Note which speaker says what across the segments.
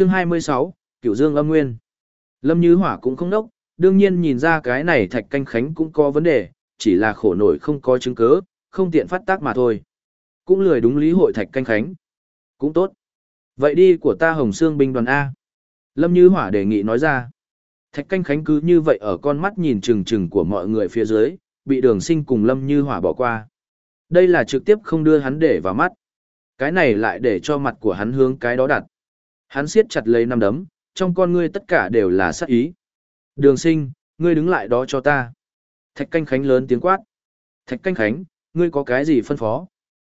Speaker 1: Chương 26, Cửu Dương âm nguyên. Lâm Như Hỏa cũng không đốc, đương nhiên nhìn ra cái này Thạch Canh Khánh cũng có vấn đề, chỉ là khổ nổi không có chứng cứ, không tiện phát tác mà thôi. Cũng lười đúng lý hội Thạch Canh Khánh. Cũng tốt. Vậy đi của ta Hồng Sương binh đoàn A. Lâm Như Hỏa đề nghị nói ra. Thạch Canh Khánh cứ như vậy ở con mắt nhìn chừng chừng của mọi người phía dưới, bị đường sinh cùng Lâm Như Hỏa bỏ qua. Đây là trực tiếp không đưa hắn để vào mắt. Cái này lại để cho mặt của hắn hướng cái đó đặt. Hắn siết chặt lấy năm đấm, trong con ngươi tất cả đều là sát ý. Đường sinh, ngươi đứng lại đó cho ta. Thạch canh khánh lớn tiếng quát. Thạch canh khánh, ngươi có cái gì phân phó?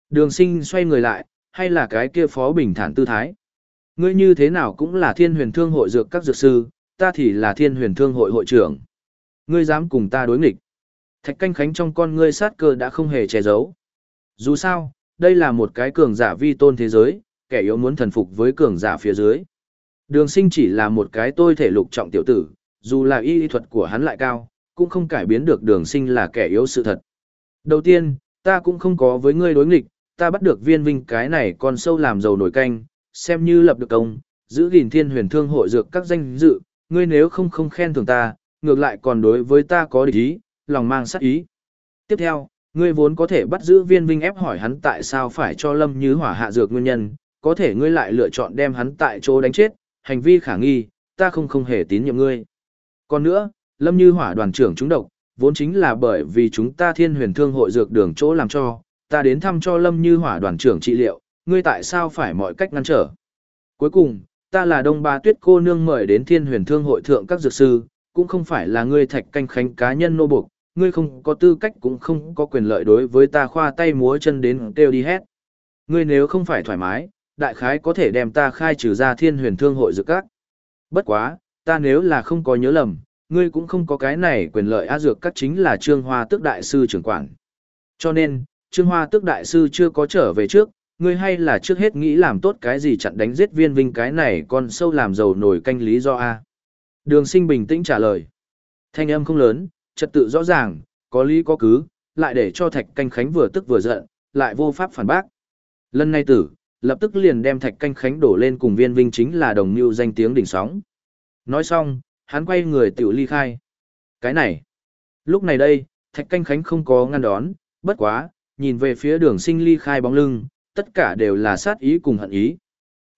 Speaker 1: Đường sinh xoay người lại, hay là cái kia phó bình thản tư thái? Ngươi như thế nào cũng là thiên huyền thương hội dược các dược sư, ta thì là thiên huyền thương hội hội trưởng. Ngươi dám cùng ta đối nghịch. Thạch canh khánh trong con ngươi sát cơ đã không hề che giấu. Dù sao, đây là một cái cường giả vi tôn thế giới, kẻ yếu muốn thần phục với cường giả phía dưới. Đường sinh chỉ là một cái tôi thể lục trọng tiểu tử, dù là y thuật của hắn lại cao, cũng không cải biến được đường sinh là kẻ yếu sự thật. Đầu tiên, ta cũng không có với ngươi đối nghịch, ta bắt được viên vinh cái này còn sâu làm dầu nổi canh, xem như lập được công, giữ gìn thiên huyền thương hội dược các danh dự, ngươi nếu không không khen thưởng ta, ngược lại còn đối với ta có địch ý, lòng mang sát ý. Tiếp theo, ngươi vốn có thể bắt giữ viên vinh ép hỏi hắn tại sao phải cho lâm như hỏa hạ dược nguyên nhân, có thể ngươi lại lựa chọn đem hắn tại chỗ đánh chết, hành vi khả nghi, ta không không hề tín nhiệm ngươi. Còn nữa, Lâm Như Hỏa đoàn trưởng chúng độc, vốn chính là bởi vì chúng ta thiên huyền thương hội dược đường chỗ làm cho, ta đến thăm cho Lâm Như Hỏa đoàn trưởng trị liệu, ngươi tại sao phải mọi cách ngăn trở. Cuối cùng, ta là đông ba tuyết cô nương mời đến thiên huyền thương hội thượng các dược sư, cũng không phải là ngươi thạch canh khánh cá nhân nô buộc, ngươi không có tư cách cũng không có quyền lợi đối với ta khoa tay múa chân đến kêu đi hết. Ngươi nếu không phải thoải mái, đại khái có thể đem ta khai trừ ra thiên huyền thương hội dược các. Bất quá, ta nếu là không có nhớ lầm, ngươi cũng không có cái này quyền lợi a dược các chính là trương hoa tước đại sư trưởng quản. Cho nên, trương hoa tước đại sư chưa có trở về trước, ngươi hay là trước hết nghĩ làm tốt cái gì chặn đánh giết viên vinh cái này còn sâu làm giàu nổi canh lý do a. Đường sinh bình tĩnh trả lời. Thanh âm không lớn, trật tự rõ ràng, có lý có cứ, lại để cho thạch canh khánh vừa tức vừa giận, lại vô pháp phản bác. Lần này tử, lập tức liền đem thạch canh khánh đổ lên cùng viên vinh chính là đồng mưu danh tiếng đỉnh sóng. Nói xong, hắn quay người tiểu ly khai. Cái này, lúc này đây, thạch canh khánh không có ngăn đón, bất quá, nhìn về phía đường sinh ly khai bóng lưng, tất cả đều là sát ý cùng hận ý.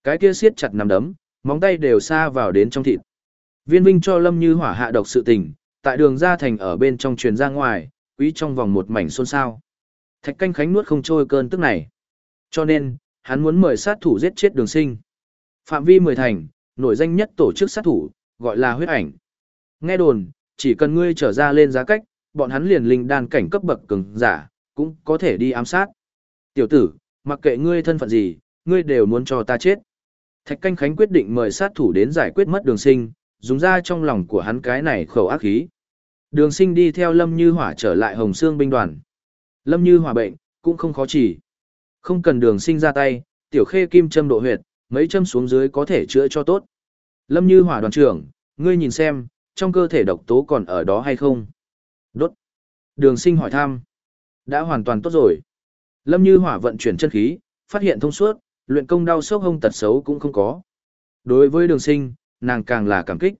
Speaker 1: Cái kia siết chặt nằm đấm, móng tay đều xa vào đến trong thịt. Viên vinh cho lâm như hỏa hạ độc sự tình, tại đường ra thành ở bên trong truyền ra ngoài, quý trong vòng một mảnh xôn xao. Thạch canh khánh nuốt không trôi cơn tức này. Cho nên, hắn muốn mời sát thủ giết chết đường sinh. Phạm vi mười thành, nổi danh nhất tổ chức sát thủ, gọi là huyết ảnh. Nghe đồn, chỉ cần ngươi trở ra lên giá cách, bọn hắn liền linh đan cảnh cấp bậc cường giả, cũng có thể đi ám sát. Tiểu tử, mặc kệ ngươi thân phận gì, ngươi đều muốn cho ta chết. Thạch Canh Khánh quyết định mời sát thủ đến giải quyết mất đường sinh, dùng ra trong lòng của hắn cái này khẩu ác khí. Đường sinh đi theo Lâm Như Hỏa trở lại Hồng Sương binh đoàn. Lâm Như Hỏa bệnh, cũng không khó chỉ. Không cần đường sinh ra tay, tiểu khê kim châm độ huyệt, mấy châm xuống dưới có thể chữa cho tốt. Lâm Như Hỏa đoàn trưởng, ngươi nhìn xem, trong cơ thể độc tố còn ở đó hay không? Đốt. Đường sinh hỏi thăm. Đã hoàn toàn tốt rồi. Lâm Như Hỏa vận chuyển chân khí, phát hiện thông suốt, luyện công đau sốc hông tật xấu cũng không có. Đối với đường sinh, nàng càng là cảm kích.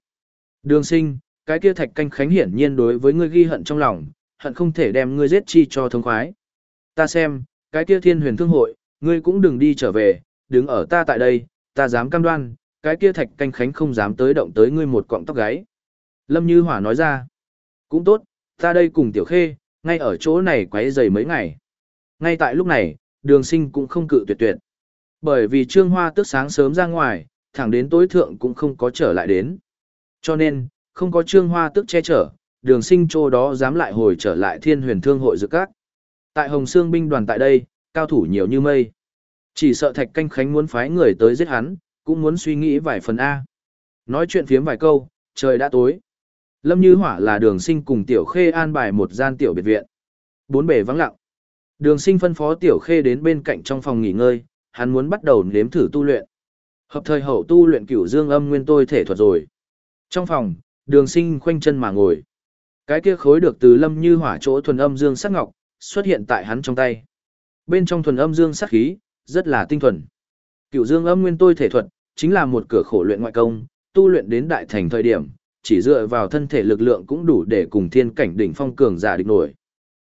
Speaker 1: Đường sinh, cái kia thạch canh khánh hiển nhiên đối với ngươi ghi hận trong lòng, hận không thể đem ngươi giết chi cho thông khoái. Ta xem, cái kia thiên huyền thương hội, ngươi cũng đừng đi trở về, đứng ở ta tại đây, ta dám cam đoan, cái kia thạch canh khánh không dám tới động tới ngươi một cọng tóc gáy. Lâm Như Hỏa nói ra, cũng tốt, ta đây cùng tiểu khê, ngay ở chỗ này quấy dày mấy ngày. Ngay tại lúc này, đường sinh cũng không cự tuyệt tuyệt. Bởi vì trương hoa tức sáng sớm ra ngoài, thẳng đến tối thượng cũng không có trở lại đến. Cho nên, không có trương hoa tức che chở, đường sinh chỗ đó dám lại hồi trở lại thiên huyền thương hội dự các. Tại Hồng Sương binh đoàn tại đây, cao thủ nhiều như mây. Chỉ sợ Thạch Canh Khánh muốn phái người tới giết hắn, cũng muốn suy nghĩ vài phần A. Nói chuyện phiếm vài câu, trời đã tối. Lâm Như Hỏa là đường sinh cùng Tiểu Khê an bài một gian tiểu biệt viện. Bốn bề vắng lặng. Đường sinh phân phó Tiểu Khê đến bên cạnh trong phòng nghỉ ngơi, hắn muốn bắt đầu nếm thử tu luyện. Hợp thời hậu tu luyện cửu dương âm nguyên tôi thể thuật rồi. Trong phòng, đường sinh khoanh chân mà ngồi. Cái kia khối được từ lâm như hỏa chỗ thuần âm dương sắc ngọc, xuất hiện tại hắn trong tay. Bên trong thuần âm dương sát khí, rất là tinh thuần. Cửu dương âm nguyên tôi thể thuật, chính là một cửa khổ luyện ngoại công, tu luyện đến đại thành thời điểm, chỉ dựa vào thân thể lực lượng cũng đủ để cùng thiên cảnh đỉnh phong cường giả địch nổi.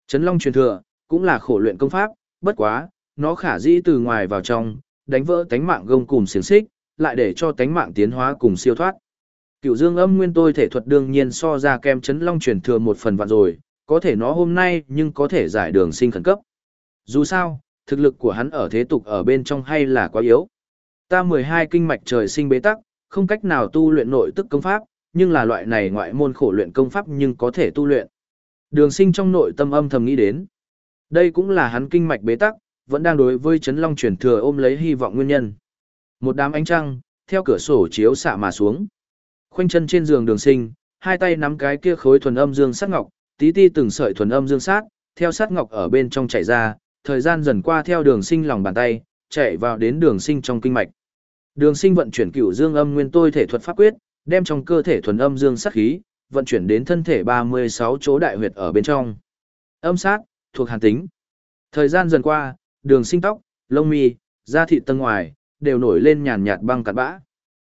Speaker 1: Chấn Long truyền thừa, cũng là khổ luyện công pháp, bất quá, nó khả dĩ từ ngoài vào trong, đánh vỡ tánh mạng gông cùng xiềng xích, lại để cho tánh mạng tiến hóa cùng siêu thoát. Cựu Dương Âm Nguyên tôi thể thuật đương nhiên so ra kem Chấn Long truyền thừa một phần vạn rồi, có thể nó hôm nay nhưng có thể giải đường sinh khẩn cấp. Dù sao, thực lực của hắn ở thế tục ở bên trong hay là quá yếu. Ta 12 kinh mạch trời sinh bế tắc, không cách nào tu luyện nội tức công pháp, nhưng là loại này ngoại môn khổ luyện công pháp nhưng có thể tu luyện. Đường sinh trong nội tâm âm thầm nghĩ đến. Đây cũng là hắn kinh mạch bế tắc, vẫn đang đối với chấn long truyền thừa ôm lấy hy vọng nguyên nhân. Một đám ánh trăng, theo cửa sổ chiếu xạ mà xuống. Khoanh chân trên giường đường sinh, hai tay nắm cái kia khối thuần âm dương sắc ngọc, tí ti từng sợi thuần âm dương sát, theo sát ngọc ở bên trong chảy ra, thời gian dần qua theo đường sinh lòng bàn tay, chạy vào đến đường sinh trong kinh mạch. Đường sinh vận chuyển cửu dương âm nguyên tôi thể thuật pháp quyết, đem trong cơ thể thuần âm dương sát khí, vận chuyển đến thân thể 36 chỗ đại huyệt ở bên trong. Âm sát, thuộc hàn tính. Thời gian dần qua, đường sinh tóc, lông mi, da thịt tầng ngoài, đều nổi lên nhàn nhạt băng cạt bã.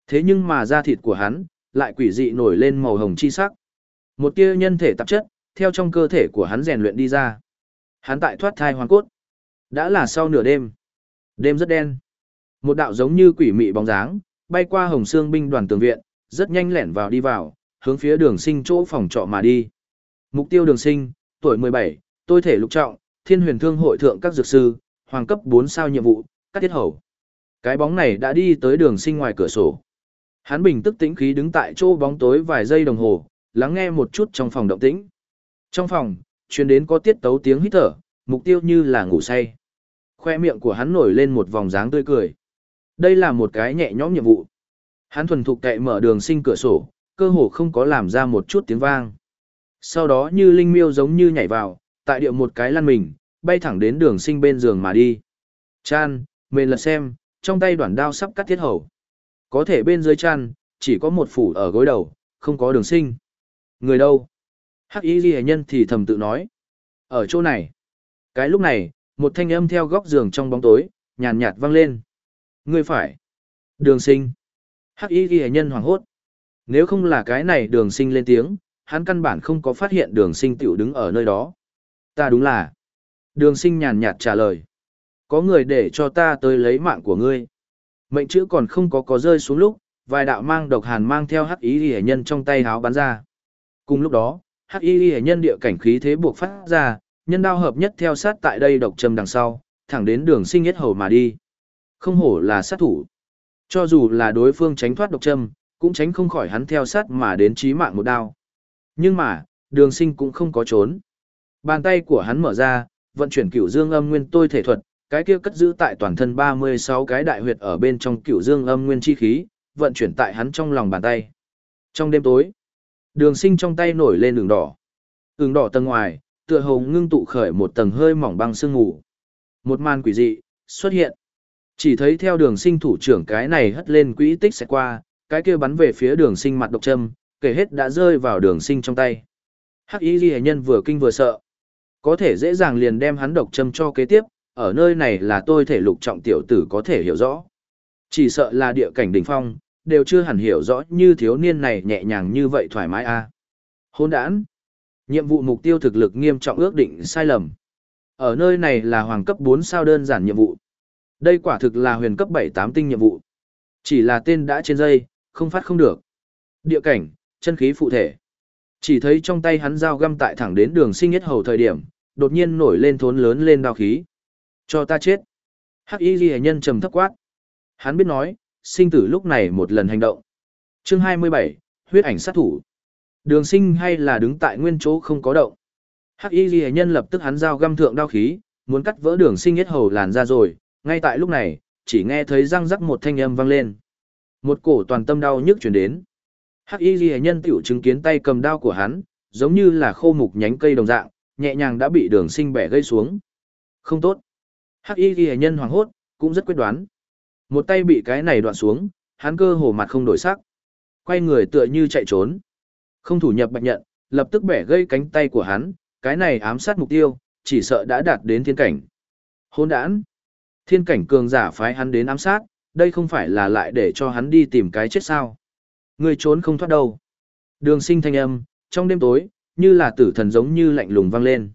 Speaker 1: Thế nhưng mà da thịt của hắn, lại quỷ dị nổi lên màu hồng chi sắc. Một tia nhân thể tạp chất, theo trong cơ thể của hắn rèn luyện đi ra. Hắn tại thoát thai hoàn cốt. Đã là sau nửa đêm. Đêm rất đen. Một đạo giống như quỷ mị bóng dáng, bay qua hồng xương binh đoàn tường viện, rất nhanh lẻn vào đi vào, hướng phía đường sinh chỗ phòng trọ mà đi. Mục tiêu đường sinh, tuổi 17, tôi thể lục trọng, thiên huyền thương hội thượng các dược sư, hoàng cấp 4 sao nhiệm vụ, các tiết hầu. Cái bóng này đã đi tới đường sinh ngoài cửa sổ. Hắn bình tức tĩnh khí đứng tại chỗ bóng tối vài giây đồng hồ, lắng nghe một chút trong phòng động tĩnh. Trong phòng, truyền đến có tiết tấu tiếng hít thở, mục tiêu như là ngủ say. Khoe miệng của hắn nổi lên một vòng dáng tươi cười. Đây là một cái nhẹ nhõm nhiệm vụ. Hắn thuần thục cậy mở đường sinh cửa sổ, cơ hồ không có làm ra một chút tiếng vang. Sau đó như linh miêu giống như nhảy vào, tại địa một cái lăn mình, bay thẳng đến đường sinh bên giường mà đi. Chan, mền lật xem, trong tay đoạn đao sắp cắt thiết hầu. Có thể bên dưới chan, chỉ có một phủ ở gối đầu, không có đường sinh. Người đâu? Hắc y ghi nhân thì thầm tự nói. Ở chỗ này. Cái lúc này, một thanh âm theo góc giường trong bóng tối, nhàn nhạt vang lên. Người phải. Đường sinh. Hắc y ghi nhân hoảng hốt. Nếu không là cái này đường sinh lên tiếng, hắn căn bản không có phát hiện đường sinh tiểu đứng ở nơi đó. Ta đúng là. Đường sinh nhàn nhạt trả lời. Có người để cho ta tới lấy mạng của ngươi. Mệnh chữ còn không có có rơi xuống lúc, vài đạo mang độc hàn mang theo hắc y ghi nhân trong tay háo bắn ra. Cùng lúc đó, hắc y ghi nhân địa cảnh khí thế buộc phát ra, nhân đao hợp nhất theo sát tại đây độc châm đằng sau, thẳng đến đường sinh yết hầu mà đi. Không hổ là sát thủ. Cho dù là đối phương tránh thoát độc châm, cũng tránh không khỏi hắn theo sát mà đến chí mạng một đao. Nhưng mà, đường sinh cũng không có trốn. Bàn tay của hắn mở ra, vận chuyển cửu dương âm nguyên tôi thể thuật, cái kia cất giữ tại toàn thân 36 cái đại huyệt ở bên trong cửu dương âm nguyên chi khí, vận chuyển tại hắn trong lòng bàn tay. Trong đêm tối, đường sinh trong tay nổi lên đường đỏ. Đường đỏ tầng ngoài, tựa hồ ngưng tụ khởi một tầng hơi mỏng băng sương ngủ. Một màn quỷ dị, xuất hiện. Chỉ thấy theo đường sinh thủ trưởng cái này hất lên quỹ tích sẽ qua, cái kia bắn về phía đường sinh mặt độc châm, kể hết đã rơi vào đường sinh trong tay. Hắc ý ghi nhân vừa kinh vừa sợ. Có thể dễ dàng liền đem hắn độc châm cho kế tiếp, ở nơi này là tôi thể lục trọng tiểu tử có thể hiểu rõ. Chỉ sợ là địa cảnh đỉnh phong, đều chưa hẳn hiểu rõ như thiếu niên này nhẹ nhàng như vậy thoải mái a à. Hôn đản. Nhiệm vụ mục tiêu thực lực nghiêm trọng ước định sai lầm. Ở nơi này là hoàng cấp bốn sao đơn giản nhiệm vụ. Đây quả thực là huyền cấp 7-8 tinh nhiệm vụ. Chỉ là tên đã trên dây, không phát không được. Địa cảnh, chân khí phụ thể. Chỉ thấy trong tay hắn dao găm tại thẳng đến đường sinh nhất hầu thời điểm, đột nhiên nổi lên thốn lớn lên đao khí. Cho ta chết. Hắc y ghi nhân trầm thấp quát. Hắn biết nói, sinh tử lúc này một lần hành động. chương 27, huyết ảnh sát thủ. Đường sinh hay là đứng tại nguyên chỗ không có động. Hắc y ghi nhân lập tức hắn dao găm thượng đao khí, muốn cắt vỡ đường sinh hết hầu làn ra rồi, ngay tại lúc này, chỉ nghe thấy răng rắc một thanh âm vang lên. Một cổ toàn tâm đau nhức chuyển đến. Hắc y ghi nhân tiểu chứng kiến tay cầm đao của hắn, giống như là khô mục nhánh cây đồng dạng, nhẹ nhàng đã bị đường sinh bẻ gây xuống. Không tốt. Hắc y ghi nhân hoàng hốt, cũng rất quyết đoán. Một tay bị cái này đoạn xuống, hắn cơ hồ mặt không đổi sắc. Quay người tựa như chạy trốn. Không thủ nhập bạch nhận, lập tức bẻ gây cánh tay của hắn, cái này ám sát mục tiêu, chỉ sợ đã đạt đến thiên cảnh. Hôn đản. Thiên cảnh cường giả phái hắn đến ám sát, đây không phải là lại để cho hắn đi tìm cái chết sao. Người trốn không thoát đâu. Đường sinh thanh âm, trong đêm tối, như là tử thần giống như lạnh lùng vang lên.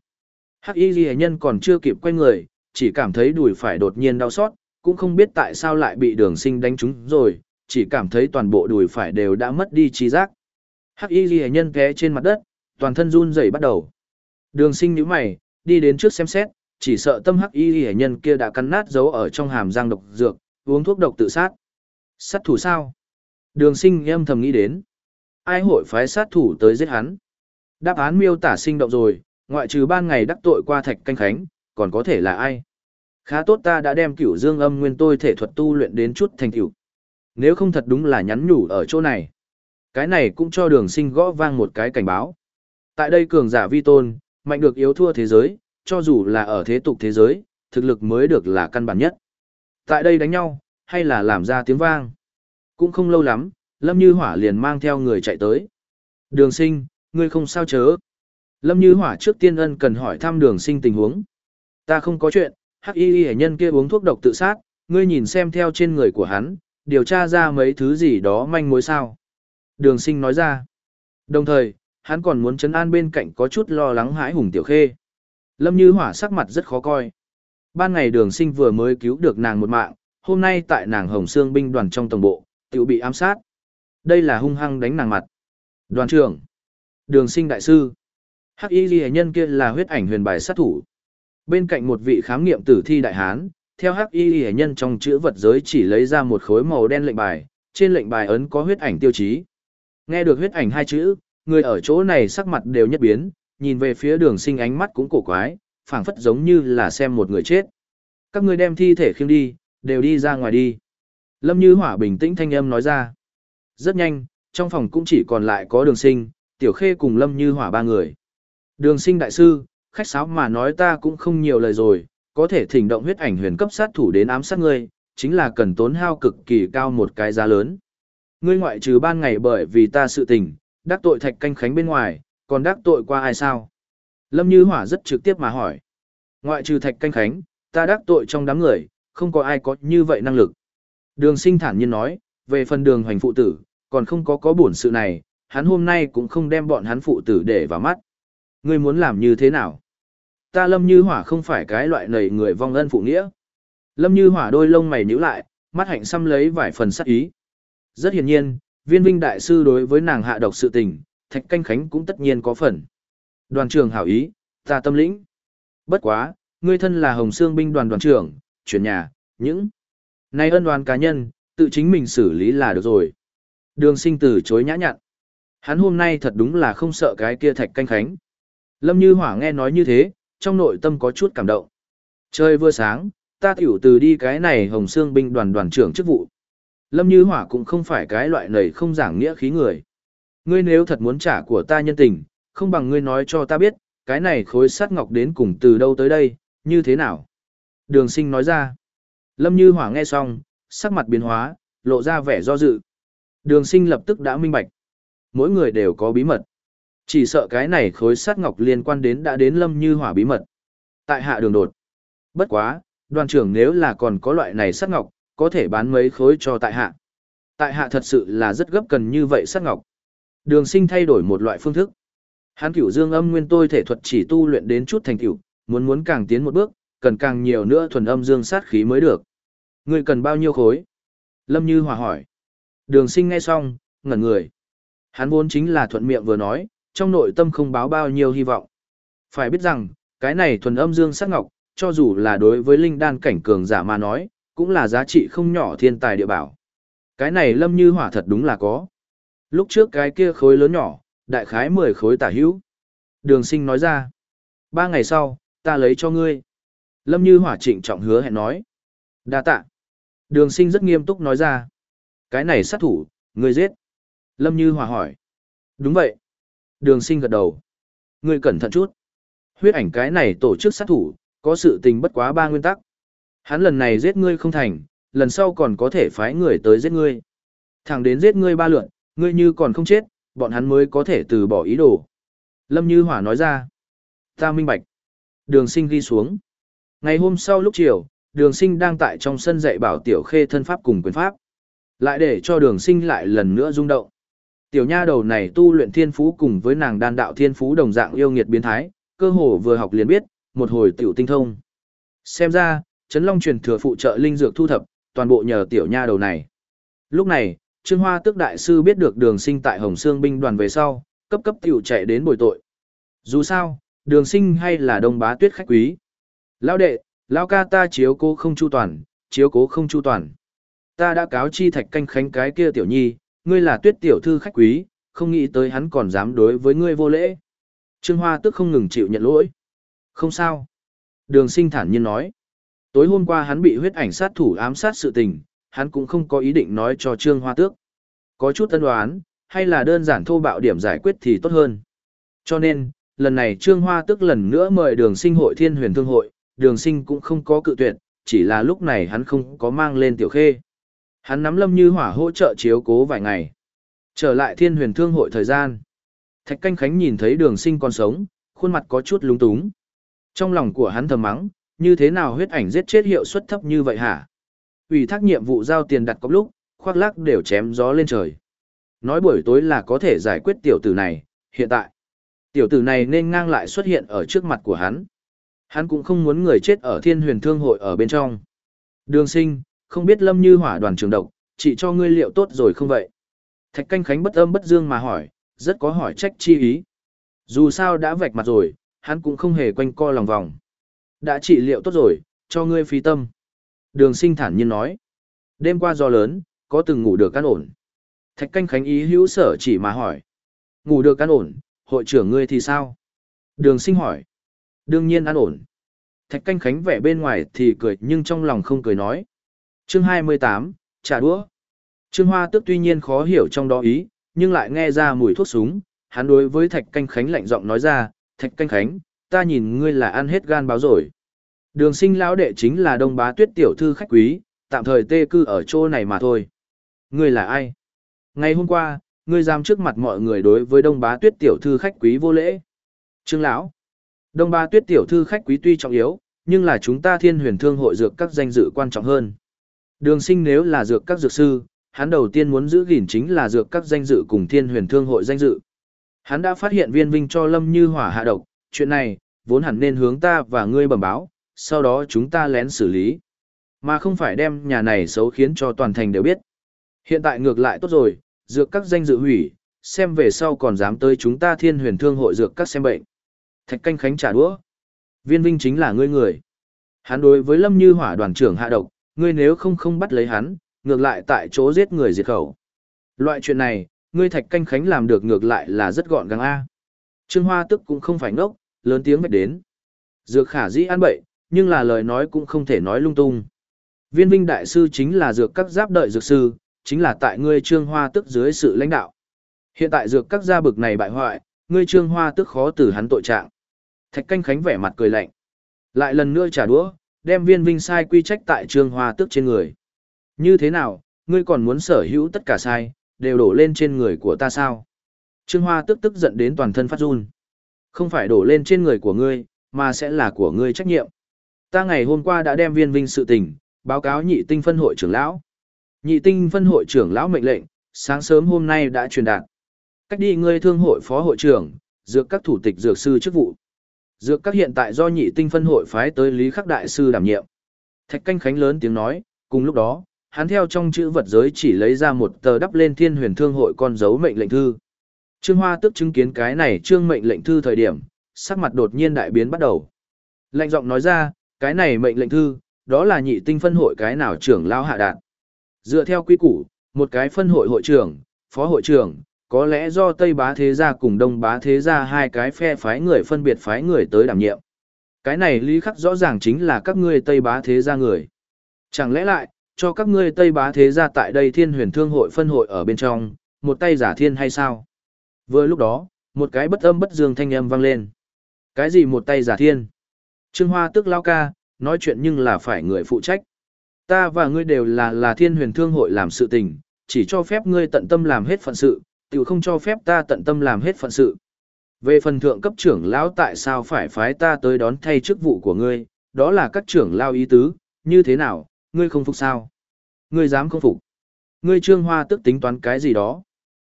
Speaker 1: Hắc y ghi nhân còn chưa kịp quay người, chỉ cảm thấy đùi phải đột nhiên đau xót, cũng không biết tại sao lại bị đường sinh đánh trúng rồi, chỉ cảm thấy toàn bộ đùi phải đều đã mất đi trí giác. Hắc y ghi nhân té trên mặt đất, toàn thân run rẩy bắt đầu. Đường sinh nữ mày, đi đến trước xem xét, chỉ sợ tâm hắc y ghi nhân kia đã cắn nát dấu ở trong hàm răng độc dược, uống thuốc độc tự sát. Sát thủ sao? Đường sinh em thầm nghĩ đến. Ai hội phái sát thủ tới giết hắn? Đáp án miêu tả sinh động rồi, ngoại trừ ban ngày đắc tội qua thạch canh khánh, còn có thể là ai? Khá tốt ta đã đem cửu dương âm nguyên tôi thể thuật tu luyện đến chút thành cửu. Nếu không thật đúng là nhắn nhủ ở chỗ này. Cái này cũng cho đường sinh gõ vang một cái cảnh báo. Tại đây cường giả vi tôn, mạnh được yếu thua thế giới, cho dù là ở thế tục thế giới, thực lực mới được là căn bản nhất. Tại đây đánh nhau, hay là làm ra tiếng vang. Cũng không lâu lắm, Lâm Như Hỏa liền mang theo người chạy tới. Đường sinh, ngươi không sao chớ. Lâm Như Hỏa trước tiên ân cần hỏi thăm đường sinh tình huống. Ta không có chuyện, hắc y y nhân kia uống thuốc độc tự sát, ngươi nhìn xem theo trên người của hắn, điều tra ra mấy thứ gì đó manh mối sao. Đường sinh nói ra. Đồng thời, hắn còn muốn chấn an bên cạnh có chút lo lắng hãi hùng tiểu khê. Lâm Như Hỏa sắc mặt rất khó coi. Ban ngày đường sinh vừa mới cứu được nàng một mạng, hôm nay tại nàng Hồng Sương binh đoàn trong tổng bộ, tiểu bị ám sát. Đây là hung hăng đánh nàng mặt. Đoàn trưởng, đường sinh đại sư, hắc y ghi nhân kia là huyết ảnh huyền bài sát thủ. Bên cạnh một vị khám nghiệm tử thi đại hán, theo hắc y hệ nhân trong chữ vật giới chỉ lấy ra một khối màu đen lệnh bài, trên lệnh bài ấn có huyết ảnh tiêu chí. Nghe được huyết ảnh hai chữ, người ở chỗ này sắc mặt đều nhất biến, nhìn về phía đường sinh ánh mắt cũng cổ quái, phảng phất giống như là xem một người chết. Các người đem thi thể khiêng đi, đều đi ra ngoài đi. Lâm Như Hỏa bình tĩnh thanh âm nói ra. Rất nhanh, trong phòng cũng chỉ còn lại có đường sinh, tiểu khê cùng Lâm Như Hỏa ba người. Đường sinh đại sư, khách sáo mà nói ta cũng không nhiều lời rồi, có thể thỉnh động huyết ảnh huyền cấp sát thủ đến ám sát ngươi, chính là cần tốn hao cực kỳ cao một cái giá lớn. Ngươi ngoại trừ ban ngày bởi vì ta sự tình, đắc tội thạch canh khánh bên ngoài, còn đắc tội qua ai sao? Lâm Như Hỏa rất trực tiếp mà hỏi. Ngoại trừ thạch canh khánh, ta đắc tội trong đám người, không có ai có như vậy năng lực. Đường sinh thản nhiên nói, về phần đường hoành phụ tử, còn không có có bổn sự này, hắn hôm nay cũng không đem bọn hắn phụ tử để vào mắt. Ngươi muốn làm như thế nào? Ta Lâm Như Hỏa không phải cái loại nầy người vong ân phụ nghĩa. Lâm Như Hỏa đôi lông mày nhíu lại, mắt hạnh xăm lấy vài phần sắc ý. Rất hiển nhiên, viên vinh đại sư đối với nàng hạ độc sự tình, thạch canh khánh cũng tất nhiên có phần. Đoàn trưởng hảo ý, ta tâm lĩnh. Bất quá, ngươi thân là Hồng Sương binh đoàn đoàn trưởng, chuyển nhà, những này ân đoàn cá nhân, tự chính mình xử lý là được rồi. Đường sinh từ chối nhã nhặn. Hắn hôm nay thật đúng là không sợ cái kia thạch canh khánh. Lâm Như Hỏa nghe nói như thế, trong nội tâm có chút cảm động. Trời vừa sáng, ta tiểu từ đi cái này Hồng Sương binh đoàn đoàn trưởng chức vụ. Lâm Như Hỏa cũng không phải cái loại này không giảng nghĩa khí người. Ngươi nếu thật muốn trả của ta nhân tình, không bằng ngươi nói cho ta biết, cái này khối sắt ngọc đến cùng từ đâu tới đây, như thế nào? Đường sinh nói ra. Lâm Như Hỏa nghe xong, sắc mặt biến hóa, lộ ra vẻ do dự. Đường sinh lập tức đã minh bạch. Mỗi người đều có bí mật. Chỉ sợ cái này khối sắt ngọc liên quan đến đã đến Lâm Như Hỏa bí mật. Tại hạ đường đột. Bất quá, đoàn trưởng nếu là còn có loại này sắt ngọc, có thể bán mấy khối cho tại hạ. Tại hạ thật sự là rất gấp cần như vậy sắt ngọc. Đường sinh thay đổi một loại phương thức. Hán cửu dương âm nguyên tôi thể thuật chỉ tu luyện đến chút thành cửu, muốn muốn càng tiến một bước, cần càng nhiều nữa thuần âm dương sát khí mới được. Người cần bao nhiêu khối? Lâm Như Hòa hỏi. Đường sinh nghe xong, ngẩn người. Hắn vốn chính là thuận miệng vừa nói, trong nội tâm không báo bao nhiêu hy vọng. Phải biết rằng, cái này thuần âm dương sắc ngọc, cho dù là đối với linh đan cảnh cường giả mà nói, cũng là giá trị không nhỏ thiên tài địa bảo. Cái này lâm như hỏa thật đúng là có. Lúc trước cái kia khối lớn nhỏ, đại khái 10 khối tả hữu. Đường sinh nói ra. Ba ngày sau, ta lấy cho ngươi. Lâm như hỏa trịnh trọng hứa hẹn nói. đa tạ. Đường sinh rất nghiêm túc nói ra. Cái này sát thủ, ngươi giết. Lâm như hỏa hỏi. Đúng vậy. Đường sinh gật đầu. Ngươi cẩn thận chút. Huyết ảnh cái này tổ chức sát thủ, có sự tình bất quá ba nguyên tắc. Hắn lần này giết ngươi không thành, lần sau còn có thể phái người tới giết ngươi. Thẳng đến giết ngươi ba lượn, ngươi như còn không chết, bọn hắn mới có thể từ bỏ ý đồ. Lâm Như Hỏa nói ra. Ta minh bạch. Đường sinh ghi xuống. Ngày hôm sau lúc chiều, đường sinh đang tại trong sân dạy bảo tiểu khê thân pháp cùng quyền pháp. Lại để cho đường sinh lại lần nữa rung động. Tiểu nha đầu này tu luyện thiên phú cùng với nàng đan đạo thiên phú đồng dạng yêu nghiệt biến thái, cơ hồ vừa học liền biết, một hồi tiểu tinh thông. Xem ra, Trấn Long truyền thừa phụ trợ linh dược thu thập, toàn bộ nhờ tiểu nha đầu này. Lúc này, Trương Hoa Tước đại sư biết được Đường Sinh tại Hồng Xương binh đoàn về sau, cấp cấp tiểu chạy đến bồi tội. Dù sao, Đường Sinh hay là Đông Bá Tuyết khách quý. Lão đệ, lão ca ta chiếu cố không chu toàn, chiếu cố không chu toàn. Ta đã cáo chi thạch canh khánh cái kia tiểu nhi, ngươi là Tuyết tiểu thư khách quý, không nghĩ tới hắn còn dám đối với ngươi vô lễ. Trương Hoa Tước không ngừng chịu nhận lỗi. Không sao. Đường Sinh thản nhiên nói. Tối hôm qua hắn bị huyết ảnh sát thủ ám sát sự tình, hắn cũng không có ý định nói cho Trương Hoa Tước. Có chút tân đoán, hay là đơn giản thô bạo điểm giải quyết thì tốt hơn. Cho nên, lần này Trương Hoa Tước lần nữa mời đường sinh hội thiên huyền thương hội, đường sinh cũng không có cự tuyệt, chỉ là lúc này hắn không có mang lên tiểu khê. Hắn nắm lâm như hỏa hỗ trợ chiếu cố vài ngày. Trở lại thiên huyền thương hội thời gian. Thạch canh khánh nhìn thấy đường sinh còn sống, khuôn mặt có chút lúng túng. Trong lòng của hắn thầm mắng, như thế nào huyết ảnh giết chết hiệu suất thấp như vậy hả? Ủy thác nhiệm vụ giao tiền đặt cọc lúc, khoác lác đều chém gió lên trời. Nói buổi tối là có thể giải quyết tiểu tử này, hiện tại. Tiểu tử này nên ngang lại xuất hiện ở trước mặt của hắn. Hắn cũng không muốn người chết ở thiên huyền thương hội ở bên trong. Đường sinh, không biết lâm như hỏa đoàn trường độc, chỉ cho ngươi liệu tốt rồi không vậy? Thạch canh khánh bất âm bất dương mà hỏi, rất có hỏi trách chi ý. Dù sao đã vạch mặt rồi, hắn cũng không hề quanh co lòng vòng. Đã trị liệu tốt rồi, cho ngươi phí tâm. Đường sinh thản nhiên nói. Đêm qua do lớn, có từng ngủ được căn ổn. Thạch canh khánh ý hữu sở chỉ mà hỏi. Ngủ được căn ổn, hội trưởng ngươi thì sao? Đường sinh hỏi. Đương nhiên an ổn. Thạch canh khánh vẻ bên ngoài thì cười nhưng trong lòng không cười nói chương 28, trả đũa. Trương Hoa tước tuy nhiên khó hiểu trong đó ý, nhưng lại nghe ra mùi thuốc súng. Hắn đối với Thạch canh khánh lạnh giọng nói ra, Thạch canh khánh, ta nhìn ngươi là ăn hết gan báo rồi. Đường sinh lão đệ chính là đông bá tuyết tiểu thư khách quý, tạm thời tê cư ở chỗ này mà thôi. Ngươi là ai? Ngày hôm qua, ngươi dám trước mặt mọi người đối với đông bá tuyết tiểu thư khách quý vô lễ. Trương lão Đông bá tuyết tiểu thư khách quý tuy trọng yếu, nhưng là chúng ta thiên huyền thương hội dược các danh dự quan trọng hơn. Đường sinh nếu là dược các dược sư, hắn đầu tiên muốn giữ gìn chính là dược các danh dự cùng thiên huyền thương hội danh dự. Hắn đã phát hiện viên vinh cho lâm như hỏa hạ độc, chuyện này, vốn hẳn nên hướng ta và ngươi bẩm báo, sau đó chúng ta lén xử lý. Mà không phải đem nhà này xấu khiến cho toàn thành đều biết. Hiện tại ngược lại tốt rồi, dược các danh dự hủy, xem về sau còn dám tới chúng ta thiên huyền thương hội dược các xem bệnh. Thạch canh khánh trả đũa. Viên vinh chính là ngươi người. Hắn đối với lâm như hỏa đoàn trưởng hạ độc, ngươi nếu không không bắt lấy hắn, ngược lại tại chỗ giết người diệt khẩu. Loại chuyện này, ngươi thạch canh khánh làm được ngược lại là rất gọn gàng A. Trương Hoa tức cũng không phải ngốc, lớn tiếng mệt đến. Dược khả dĩ ăn bậy, nhưng là lời nói cũng không thể nói lung tung. Viên Vinh Đại Sư chính là dược các giáp đợi dược sư, chính là tại ngươi trương hoa tức dưới sự lãnh đạo. Hiện tại dược các gia bực này bại hoại, ngươi trương hoa tức khó từ hắn tội trạng. Thạch canh khánh vẻ mặt cười lạnh. Lại lần nữa trả đũa, đem viên vinh sai quy trách tại trương hoa tước trên người. Như thế nào, ngươi còn muốn sở hữu tất cả sai, đều đổ lên trên người của ta sao? Trương hoa tức tức giận đến toàn thân phát run. Không phải đổ lên trên người của ngươi, mà sẽ là của ngươi trách nhiệm. Ta ngày hôm qua đã đem viên vinh sự tình, báo cáo nhị tinh phân hội trưởng lão. Nhị tinh phân hội trưởng lão mệnh lệnh, sáng sớm hôm nay đã truyền đạt. Cách đi ngươi thương hội phó hội trưởng, dược các thủ tịch dược sư chức vụ. Dược các hiện tại do nhị tinh phân hội phái tới Lý Khắc Đại Sư đảm nhiệm. Thạch canh khánh lớn tiếng nói, cùng lúc đó, hắn theo trong chữ vật giới chỉ lấy ra một tờ đắp lên thiên huyền thương hội con dấu mệnh lệnh thư. Trương Hoa tức chứng kiến cái này trương mệnh lệnh thư thời điểm, sắc mặt đột nhiên đại biến bắt đầu. lạnh giọng nói ra, cái này mệnh lệnh thư, đó là nhị tinh phân hội cái nào trưởng lao hạ đạn Dựa theo quy củ, một cái phân hội hội trưởng, phó hội trưởng, có lẽ do Tây Bá Thế Gia cùng Đông Bá Thế Gia hai cái phe phái người phân biệt phái người tới đảm nhiệm. Cái này lý khắc rõ ràng chính là các ngươi Tây Bá Thế Gia người. Chẳng lẽ lại, cho các ngươi Tây Bá Thế Gia tại đây thiên huyền thương hội phân hội ở bên trong, một tay giả thiên hay sao? Vừa lúc đó, một cái bất âm bất dương thanh âm vang lên. Cái gì một tay giả thiên? Trương Hoa tức lao ca, nói chuyện nhưng là phải người phụ trách. Ta và ngươi đều là là thiên huyền thương hội làm sự tình, chỉ cho phép ngươi tận tâm làm hết phận sự, tự không cho phép ta tận tâm làm hết phận sự. Về phần thượng cấp trưởng lão tại sao phải phái ta tới đón thay chức vụ của ngươi, đó là các trưởng lao ý tứ, như thế nào, ngươi không phục sao? Ngươi dám không phục? Ngươi trương hoa tức tính toán cái gì đó?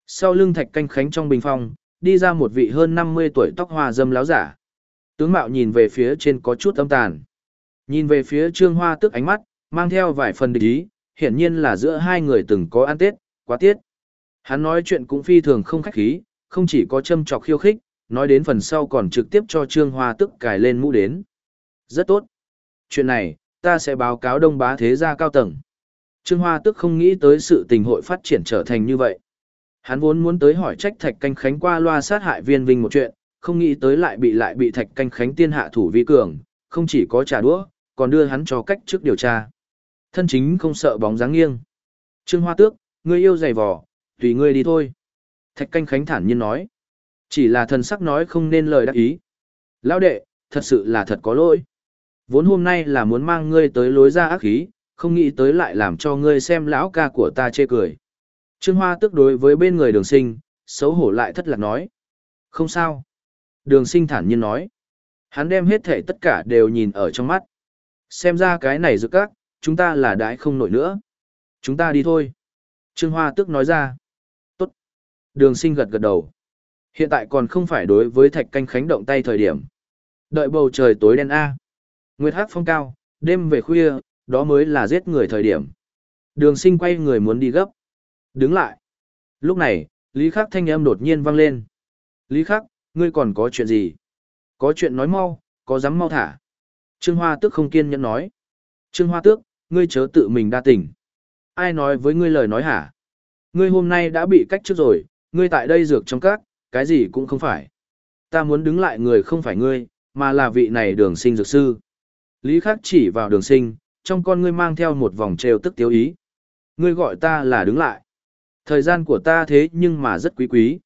Speaker 1: Sau lưng thạch canh khánh trong bình phong, đi ra một vị hơn 50 tuổi tóc hoa dâm láo giả. Tướng mạo nhìn về phía trên có chút âm tàn. Nhìn về phía trương hoa tức ánh mắt, mang theo vài phần địch ý, hiển nhiên là giữa hai người từng có ăn tết, quá tiết. Hắn nói chuyện cũng phi thường không khách khí, không chỉ có châm chọc khiêu khích, nói đến phần sau còn trực tiếp cho Trương Hoa tức cài lên mũ đến. Rất tốt. Chuyện này, ta sẽ báo cáo đông bá thế gia cao tầng. Trương Hoa tức không nghĩ tới sự tình hội phát triển trở thành như vậy. Hắn vốn muốn tới hỏi trách Thạch Canh Khánh qua loa sát hại viên vinh một chuyện, không nghĩ tới lại bị lại bị Thạch Canh Khánh tiên hạ thủ vi cường, không chỉ có trả đũa, còn đưa hắn cho cách trước điều tra. Thân chính không sợ bóng dáng nghiêng. Trương Hoa Tước, ngươi yêu dày vò, tùy ngươi đi thôi. Thạch Canh Khánh thản nhiên nói. Chỉ là thần sắc nói không nên lời đắc ý. Lão đệ, thật sự là thật có lỗi. Vốn hôm nay là muốn mang ngươi tới lối ra ác khí, không nghĩ tới lại làm cho ngươi xem lão ca của ta chê cười. Trương Hoa tức đối với bên người đường sinh, xấu hổ lại thất lạc nói. Không sao. Đường sinh thản nhiên nói. Hắn đem hết thể tất cả đều nhìn ở trong mắt. Xem ra cái này giữa các, chúng ta là đãi không nổi nữa. Chúng ta đi thôi. Trương Hoa tức nói ra. Đường sinh gật gật đầu. Hiện tại còn không phải đối với thạch canh khánh động tay thời điểm. Đợi bầu trời tối đen A. Nguyệt hát phong cao, đêm về khuya, đó mới là giết người thời điểm. Đường sinh quay người muốn đi gấp. Đứng lại. Lúc này, Lý Khắc thanh âm đột nhiên vang lên. Lý Khắc, ngươi còn có chuyện gì? Có chuyện nói mau, có dám mau thả. Trương Hoa Tước không kiên nhẫn nói. Trương Hoa Tước, ngươi chớ tự mình đa tình. Ai nói với ngươi lời nói hả? Ngươi hôm nay đã bị cách trước rồi, ngươi tại đây dược trong các, cái gì cũng không phải. Ta muốn đứng lại người không phải ngươi, mà là vị này đường sinh dược sư. Lý Khắc chỉ vào đường sinh, trong con ngươi mang theo một vòng trêu tức tiếu ý. Ngươi gọi ta là đứng lại. Thời gian của ta thế nhưng mà rất quý quý.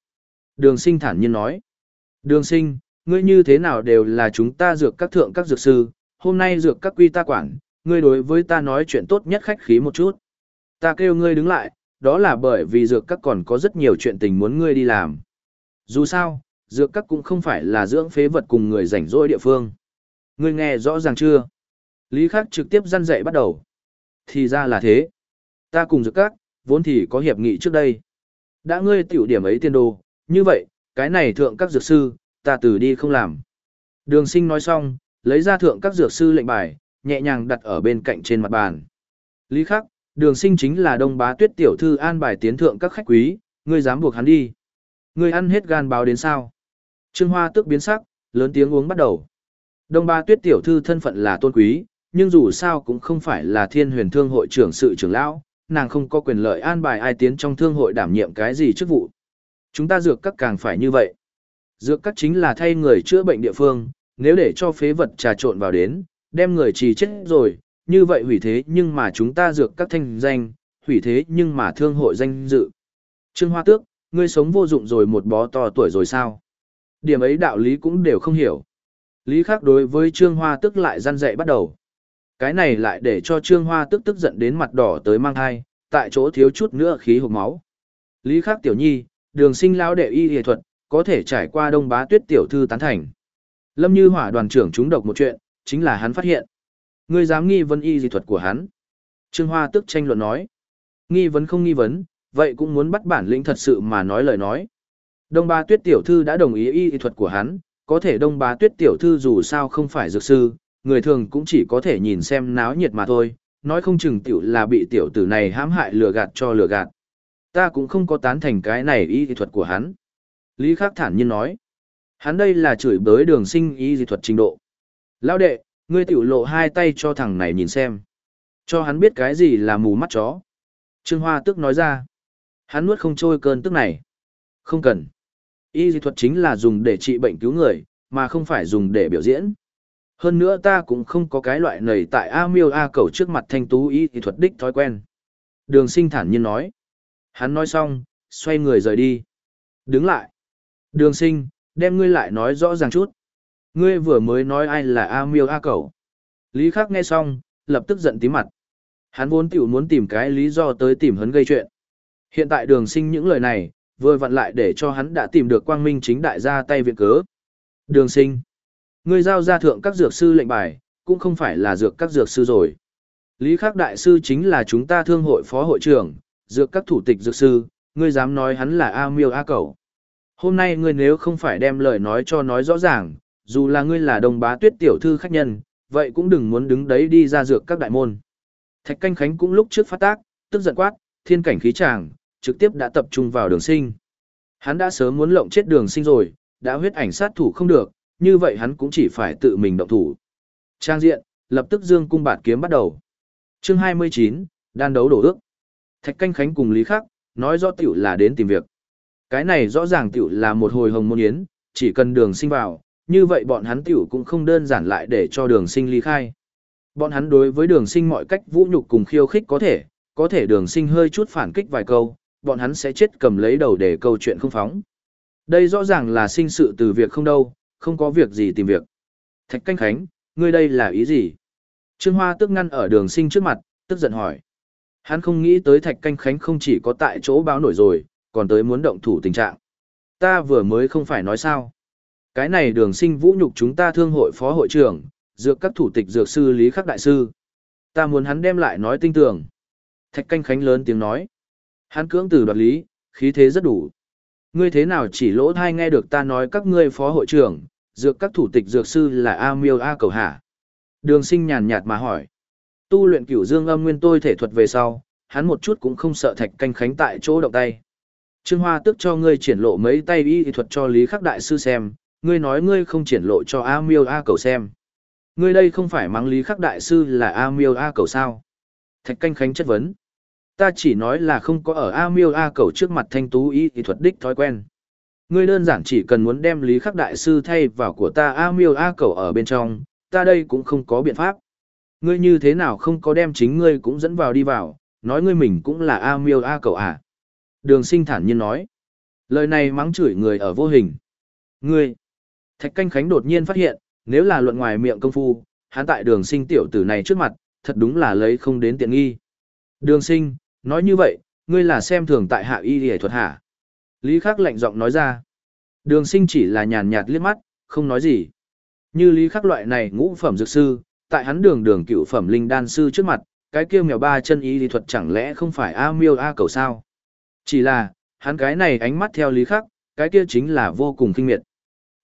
Speaker 1: Đường sinh thản nhiên nói. Đường sinh, ngươi như thế nào đều là chúng ta dược các thượng các dược sư, hôm nay dược các quy ta quản, ngươi đối với ta nói chuyện tốt nhất khách khí một chút. Ta kêu ngươi đứng lại, đó là bởi vì dược các còn có rất nhiều chuyện tình muốn ngươi đi làm. Dù sao, dược các cũng không phải là dưỡng phế vật cùng người rảnh rỗi địa phương. Ngươi nghe rõ ràng chưa? Lý Khắc trực tiếp răn dạy bắt đầu. Thì ra là thế. Ta cùng dược các, vốn thì có hiệp nghị trước đây. Đã ngươi tiểu điểm ấy tiên đồ, như vậy, cái này thượng các dược sư, ta từ đi không làm. Đường sinh nói xong, lấy ra thượng các dược sư lệnh bài, nhẹ nhàng đặt ở bên cạnh trên mặt bàn. Lý khắc, đường sinh chính là đông bá tuyết tiểu thư an bài tiến thượng các khách quý, ngươi dám buộc hắn đi. Ngươi ăn hết gan báo đến sao? Trương Hoa tức biến sắc, lớn tiếng uống bắt đầu. Đông bá tuyết tiểu thư thân phận là tôn quý, nhưng dù sao cũng không phải là thiên huyền thương hội trưởng sự trưởng lão, nàng không có quyền lợi an bài ai tiến trong thương hội đảm nhiệm cái gì chức vụ. Chúng ta dược các càng phải như vậy. Dược các chính là thay người chữa bệnh địa phương, nếu để cho phế vật trà trộn vào đến, đem người trì chết rồi, như vậy hủy thế nhưng mà chúng ta dược các thanh danh, hủy thế nhưng mà thương hội danh dự. Trương Hoa Tước, ngươi sống vô dụng rồi một bó to tuổi rồi sao? Điểm ấy đạo lý cũng đều không hiểu. Lý khác đối với Trương Hoa Tước lại gian dạy bắt đầu. Cái này lại để cho Trương Hoa Tước tức giận đến mặt đỏ tới mang thai, tại chỗ thiếu chút nữa khí hộp máu. Lý khác tiểu nhi, đường sinh lão đệ y y thuật, có thể trải qua đông bá tuyết tiểu thư tán thành. Lâm Như Hỏa đoàn trưởng chúng độc một chuyện, chính là hắn phát hiện. Ngươi dám nghi vấn y dị thuật của hắn. Trương Hoa tức tranh luận nói. Nghi vấn không nghi vấn, vậy cũng muốn bắt bản lĩnh thật sự mà nói lời nói. Đông Ba tuyết tiểu thư đã đồng ý y dị thuật của hắn, có thể đông Ba tuyết tiểu thư dù sao không phải dược sư, người thường cũng chỉ có thể nhìn xem náo nhiệt mà thôi, nói không chừng tiểu là bị tiểu tử này hãm hại lừa gạt cho lừa gạt. Ta cũng không có tán thành cái này y dị thuật của hắn. Lý Khắc thản nhiên nói. Hắn đây là chửi bới đường sinh y dị thuật trình độ. Lao đệ, ngươi tiểu lộ hai tay cho thằng này nhìn xem. Cho hắn biết cái gì là mù mắt chó. Trương Hoa tức nói ra. Hắn nuốt không trôi cơn tức này. Không cần. Y dị thuật chính là dùng để trị bệnh cứu người, mà không phải dùng để biểu diễn. Hơn nữa ta cũng không có cái loại này tại A miêu A cầu trước mặt thanh tú y dị thuật đích thói quen. Đường sinh thản nhiên nói. Hắn nói xong, xoay người rời đi. Đứng lại. Đường sinh, đem ngươi lại nói rõ ràng chút. Ngươi vừa mới nói ai là A miêu A Cẩu? Lý Khắc nghe xong, lập tức giận tí mặt. Hắn vốn tiểu muốn tìm cái lý do tới tìm hắn gây chuyện. Hiện tại đường sinh những lời này, vừa vặn lại để cho hắn đã tìm được quang minh chính đại ra tay viện cớ. Đường sinh. Ngươi giao ra thượng các dược sư lệnh bài, cũng không phải là dược các dược sư rồi. Lý Khắc Đại Sư chính là chúng ta thương hội phó hội trưởng, dược các thủ tịch dược sư, ngươi dám nói hắn là A miêu A Cẩu? Hôm nay ngươi nếu không phải đem lời nói cho nói rõ ràng, dù là ngươi là đồng bá tuyết tiểu thư khách nhân, vậy cũng đừng muốn đứng đấy đi ra dược các đại môn. Thạch canh khánh cũng lúc trước phát tác, tức giận quát, thiên cảnh khí tràng, trực tiếp đã tập trung vào đường sinh. Hắn đã sớm muốn lộng chết đường sinh rồi, đã huyết ảnh sát thủ không được, như vậy hắn cũng chỉ phải tự mình động thủ. Trang diện, lập tức dương cung bạt kiếm bắt đầu. chương 29, đan đấu đổ ước. Thạch canh khánh cùng Lý Khắc, nói rõ tiểu là đến tìm việc. Cái này rõ ràng tiểu là một hồi hồng môn yến, chỉ cần đường sinh vào, như vậy bọn hắn tiểu cũng không đơn giản lại để cho đường sinh ly khai. Bọn hắn đối với đường sinh mọi cách vũ nhục cùng khiêu khích có thể, có thể đường sinh hơi chút phản kích vài câu, bọn hắn sẽ chết cầm lấy đầu để câu chuyện không phóng. Đây rõ ràng là sinh sự từ việc không đâu, không có việc gì tìm việc. Thạch canh khánh, ngươi đây là ý gì? Trương Hoa tức ngăn ở đường sinh trước mặt, tức giận hỏi. Hắn không nghĩ tới thạch canh khánh không chỉ có tại chỗ báo nổi rồi, còn tới muốn động thủ tình trạng. Ta vừa mới không phải nói sao. Cái này đường sinh vũ nhục chúng ta thương hội phó hội trưởng, dược các thủ tịch dược sư Lý Khắc Đại Sư. Ta muốn hắn đem lại nói tinh tưởng. Thạch canh khánh lớn tiếng nói. Hắn cưỡng từ đoạt lý, khí thế rất đủ. Ngươi thế nào chỉ lỗ thai nghe được ta nói các ngươi phó hội trưởng, dược các thủ tịch dược sư là A Miêu A Cầu hạ. Đường sinh nhàn nhạt mà hỏi. Tu luyện cửu dương âm nguyên tôi thể thuật về sau, hắn một chút cũng không sợ thạch canh khánh tại chỗ động tay. Trương Hoa tức cho ngươi triển lộ mấy tay y thuật cho Lý Khắc Đại Sư xem, ngươi nói ngươi không triển lộ cho A Miêu A Cầu xem. Ngươi đây không phải mắng Lý Khắc Đại Sư là A Miêu A Cầu sao? Thạch canh khánh chất vấn. Ta chỉ nói là không có ở A Miêu A Cầu trước mặt thanh tú y thuật đích thói quen. Ngươi đơn giản chỉ cần muốn đem Lý Khắc Đại Sư thay vào của ta A Miêu A Cầu ở bên trong, ta đây cũng không có biện pháp. Ngươi như thế nào không có đem chính ngươi cũng dẫn vào đi vào, nói ngươi mình cũng là A Miêu A Cầu à. Đường sinh thản nhiên nói. Lời này mắng chửi người ở vô hình. Ngươi. Thạch Canh Khánh đột nhiên phát hiện, nếu là luận ngoài miệng công phu, hắn tại đường sinh tiểu tử này trước mặt, thật đúng là lấy không đến tiện nghi. Đường sinh, nói như vậy, ngươi là xem thường tại hạ y hề thuật hả? Lý Khắc lạnh giọng nói ra. Đường sinh chỉ là nhàn nhạt liếc mắt, không nói gì. Như Lý Khắc loại này ngũ phẩm dược sư, tại hắn đường đường cựu phẩm linh đan sư trước mặt, cái kia mèo ba chân y lý thuật chẳng lẽ không phải A miêu A cầu sao? Chỉ là, hắn cái này ánh mắt theo Lý Khắc, cái kia chính là vô cùng kinh miệt.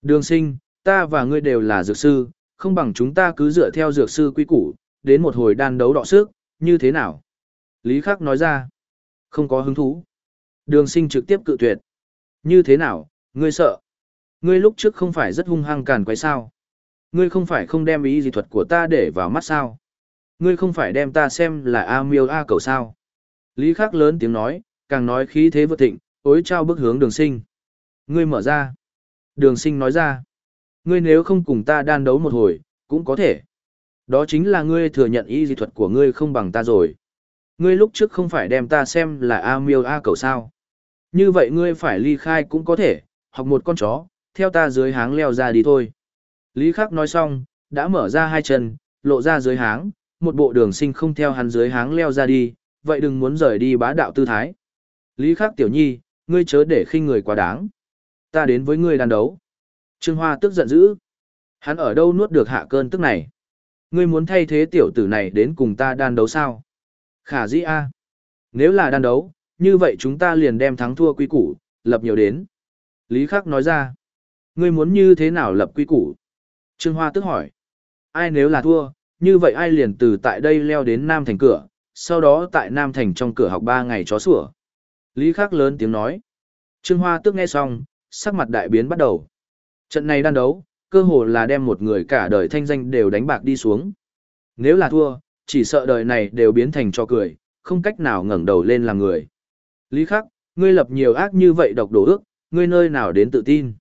Speaker 1: Đường sinh, ta và ngươi đều là dược sư, không bằng chúng ta cứ dựa theo dược sư quy củ, đến một hồi đan đấu đọ sức, như thế nào? Lý Khắc nói ra, không có hứng thú. Đường sinh trực tiếp cự tuyệt. Như thế nào, ngươi sợ? Ngươi lúc trước không phải rất hung hăng càn quấy sao? Ngươi không phải không đem ý gì thuật của ta để vào mắt sao? Ngươi không phải đem ta xem là A miêu A cầu sao? Lý Khắc lớn tiếng nói, càng nói khí thế vượt thịnh, ối trao bước hướng đường sinh. Ngươi mở ra. Đường sinh nói ra. Ngươi nếu không cùng ta đan đấu một hồi, cũng có thể. Đó chính là ngươi thừa nhận y dị thuật của ngươi không bằng ta rồi. Ngươi lúc trước không phải đem ta xem là A miêu A cầu sao. Như vậy ngươi phải ly khai cũng có thể, học một con chó, theo ta dưới háng leo ra đi thôi. Lý Khắc nói xong, đã mở ra hai chân, lộ ra dưới háng, một bộ đường sinh không theo hắn dưới háng leo ra đi, vậy đừng muốn rời đi bá đạo tư thái. Lý Khắc tiểu nhi, ngươi chớ để khinh người quá đáng. Ta đến với ngươi đàn đấu. Trương Hoa tức giận dữ. Hắn ở đâu nuốt được hạ cơn tức này? Ngươi muốn thay thế tiểu tử này đến cùng ta đan đấu sao? Khả dĩ a. Nếu là đan đấu, như vậy chúng ta liền đem thắng thua quy củ, lập nhiều đến. Lý Khắc nói ra. Ngươi muốn như thế nào lập quy củ? Trương Hoa tức hỏi. Ai nếu là thua, như vậy ai liền từ tại đây leo đến Nam Thành cửa, sau đó tại Nam Thành trong cửa học 3 ngày chó sủa. Lý Khắc lớn tiếng nói. Trương Hoa tức nghe xong, sắc mặt đại biến bắt đầu. Trận này đan đấu, cơ hồ là đem một người cả đời thanh danh đều đánh bạc đi xuống. Nếu là thua, chỉ sợ đời này đều biến thành cho cười, không cách nào ngẩng đầu lên làm người. Lý Khắc, ngươi lập nhiều ác như vậy độc đổ ước, ngươi nơi nào đến tự tin?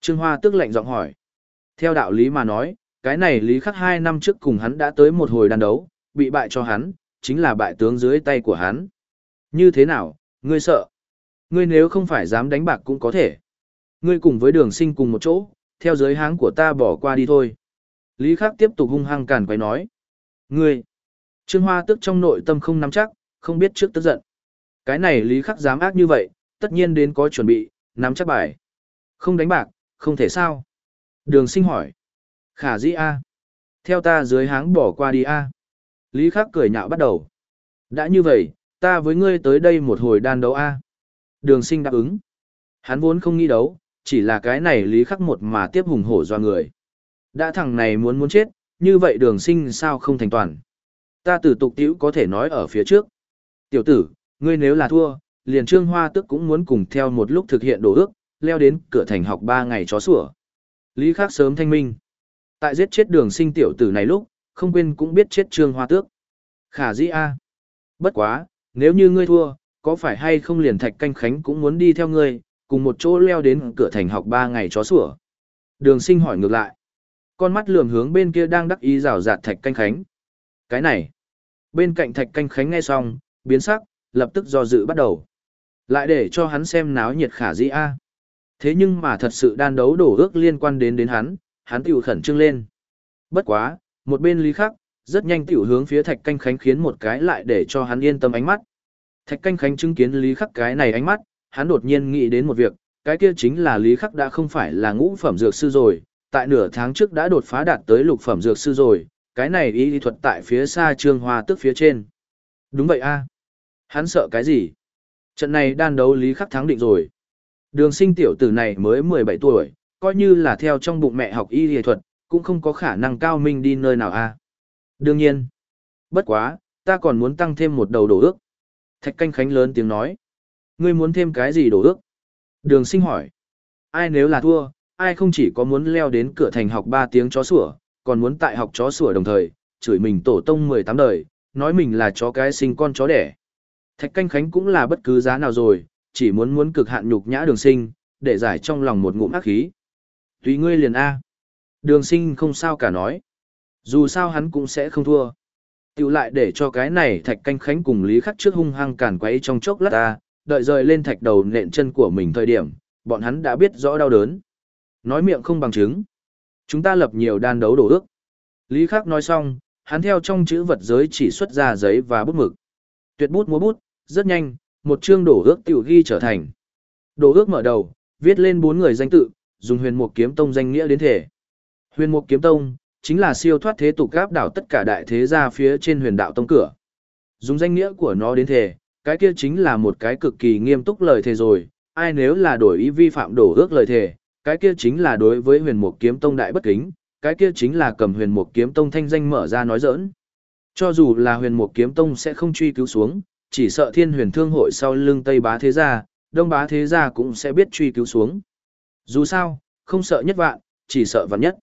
Speaker 1: Trương Hoa tức lạnh giọng hỏi. Theo đạo lý mà nói, cái này Lý Khắc hai năm trước cùng hắn đã tới một hồi đàn đấu, bị bại cho hắn, chính là bại tướng dưới tay của hắn. Như thế nào, ngươi sợ? Ngươi nếu không phải dám đánh bạc cũng có thể. Ngươi cùng với đường sinh cùng một chỗ, theo giới háng của ta bỏ qua đi thôi. Lý Khắc tiếp tục hung hăng cản quay nói. Ngươi! Trương Hoa tức trong nội tâm không nắm chắc, không biết trước tức giận. Cái này Lý Khắc dám ác như vậy, tất nhiên đến có chuẩn bị, nắm chắc bài. Không đánh bạc, không thể sao. Đường sinh hỏi. Khả dĩ A. Theo ta dưới háng bỏ qua đi A. Lý Khắc cười nhạo bắt đầu. Đã như vậy, ta với ngươi tới đây một hồi đan đấu A. Đường sinh đáp ứng. Hắn vốn không nghĩ đấu, chỉ là cái này Lý Khắc một mà tiếp hùng hổ do người. Đã thằng này muốn muốn chết, như vậy đường sinh sao không thành toàn. Ta tử tục tiểu có thể nói ở phía trước. Tiểu tử, ngươi nếu là thua, liền trương hoa tức cũng muốn cùng theo một lúc thực hiện đổ ước, leo đến cửa thành học 3 ngày chó sủa. Lý Khắc sớm thanh minh. Tại giết chết đường sinh tiểu tử này lúc, không quên cũng biết chết trương hoa tước. Khả dĩ a Bất quá, nếu như ngươi thua, có phải hay không liền thạch canh khánh cũng muốn đi theo ngươi, cùng một chỗ leo đến cửa thành học ba ngày chó sủa. Đường sinh hỏi ngược lại. Con mắt lườm hướng bên kia đang đắc ý rào rạt thạch canh khánh. Cái này. Bên cạnh thạch canh khánh nghe xong, biến sắc, lập tức do dự bắt đầu. Lại để cho hắn xem náo nhiệt khả dĩ a Thế nhưng mà thật sự đan đấu đổ ước liên quan đến đến hắn, hắn tiểu khẩn trương lên. Bất quá, một bên lý khắc, rất nhanh tiểu hướng phía thạch canh khánh khiến một cái lại để cho hắn yên tâm ánh mắt. Thạch canh khánh chứng kiến lý khắc cái này ánh mắt, hắn đột nhiên nghĩ đến một việc, cái kia chính là lý khắc đã không phải là ngũ phẩm dược sư rồi, tại nửa tháng trước đã đột phá đạt tới lục phẩm dược sư rồi, cái này ý lý thuật tại phía xa trương hoa tức phía trên. Đúng vậy a Hắn sợ cái gì? Trận này đan đấu lý khắc thắng định rồi. Đường sinh tiểu tử này mới 17 tuổi, coi như là theo trong bụng mẹ học y y thuật, cũng không có khả năng cao minh đi nơi nào a Đương nhiên. Bất quá, ta còn muốn tăng thêm một đầu đổ ước. Thạch canh khánh lớn tiếng nói. Ngươi muốn thêm cái gì đổ ước? Đường sinh hỏi. Ai nếu là thua, ai không chỉ có muốn leo đến cửa thành học 3 tiếng chó sủa, còn muốn tại học chó sủa đồng thời, chửi mình tổ tông 18 đời, nói mình là chó cái sinh con chó đẻ. Thạch canh khánh cũng là bất cứ giá nào rồi, chỉ muốn muốn cực hạn nhục nhã đường sinh, để giải trong lòng một ngụm ác khí. Tùy ngươi liền A. Đường sinh không sao cả nói. Dù sao hắn cũng sẽ không thua. Tiểu lại để cho cái này thạch canh khánh cùng lý khắc trước hung hăng cản quấy trong chốc lát ta, đợi rời lên thạch đầu nện chân của mình thời điểm, bọn hắn đã biết rõ đau đớn. Nói miệng không bằng chứng. Chúng ta lập nhiều đan đấu đổ ước. Lý khắc nói xong, hắn theo trong chữ vật giới chỉ xuất ra giấy và bút mực. Tuyệt bút múa bút, rất nhanh, một chương đổ ước tiểu ghi trở thành. Đổ ước mở đầu, viết lên bốn người danh tự, dùng huyền mục kiếm tông danh nghĩa đến thể. Huyền mục kiếm tông, chính là siêu thoát thế tục gáp đảo tất cả đại thế gia phía trên huyền đạo tông cửa. Dùng danh nghĩa của nó đến thể, cái kia chính là một cái cực kỳ nghiêm túc lời thề rồi, ai nếu là đổi ý vi phạm đổ ước lời thề, cái kia chính là đối với huyền mục kiếm tông đại bất kính, cái kia chính là cầm huyền mục kiếm tông thanh danh mở ra nói giỡn. Cho dù là huyền mục kiếm tông sẽ không truy cứu xuống, chỉ sợ thiên huyền thương hội sau lưng Tây bá thế gia, Đông bá thế gia cũng sẽ biết truy cứu xuống. Dù sao, không sợ nhất vạn, chỉ sợ vạn nhất.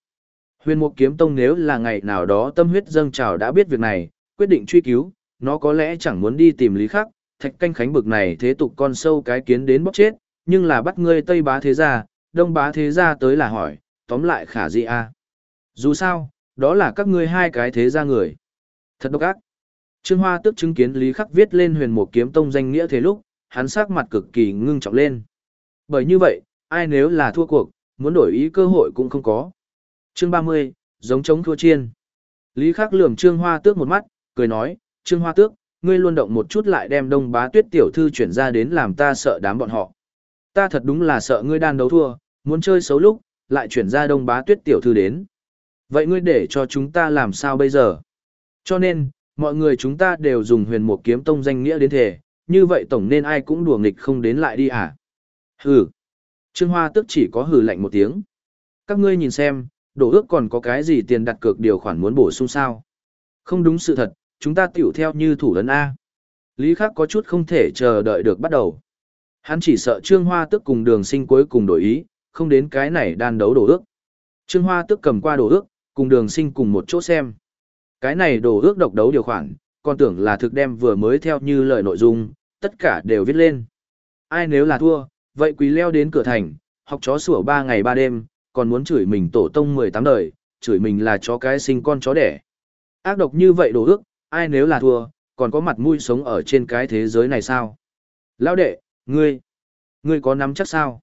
Speaker 1: Huyền mục kiếm tông nếu là ngày nào đó tâm huyết dâng trào đã biết việc này, quyết định truy cứu, nó có lẽ chẳng muốn đi tìm lý khắc, thạch canh khánh bực này thế tục con sâu cái kiến đến bóc chết, nhưng là bắt ngươi Tây bá thế gia, Đông bá thế gia tới là hỏi, tóm lại khả gì a Dù sao, đó là các ngươi hai cái thế gia người. Thật độc ác. Trương Hoa tức chứng kiến Lý Khắc viết lên huyền một kiếm tông danh nghĩa thế lúc, hắn sắc mặt cực kỳ ngưng trọng lên. Bởi như vậy, ai nếu là thua cuộc, muốn đổi ý cơ hội cũng không có. Chương 30, giống chống thua chiên. Lý Khắc lườm Trương Hoa tước một mắt, cười nói, Trương Hoa tước, ngươi luôn động một chút lại đem đông bá tuyết tiểu thư chuyển ra đến làm ta sợ đám bọn họ. Ta thật đúng là sợ ngươi đan đấu thua, muốn chơi xấu lúc, lại chuyển ra đông bá tuyết tiểu thư đến. Vậy ngươi để cho chúng ta làm sao bây giờ? Cho nên, mọi người chúng ta đều dùng huyền một kiếm tông danh nghĩa đến thể, như vậy tổng nên ai cũng đùa nghịch không đến lại đi à? Hừ. Trương Hoa tức chỉ có hừ lạnh một tiếng. Các ngươi nhìn xem, đổ ước còn có cái gì tiền đặt cược điều khoản muốn bổ sung sao? Không đúng sự thật, chúng ta tiểu theo như thủ lấn A. Lý Khắc có chút không thể chờ đợi được bắt đầu. Hắn chỉ sợ Trương Hoa tức cùng đường sinh cuối cùng đổi ý, không đến cái này đan đấu đổ ước. Trương Hoa tức cầm qua đổ ước, cùng đường sinh cùng một chỗ xem. Cái này đổ ước độc đấu điều khoản, còn tưởng là thực đem vừa mới theo như lời nội dung, tất cả đều viết lên. Ai nếu là thua, vậy quý leo đến cửa thành, học chó sủa 3 ngày 3 đêm, còn muốn chửi mình tổ tông 18 đời, chửi mình là chó cái sinh con chó đẻ. Ác độc như vậy đổ ước, ai nếu là thua, còn có mặt mũi sống ở trên cái thế giới này sao? Lão đệ, ngươi, ngươi có nắm chắc sao?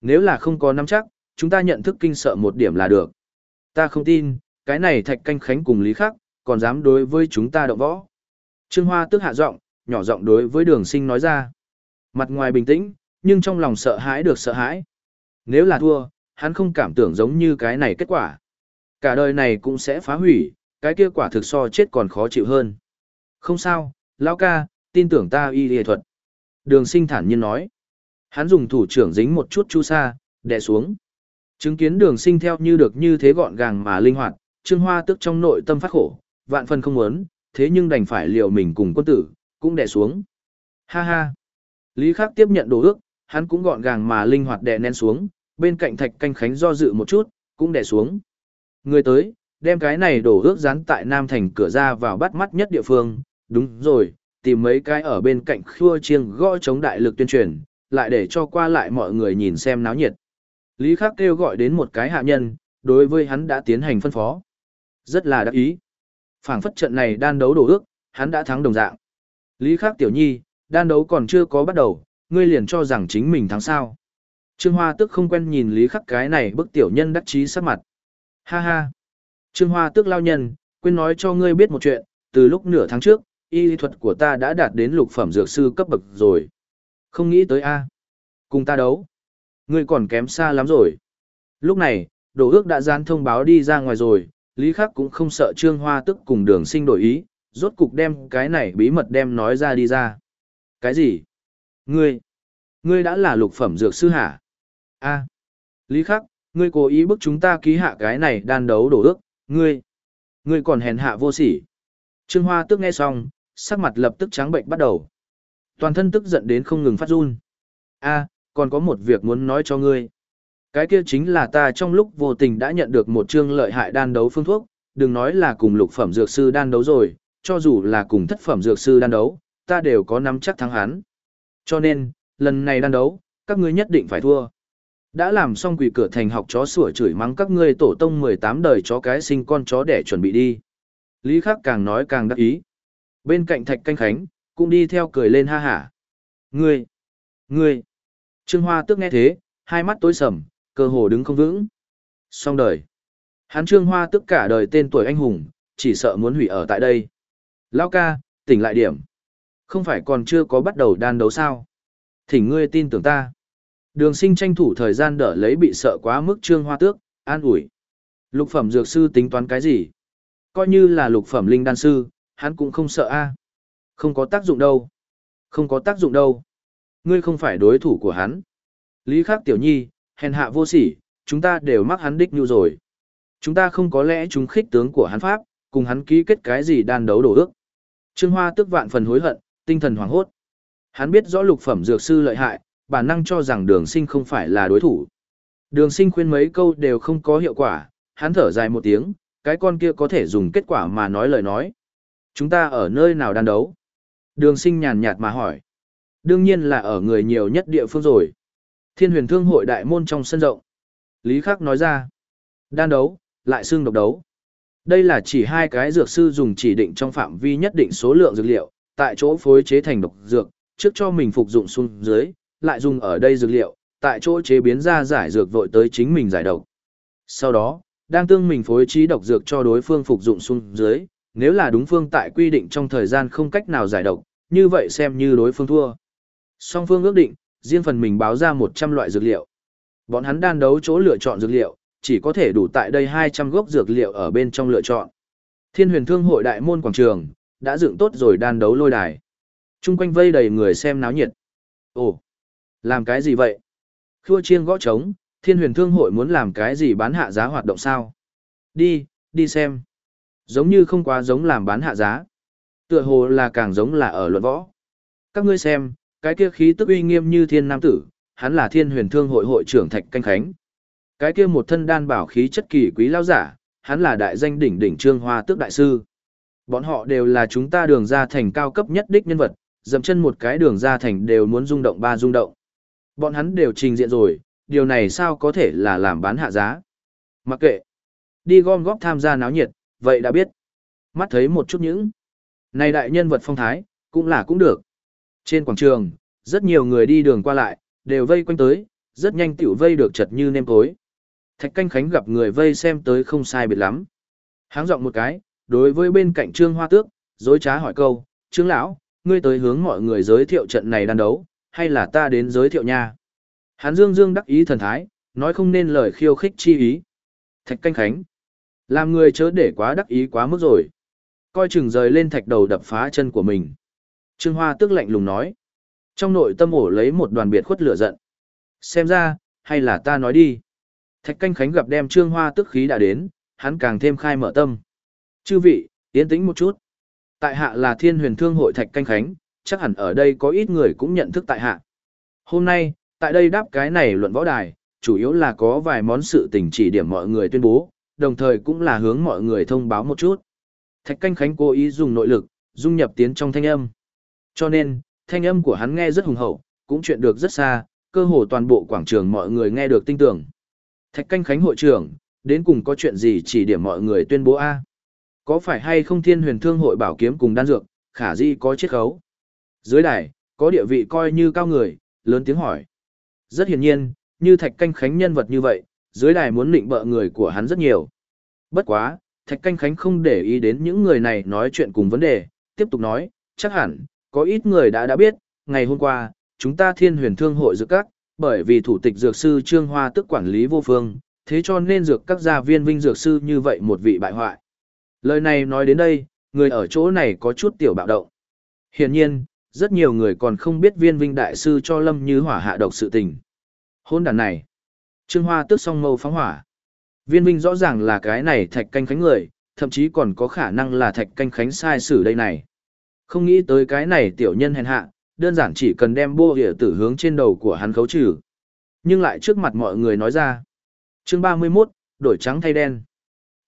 Speaker 1: Nếu là không có nắm chắc, chúng ta nhận thức kinh sợ một điểm là được. Ta không tin, cái này thạch canh khánh cùng lý khắc, còn dám đối với chúng ta động võ. Trương Hoa tức hạ giọng, nhỏ giọng đối với đường sinh nói ra. Mặt ngoài bình tĩnh, nhưng trong lòng sợ hãi được sợ hãi. Nếu là thua, hắn không cảm tưởng giống như cái này kết quả. Cả đời này cũng sẽ phá hủy, cái kia quả thực so chết còn khó chịu hơn. Không sao, lão ca, tin tưởng ta y y thuật. Đường sinh thản nhiên nói. Hắn dùng thủ trưởng dính một chút chu sa, đè xuống. Chứng kiến đường sinh theo như được như thế gọn gàng mà linh hoạt, Trương Hoa tức trong nội tâm phát khổ, vạn phần không muốn, thế nhưng đành phải liều mình cùng quân tử, cũng đè xuống. Ha ha. Lý Khắc tiếp nhận đồ ước, hắn cũng gọn gàng mà linh hoạt đè nén xuống, bên cạnh thạch canh khánh do dự một chút, cũng đè xuống. Người tới, đem cái này đổ ước dán tại Nam Thành cửa ra vào bắt mắt nhất địa phương, đúng rồi, tìm mấy cái ở bên cạnh khua chiêng gõ chống đại lực tuyên truyền, lại để cho qua lại mọi người nhìn xem náo nhiệt. Lý Khắc kêu gọi đến một cái hạ nhân, đối với hắn đã tiến hành phân phó. Rất là đắc ý. phảng phất trận này đan đấu đổ ước, hắn đã thắng đồng dạng. Lý Khắc tiểu nhi, đan đấu còn chưa có bắt đầu, ngươi liền cho rằng chính mình thắng sao. Trương Hoa tức không quen nhìn Lý Khắc cái này bức tiểu nhân đắc chí sắc mặt. Ha ha. Trương Hoa tức lao nhân, quên nói cho ngươi biết một chuyện, từ lúc nửa tháng trước, y lý thuật của ta đã đạt đến lục phẩm dược sư cấp bậc rồi. Không nghĩ tới a Cùng ta đấu. Ngươi còn kém xa lắm rồi. Lúc này, đồ ước đã dán thông báo đi ra ngoài rồi, Lý Khắc cũng không sợ Trương Hoa tức cùng đường sinh đổi ý, rốt cục đem cái này bí mật đem nói ra đi ra. Cái gì? Ngươi? Ngươi đã là lục phẩm dược sư hả? a Lý Khắc, ngươi cố ý bức chúng ta ký hạ cái này đan đấu đổ ước, ngươi, ngươi còn hèn hạ vô sỉ. Trương Hoa tức nghe xong, sắc mặt lập tức trắng bệnh bắt đầu. Toàn thân tức giận đến không ngừng phát run. a còn có một việc muốn nói cho ngươi. Cái kia chính là ta trong lúc vô tình đã nhận được một chương lợi hại đan đấu phương thuốc, đừng nói là cùng lục phẩm dược sư đan đấu rồi, cho dù là cùng thất phẩm dược sư đan đấu, ta đều có nắm chắc thắng hắn. Cho nên, lần này đan đấu, các ngươi nhất định phải thua. Đã làm xong quỷ cửa thành học chó sủa chửi mắng các ngươi tổ tông 18 đời chó cái sinh con chó để chuẩn bị đi. Lý Khắc càng nói càng đắc ý. Bên cạnh Thạch Canh Khánh, cũng đi theo cười lên ha hả. Ngươi! Ngươi! Trương Hoa tức nghe thế, hai mắt tối sầm, cơ hồ đứng không vững. Xong đời. Hắn Trương Hoa tức cả đời tên tuổi anh hùng, chỉ sợ muốn hủy ở tại đây. Lao ca, tỉnh lại điểm. Không phải còn chưa có bắt đầu đan đấu sao? Thỉnh ngươi tin tưởng ta. Đường sinh tranh thủ thời gian đỡ lấy bị sợ quá mức trương hoa tước, an ủi. Lục phẩm dược sư tính toán cái gì? Coi như là lục phẩm linh đan sư, hắn cũng không sợ a Không có tác dụng đâu. Không có tác dụng đâu. Ngươi không phải đối thủ của hắn. Lý Khắc Tiểu Nhi, hèn hạ vô sỉ, chúng ta đều mắc hắn đích như rồi. Chúng ta không có lẽ chúng khích tướng của hắn Pháp, cùng hắn ký kết cái gì đan đấu đổ ước. Trương Hoa tức vạn phần hối hận, tinh thần hoảng hốt. Hắn biết rõ lục phẩm dược sư lợi hại, bản năng cho rằng đường sinh không phải là đối thủ. Đường sinh khuyên mấy câu đều không có hiệu quả, hắn thở dài một tiếng, cái con kia có thể dùng kết quả mà nói lời nói. Chúng ta ở nơi nào đan đấu? Đường sinh nhàn nhạt mà hỏi. Đương nhiên là ở người nhiều nhất địa phương rồi. Thiên huyền thương hội đại môn trong sân rộng. Lý Khắc nói ra. Đan đấu, lại xương độc đấu. Đây là chỉ hai cái dược sư dùng chỉ định trong phạm vi nhất định số lượng dược liệu, tại chỗ phối chế thành độc dược, trước cho mình phục dụng xuống dưới, lại dùng ở đây dược liệu, tại chỗ chế biến ra giải dược vội tới chính mình giải độc. Sau đó, đang tương mình phối trí độc dược cho đối phương phục dụng xuống dưới, nếu là đúng phương tại quy định trong thời gian không cách nào giải độc, như vậy xem như đối phương thua. Song phương ước định, riêng phần mình báo ra 100 loại dược liệu. Bọn hắn đan đấu chỗ lựa chọn dược liệu, chỉ có thể đủ tại đây 200 gốc dược liệu ở bên trong lựa chọn. Thiên huyền thương hội đại môn quảng trường, đã dựng tốt rồi đan đấu lôi đài. Trung quanh vây đầy người xem náo nhiệt. Ồ, làm cái gì vậy? Khua chiêng gõ trống, thiên huyền thương hội muốn làm cái gì bán hạ giá hoạt động sao? Đi, đi xem. Giống như không quá giống làm bán hạ giá. Tựa hồ là càng giống là ở luận võ. Các ngươi xem, cái kia khí tức uy nghiêm như thiên nam tử, hắn là thiên huyền thương hội hội trưởng Thạch Canh Khánh. Cái kia một thân đan bảo khí chất kỳ quý lao giả, hắn là đại danh đỉnh đỉnh trương hoa tước đại sư. Bọn họ đều là chúng ta đường ra thành cao cấp nhất đích nhân vật, dậm chân một cái đường ra thành đều muốn rung động ba rung động. Bọn hắn đều trình diện rồi, điều này sao có thể là làm bán hạ giá. Mặc kệ, đi gom góp tham gia náo nhiệt, vậy đã biết. Mắt thấy một chút những. Này đại nhân vật phong thái, cũng là cũng được. Trên quảng trường, rất nhiều người đi đường qua lại, đều vây quanh tới, rất nhanh tiểu vây được chật như nêm tối. Thạch canh khánh gặp người vây xem tới không sai biệt lắm. Háng giọng một cái, đối với bên cạnh trương hoa tước, dối trá hỏi câu, trương lão, ngươi tới hướng mọi người giới thiệu trận này đan đấu, hay là ta đến giới thiệu nha? Hắn dương dương đắc ý thần thái, nói không nên lời khiêu khích chi ý. Thạch canh khánh. Làm người chớ để quá đắc ý quá mức rồi. Coi chừng rời lên thạch đầu đập phá chân của mình. Trương Hoa tức lạnh lùng nói. Trong nội tâm ổ lấy một đoàn biệt khuất lửa giận. Xem ra, hay là ta nói đi. Thạch canh khánh gặp đem Trương Hoa tức khí đã đến, hắn càng thêm khai mở tâm. Chư vị, tiến tĩnh một chút. Tại hạ là thiên huyền thương hội Thạch canh khánh, chắc hẳn ở đây có ít người cũng nhận thức tại hạ. Hôm nay, tại đây đáp cái này luận võ đài, chủ yếu là có vài món sự tình chỉ điểm mọi người tuyên bố, đồng thời cũng là hướng mọi người thông báo một chút. Thạch canh khánh cố ý dùng nội lực, dung nhập tiến trong thanh âm. Cho nên, thanh âm của hắn nghe rất hùng hậu, cũng chuyện được rất xa, cơ hồ toàn bộ quảng trường mọi người nghe được tinh tưởng. Thạch canh khánh hội trưởng, đến cùng có chuyện gì chỉ điểm mọi người tuyên bố A. Có phải hay không thiên huyền thương hội bảo kiếm cùng đan dược, khả di có chiết khấu. Dưới đài, có địa vị coi như cao người, lớn tiếng hỏi. Rất hiển nhiên, như thạch canh khánh nhân vật như vậy, dưới đài muốn định bợ người của hắn rất nhiều. Bất quá, thạch canh khánh không để ý đến những người này nói chuyện cùng vấn đề, tiếp tục nói, chắc hẳn, có ít người đã đã biết, ngày hôm qua, chúng ta thiên huyền thương hội dược các, bởi vì thủ tịch dược sư Trương Hoa tức quản lý vô phương, thế cho nên dược các gia viên vinh dược sư như vậy một vị bại hoại. Lời này nói đến đây, người ở chỗ này có chút tiểu bạo động. Hiển nhiên, rất nhiều người còn không biết viên vinh đại sư cho lâm như hỏa hạ độc sự tình. Hôn đàn này, Trương Hoa tước song mâu phóng hỏa. Viên vinh rõ ràng là cái này thạch canh khánh người, thậm chí còn có khả năng là thạch canh khánh sai sử đây này. Không nghĩ tới cái này tiểu nhân hèn hạ, đơn giản chỉ cần đem bô địa tử hướng trên đầu của hắn khấu trừ. Nhưng lại trước mặt mọi người nói ra. Chương 31, đổi trắng thay đen.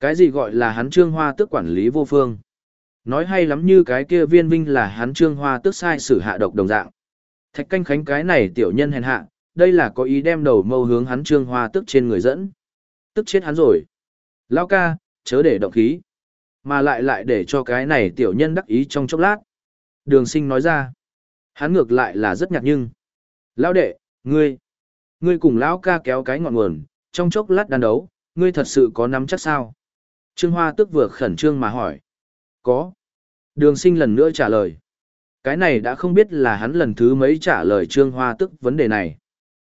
Speaker 1: Cái gì gọi là hắn trương hoa tước quản lý vô phương? Nói hay lắm như cái kia viên vinh là hắn trương hoa tức sai sử hạ độc đồng dạng. Thạch canh khánh cái này tiểu nhân hèn hạ, đây là có ý đem đầu mâu hướng hắn trương hoa tức trên người dẫn. Tức chết hắn rồi. Lao ca, chớ để động khí. Mà lại lại để cho cái này tiểu nhân đắc ý trong chốc lát. Đường sinh nói ra. Hắn ngược lại là rất nhạt nhưng. Lão đệ, ngươi, ngươi cùng lão ca kéo cái ngọn nguồn, trong chốc lát đàn đấu, ngươi thật sự có nắm chắc sao? Trương Hoa tức vừa khẩn trương mà hỏi. Có. Đường sinh lần nữa trả lời. Cái này đã không biết là hắn lần thứ mấy trả lời Trương Hoa tức vấn đề này.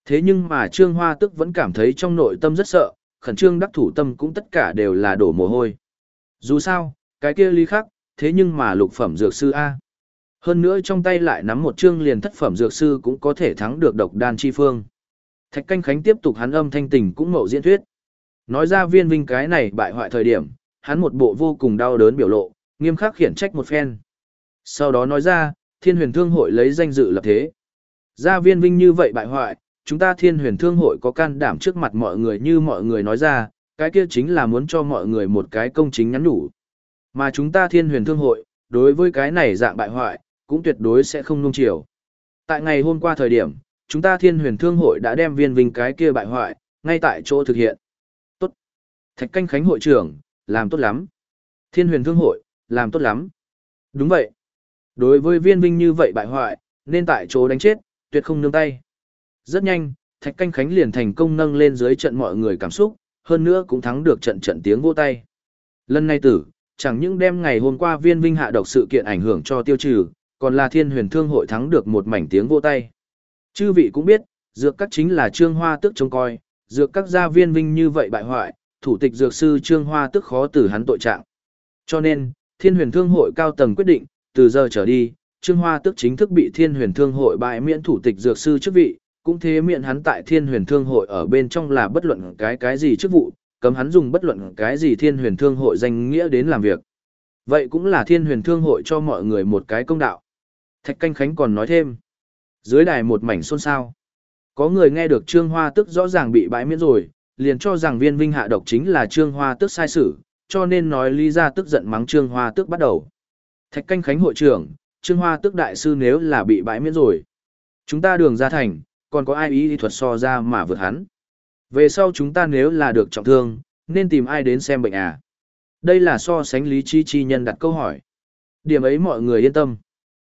Speaker 1: Thế nhưng mà Trương Hoa tức vẫn cảm thấy trong nội tâm rất sợ, khẩn trương đắc thủ tâm cũng tất cả đều là đổ mồ hôi. Dù sao, cái kia ly khắc, thế nhưng mà lục phẩm dược sư A. Hơn nữa trong tay lại nắm một chương liền thất phẩm dược sư cũng có thể thắng được độc đan chi phương. Thạch canh khánh tiếp tục hắn âm thanh tình cũng mậu diễn thuyết. Nói ra viên vinh cái này bại hoại thời điểm, hắn một bộ vô cùng đau đớn biểu lộ, nghiêm khắc khiển trách một phen. Sau đó nói ra, thiên huyền thương hội lấy danh dự lập thế. Ra viên vinh như vậy bại hoại, chúng ta thiên huyền thương hội có can đảm trước mặt mọi người như mọi người nói ra, cái kia chính là muốn cho mọi người một cái công chính nhắn nhủ. Mà chúng ta thiên huyền thương hội, đối với cái này dạng bại hoại, cũng tuyệt đối sẽ không nung chiều. Tại ngày hôm qua thời điểm, chúng ta thiên huyền thương hội đã đem viên vinh cái kia bại hoại, ngay tại chỗ thực hiện. Tốt. Thạch canh khánh hội trưởng, làm tốt lắm. Thiên huyền thương hội, làm tốt lắm. Đúng vậy. Đối với viên vinh như vậy bại hoại, nên tại chỗ đánh chết, tuyệt không nương tay. Rất nhanh, Thạch Canh Khánh liền thành công nâng lên dưới trận mọi người cảm xúc, hơn nữa cũng thắng được trận trận tiếng vỗ tay. Lần này tử, chẳng những đem ngày hôm qua viên vinh hạ độc sự kiện ảnh hưởng cho tiêu trừ, còn là thiên huyền thương hội thắng được một mảnh tiếng vô tay. Chư vị cũng biết, dược các chính là trương hoa tức trông coi, dược các gia viên vinh như vậy bại hoại, thủ tịch dược sư trương hoa tức khó tử hắn tội trạng. Cho nên, thiên huyền thương hội cao tầng quyết định, từ giờ trở đi, trương hoa tức chính thức bị thiên huyền thương hội bãi miễn thủ tịch dược sư chức vị, cũng thế miễn hắn tại thiên huyền thương hội ở bên trong là bất luận cái cái gì chức vụ, cấm hắn dùng bất luận cái gì thiên huyền thương hội danh nghĩa đến làm việc. Vậy cũng là thiên huyền thương hội cho mọi người một cái công đạo. Thạch Canh Khánh còn nói thêm. Dưới đài một mảnh xôn xao. Có người nghe được Trương Hoa tức rõ ràng bị bãi miễn rồi, liền cho rằng viên vinh hạ độc chính là Trương Hoa tức sai sử, cho nên nói lý ra tức giận mắng Trương Hoa tức bắt đầu. Thạch Canh Khánh hội trưởng, Trương Hoa tức đại sư nếu là bị bãi miễn rồi. Chúng ta đường ra thành, còn có ai ý đi thuật so ra mà vượt hắn. Về sau chúng ta nếu là được trọng thương, nên tìm ai đến xem bệnh à? Đây là so sánh lý chi chi nhân đặt câu hỏi. Điểm ấy mọi người yên tâm.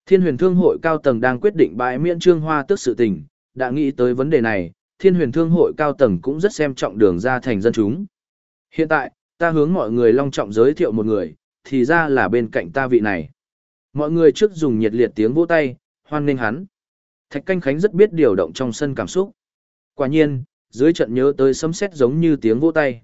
Speaker 1: Thiên huyền thương hội cao tầng đang quyết định bãi miễn trương hoa tức sự tình, đã nghĩ tới vấn đề này, thiên huyền thương hội cao tầng cũng rất xem trọng đường ra thành dân chúng. Hiện tại, ta hướng mọi người long trọng giới thiệu một người, thì ra là bên cạnh ta vị này. Mọi người trước dùng nhiệt liệt tiếng vỗ tay, hoan nghênh hắn. Thạch Canh Khánh rất biết điều động trong sân cảm xúc. Quả nhiên, dưới trận nhớ tới sấm sét giống như tiếng vỗ tay.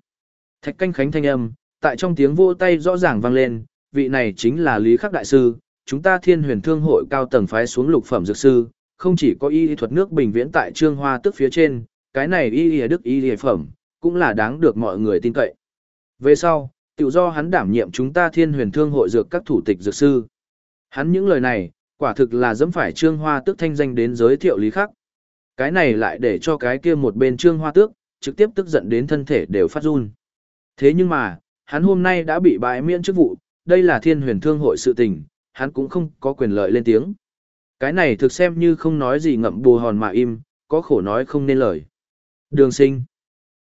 Speaker 1: Thạch Canh Khánh thanh âm, tại trong tiếng vỗ tay rõ ràng vang lên, vị này chính là Lý Khắc Đại Sư, chúng ta thiên huyền thương hội cao tầng phái xuống lục phẩm dược sư, không chỉ có y thuật nước bình viễn tại trương hoa tức phía trên, cái này y y đức y y phẩm, cũng là đáng được mọi người tin cậy. Về sau, tự do hắn đảm nhiệm chúng ta thiên huyền thương hội dược các thủ tịch dược sư. Hắn những lời này, quả thực là dẫm phải trương hoa tức thanh danh đến giới thiệu lý khắc. Cái này lại để cho cái kia một bên trương hoa tước, trực tiếp tức giận đến thân thể đều phát run. Thế nhưng mà, hắn hôm nay đã bị bãi miễn chức vụ, đây là thiên huyền thương hội sự tình, hắn cũng không có quyền lợi lên tiếng. Cái này thực xem như không nói gì ngậm bù hòn mà im, có khổ nói không nên lời. Đường sinh.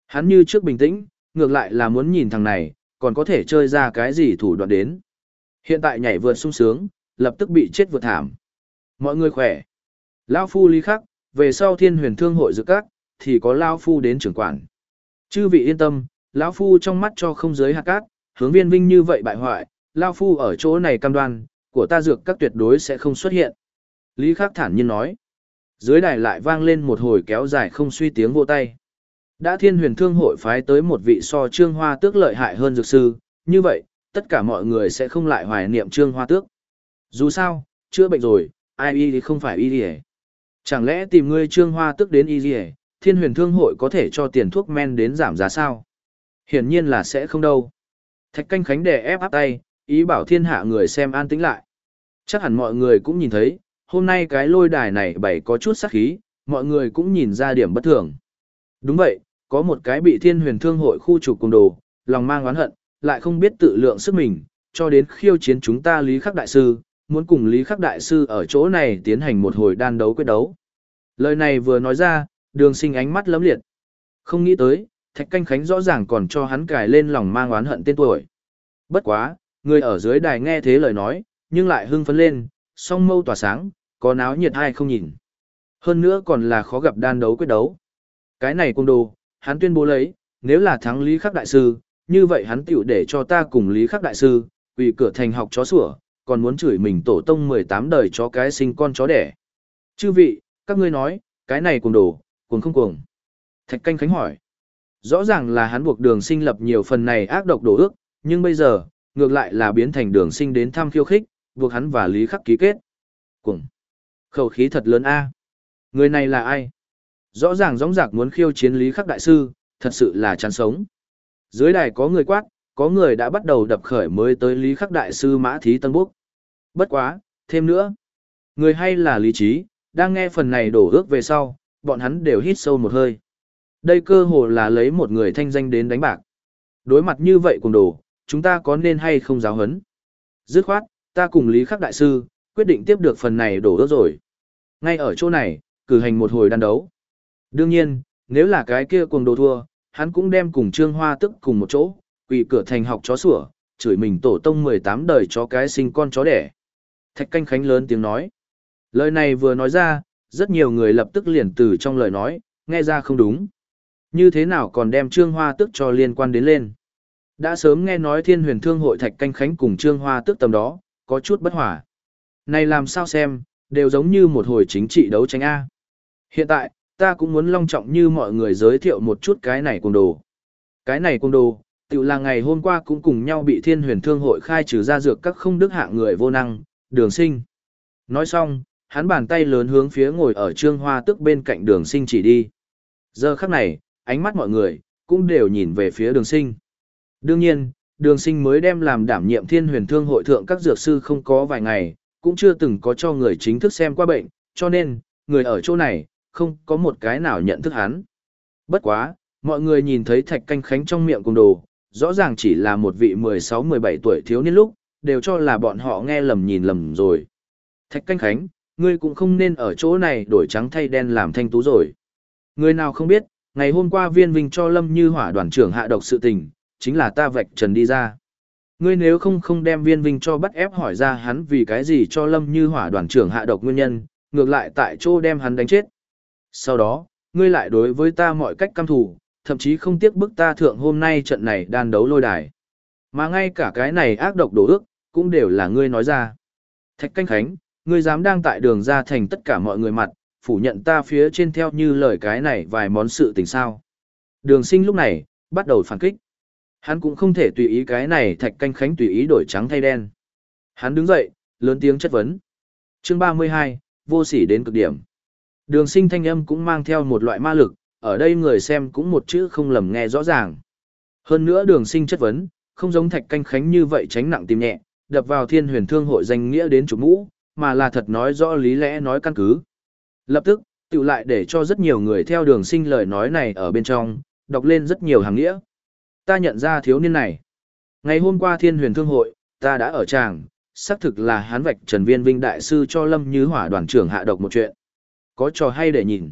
Speaker 1: Hắn như trước bình tĩnh, ngược lại là muốn nhìn thằng này, còn có thể chơi ra cái gì thủ đoạn đến. Hiện tại nhảy vượt sung sướng, lập tức bị chết vượt thảm. Mọi người khỏe. Lao phu lý khắc, về sau thiên huyền thương hội giữa các, thì có Lao phu đến trưởng quản. Chư vị yên tâm, lão phu trong mắt cho không giới hạt cát, hướng viên vinh như vậy bại hoại, Lao phu ở chỗ này cam đoan, của ta dược các tuyệt đối sẽ không xuất hiện. Lý Khắc thản nhiên nói. Dưới đài lại vang lên một hồi kéo dài không suy tiếng vô tay. Đã thiên huyền thương hội phái tới một vị so trương hoa tước lợi hại hơn dược sư, như vậy, tất cả mọi người sẽ không lại hoài niệm trương hoa tước. Dù sao, chữa bệnh rồi, ai y thì không phải y gì Chẳng lẽ tìm ngươi trương hoa tước đến y gì thiên huyền thương hội có thể cho tiền thuốc men đến giảm giá sao? Hiển nhiên là sẽ không đâu. Thạch canh khánh đè ép áp tay, ý bảo thiên hạ người xem an tĩnh lại. Chắc hẳn mọi người cũng nhìn thấy, hôm nay cái lôi đài này bày có chút sắc khí, mọi người cũng nhìn ra điểm bất thường. Đúng vậy, có một cái bị thiên huyền thương hội khu trục cùng đồ, lòng mang oán hận, lại không biết tự lượng sức mình, cho đến khiêu chiến chúng ta Lý Khắc Đại Sư, muốn cùng Lý Khắc Đại Sư ở chỗ này tiến hành một hồi đan đấu quyết đấu. Lời này vừa nói ra, đường sinh ánh mắt lấm liệt. Không nghĩ tới, Thạch Canh Khánh rõ ràng còn cho hắn cài lên lòng mang oán hận tên tuổi. Bất quá, người ở dưới đài nghe thế lời nói, nhưng lại hưng phấn lên, song mâu tỏa sáng, có náo nhiệt hay không nhìn. Hơn nữa còn là khó gặp đan đấu quyết đấu. Cái này cung đồ, hắn tuyên bố lấy, nếu là thắng Lý Khắc Đại Sư, như vậy hắn tiểu để cho ta cùng Lý Khắc Đại Sư, vì cửa thành học chó sủa, còn muốn chửi mình tổ tông 18 đời chó cái sinh con chó đẻ. Chư vị, các ngươi nói, cái này cùng đồ, cuồng không cuồng. Thạch canh khánh hỏi. Rõ ràng là hắn buộc đường sinh lập nhiều phần này ác độc đổ ước, nhưng bây giờ, ngược lại là biến thành đường sinh đến thăm khiêu khích, buộc hắn và Lý Khắc ký kết. Cuồng. Khẩu khí thật lớn a Người này là ai? Rõ ràng giống giạc muốn khiêu chiến Lý Khắc Đại Sư, thật sự là chán sống. Dưới đài có người quát, có người đã bắt đầu đập khởi mới tới Lý Khắc Đại Sư Mã Thí Tân Búc. Bất quá, thêm nữa. Người hay là lý trí, đang nghe phần này đổ ước về sau, bọn hắn đều hít sâu một hơi. Đây cơ hồ là lấy một người thanh danh đến đánh bạc. Đối mặt như vậy cùng đồ, chúng ta có nên hay không giáo hấn? Dứt khoát, ta cùng Lý Khắc Đại Sư, quyết định tiếp được phần này đổ ước rồi. Ngay ở chỗ này, cử hành một hồi đan đấu. Đương nhiên, nếu là cái kia cuồng đồ thua, hắn cũng đem cùng Trương Hoa tức cùng một chỗ, quỳ cửa thành học chó sủa, chửi mình tổ tông 18 đời chó cái sinh con chó đẻ. Thạch canh khánh lớn tiếng nói. Lời này vừa nói ra, rất nhiều người lập tức liền từ trong lời nói, nghe ra không đúng. Như thế nào còn đem Trương Hoa tức cho liên quan đến lên. Đã sớm nghe nói thiên huyền thương hội thạch canh khánh cùng Trương Hoa tức tầm đó, có chút bất hòa. Này làm sao xem, đều giống như một hồi chính trị đấu tranh A. Hiện tại, ta cũng muốn long trọng như mọi người giới thiệu một chút cái này cung đồ. Cái này cung đồ, tự là ngày hôm qua cũng cùng nhau bị thiên huyền thương hội khai trừ ra dược các không đức hạng người vô năng, đường sinh. Nói xong, hắn bàn tay lớn hướng phía ngồi ở trương hoa tức bên cạnh đường sinh chỉ đi. Giờ khắc này, ánh mắt mọi người, cũng đều nhìn về phía đường sinh. Đương nhiên, đường sinh mới đem làm đảm nhiệm thiên huyền thương hội thượng các dược sư không có vài ngày, cũng chưa từng có cho người chính thức xem qua bệnh, cho nên, người ở chỗ này, không có một cái nào nhận thức hắn. Bất quá, mọi người nhìn thấy thạch canh khánh trong miệng cùng đồ, rõ ràng chỉ là một vị 16-17 tuổi thiếu niên lúc, đều cho là bọn họ nghe lầm nhìn lầm rồi. Thạch canh khánh, ngươi cũng không nên ở chỗ này đổi trắng thay đen làm thanh tú rồi. Người nào không biết, ngày hôm qua viên vinh cho lâm như hỏa đoàn trưởng hạ độc sự tình, chính là ta vạch trần đi ra. Ngươi nếu không không đem viên vinh cho bắt ép hỏi ra hắn vì cái gì cho lâm như hỏa đoàn trưởng hạ độc nguyên nhân, ngược lại tại chỗ đem hắn đánh chết. Sau đó, ngươi lại đối với ta mọi cách căm thù, thậm chí không tiếc bức ta thượng hôm nay trận này đan đấu lôi đài. Mà ngay cả cái này ác độc đổ ước, cũng đều là ngươi nói ra. Thạch canh khánh, ngươi dám đang tại đường ra thành tất cả mọi người mặt, phủ nhận ta phía trên theo như lời cái này vài món sự tình sao. Đường sinh lúc này, bắt đầu phản kích. Hắn cũng không thể tùy ý cái này thạch canh khánh tùy ý đổi trắng thay đen. Hắn đứng dậy, lớn tiếng chất vấn. Chương 32, vô sỉ đến cực điểm. Đường sinh thanh âm cũng mang theo một loại ma lực, ở đây người xem cũng một chữ không lầm nghe rõ ràng. Hơn nữa đường sinh chất vấn, không giống thạch canh khánh như vậy tránh nặng tìm nhẹ, đập vào thiên huyền thương hội danh nghĩa đến chủ mũ, mà là thật nói rõ lý lẽ nói căn cứ. Lập tức, tự lại để cho rất nhiều người theo đường sinh lời nói này ở bên trong, đọc lên rất nhiều hàng nghĩa. Ta nhận ra thiếu niên này. Ngày hôm qua thiên huyền thương hội, ta đã ở tràng, xác thực là hán vạch Trần Viên Vinh Đại Sư cho Lâm Như Hỏa đoàn trưởng hạ độc một chuyện. Có trò hay để nhìn.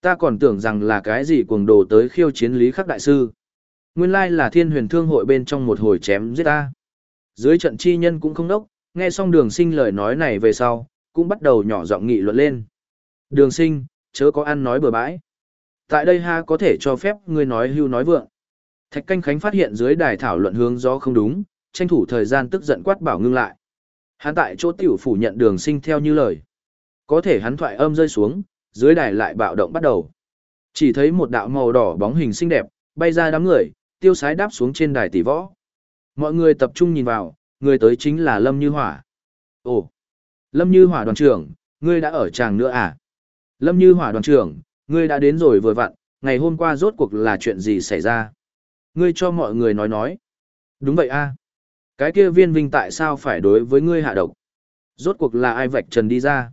Speaker 1: Ta còn tưởng rằng là cái gì cuồng đồ tới khiêu chiến lý khắc đại sư. Nguyên lai là thiên huyền thương hội bên trong một hồi chém giết ta. Dưới trận chi nhân cũng không đốc, nghe xong đường sinh lời nói này về sau, cũng bắt đầu nhỏ giọng nghị luận lên. Đường sinh, chớ có ăn nói bừa bãi. Tại đây ha có thể cho phép ngươi nói hưu nói vượng. Thạch canh khánh phát hiện dưới đài thảo luận hướng gió không đúng, tranh thủ thời gian tức giận quát bảo ngưng lại. Hắn tại chỗ tiểu phủ nhận đường sinh theo như lời. Có thể hắn thoại âm rơi xuống, dưới đài lại bạo động bắt đầu. Chỉ thấy một đạo màu đỏ bóng hình xinh đẹp, bay ra đám người, tiêu sái đáp xuống trên đài tỷ võ. Mọi người tập trung nhìn vào, người tới chính là Lâm Như Hỏa. Ồ, Lâm Như Hỏa đoàn trưởng, ngươi đã ở tràng nữa à? Lâm Như Hỏa đoàn trưởng, ngươi đã đến rồi vừa vặn, ngày hôm qua rốt cuộc là chuyện gì xảy ra? Ngươi cho mọi người nói nói. Đúng vậy a Cái kia viên vinh tại sao phải đối với ngươi hạ độc? Rốt cuộc là ai vạch trần đi ra?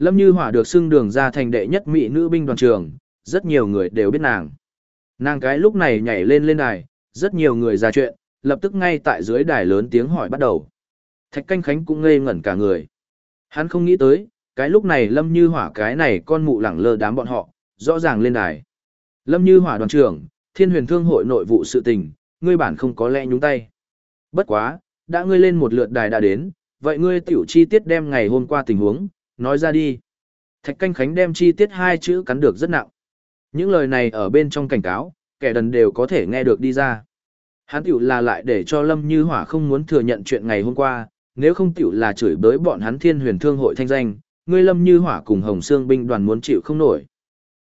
Speaker 1: Lâm Như Hỏa được xưng đường ra thành đệ nhất mỹ nữ binh đoàn trường, rất nhiều người đều biết nàng. Nàng cái lúc này nhảy lên lên đài, rất nhiều người ra chuyện, lập tức ngay tại dưới đài lớn tiếng hỏi bắt đầu. Thạch Canh Khánh cũng ngây ngẩn cả người. Hắn không nghĩ tới, cái lúc này Lâm Như Hỏa cái này con mụ lẳng lơ đám bọn họ, rõ ràng lên đài. Lâm Như Hỏa đoàn trưởng, Thiên Huyền Thương hội nội vụ sự tình, ngươi bản không có lẽ nhúng tay. Bất quá, đã ngươi lên một lượt đài đã đến, vậy ngươi tiểu chi tiết đem ngày hôm qua tình huống, nói ra đi. Thạch Canh Khánh đem chi tiết hai chữ cắn được rất nặng. Những lời này ở bên trong cảnh cáo, kẻ đần đều có thể nghe được đi ra. Hắn tiểu là lại để cho Lâm Như Hỏa không muốn thừa nhận chuyện ngày hôm qua, nếu không tiểu là chửi bới bọn hắn thiên huyền thương hội thanh danh, ngươi Lâm Như Hỏa cùng Hồng Sương binh đoàn muốn chịu không nổi.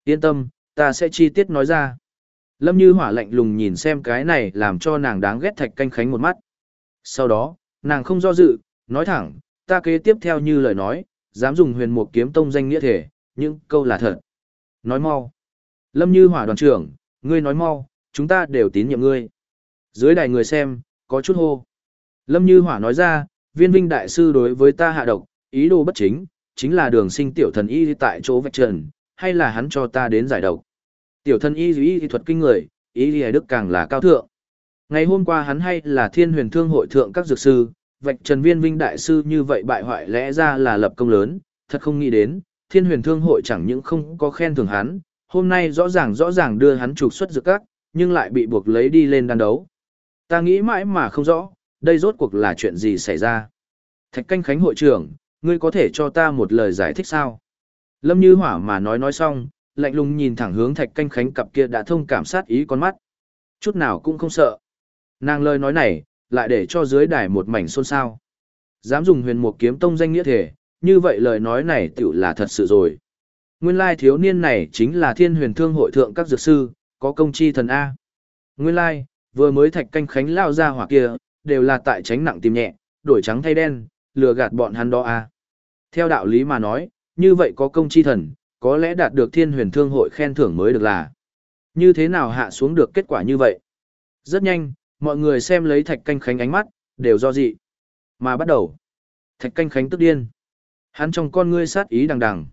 Speaker 1: Yên tâm, ta sẽ chi tiết nói ra. Lâm Như Hỏa lạnh lùng nhìn xem cái này làm cho nàng đáng ghét thạch canh khánh một mắt. Sau đó, nàng không do dự, nói thẳng, ta kế tiếp theo như lời nói, dám dùng huyền mục kiếm tông danh nghĩa thể, những câu là thật. Nói mau. Lâm Như Hỏa đoàn trưởng, ngươi nói mau, chúng ta đều tín nhiệm ngươi. Dưới đài người xem, có chút hô. Lâm Như Hỏa nói ra, viên vinh đại sư đối với ta hạ độc, ý đồ bất chính, chính là đường sinh tiểu thần y tại chỗ vạch trần, hay là hắn cho ta đến giải độc. Tiểu thần y y thuật kinh người, y y đức càng là cao thượng. Ngày hôm qua hắn hay là thiên huyền thương hội thượng các dược sư, vạch trần viên vinh đại sư như vậy bại hoại lẽ ra là lập công lớn, thật không nghĩ đến, thiên huyền thương hội chẳng những không có khen thưởng hắn, hôm nay rõ ràng rõ ràng đưa hắn trục xuất dược các, nhưng lại bị buộc lấy đi lên đan đấu. Ta nghĩ mãi mà không rõ, đây rốt cuộc là chuyện gì xảy ra. Thạch canh khánh hội trưởng, ngươi có thể cho ta một lời giải thích sao? Lâm Như Hỏa mà nói nói xong, lạnh lùng nhìn thẳng hướng thạch canh khánh cặp kia đã thông cảm sát ý con mắt. Chút nào cũng không sợ. Nàng lời nói này, lại để cho dưới đài một mảnh xôn xao. Dám dùng huyền mục kiếm tông danh nghĩa thể, như vậy lời nói này tiểu là thật sự rồi. Nguyên lai thiếu niên này chính là thiên huyền thương hội thượng các dược sư, có công chi thần A. Nguyên lai, vừa mới thạch canh khánh lao ra hỏa kia, đều là tại tránh nặng tìm nhẹ, đổi trắng thay đen, lừa gạt bọn hắn đó A. Theo đạo lý mà nói, như vậy có công chi thần, có lẽ đạt được thiên huyền thương hội khen thưởng mới được là. Như thế nào hạ xuống được kết quả như vậy? Rất nhanh, mọi người xem lấy thạch canh khánh ánh mắt, đều do dị. Mà bắt đầu, thạch canh khánh tức điên. Hắn trong con ngươi sát ý đằng đằng.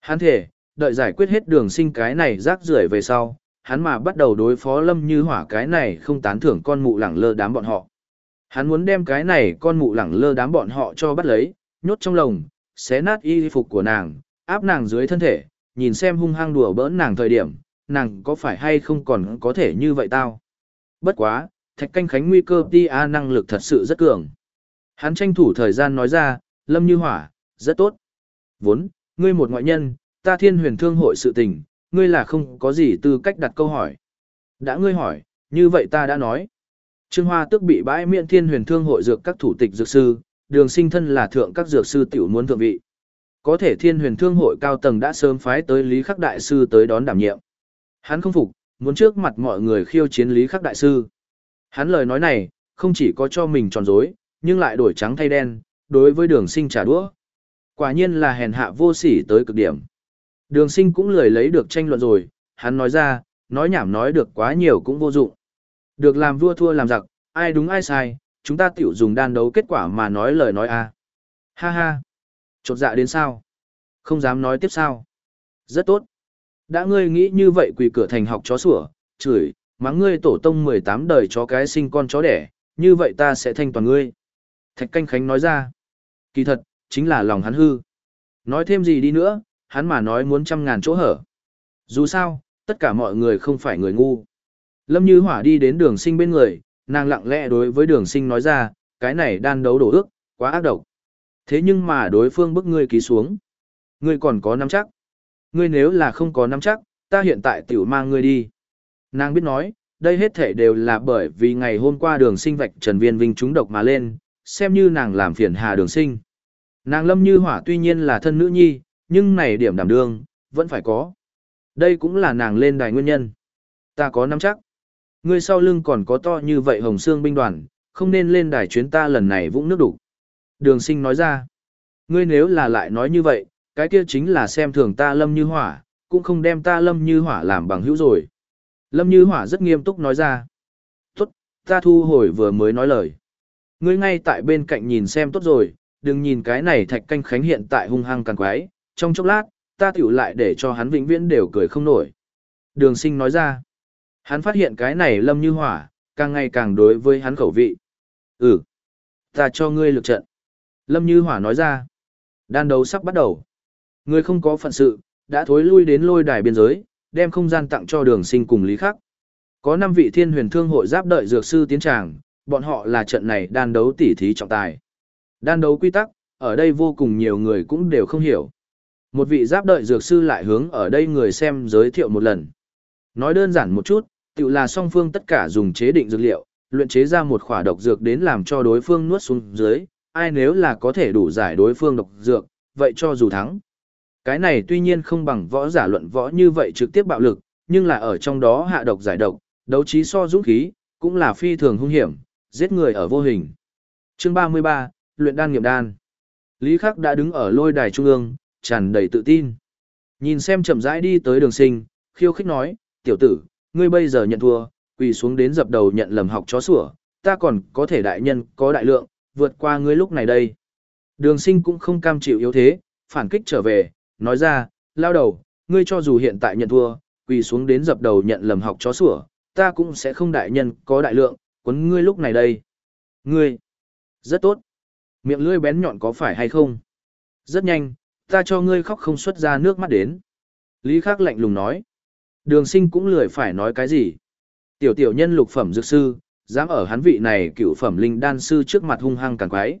Speaker 1: Hắn thể, đợi giải quyết hết đường sinh cái này rác rưởi về sau, hắn mà bắt đầu đối phó lâm như hỏa cái này không tán thưởng con mụ lẳng lơ đám bọn họ. Hắn muốn đem cái này con mụ lẳng lơ đám bọn họ cho bắt lấy, nhốt trong lồng, xé nát y phục của nàng, áp nàng dưới thân thể, nhìn xem hung hăng đùa bỡn nàng thời điểm, nàng có phải hay không còn có thể như vậy tao. Bất quá, thạch canh khánh nguy cơ ti a năng lực thật sự rất cường. Hắn tranh thủ thời gian nói ra, lâm như hỏa, rất tốt. Vốn, ngươi một ngoại nhân, ta thiên huyền thương hội sự tình, ngươi là không có gì tư cách đặt câu hỏi. Đã ngươi hỏi, như vậy ta đã nói. Trương Hoa tức bị bãi miễn thiên huyền thương hội dược các thủ tịch dược sư, đường sinh thân là thượng các dược sư tiểu muốn thượng vị. Có thể thiên huyền thương hội cao tầng đã sớm phái tới Lý Khắc Đại Sư tới đón đảm nhiệm. Hắn không phục, muốn trước mặt mọi người khiêu chiến Lý Khắc Đại Sư. Hắn lời nói này, không chỉ có cho mình tròn dối, nhưng lại đổi trắng thay đen, đối với đường sinh trả đũa. Quả nhiên là hèn hạ vô sỉ tới cực điểm. Đường sinh cũng lười lấy được tranh luận rồi, hắn nói ra, nói nhảm nói được quá nhiều cũng vô dụng. Được làm vua thua làm giặc, ai đúng ai sai, chúng ta tiểu dùng đan đấu kết quả mà nói lời nói a Ha ha. Chột dạ đến sao? Không dám nói tiếp sao? Rất tốt. Đã ngươi nghĩ như vậy quỳ cửa thành học chó sủa, chửi, mắng ngươi tổ tông 18 đời chó cái sinh con chó đẻ, như vậy ta sẽ thanh toàn ngươi. Thạch canh khánh nói ra. Kỳ thật, chính là lòng hắn hư. Nói thêm gì đi nữa, hắn mà nói muốn trăm ngàn chỗ hở. Dù sao, tất cả mọi người không phải người ngu. Lâm Như Hỏa đi đến đường sinh bên người, nàng lặng lẽ đối với đường sinh nói ra, cái này đan đấu đổ ước, quá ác độc. Thế nhưng mà đối phương bức ngươi ký xuống. Ngươi còn có nắm chắc. Ngươi nếu là không có nắm chắc, ta hiện tại tiểu mang ngươi đi. Nàng biết nói, đây hết thể đều là bởi vì ngày hôm qua đường sinh vạch Trần Viên Vinh trúng độc mà lên, xem như nàng làm phiền hà đường sinh. Nàng lâm như hỏa tuy nhiên là thân nữ nhi, nhưng này điểm đảm đương, vẫn phải có. Đây cũng là nàng lên đài nguyên nhân. Ta có nắm chắc. Ngươi sau lưng còn có to như vậy hồng xương binh đoàn, không nên lên đài chuyến ta lần này vũng nước đủ. Đường sinh nói ra. Ngươi nếu là lại nói như vậy, cái kia chính là xem thường ta lâm như hỏa, cũng không đem ta lâm như hỏa làm bằng hữu rồi. Lâm như hỏa rất nghiêm túc nói ra. Tốt, ta thu hồi vừa mới nói lời. Ngươi ngay tại bên cạnh nhìn xem tốt rồi, đừng nhìn cái này thạch canh khánh hiện tại hung hăng càng quái, trong chốc lát, ta tiểu lại để cho hắn vĩnh viễn đều cười không nổi. Đường sinh nói ra, hắn phát hiện cái này lâm như hỏa, càng ngày càng đối với hắn khẩu vị. Ừ, ta cho ngươi lực trận. Lâm như hỏa nói ra, đan đấu sắp bắt đầu. Ngươi không có phận sự, đã thối lui đến lôi đài biên giới, đem không gian tặng cho đường sinh cùng lý khắc. Có 5 vị thiên huyền thương hội giáp đợi dược sư tiến tràng, bọn họ là trận này đan đấu tỉ thí trọng tài. Đan đấu quy tắc, ở đây vô cùng nhiều người cũng đều không hiểu. Một vị giáp đợi dược sư lại hướng ở đây người xem giới thiệu một lần. Nói đơn giản một chút, tự là song phương tất cả dùng chế định dược liệu, luyện chế ra một khỏa độc dược đến làm cho đối phương nuốt xuống dưới, ai nếu là có thể đủ giải đối phương độc dược, vậy cho dù thắng. Cái này tuy nhiên không bằng võ giả luận võ như vậy trực tiếp bạo lực, nhưng là ở trong đó hạ độc giải độc, đấu trí so dũng khí, cũng là phi thường hung hiểm, giết người ở vô hình. Chương 33, luyện đan nghiệm đan. Lý Khắc đã đứng ở lôi đài trung ương, tràn đầy tự tin. Nhìn xem chậm rãi đi tới đường sinh, khiêu khích nói, tiểu tử, ngươi bây giờ nhận thua, quỳ xuống đến dập đầu nhận lầm học chó sủa, ta còn có thể đại nhân, có đại lượng, vượt qua ngươi lúc này đây. Đường sinh cũng không cam chịu yếu thế, phản kích trở về, nói ra, lao đầu, ngươi cho dù hiện tại nhận thua, quỳ xuống đến dập đầu nhận lầm học chó sủa, ta cũng sẽ không đại nhân, có đại lượng, quấn ngươi lúc này đây. Ngươi, rất tốt. Miệng lưỡi bén nhọn có phải hay không? Rất nhanh, ta cho ngươi khóc không xuất ra nước mắt đến. Lý Khắc lạnh lùng nói. Đường sinh cũng lười phải nói cái gì. Tiểu tiểu nhân lục phẩm dược sư, dám ở hắn vị này cựu phẩm linh đan sư trước mặt hung hăng càng quái.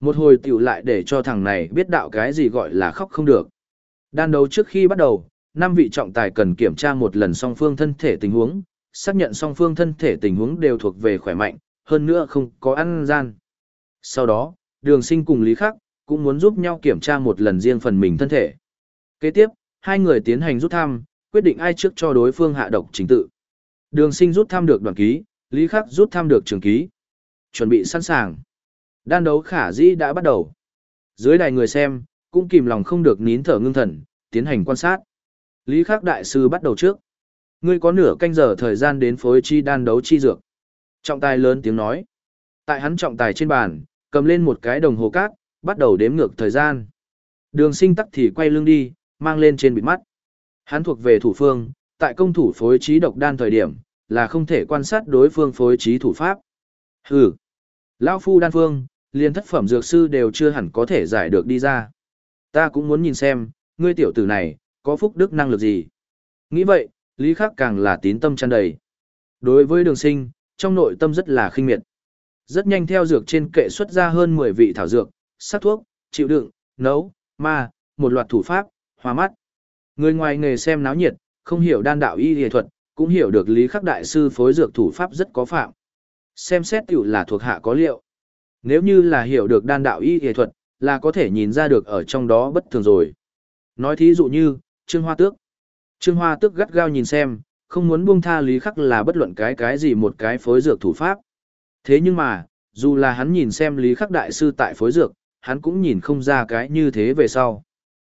Speaker 1: Một hồi tiểu lại để cho thằng này biết đạo cái gì gọi là khóc không được. Đan đấu trước khi bắt đầu, năm vị trọng tài cần kiểm tra một lần song phương thân thể tình huống, xác nhận song phương thân thể tình huống đều thuộc về khỏe mạnh, hơn nữa không có ăn gian. Sau đó, đường sinh cùng Lý Khắc, cũng muốn giúp nhau kiểm tra một lần riêng phần mình thân thể. Kế tiếp, hai người tiến hành rút thăm, quyết định ai trước cho đối phương hạ độc chính tự. Đường sinh rút thăm được đoàn ký, Lý Khắc rút thăm được trường ký. Chuẩn bị sẵn sàng. Đan đấu khả dĩ đã bắt đầu. Dưới đài người xem, cũng kìm lòng không được nín thở ngưng thần, tiến hành quan sát. Lý Khắc đại sư bắt đầu trước. Ngươi có nửa canh giờ thời gian đến phối chi đan đấu chi dược. Trọng tài lớn tiếng nói. Tại hắn trọng tài trên bàn, cầm lên một cái đồng hồ cát, bắt đầu đếm ngược thời gian. Đường sinh tắc thì quay lưng đi, mang lên trên bịt mắt. Hắn thuộc về thủ phương, tại công thủ phối trí độc đan thời điểm, là không thể quan sát đối phương phối trí thủ pháp. Hừ, Lão phu đan phương, liền thất phẩm dược sư đều chưa hẳn có thể giải được đi ra. Ta cũng muốn nhìn xem, ngươi tiểu tử này, có phúc đức năng lực gì. Nghĩ vậy, Lý Khắc càng là tín tâm tràn đầy. Đối với đường sinh, trong nội tâm rất là khinh miệt. Rất nhanh theo dược trên kệ xuất ra hơn 10 vị thảo dược, sát thuốc, chịu đựng, nấu, ma, một loạt thủ pháp, hoa mắt. Người ngoài nghề xem náo nhiệt, không hiểu đan đạo y y thuật, cũng hiểu được lý khắc đại sư phối dược thủ pháp rất có phạm. Xem xét tiểu là thuộc hạ có liệu. Nếu như là hiểu được đan đạo y y thuật, là có thể nhìn ra được ở trong đó bất thường rồi. Nói thí dụ như, Trương Hoa Tước. Trương Hoa Tước gắt gao nhìn xem, không muốn buông tha lý khắc là bất luận cái cái gì một cái phối dược thủ pháp. Thế nhưng mà, dù là hắn nhìn xem lý khắc đại sư tại phối dược, hắn cũng nhìn không ra cái như thế về sau.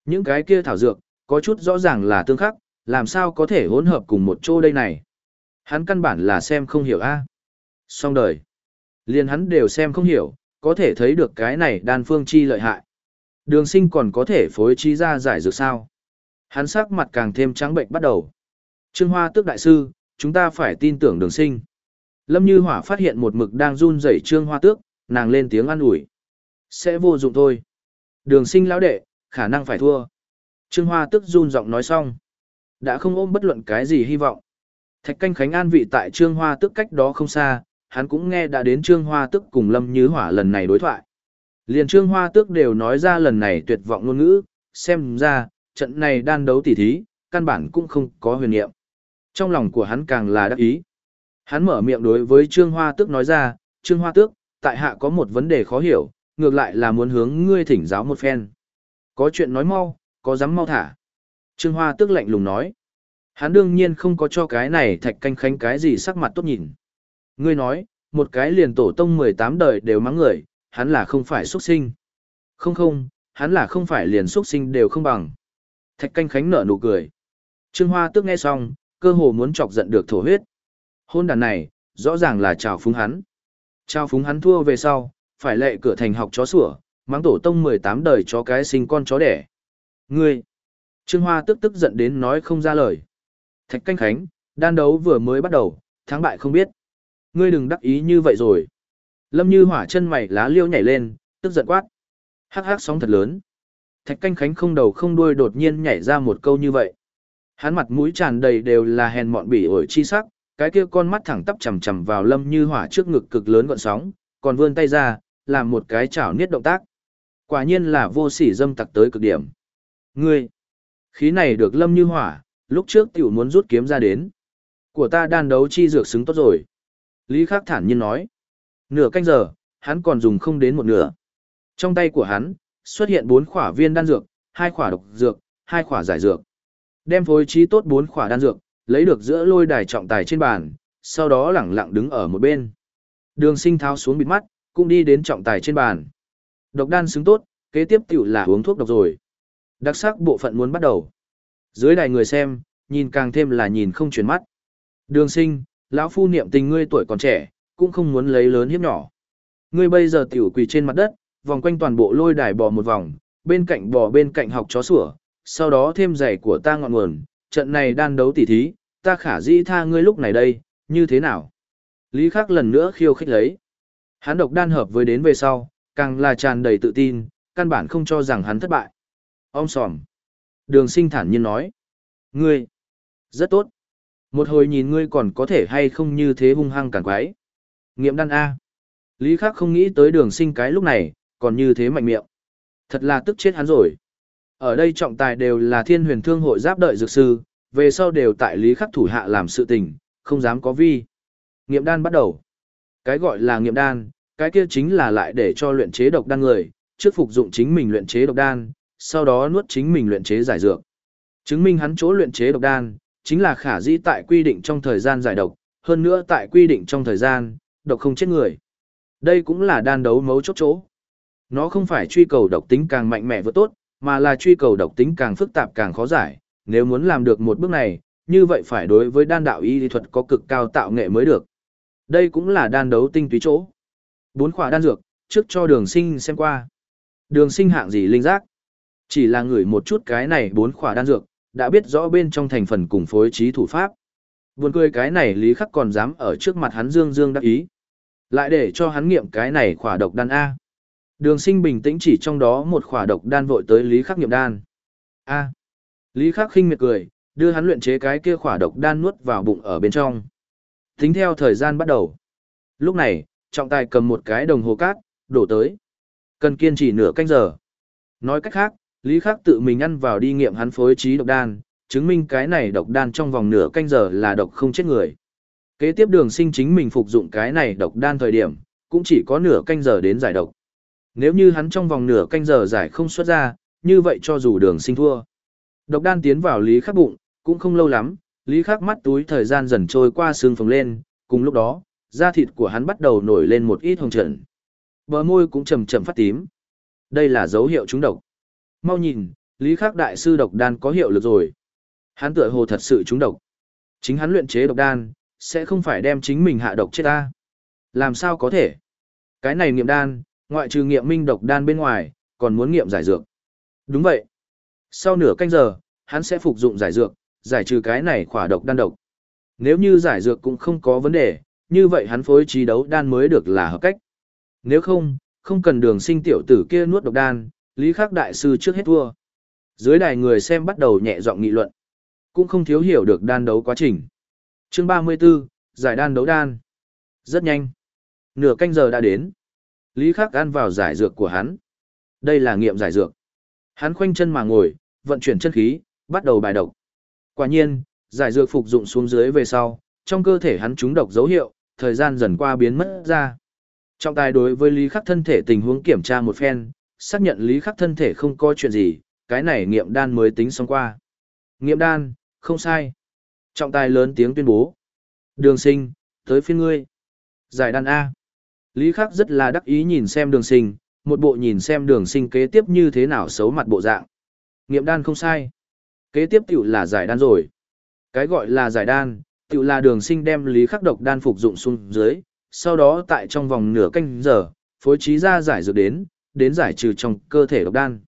Speaker 1: Những cái kia thảo dược, có chút rõ ràng là tương khắc, làm sao có thể hỗn hợp cùng một chỗ đây này. Hắn căn bản là xem không hiểu a. À? Xong đời. Liền hắn đều xem không hiểu, có thể thấy được cái này đan phương chi lợi hại. Đường sinh còn có thể phối trí ra giải dược sao. Hắn sắc mặt càng thêm trắng bệnh bắt đầu. Trương Hoa tước đại sư, chúng ta phải tin tưởng đường sinh. Lâm Như Hỏa phát hiện một mực đang run rẩy Trương Hoa tước, nàng lên tiếng an ủi. Sẽ vô dụng thôi. Đường sinh lão đệ, khả năng phải thua. Trương Hoa tức run giọng nói xong. Đã không ôm bất luận cái gì hy vọng. Thạch canh khánh an vị tại Trương Hoa tức cách đó không xa, hắn cũng nghe đã đến Trương Hoa tước cùng Lâm Như Hỏa lần này đối thoại. Liền Trương Hoa tước đều nói ra lần này tuyệt vọng ngôn ngữ, xem ra, trận này đan đấu tỉ thí, căn bản cũng không có huyền niệm. Trong lòng của hắn càng là đắc ý. Hắn mở miệng đối với Trương Hoa Tước nói ra, Trương Hoa Tước, tại hạ có một vấn đề khó hiểu, ngược lại là muốn hướng ngươi thỉnh giáo một phen. Có chuyện nói mau, có dám mau thả. Trương Hoa Tước lạnh lùng nói. Hắn đương nhiên không có cho cái này thạch canh khánh cái gì sắc mặt tốt nhìn. Ngươi nói, một cái liền tổ tông 18 đời đều mắng người, hắn là không phải xuất sinh. Không không, hắn là không phải liền xuất sinh đều không bằng. Thạch canh khánh nở nụ cười. Trương Hoa Tước nghe xong, cơ hồ muốn chọc giận được thổ huyết. Hôn đàn này, rõ ràng là chào phúng hắn. Chào phúng hắn thua về sau, phải lệ cửa thành học chó sủa, mắng tổ tông 18 đời chó cái sinh con chó đẻ. Ngươi! Trương Hoa tức tức giận đến nói không ra lời. Thạch canh khánh, đan đấu vừa mới bắt đầu, thắng bại không biết. Ngươi đừng đắc ý như vậy rồi. Lâm như hỏa chân mày lá liêu nhảy lên, tức giận quát. Hắc hắc sóng thật lớn. Thạch canh khánh không đầu không đuôi đột nhiên nhảy ra một câu như vậy. Hắn mặt mũi tràn đầy đều là hèn mọn bỉ ổi chi sắc, cái kia con mắt thẳng tắp chằm chằm vào lâm như hỏa trước ngực cực lớn gọn sóng, còn vươn tay ra, làm một cái chảo niết động tác. Quả nhiên là vô sỉ dâm tặc tới cực điểm. Ngươi, khí này được lâm như hỏa, lúc trước tiểu muốn rút kiếm ra đến. Của ta đan đấu chi dược xứng tốt rồi. Lý Khắc thản nhiên nói. Nửa canh giờ, hắn còn dùng không đến một nửa. Trong tay của hắn, xuất hiện bốn khỏa viên đan dược, hai khỏa độc dược, hai khỏa giải dược. Đem phối trí tốt bốn khỏa đan dược, lấy được giữa lôi đài trọng tài trên bàn, sau đó lẳng lặng đứng ở một bên. Đường sinh tháo xuống bịt mắt, cũng đi đến trọng tài trên bàn. Độc đan xứng tốt, kế tiếp tiểu là uống thuốc độc rồi. Đặc sắc bộ phận muốn bắt đầu. Dưới đài người xem, nhìn càng thêm là nhìn không chuyển mắt. Đường sinh, lão phu niệm tình ngươi tuổi còn trẻ, cũng không muốn lấy lớn hiếp nhỏ. Ngươi bây giờ tiểu quỳ trên mặt đất, vòng quanh toàn bộ lôi đài bò một vòng, bên cạnh bò bên cạnh học chó sủa, sau đó thêm giày của ta ngọn nguồn, trận này đan đấu tỉ thí, ta khả dĩ tha ngươi lúc này đây, như thế nào? Lý Khắc lần nữa khiêu khích lấy. Hắn độc đan hợp với đến về sau, càng là tràn đầy tự tin, căn bản không cho rằng hắn thất bại. Ông sòm. Đường sinh thản nhiên nói. Ngươi. Rất tốt. Một hồi nhìn ngươi còn có thể hay không như thế hung hăng càng quái. Nghiệm đan A. Lý Khắc không nghĩ tới đường sinh cái lúc này, còn như thế mạnh miệng. Thật là tức chết hắn rồi. Ở đây trọng tài đều là thiên huyền thương hội giáp đợi dược sư, về sau đều tại lý khắc thủ hạ làm sự tình, không dám có vi. Nghiệm đan bắt đầu. Cái gọi là nghiệm đan, cái kia chính là lại để cho luyện chế độc đan người, trước phục dụng chính mình luyện chế độc đan, sau đó nuốt chính mình luyện chế giải dược. Chứng minh hắn chỗ luyện chế độc đan, chính là khả dĩ tại quy định trong thời gian giải độc, hơn nữa tại quy định trong thời gian, độc không chết người. Đây cũng là đan đấu mấu chốt chỗ. Nó không phải truy cầu độc tính càng mạnh mẽ vượt tốt, mà là truy cầu độc tính càng phức tạp càng khó giải. Nếu muốn làm được một bước này, như vậy phải đối với đan đạo y lý thuật có cực cao tạo nghệ mới được. Đây cũng là đan đấu tinh túy chỗ. Bốn khỏa đan dược, trước cho đường sinh xem qua. Đường sinh hạng gì linh giác? Chỉ là ngửi một chút cái này bốn khỏa đan dược, đã biết rõ bên trong thành phần cùng phối trí thủ pháp. Buồn cười cái này lý khắc còn dám ở trước mặt hắn dương dương đắc ý. Lại để cho hắn nghiệm cái này khỏa độc đan A. Đường sinh bình tĩnh chỉ trong đó một khỏa độc đan vội tới Lý Khắc nghiệm đan. A. Lý Khắc khinh miệt cười, đưa hắn luyện chế cái kia khỏa độc đan nuốt vào bụng ở bên trong. Tính theo thời gian bắt đầu. Lúc này, trọng tài cầm một cái đồng hồ cát, đổ tới. Cần kiên trì nửa canh giờ. Nói cách khác, Lý Khắc tự mình ăn vào đi nghiệm hắn phối trí độc đan, chứng minh cái này độc đan trong vòng nửa canh giờ là độc không chết người. Kế tiếp đường sinh chính mình phục dụng cái này độc đan thời điểm, cũng chỉ có nửa canh giờ đến giải độc. Nếu như hắn trong vòng nửa canh giờ giải không xuất ra, như vậy cho dù đường sinh thua. Độc đan tiến vào lý khắc bụng, cũng không lâu lắm, Lý Khắc mắt túi thời gian dần trôi qua xương phồng lên, cùng lúc đó, da thịt của hắn bắt đầu nổi lên một ít hồng trần. Bờ môi cũng chầm chậm phát tím. Đây là dấu hiệu trúng độc. Mau nhìn, Lý Khắc đại sư độc đan có hiệu lực rồi. Hắn tựa hồ thật sự trúng độc. Chính hắn luyện chế độc đan, sẽ không phải đem chính mình hạ độc chết ta. Làm sao có thể? Cái này nghiệm đan, ngoại trừ nghiệm minh độc đan bên ngoài, còn muốn nghiệm giải dược. Đúng vậy. Sau nửa canh giờ, hắn sẽ phục dụng giải dược, giải trừ cái này khỏa độc đan độc. Nếu như giải dược cũng không có vấn đề, như vậy hắn phối trí đấu đan mới được là hợp cách. Nếu không, không cần đường sinh tiểu tử kia nuốt độc đan, Lý Khắc Đại Sư trước hết thua. Dưới đài người xem bắt đầu nhẹ giọng nghị luận. Cũng không thiếu hiểu được đan đấu quá trình. chương 34, giải đan đấu đan. Rất nhanh. Nửa canh giờ đã đến. Lý Khắc ăn vào giải dược của hắn. Đây là nghiệm giải dược. Hắn khoanh chân mà ngồi, vận chuyển chân khí, bắt đầu bài độc. Quả nhiên, giải dược phục dụng xuống dưới về sau, trong cơ thể hắn trúng độc dấu hiệu, thời gian dần qua biến mất ra. Trọng tài đối với Lý Khắc thân thể tình huống kiểm tra một phen, xác nhận Lý Khắc thân thể không có chuyện gì, cái này nghiệm đan mới tính xong qua. Nghiệm đan, không sai. Trọng tài lớn tiếng tuyên bố. Đường sinh, tới phiên ngươi. Giải đan A. Lý Khắc rất là đắc ý nhìn xem đường sinh, một bộ nhìn xem đường sinh kế tiếp như thế nào xấu mặt bộ dạng. Nghiệm đan không sai. Kế tiếp tiểu là giải đan rồi. Cái gọi là giải đan, tiểu là đường sinh đem lý khắc độc đan phục dụng xuống dưới, sau đó tại trong vòng nửa canh giờ, phối trí ra giải dược đến, đến giải trừ trong cơ thể độc đan.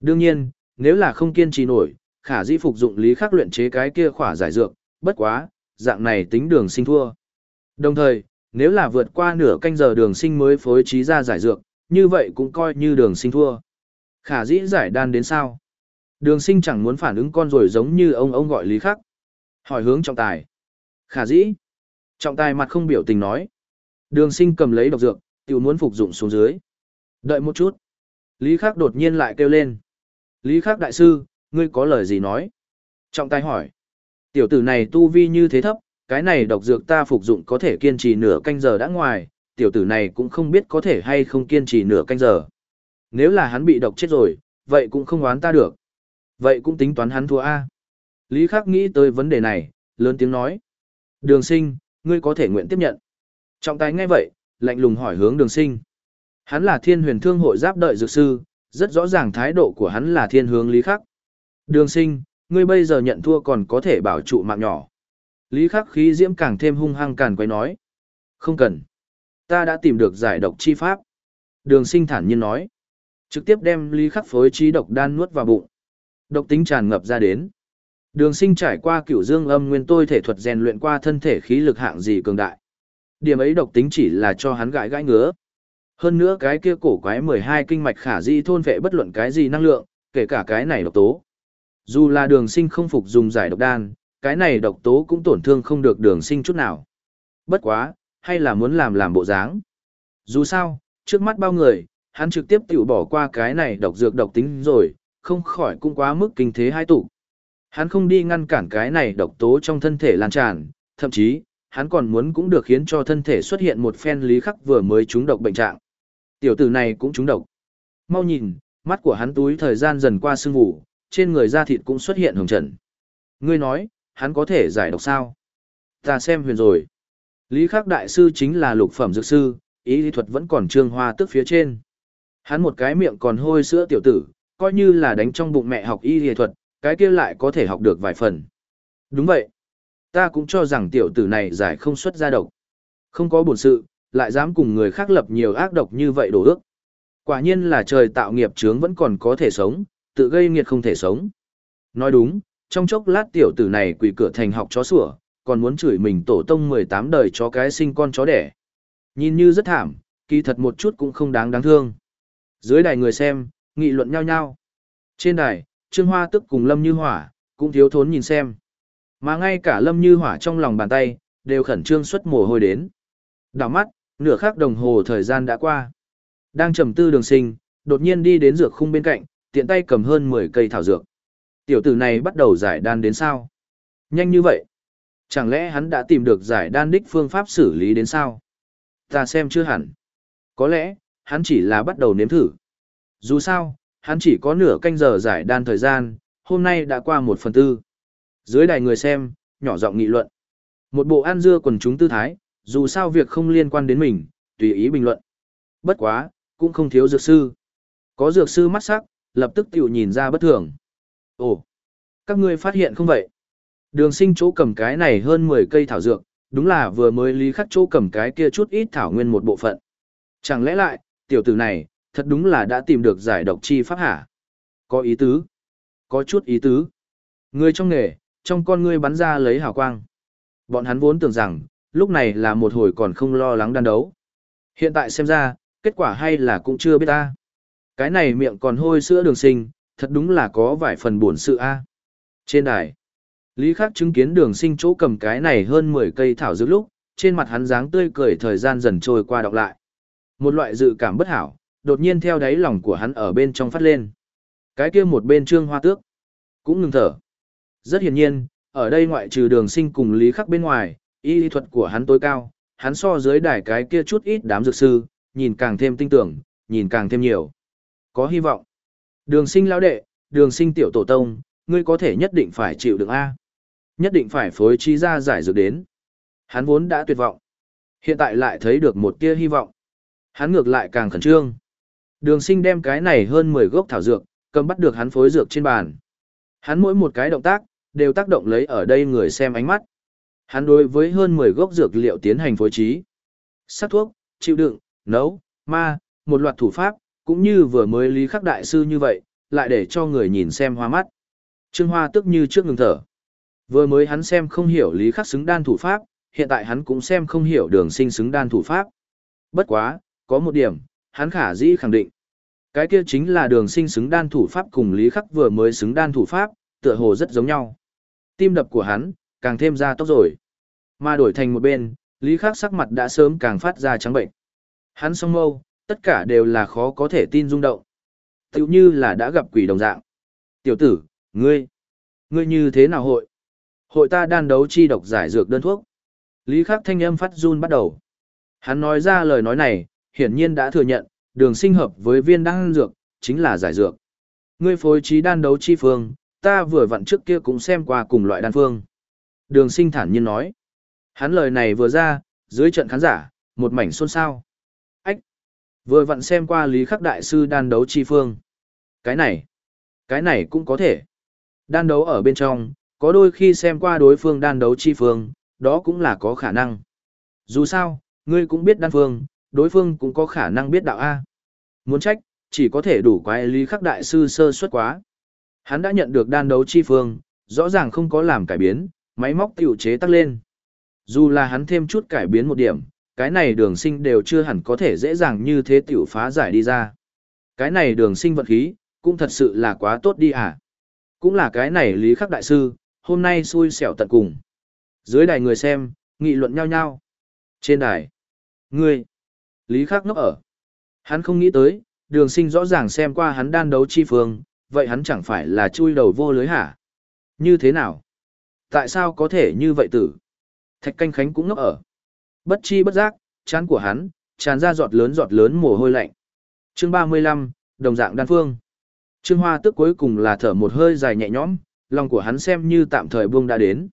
Speaker 1: Đương nhiên, nếu là không kiên trì nổi, khả dĩ phục dụng lý khắc luyện chế cái kia khỏa giải dược, bất quá, dạng này tính đường sinh thua. Đồng thời, nếu là vượt qua nửa canh giờ đường sinh mới phối trí ra giải dược, như vậy cũng coi như đường sinh thua. Khả dĩ giải đan đến sao? Đường sinh chẳng muốn phản ứng con rồi giống như ông ông gọi lý khắc. Hỏi hướng trọng tài. Khả dĩ. Trọng tài mặt không biểu tình nói. Đường sinh cầm lấy độc dược, tiểu muốn phục dụng xuống dưới. Đợi một chút. Lý khắc đột nhiên lại kêu lên. Lý khắc đại sư, ngươi có lời gì nói? Trọng tài hỏi. Tiểu tử này tu vi như thế thấp, cái này độc dược ta phục dụng có thể kiên trì nửa canh giờ đã ngoài, tiểu tử này cũng không biết có thể hay không kiên trì nửa canh giờ. Nếu là hắn bị độc chết rồi, vậy cũng không oán ta được. Vậy cũng tính toán hắn thua A. Lý Khắc nghĩ tới vấn đề này, lớn tiếng nói. Đường sinh, ngươi có thể nguyện tiếp nhận. Trọng tài nghe vậy, lạnh lùng hỏi hướng đường sinh. Hắn là thiên huyền thương hội giáp đợi dược sư, rất rõ ràng thái độ của hắn là thiên hướng Lý Khắc. Đường sinh, ngươi bây giờ nhận thua còn có thể bảo trụ mạng nhỏ. Lý Khắc khí diễm càng thêm hung hăng càng quay nói. Không cần. Ta đã tìm được giải độc chi pháp. Đường sinh thản nhiên nói. Trực tiếp đem Lý Khắc phối trí độc đan nuốt vào bụng. Độc tính tràn ngập ra đến. Đường sinh trải qua cửu dương âm nguyên tôi thể thuật rèn luyện qua thân thể khí lực hạng gì cường đại. Điểm ấy độc tính chỉ là cho hắn gãi gãi ngứa. Hơn nữa cái kia cổ quái 12 kinh mạch khả di thôn vệ bất luận cái gì năng lượng, kể cả cái này độc tố. Dù là đường sinh không phục dùng giải độc đan, cái này độc tố cũng tổn thương không được đường sinh chút nào. Bất quá, hay là muốn làm làm bộ dáng. Dù sao, trước mắt bao người, hắn trực tiếp tiểu bỏ qua cái này độc dược độc tính rồi, không khỏi cũng quá mức kinh thế hai tụ. Hắn không đi ngăn cản cái này độc tố trong thân thể lan tràn, thậm chí, hắn còn muốn cũng được khiến cho thân thể xuất hiện một phen lý khắc vừa mới trúng độc bệnh trạng. Tiểu tử này cũng trúng độc. Mau nhìn, mắt của hắn túi thời gian dần qua sương vụ, trên người da thịt cũng xuất hiện hồng trần. Ngươi nói, hắn có thể giải độc sao? Ta xem huyền rồi. Lý khắc đại sư chính là lục phẩm dược sư, ý lý thuật vẫn còn trương hoa tức phía trên. Hắn một cái miệng còn hôi sữa tiểu tử, coi như là đánh trong bụng mẹ học y y thuật, cái kia lại có thể học được vài phần. Đúng vậy. Ta cũng cho rằng tiểu tử này giải không xuất ra độc. Không có bổn sự, lại dám cùng người khác lập nhiều ác độc như vậy đổ ước. Quả nhiên là trời tạo nghiệp chướng vẫn còn có thể sống, tự gây nghiệt không thể sống. Nói đúng, trong chốc lát tiểu tử này quỷ cửa thành học chó sủa, còn muốn chửi mình tổ tông 18 đời chó cái sinh con chó đẻ. Nhìn như rất thảm, kỳ thật một chút cũng không đáng đáng thương. Dưới đài người xem, nghị luận nhau nhau. Trên đài, Trương Hoa tức cùng Lâm Như Hỏa, cũng thiếu thốn nhìn xem. Mà ngay cả Lâm Như Hỏa trong lòng bàn tay, đều khẩn trương xuất mồ hôi đến. Đảo mắt, nửa khắc đồng hồ thời gian đã qua. Đang trầm tư đường sinh, đột nhiên đi đến dược khung bên cạnh, tiện tay cầm hơn 10 cây thảo dược. Tiểu tử này bắt đầu giải đan đến sao? Nhanh như vậy. Chẳng lẽ hắn đã tìm được giải đan đích phương pháp xử lý đến sao? Ta xem chưa hẳn. Có lẽ, hắn chỉ là bắt đầu nếm thử. Dù sao, hắn chỉ có nửa canh giờ giải đan thời gian, hôm nay đã qua một phần tư. Dưới đài người xem, nhỏ giọng nghị luận. Một bộ ăn dưa quần chúng tư thái, dù sao việc không liên quan đến mình, tùy ý bình luận. Bất quá, cũng không thiếu dược sư. Có dược sư mắt sắc, lập tức tiểu nhìn ra bất thường. Ồ, các ngươi phát hiện không vậy? Đường sinh chỗ cầm cái này hơn 10 cây thảo dược, đúng là vừa mới lý khắc chỗ cầm cái kia chút ít thảo nguyên một bộ phận. Chẳng lẽ lại, tiểu tử này, thật đúng là đã tìm được giải độc chi pháp hả? Có ý tứ. Có chút ý tứ. Người trong nghề, trong con ngươi bắn ra lấy hào quang. Bọn hắn vốn tưởng rằng, lúc này là một hồi còn không lo lắng đan đấu. Hiện tại xem ra, kết quả hay là cũng chưa biết ta. Cái này miệng còn hôi sữa đường sinh, thật đúng là có vài phần buồn sự a. Trên đài, Lý Khắc chứng kiến đường sinh chỗ cầm cái này hơn 10 cây thảo dược lúc, trên mặt hắn dáng tươi cười thời gian dần trôi qua đọc lại. Một loại dự cảm bất hảo, đột nhiên theo đáy lòng của hắn ở bên trong phát lên. Cái kia một bên trương hoa tước, cũng ngừng thở. Rất hiển nhiên, ở đây ngoại trừ đường sinh cùng Lý Khắc bên ngoài, y lý thuật của hắn tối cao, hắn so dưới đài cái kia chút ít đám dược sư, nhìn càng thêm tinh tưởng, nhìn càng thêm nhiều. Có hy vọng. Đường sinh lão đệ, đường sinh tiểu tổ tông, ngươi có thể nhất định phải chịu được A. Nhất định phải phối trí ra giải dược đến. Hắn vốn đã tuyệt vọng. Hiện tại lại thấy được một tia hy vọng. Hắn ngược lại càng khẩn trương. Đường sinh đem cái này hơn 10 gốc thảo dược, cầm bắt được hắn phối dược trên bàn. Hắn mỗi một cái động tác, đều tác động lấy ở đây người xem ánh mắt. Hắn đối với hơn 10 gốc dược liệu tiến hành phối trí. Sắc thuốc, chịu đựng, nấu, ma, một loạt thủ pháp, cũng như vừa mới lý khắc đại sư như vậy, lại để cho người nhìn xem hoa mắt. Trương Hoa tức như trước ngừng thở. Vừa mới hắn xem không hiểu lý khắc xứng đan thủ pháp, hiện tại hắn cũng xem không hiểu đường sinh xứng đan thủ pháp. Bất quá, có một điểm, hắn khả dĩ khẳng định. Cái kia chính là đường sinh xứng đan thủ pháp cùng lý khắc vừa mới xứng đan thủ pháp, tựa hồ rất giống nhau. Tim đập của hắn, càng thêm ra tốc rồi. Mà đổi thành một bên, lý khắc sắc mặt đã sớm càng phát ra trắng bệnh. Hắn song mâu, tất cả đều là khó có thể tin rung động. Tiểu như là đã gặp quỷ đồng dạng. Tiểu tử, ngươi, ngươi như thế nào hội? Hội ta đan đấu chi độc giải dược đơn thuốc. Lý khắc thanh âm phát run bắt đầu. Hắn nói ra lời nói này, hiển nhiên đã thừa nhận, đường sinh hợp với viên đan dược, chính là giải dược. Ngươi phối trí đan đấu chi phương, ta vừa vặn trước kia cũng xem qua cùng loại đan phương. Đường sinh thản nhiên nói. Hắn lời này vừa ra, dưới trận khán giả, một mảnh xôn xao. Ách! Vừa vặn xem qua lý khắc đại sư đan đấu chi phương. Cái này, cái này cũng có thể. Đan đấu ở bên trong, có đôi khi xem qua đối phương đan đấu chi phương, đó cũng là có khả năng. Dù sao, ngươi cũng biết đan phương, đối phương cũng có khả năng biết đạo A. Muốn trách, chỉ có thể đủ quái lý khắc đại sư sơ suất quá. Hắn đã nhận được đan đấu chi phương, rõ ràng không có làm cải biến, máy móc tiểu chế tắc lên. Dù là hắn thêm chút cải biến một điểm, cái này đường sinh đều chưa hẳn có thể dễ dàng như thế tiểu phá giải đi ra. Cái này đường sinh vật khí, cũng thật sự là quá tốt đi à. Cũng là cái này lý khắc đại sư, hôm nay xui xẻo tận cùng. Dưới đài người xem, nghị luận nhau nhau. Trên đài, ngươi, lý khắc ngốc ở. Hắn không nghĩ tới, đường sinh rõ ràng xem qua hắn đan đấu chi phương, vậy hắn chẳng phải là chui đầu vô lưới hả? Như thế nào? Tại sao có thể như vậy tử? Thạch canh khánh cũng ngốc ở. Bất chi bất giác, chán của hắn, tràn ra giọt lớn giọt lớn mồ hôi lạnh. chương 35, đồng dạng đan phương. Trương Hoa tức cuối cùng là thở một hơi dài nhẹ nhõm, lòng của hắn xem như tạm thời buông đã đến.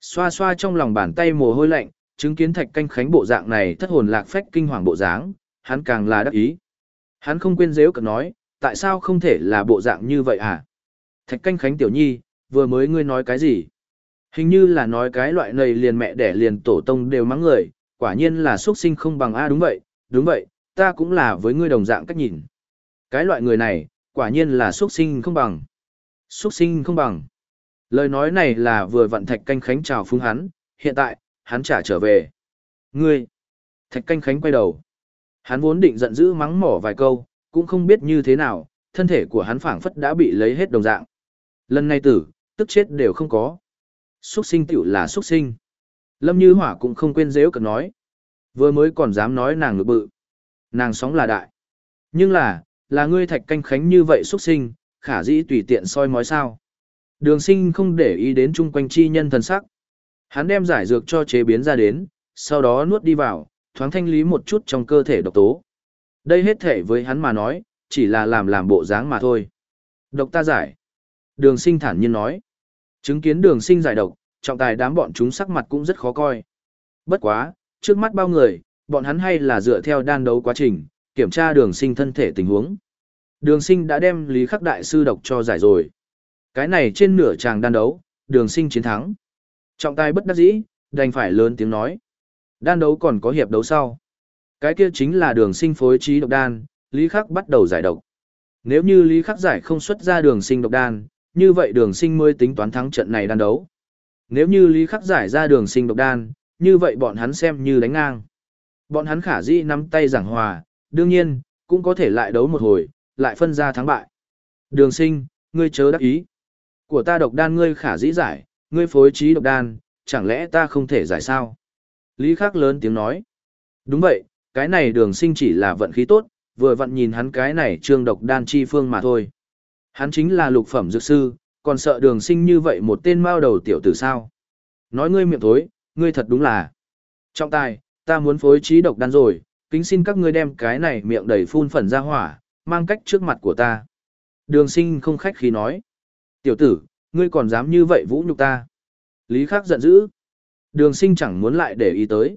Speaker 1: Xoa xoa trong lòng bàn tay mồ hôi lạnh, chứng kiến thạch canh khánh bộ dạng này thất hồn lạc phách kinh hoàng bộ dáng, hắn càng là đắc ý. Hắn không quên dễ cực nói, tại sao không thể là bộ dạng như vậy à? Thạch canh khánh tiểu nhi, vừa mới ngươi nói cái gì? Hình như là nói cái loại này liền mẹ đẻ liền tổ tông đều mắng người, quả nhiên là xuất sinh không bằng A đúng vậy, đúng vậy, ta cũng là với ngươi đồng dạng cách nhìn. Cái loại người này, quả nhiên là xuất sinh không bằng. Xuất sinh không bằng. Lời nói này là vừa vặn Thạch Canh Khánh chào phúng hắn, hiện tại, hắn trả trở về. Ngươi! Thạch Canh Khánh quay đầu. Hắn vốn định giận dữ mắng mỏ vài câu, cũng không biết như thế nào, thân thể của hắn phảng phất đã bị lấy hết đồng dạng. Lần này tử, tức chết đều không có. Xuất sinh tiểu là xuất sinh. Lâm Như Hỏa cũng không quên dễu cực nói. Vừa mới còn dám nói nàng ngực bự. Nàng sóng là đại. Nhưng là, là ngươi thạch canh khánh như vậy xuất sinh, khả dĩ tùy tiện soi mói sao. Đường sinh không để ý đến chung quanh chi nhân thần sắc. Hắn đem giải dược cho chế biến ra đến, sau đó nuốt đi vào, thoáng thanh lý một chút trong cơ thể độc tố. Đây hết thể với hắn mà nói, chỉ là làm làm bộ dáng mà thôi. Độc ta giải. Đường sinh thản nhiên nói. Chứng kiến đường sinh giải độc, trọng tài đám bọn chúng sắc mặt cũng rất khó coi. Bất quá, trước mắt bao người, bọn hắn hay là dựa theo đan đấu quá trình, kiểm tra đường sinh thân thể tình huống. Đường sinh đã đem Lý Khắc Đại Sư độc cho giải rồi. Cái này trên nửa tràng đan đấu, đường sinh chiến thắng. Trọng tài bất đắc dĩ, đành phải lớn tiếng nói. Đan đấu còn có hiệp đấu sau. Cái kia chính là đường sinh phối trí độc đan, Lý Khắc bắt đầu giải độc. Nếu như Lý Khắc giải không xuất ra đường sinh độc đan, như vậy đường sinh mới tính toán thắng trận này đan đấu. Nếu như Lý Khắc giải ra đường sinh độc đan, như vậy bọn hắn xem như đánh ngang. Bọn hắn khả dĩ nắm tay giảng hòa, đương nhiên, cũng có thể lại đấu một hồi, lại phân ra thắng bại. Đường sinh, ngươi chớ đắc ý. Của ta độc đan ngươi khả dĩ giải, ngươi phối trí độc đan, chẳng lẽ ta không thể giải sao? Lý Khắc lớn tiếng nói. Đúng vậy, cái này đường sinh chỉ là vận khí tốt, vừa vặn nhìn hắn cái này trương độc đan chi phương mà thôi. Hắn chính là lục phẩm dược sư, còn sợ đường sinh như vậy một tên mao đầu tiểu tử sao. Nói ngươi miệng thối, ngươi thật đúng là. Trọng tài, ta muốn phối trí độc đan rồi, kính xin các ngươi đem cái này miệng đầy phun phẩn ra hỏa, mang cách trước mặt của ta. Đường sinh không khách khí nói. Tiểu tử, ngươi còn dám như vậy vũ nhục ta. Lý Khắc giận dữ. Đường sinh chẳng muốn lại để ý tới.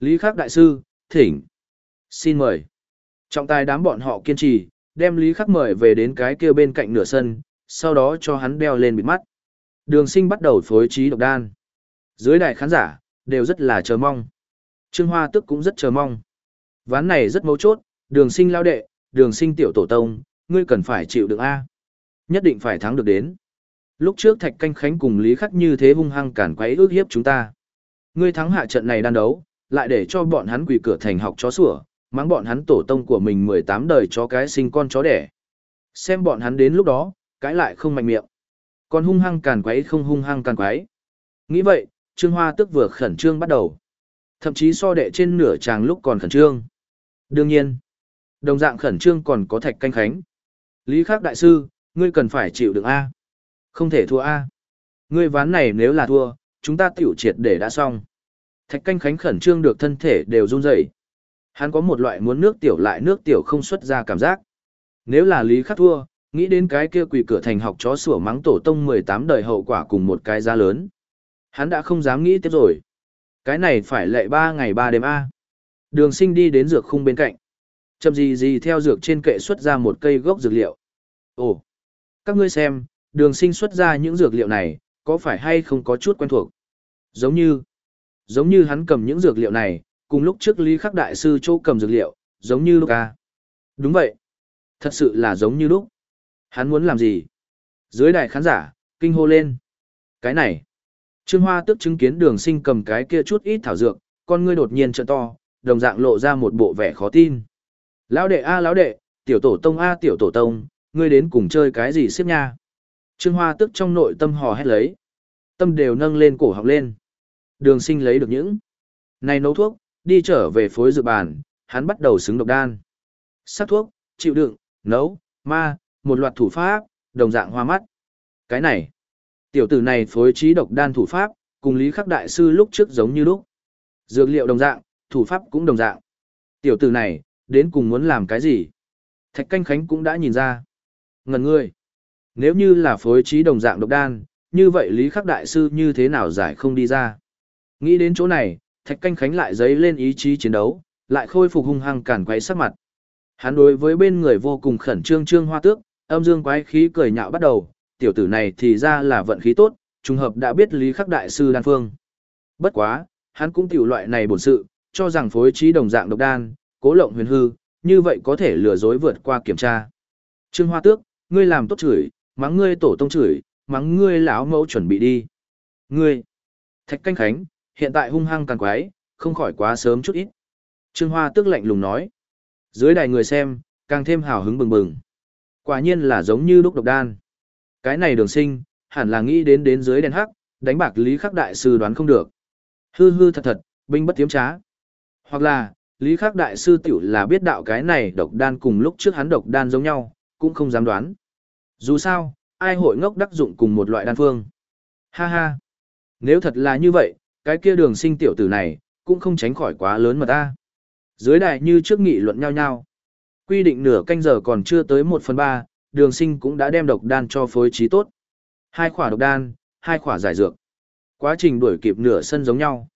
Speaker 1: Lý Khắc đại sư, thỉnh. Xin mời. Trọng tài đám bọn họ kiên trì, đem Lý Khắc mời về đến cái kia bên cạnh nửa sân, sau đó cho hắn đeo lên bịt mắt. Đường sinh bắt đầu phối trí độc đan. Dưới đại khán giả, đều rất là chờ mong. Trương Hoa tức cũng rất chờ mong. Ván này rất mấu chốt, đường sinh lao đệ, đường sinh tiểu tổ tông, ngươi cần phải chịu được A. Nhất định phải thắng được đến. Lúc trước Thạch Canh Khánh cùng Lý Khắc như thế hung hăng cản quấy ước hiếp chúng ta. Ngươi thắng hạ trận này đan đấu, lại để cho bọn hắn quỳ cửa thành học chó sủa, mắng bọn hắn tổ tông của mình 18 đời chó cái sinh con chó đẻ. Xem bọn hắn đến lúc đó, cái lại không mạnh miệng. Còn hung hăng càn quấy không hung hăng càn quấy. Nghĩ vậy, Trương Hoa tức vừa khẩn trương bắt đầu. Thậm chí so đệ trên nửa chàng lúc còn khẩn trương. Đương nhiên, đồng dạng khẩn trương còn có thạch canh khánh. Lý Khắc Đại Sư, ngươi cần phải chịu đựng A. Không thể thua A. Ngươi ván này nếu là thua, chúng ta tiểu triệt để đã xong. Thạch canh khánh khẩn trương được thân thể đều run rẩy. Hắn có một loại muốn nước tiểu lại nước tiểu không xuất ra cảm giác. Nếu là Lý Khắc thua, nghĩ đến cái kia quỷ cửa thành học chó sủa mắng tổ tông 18 đời hậu quả cùng một cái giá lớn. Hắn đã không dám nghĩ tiếp rồi. Cái này phải lệ ba ngày ba đêm A. Đường sinh đi đến dược khung bên cạnh. Chậm gì gì theo dược trên kệ xuất ra một cây gốc dược liệu. Ồ, các ngươi xem, đường sinh xuất ra những dược liệu này, có phải hay không có chút quen thuộc? Giống như, giống như hắn cầm những dược liệu này, cùng lúc trước Lý Khắc Đại Sư chỗ cầm dược liệu, giống như lúc ca. Đúng vậy. Thật sự là giống như lúc. Hắn muốn làm gì? Dưới đại khán giả, kinh hô lên. Cái này. Trương Hoa tức chứng kiến đường sinh cầm cái kia chút ít thảo dược, con ngươi đột nhiên trợ to, đồng dạng lộ ra một bộ vẻ khó tin. Lão đệ a à, lão đệ, tiểu tổ tông a à, tiểu tổ tông, ngươi đến cùng chơi cái gì xếp nha. Trương Hoa tức trong nội tâm hò hét lấy. Tâm đều nâng lên cổ học lên. Đường sinh lấy được những. Này nấu thuốc, đi trở về phối dược bàn, hắn bắt đầu xứng độc đan. Sắc thuốc, chịu đựng, nấu, ma, một loạt thủ pháp, đồng dạng hoa mắt. Cái này, tiểu tử này phối trí độc đan thủ pháp, cùng Lý Khắc Đại Sư lúc trước giống như lúc. Dược liệu đồng dạng, thủ pháp cũng đồng dạng. Tiểu tử này, đến cùng muốn làm cái gì? Thạch Canh Khánh cũng đã nhìn ra. Ngần ngươi. Nếu như là phối trí đồng dạng độc đan, như vậy Lý Khắc Đại Sư như thế nào giải không đi ra? Nghĩ đến chỗ này, Thạch Canh Khánh lại dấy lên ý chí chiến đấu, lại khôi phục hung hăng cản quấy sắc mặt. Hắn đối với bên người vô cùng khẩn trương trương hoa tước, âm dương quái khí cười nhạo bắt đầu, tiểu tử này thì ra là vận khí tốt, trùng hợp đã biết lý khắc đại sư đan phương. Bất quá, hắn cũng tiểu loại này bổn sự, cho rằng phối trí đồng dạng độc đan, cố lộng huyền hư, như vậy có thể lừa dối vượt qua kiểm tra. Trương Hoa Tước, ngươi làm tốt chửi, mắng ngươi tổ tông chửi, mắng ngươi lão mẫu chuẩn bị đi. Ngươi, Thạch Canh Khánh, hiện tại hung hăng càng quái, không khỏi quá sớm chút ít. Trương Hoa Tước lạnh lùng nói. Dưới đài người xem, càng thêm hào hứng bừng bừng. Quả nhiên là giống như đúc độc đan. Cái này đường sinh, hẳn là nghĩ đến đến dưới đèn hắc, đánh bạc Lý Khắc Đại Sư đoán không được. Hư hư thật thật, binh bất tiếm trá. Hoặc là, Lý Khắc Đại Sư tiểu là biết đạo cái này độc đan cùng lúc trước hắn độc đan giống nhau, cũng không dám đoán. Dù sao, ai hội ngốc đắc dụng cùng một loại đan phương. Ha ha. Nếu thật là như vậy, cái kia đường sinh tiểu tử này, cũng không tránh khỏi quá lớn mà ta. Dưới đài như trước nghị luận nhau nhau. Quy định nửa canh giờ còn chưa tới 1 phần 3, đường sinh cũng đã đem độc đan cho phối trí tốt. Hai khỏa độc đan, hai khỏa giải dược. Quá trình đuổi kịp nửa sân giống nhau.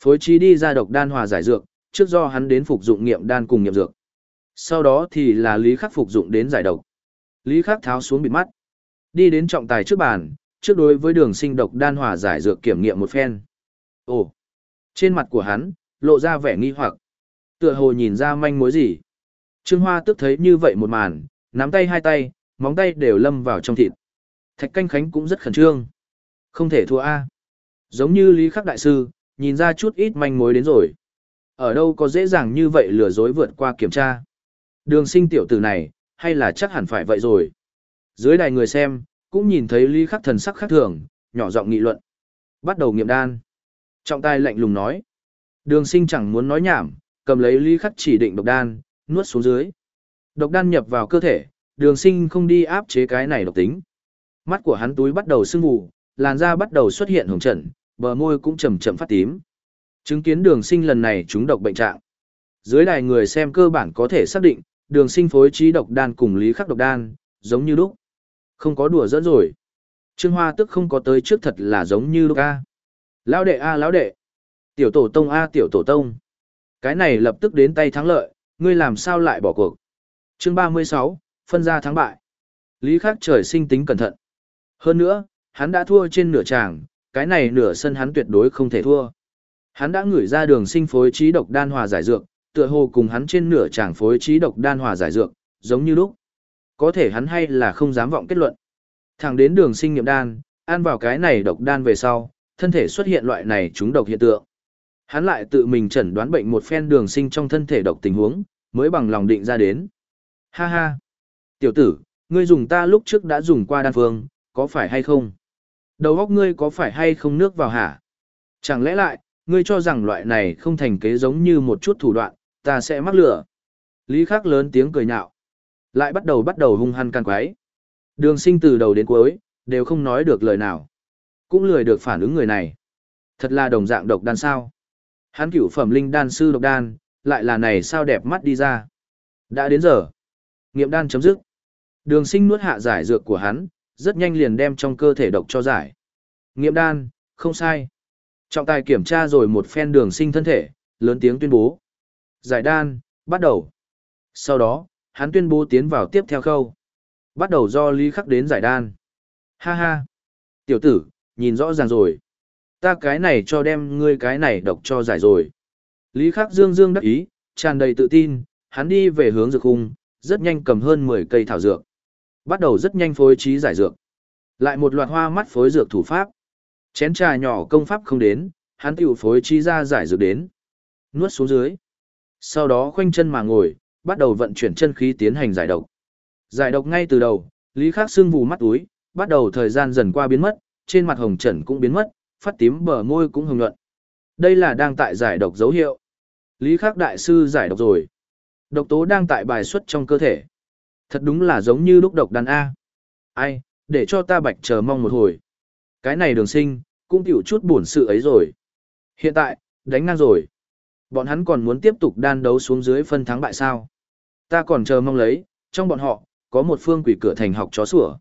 Speaker 1: Phối trí đi ra độc đan hòa giải dược, trước do hắn đến phục dụng nghiệm đan cùng nghiệm dược. Sau đó thì là Lý Khắc phục dụng đến giải độc. Lý Khắc tháo xuống bịt mắt. Đi đến trọng tài trước bàn, trước đối với đường sinh độc đan hòa giải dược kiểm nghiệm một phen. Ồ! Trên mặt của hắn, lộ ra vẻ nghi hoặc. Tựa hồ nhìn ra manh mối gì. Trương Hoa tức thấy như vậy một màn, nắm tay hai tay, móng tay đều lâm vào trong thịt. Thạch Canh Khánh cũng rất khẩn trương. Không thể thua A. Giống như Lý Khắc Đại Sư, nhìn ra chút ít manh mối đến rồi. Ở đâu có dễ dàng như vậy lừa dối vượt qua kiểm tra. Đường sinh tiểu tử này, hay là chắc hẳn phải vậy rồi. Dưới đài người xem, cũng nhìn thấy Lý Khắc thần sắc khác thường, nhỏ giọng nghị luận. Bắt đầu nghiệm đan. Trọng tài lạnh lùng nói. Đường sinh chẳng muốn nói nhảm, cầm lấy ly Khắc chỉ định độc đan, nuốt xuống dưới. Độc đan nhập vào cơ thể, đường sinh không đi áp chế cái này độc tính. Mắt của hắn túi bắt đầu sưng vụ, làn da bắt đầu xuất hiện hồng trận, bờ môi cũng chậm chậm phát tím. Chứng kiến đường sinh lần này chúng độc bệnh trạng. Dưới đài người xem cơ bản có thể xác định, đường sinh phối trí độc đan cùng lý khắc độc đan, giống như lúc. Không có đùa dẫn rồi. Trương Hoa tức không có tới trước thật là giống như lúc A. Lão đệ A lão đệ. Tiểu tổ tông A tiểu tổ tông. Cái này lập tức đến tay thắng lợi, ngươi làm sao lại bỏ cuộc. chương 36, phân ra thắng bại. Lý khắc trời sinh tính cẩn thận. Hơn nữa, hắn đã thua trên nửa tràng, cái này nửa sân hắn tuyệt đối không thể thua. Hắn đã ngửi ra đường sinh phối trí độc đan hòa giải dược, tựa hồ cùng hắn trên nửa tràng phối trí độc đan hòa giải dược, giống như lúc. Có thể hắn hay là không dám vọng kết luận. Thẳng đến đường sinh nghiệm đan, ăn vào cái này độc đan về sau, thân thể xuất hiện loại này chúng độc hiện tượng. Hắn lại tự mình chẩn đoán bệnh một phen đường sinh trong thân thể độc tình huống, mới bằng lòng định ra đến. Ha ha! Tiểu tử, ngươi dùng ta lúc trước đã dùng qua đan phương, có phải hay không? Đầu óc ngươi có phải hay không nước vào hả? Chẳng lẽ lại, ngươi cho rằng loại này không thành kế giống như một chút thủ đoạn, ta sẽ mắc lửa. Lý Khắc lớn tiếng cười nhạo. Lại bắt đầu bắt đầu hung hăng can quái. Đường sinh từ đầu đến cuối, đều không nói được lời nào. Cũng lười được phản ứng người này. Thật là đồng dạng độc đan sao. Hắn cửu phẩm linh đan sư độc đan, lại là này sao đẹp mắt đi ra. Đã đến giờ. Nghiệm đan chấm dứt. Đường sinh nuốt hạ giải dược của hắn, rất nhanh liền đem trong cơ thể độc cho giải. Nghiệm đan, không sai. Trọng tài kiểm tra rồi một phen đường sinh thân thể, lớn tiếng tuyên bố. Giải đan, bắt đầu. Sau đó, hắn tuyên bố tiến vào tiếp theo khâu. Bắt đầu do Lý Khắc đến giải đan. Ha ha. Tiểu tử, nhìn rõ ràng rồi. Ta cái này cho đem ngươi cái này độc cho giải rồi. Lý Khắc dương dương đắc ý, tràn đầy tự tin, hắn đi về hướng dược khung, rất nhanh cầm hơn 10 cây thảo dược. Bắt đầu rất nhanh phối trí giải dược. Lại một loạt hoa mắt phối dược thủ pháp. Chén trà nhỏ công pháp không đến, hắn tiểu phối trí ra giải dược đến. Nuốt xuống dưới. Sau đó khoanh chân mà ngồi, bắt đầu vận chuyển chân khí tiến hành giải độc. Giải độc ngay từ đầu, Lý Khắc Dương vù mắt túi, bắt đầu thời gian dần qua biến mất, trên mặt hồng trần cũng biến mất, phát tím bờ môi cũng hồng nhuận. Đây là đang tại giải độc dấu hiệu. Lý Khắc đại sư giải độc rồi. Độc tố đang tại bài xuất trong cơ thể. Thật đúng là giống như lúc độc đàn A. Ai, để cho ta bạch chờ mong một hồi. Cái này đường sinh, cũng tiểu chút buồn sự ấy rồi. Hiện tại, đánh ngang rồi. Bọn hắn còn muốn tiếp tục đan đấu xuống dưới phân thắng bại sao. Ta còn chờ mong lấy, trong bọn họ, có một phương quỷ cửa thành học chó sủa.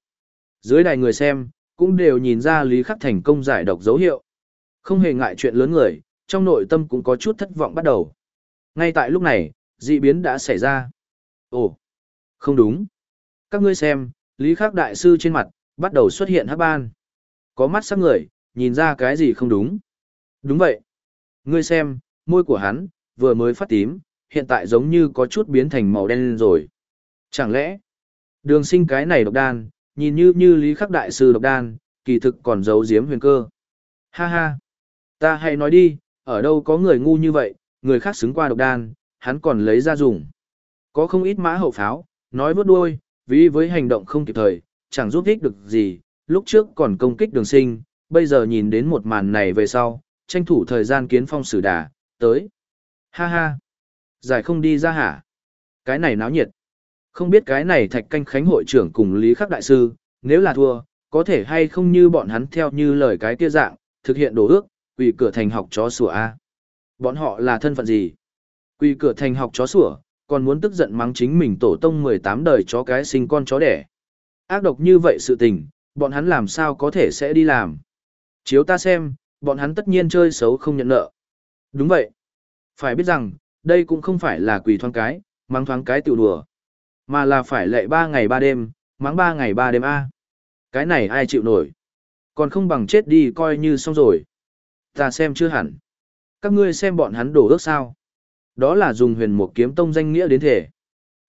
Speaker 1: Dưới đài người xem, cũng đều nhìn ra Lý Khắc thành công giải độc dấu hiệu. Không hề ngại chuyện lớn người, trong nội tâm cũng có chút thất vọng bắt đầu. Ngay tại lúc này, dị biến đã xảy ra. Ồ, không đúng. Các ngươi xem, Lý Khắc đại sư trên mặt, bắt đầu xuất hiện hắc ban. Có mắt sắc người, nhìn ra cái gì không đúng. Đúng vậy. Ngươi xem, môi của hắn, vừa mới phát tím, hiện tại giống như có chút biến thành màu đen rồi. Chẳng lẽ, đường sinh cái này độc đan, nhìn như như lý khắc đại sư độc đan, kỳ thực còn giấu giếm huyền cơ. Ha ha, ta hãy nói đi, ở đâu có người ngu như vậy, người khác xứng qua độc đan, hắn còn lấy ra dùng. Có không ít mã hậu pháo, nói vớt đuôi, vì với hành động không kịp thời, chẳng giúp ích được gì, lúc trước còn công kích đường sinh, bây giờ nhìn đến một màn này về sau, tranh thủ thời gian kiến phong xử đà, tới. Ha ha, giải không đi ra hả? Cái này náo nhiệt. Không biết cái này thạch canh khánh hội trưởng cùng Lý Khắc Đại Sư, nếu là thua, có thể hay không như bọn hắn theo như lời cái kia dạng, thực hiện đồ ước, quỳ cửa thành học chó sủa A. Bọn họ là thân phận gì? Quỳ cửa thành học chó sủa, còn muốn tức giận mắng chính mình tổ tông 18 đời chó cái sinh con chó đẻ. Ác độc như vậy sự tình, bọn hắn làm sao có thể sẽ đi làm. Chiếu ta xem, Bọn hắn tất nhiên chơi xấu không nhận nợ. Đúng vậy. Phải biết rằng, đây cũng không phải là quỳ thoáng cái, mắng thoáng cái tiểu đùa. Mà là phải lệ ba ngày ba đêm, mắng ba ngày ba đêm A. Cái này ai chịu nổi. Còn không bằng chết đi coi như xong rồi. Ta xem chưa hẳn. Các ngươi xem bọn hắn đổ ước sao. Đó là dùng huyền mục kiếm tông danh nghĩa đến thể.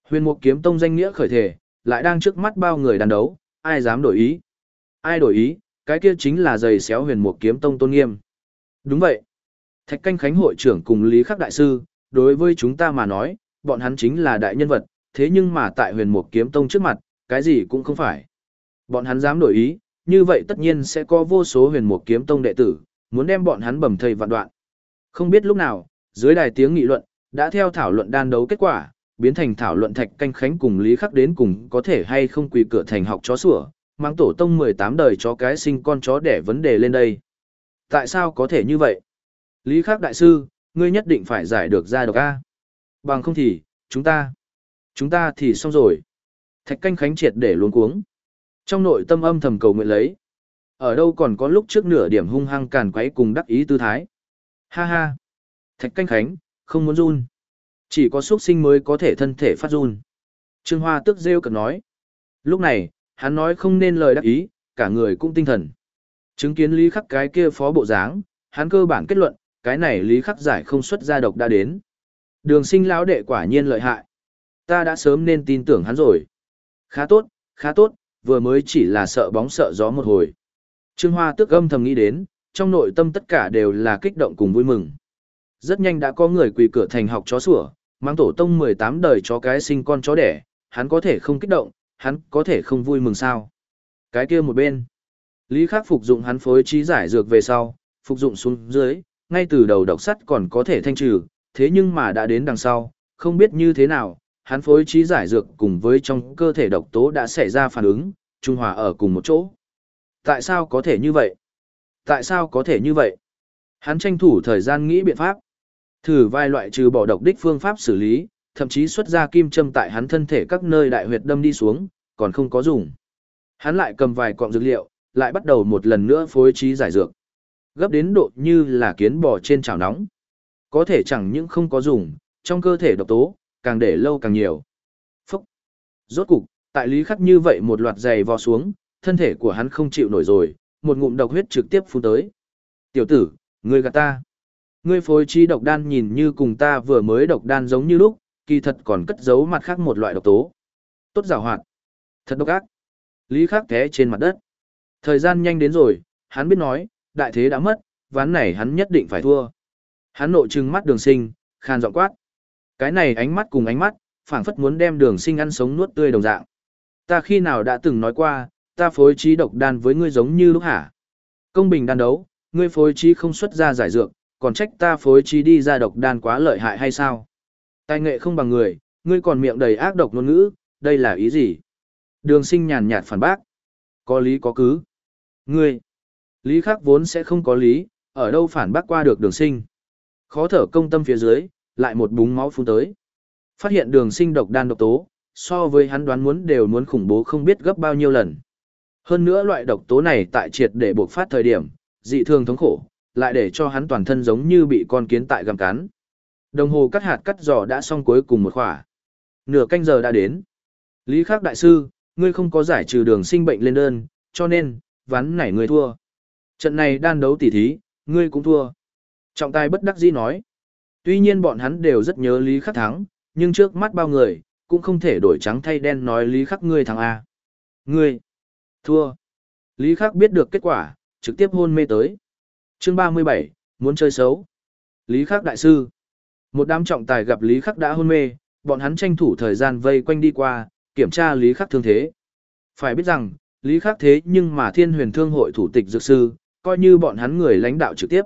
Speaker 1: Huyền mục kiếm tông danh nghĩa khởi thể, lại đang trước mắt bao người đàn đấu, ai dám đổi ý. Ai đổi ý, cái kia chính là giày xéo huyền mục kiếm tông tôn nghiêm. Đúng vậy. Thạch canh khánh hội trưởng cùng Lý Khắc Đại Sư, đối với chúng ta mà nói, bọn hắn chính là đại nhân vật, thế nhưng mà tại huyền mục kiếm tông trước mặt, cái gì cũng không phải. Bọn hắn dám đổi ý, như vậy tất nhiên sẽ có vô số huyền mục kiếm tông đệ tử, muốn đem bọn hắn bầm thây vạn đoạn. Không biết lúc nào, dưới đài tiếng nghị luận, đã theo thảo luận đan đấu kết quả, biến thành thảo luận thạch canh khánh cùng Lý Khắc đến cùng có thể hay không quỳ cửa thành học chó sủa, mang tổ tông 18 đời chó cái sinh con chó đẻ vấn đề lên đây. Tại sao có thể như vậy? Lý Khắc đại sư, ngươi nhất định phải giải được ra độc A. Bằng không thì, chúng ta, chúng ta thì xong rồi. Thạch canh khánh triệt để luống cuống. Trong nội tâm âm thầm cầu nguyện lấy. Ở đâu còn có lúc trước nửa điểm hung hăng càn quấy cùng đắc ý tư thái. Ha ha. Thạch canh khánh, không muốn run. Chỉ có xuất sinh mới có thể thân thể phát run. Trương Hoa tức rêu cực nói. Lúc này, hắn nói không nên lời đắc ý, cả người cũng tinh thần. Chứng kiến Lý Khắc cái kia phó bộ dáng, hắn cơ bản kết luận, cái này Lý Khắc giải không xuất ra độc đã đến. Đường sinh lão đệ quả nhiên lợi hại. Ta đã sớm nên tin tưởng hắn rồi. Khá tốt, khá tốt, vừa mới chỉ là sợ bóng sợ gió một hồi. Trương Hoa tức âm thầm nghĩ đến, trong nội tâm tất cả đều là kích động cùng vui mừng. Rất nhanh đã có người quỳ cửa thành học chó sủa, mang tổ tông 18 đời chó cái sinh con chó đẻ, hắn có thể không kích động, hắn có thể không vui mừng sao. Cái kia một bên. Lý Khắc phục dụng hắn phối trí giải dược về sau, phục dụng xuống dưới, ngay từ đầu độc sắt còn có thể thanh trừ, thế nhưng mà đã đến đằng sau, không biết như thế nào, hắn phối trí giải dược cùng với trong cơ thể độc tố đã xảy ra phản ứng, trung hòa ở cùng một chỗ. Tại sao có thể như vậy? Tại sao có thể như vậy? Hắn tranh thủ thời gian nghĩ biện pháp. Thử vài loại trừ bỏ độc đích phương pháp xử lý, thậm chí xuất ra kim châm tại hắn thân thể các nơi đại huyệt đâm đi xuống, còn không có dùng. Hắn lại cầm vài cọng dược liệu, lại bắt đầu một lần nữa phối trí giải dược. Gấp đến độ như là kiến bò trên chảo nóng. Có thể chẳng những không có dùng, trong cơ thể độc tố, càng để lâu càng nhiều. Phúc! Rốt cục, tại lý khắc như vậy một loạt giày vò xuống, thân thể của hắn không chịu nổi rồi, một ngụm độc huyết trực tiếp phun tới. Tiểu tử, ngươi gạt ta. Ngươi phối trí độc đan nhìn như cùng ta vừa mới độc đan giống như lúc, kỳ thật còn cất giấu mặt khác một loại độc tố. Tốt giảo hoạt. Thật độc ác. Lý khắc té trên mặt đất. Thời gian nhanh đến rồi, hắn biết nói, đại thế đã mất, ván này hắn nhất định phải thua. Hắn nội trừng mắt đường sinh, khan giọng quát. Cái này ánh mắt cùng ánh mắt, phảng phất muốn đem đường sinh ăn sống nuốt tươi đồng dạng. Ta khi nào đã từng nói qua, ta phối trí độc đan với ngươi giống như lúc hả? Công bình đan đấu, ngươi phối trí không xuất ra giải dược, còn trách ta phối trí đi ra độc đan quá lợi hại hay sao? Tài nghệ không bằng người, ngươi còn miệng đầy ác độc ngôn ngữ, đây là ý gì? Đường sinh nhàn nhạt phản bác. Có lý có cứ. Ngươi, lý khác vốn sẽ không có lý, ở đâu phản bác qua được đường sinh. Khó thở công tâm phía dưới, lại một búng máu phun tới. Phát hiện đường sinh độc đan độc tố, so với hắn đoán muốn đều muốn khủng bố không biết gấp bao nhiêu lần. Hơn nữa loại độc tố này tại triệt để buộc phát thời điểm, dị thường thống khổ, lại để cho hắn toàn thân giống như bị con kiến tại găm cắn. Đồng hồ cắt hạt cắt giò đã xong cuối cùng một khỏa. Nửa canh giờ đã đến. Lý Khắc đại sư, ngươi không có giải trừ đường sinh bệnh lên đơn, cho nên, ván này ngươi thua. Trận này đan đấu tỉ thí, ngươi cũng thua. Trọng tài bất đắc dĩ nói. Tuy nhiên bọn hắn đều rất nhớ Lý Khắc thắng, nhưng trước mắt bao người, cũng không thể đổi trắng thay đen nói Lý Khắc ngươi thắng A. Ngươi, thua. Lý Khắc biết được kết quả, trực tiếp hôn mê tới. chương 37, muốn chơi xấu. Lý Khắc đại sư. Một đám trọng tài gặp Lý Khắc đã hôn mê, bọn hắn tranh thủ thời gian vây quanh đi qua, kiểm tra Lý Khắc thương thế. Phải biết rằng, Lý Khắc thế nhưng mà thiên huyền thương hội thủ tịch dược sư, coi như bọn hắn người lãnh đạo trực tiếp.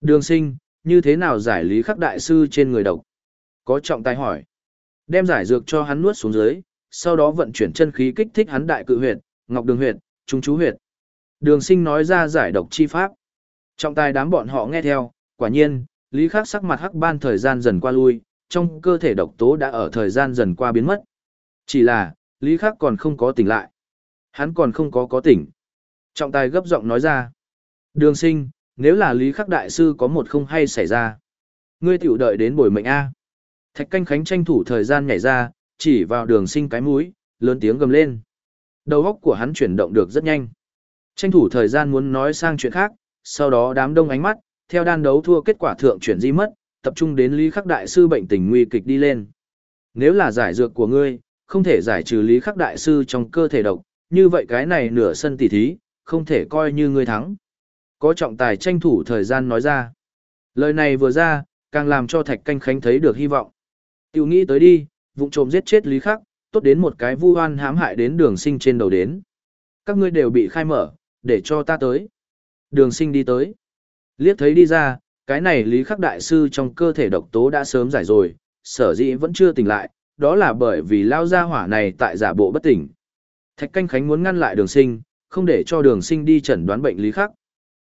Speaker 1: Đường sinh, như thế nào giải Lý Khắc đại sư trên người độc? Có trọng tài hỏi. Đem giải dược cho hắn nuốt xuống dưới, sau đó vận chuyển chân khí kích thích hắn đại cự huyệt, ngọc đường huyệt, trung chú huyệt. Đường sinh nói ra giải độc chi pháp. Trọng tài đám bọn họ nghe theo, quả nhiên, Lý Khắc sắc mặt hắc ban thời gian dần qua lui, trong cơ thể độc tố đã ở thời gian dần qua biến mất. Chỉ là, Lý Khắc còn không có tỉnh lại. Hắn còn không có có tỉnh. Trọng tài gấp giọng nói ra. Đường sinh, nếu là Lý Khắc Đại Sư có một không hay xảy ra. Ngươi tựu đợi đến bồi mệnh A. Thạch canh khánh tranh thủ thời gian nhảy ra, chỉ vào đường sinh cái mũi, lớn tiếng gầm lên. Đầu óc của hắn chuyển động được rất nhanh. Tranh thủ thời gian muốn nói sang chuyện khác, sau đó đám đông ánh mắt, theo đan đấu thua kết quả thượng chuyển di mất, tập trung đến Lý Khắc Đại Sư bệnh tình nguy kịch đi lên. Nếu là giải dược của ngươi, không thể giải trừ Lý Khắc Đại Sư trong cơ thể độc, như vậy cái này nửa sân tỉ thí, không thể coi như ngươi thắng. Có trọng tài tranh thủ thời gian nói ra. Lời này vừa ra, càng làm cho Thạch Canh Khánh thấy được hy vọng. Tiểu nghĩ tới đi, vụng trộm giết chết Lý Khắc, tốt đến một cái vu oan hãm hại đến đường sinh trên đầu đến. Các ngươi đều bị khai mở, để cho ta tới. Đường sinh đi tới. Liếc thấy đi ra, cái này Lý Khắc Đại Sư trong cơ thể độc tố đã sớm giải rồi, sở dĩ vẫn chưa tỉnh lại, đó là bởi vì lao ra hỏa này tại giả bộ bất tỉnh. Thạch Canh Khánh muốn ngăn lại đường sinh, không để cho đường sinh đi chẩn đoán bệnh Lý Khắc.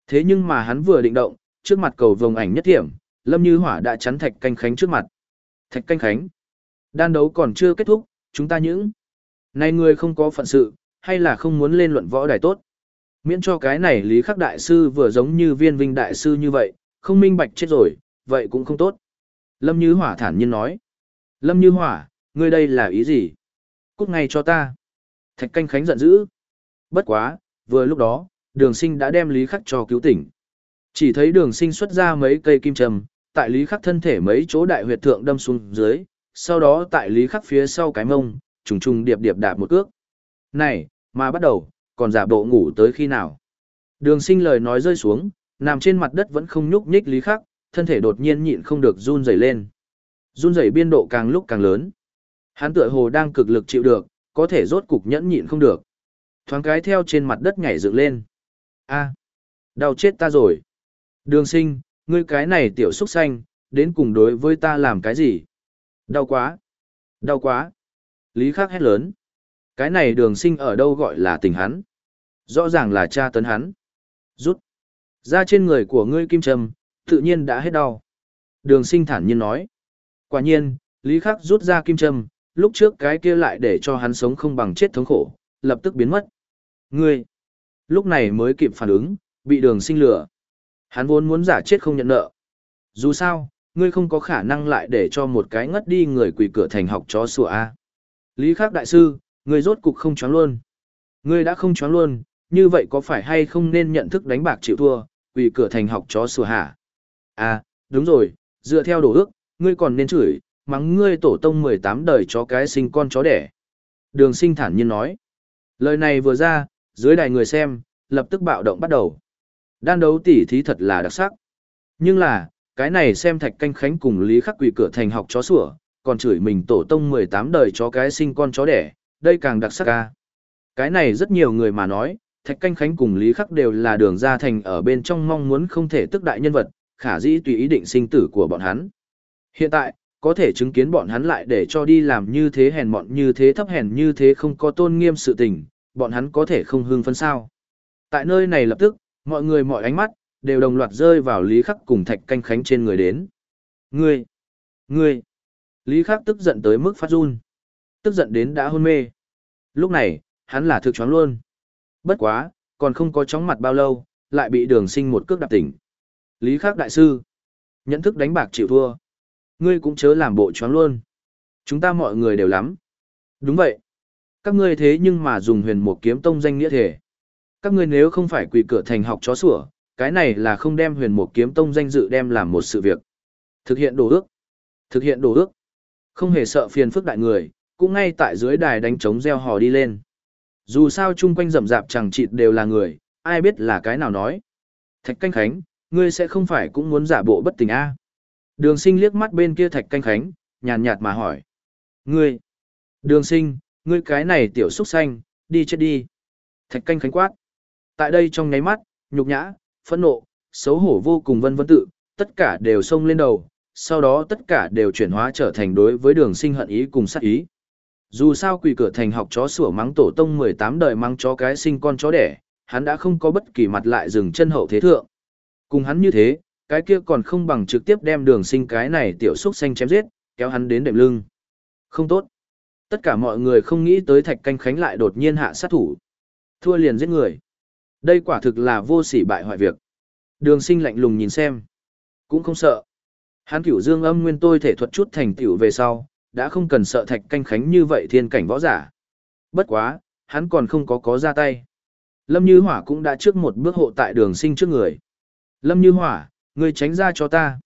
Speaker 1: Thế nhưng mà hắn vừa định động, trước mặt cầu vồng ảnh nhất thiểm, Lâm Như Hỏa đã chắn Thạch Canh Khánh trước mặt. Thạch Canh Khánh, đan đấu còn chưa kết thúc, chúng ta những. Này người không có phận sự, hay là không muốn lên luận võ đài tốt. Miễn cho cái này Lý Khắc Đại Sư vừa giống như viên vinh Đại Sư như vậy, không minh bạch chết rồi, vậy cũng không tốt. Lâm Như Hỏa thản nhiên nói. Lâm Như Hỏa, ngươi đây là ý gì? Cút ngay cho ta. Thạch Canh Khánh giận dữ. Bất quá, vừa lúc đó, đường sinh đã đem Lý Khắc cho cứu tỉnh. Chỉ thấy đường sinh xuất ra mấy cây kim trầm, tại Lý Khắc thân thể mấy chỗ đại huyệt thượng đâm xuống dưới, sau đó tại Lý Khắc phía sau cái mông, trùng trùng điệp điệp đạp một cước. Này, mà bắt đầu, còn giả bộ ngủ tới khi nào? Đường sinh lời nói rơi xuống, nằm trên mặt đất vẫn không nhúc nhích Lý Khắc, thân thể đột nhiên nhịn không được run rẩy lên. Run rẩy biên độ càng lúc càng lớn. Hắn tựa hồ đang cực lực chịu được, có thể rốt cục nhẫn nhịn không được. Thoáng cái theo trên mặt đất nhảy dựng lên. A, đau chết ta rồi. Đường sinh, ngươi cái này tiểu xúc xanh, đến cùng đối với ta làm cái gì? Đau quá. Đau quá. Lý khắc hét lớn. Cái này đường sinh ở đâu gọi là tình hắn. Rõ ràng là cha tấn hắn. Rút. Ra trên người của ngươi kim trầm, tự nhiên đã hết đau. Đường sinh thản nhiên nói. Quả nhiên, Lý khắc rút ra kim trầm, lúc trước cái kia lại để cho hắn sống không bằng chết thống khổ, lập tức biến mất. Ngươi, lúc này mới kịp phản ứng, bị đường sinh lửa. Hắn vốn muốn giả chết không nhận nợ. Dù sao, ngươi không có khả năng lại để cho một cái ngất đi người quỳ cửa thành học chó sủa A. Lý Khắc Đại Sư, ngươi rốt cục không choáng luôn. Ngươi đã không choáng luôn, như vậy có phải hay không nên nhận thức đánh bạc chịu thua, quỳ cửa thành học chó sủa hả? À, đúng rồi, dựa theo đồ ước, ngươi còn nên chửi, mắng ngươi tổ tông 18 đời chó cái sinh con chó đẻ. Đường sinh thản nhiên nói. Lời này vừa ra, dưới đài người xem, lập tức bạo động bắt đầu. Đan đấu tỉ thí thật là đặc sắc. Nhưng là, cái này xem thạch canh khánh cùng Lý Khắc quỷ cửa thành học chó sủa, còn chửi mình tổ tông 18 đời chó cái sinh con chó đẻ, đây càng đặc sắc ca. Cái này rất nhiều người mà nói, thạch canh khánh cùng Lý Khắc đều là đường ra thành ở bên trong mong muốn không thể tức đại nhân vật, khả dĩ tùy ý định sinh tử của bọn hắn. Hiện tại, có thể chứng kiến bọn hắn lại để cho đi làm như thế hèn mọn như thế thấp hèn như thế không có tôn nghiêm sự tình, bọn hắn có thể không hưng phấn sao. Tại nơi này lập tức, mọi người mọi ánh mắt, đều đồng loạt rơi vào Lý Khắc cùng Thạch Canh Khánh trên người đến. Ngươi! Ngươi! Lý Khắc tức giận tới mức phát run. Tức giận đến đã hôn mê. Lúc này, hắn là thực choáng luôn. Bất quá, còn không có chóng mặt bao lâu, lại bị đường sinh một cước đạp tỉnh. Lý Khắc đại sư! Nhận thức đánh bạc chịu thua. Ngươi cũng chớ làm bộ choáng luôn. Chúng ta mọi người đều lắm. Đúng vậy. Các ngươi thế nhưng mà dùng huyền một kiếm tông danh nghĩa thể. Các ngươi nếu không phải quỳ cửa thành học chó sủa, cái này là không đem huyền một kiếm tông danh dự đem làm một sự việc. Thực hiện đồ ước. Thực hiện đồ ước. Không hề sợ phiền phức đại người, cũng ngay tại dưới đài đánh trống gieo hò đi lên. Dù sao chung quanh rậm rạp chẳng chịt đều là người, ai biết là cái nào nói. Thạch canh khánh, ngươi sẽ không phải cũng muốn giả bộ bất tình a Đường sinh liếc mắt bên kia thạch canh khánh, nhàn nhạt mà hỏi. Ngươi! Đường sinh, ngươi cái này tiểu xúc xanh, đi chết đi. Thạch canh khánh quát. Tại đây trong nháy mắt, nhục nhã, phẫn nộ, xấu hổ vô cùng vân vân tự, tất cả đều xông lên đầu, sau đó tất cả đều chuyển hóa trở thành đối với đường sinh hận ý cùng sát ý. Dù sao quỷ cửa thành học chó sủa mắng tổ tông 18 đời mắng chó cái sinh con chó đẻ, hắn đã không có bất kỳ mặt lại dừng chân hậu thế thượng. Cùng hắn như thế, cái kia còn không bằng trực tiếp đem đường sinh cái này tiểu xúc xanh chém giết, kéo hắn đến đệm lưng. Không tốt. Tất cả mọi người không nghĩ tới thạch canh khánh lại đột nhiên hạ sát thủ. Thua liền giết người. Đây quả thực là vô sỉ bại hoại việc. Đường sinh lạnh lùng nhìn xem. Cũng không sợ. Hắn cửu dương âm nguyên tôi thể thuật chút thành tiểu về sau, đã không cần sợ thạch canh khánh như vậy thiên cảnh võ giả. Bất quá, hắn còn không có có ra tay. Lâm Như Hỏa cũng đã trước một bước hộ tại đường sinh trước người. Lâm Như Hỏa, ngươi tránh ra cho ta.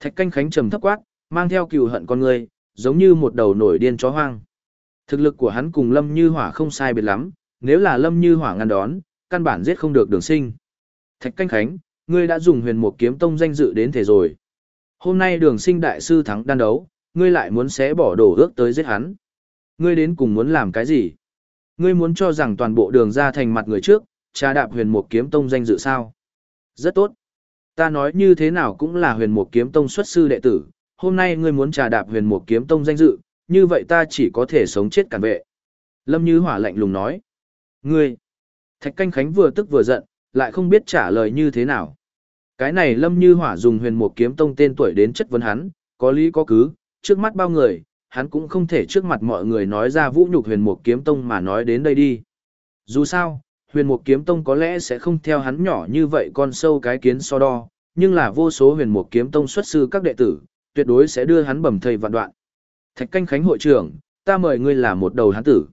Speaker 1: Thạch canh khánh trầm thấp quát, mang theo cừu hận con người, giống như một đầu nổi điên chó hoang. Thực lực của hắn cùng Lâm Như Hỏa không sai biệt lắm, nếu là Lâm Như Hỏa ngăn đón, căn bản giết không được đường sinh. Thạch canh khánh, ngươi đã dùng huyền mục kiếm tông danh dự đến thể rồi. Hôm nay đường sinh đại sư thắng đan đấu, ngươi lại muốn xé bỏ đổ ước tới giết hắn. Ngươi đến cùng muốn làm cái gì? Ngươi muốn cho rằng toàn bộ đường ra thành mặt người trước, trà đạp huyền mục kiếm tông danh dự sao? Rất tốt. Ta nói như thế nào cũng là huyền mục kiếm tông xuất sư đệ tử, hôm nay ngươi muốn trà đạp huyền mục kiếm tông danh dự, như vậy ta chỉ có thể sống chết cản vệ. Lâm Như Hỏa lạnh lùng nói. Ngươi! Thạch Canh Khánh vừa tức vừa giận, lại không biết trả lời như thế nào. Cái này Lâm Như Hỏa dùng huyền một kiếm tông tên tuổi đến chất vấn hắn, có lý có cứ, trước mắt bao người, hắn cũng không thể trước mặt mọi người nói ra vũ nhục huyền một kiếm tông mà nói đến đây đi. Dù sao, huyền một kiếm tông có lẽ sẽ không theo hắn nhỏ như vậy con sâu cái kiến so đo, nhưng là vô số huyền một kiếm tông xuất sư các đệ tử, tuyệt đối sẽ đưa hắn bầm thầy vạn đoạn. Thạch canh khánh hội trưởng, ta mời ngươi là một đầu hán tử.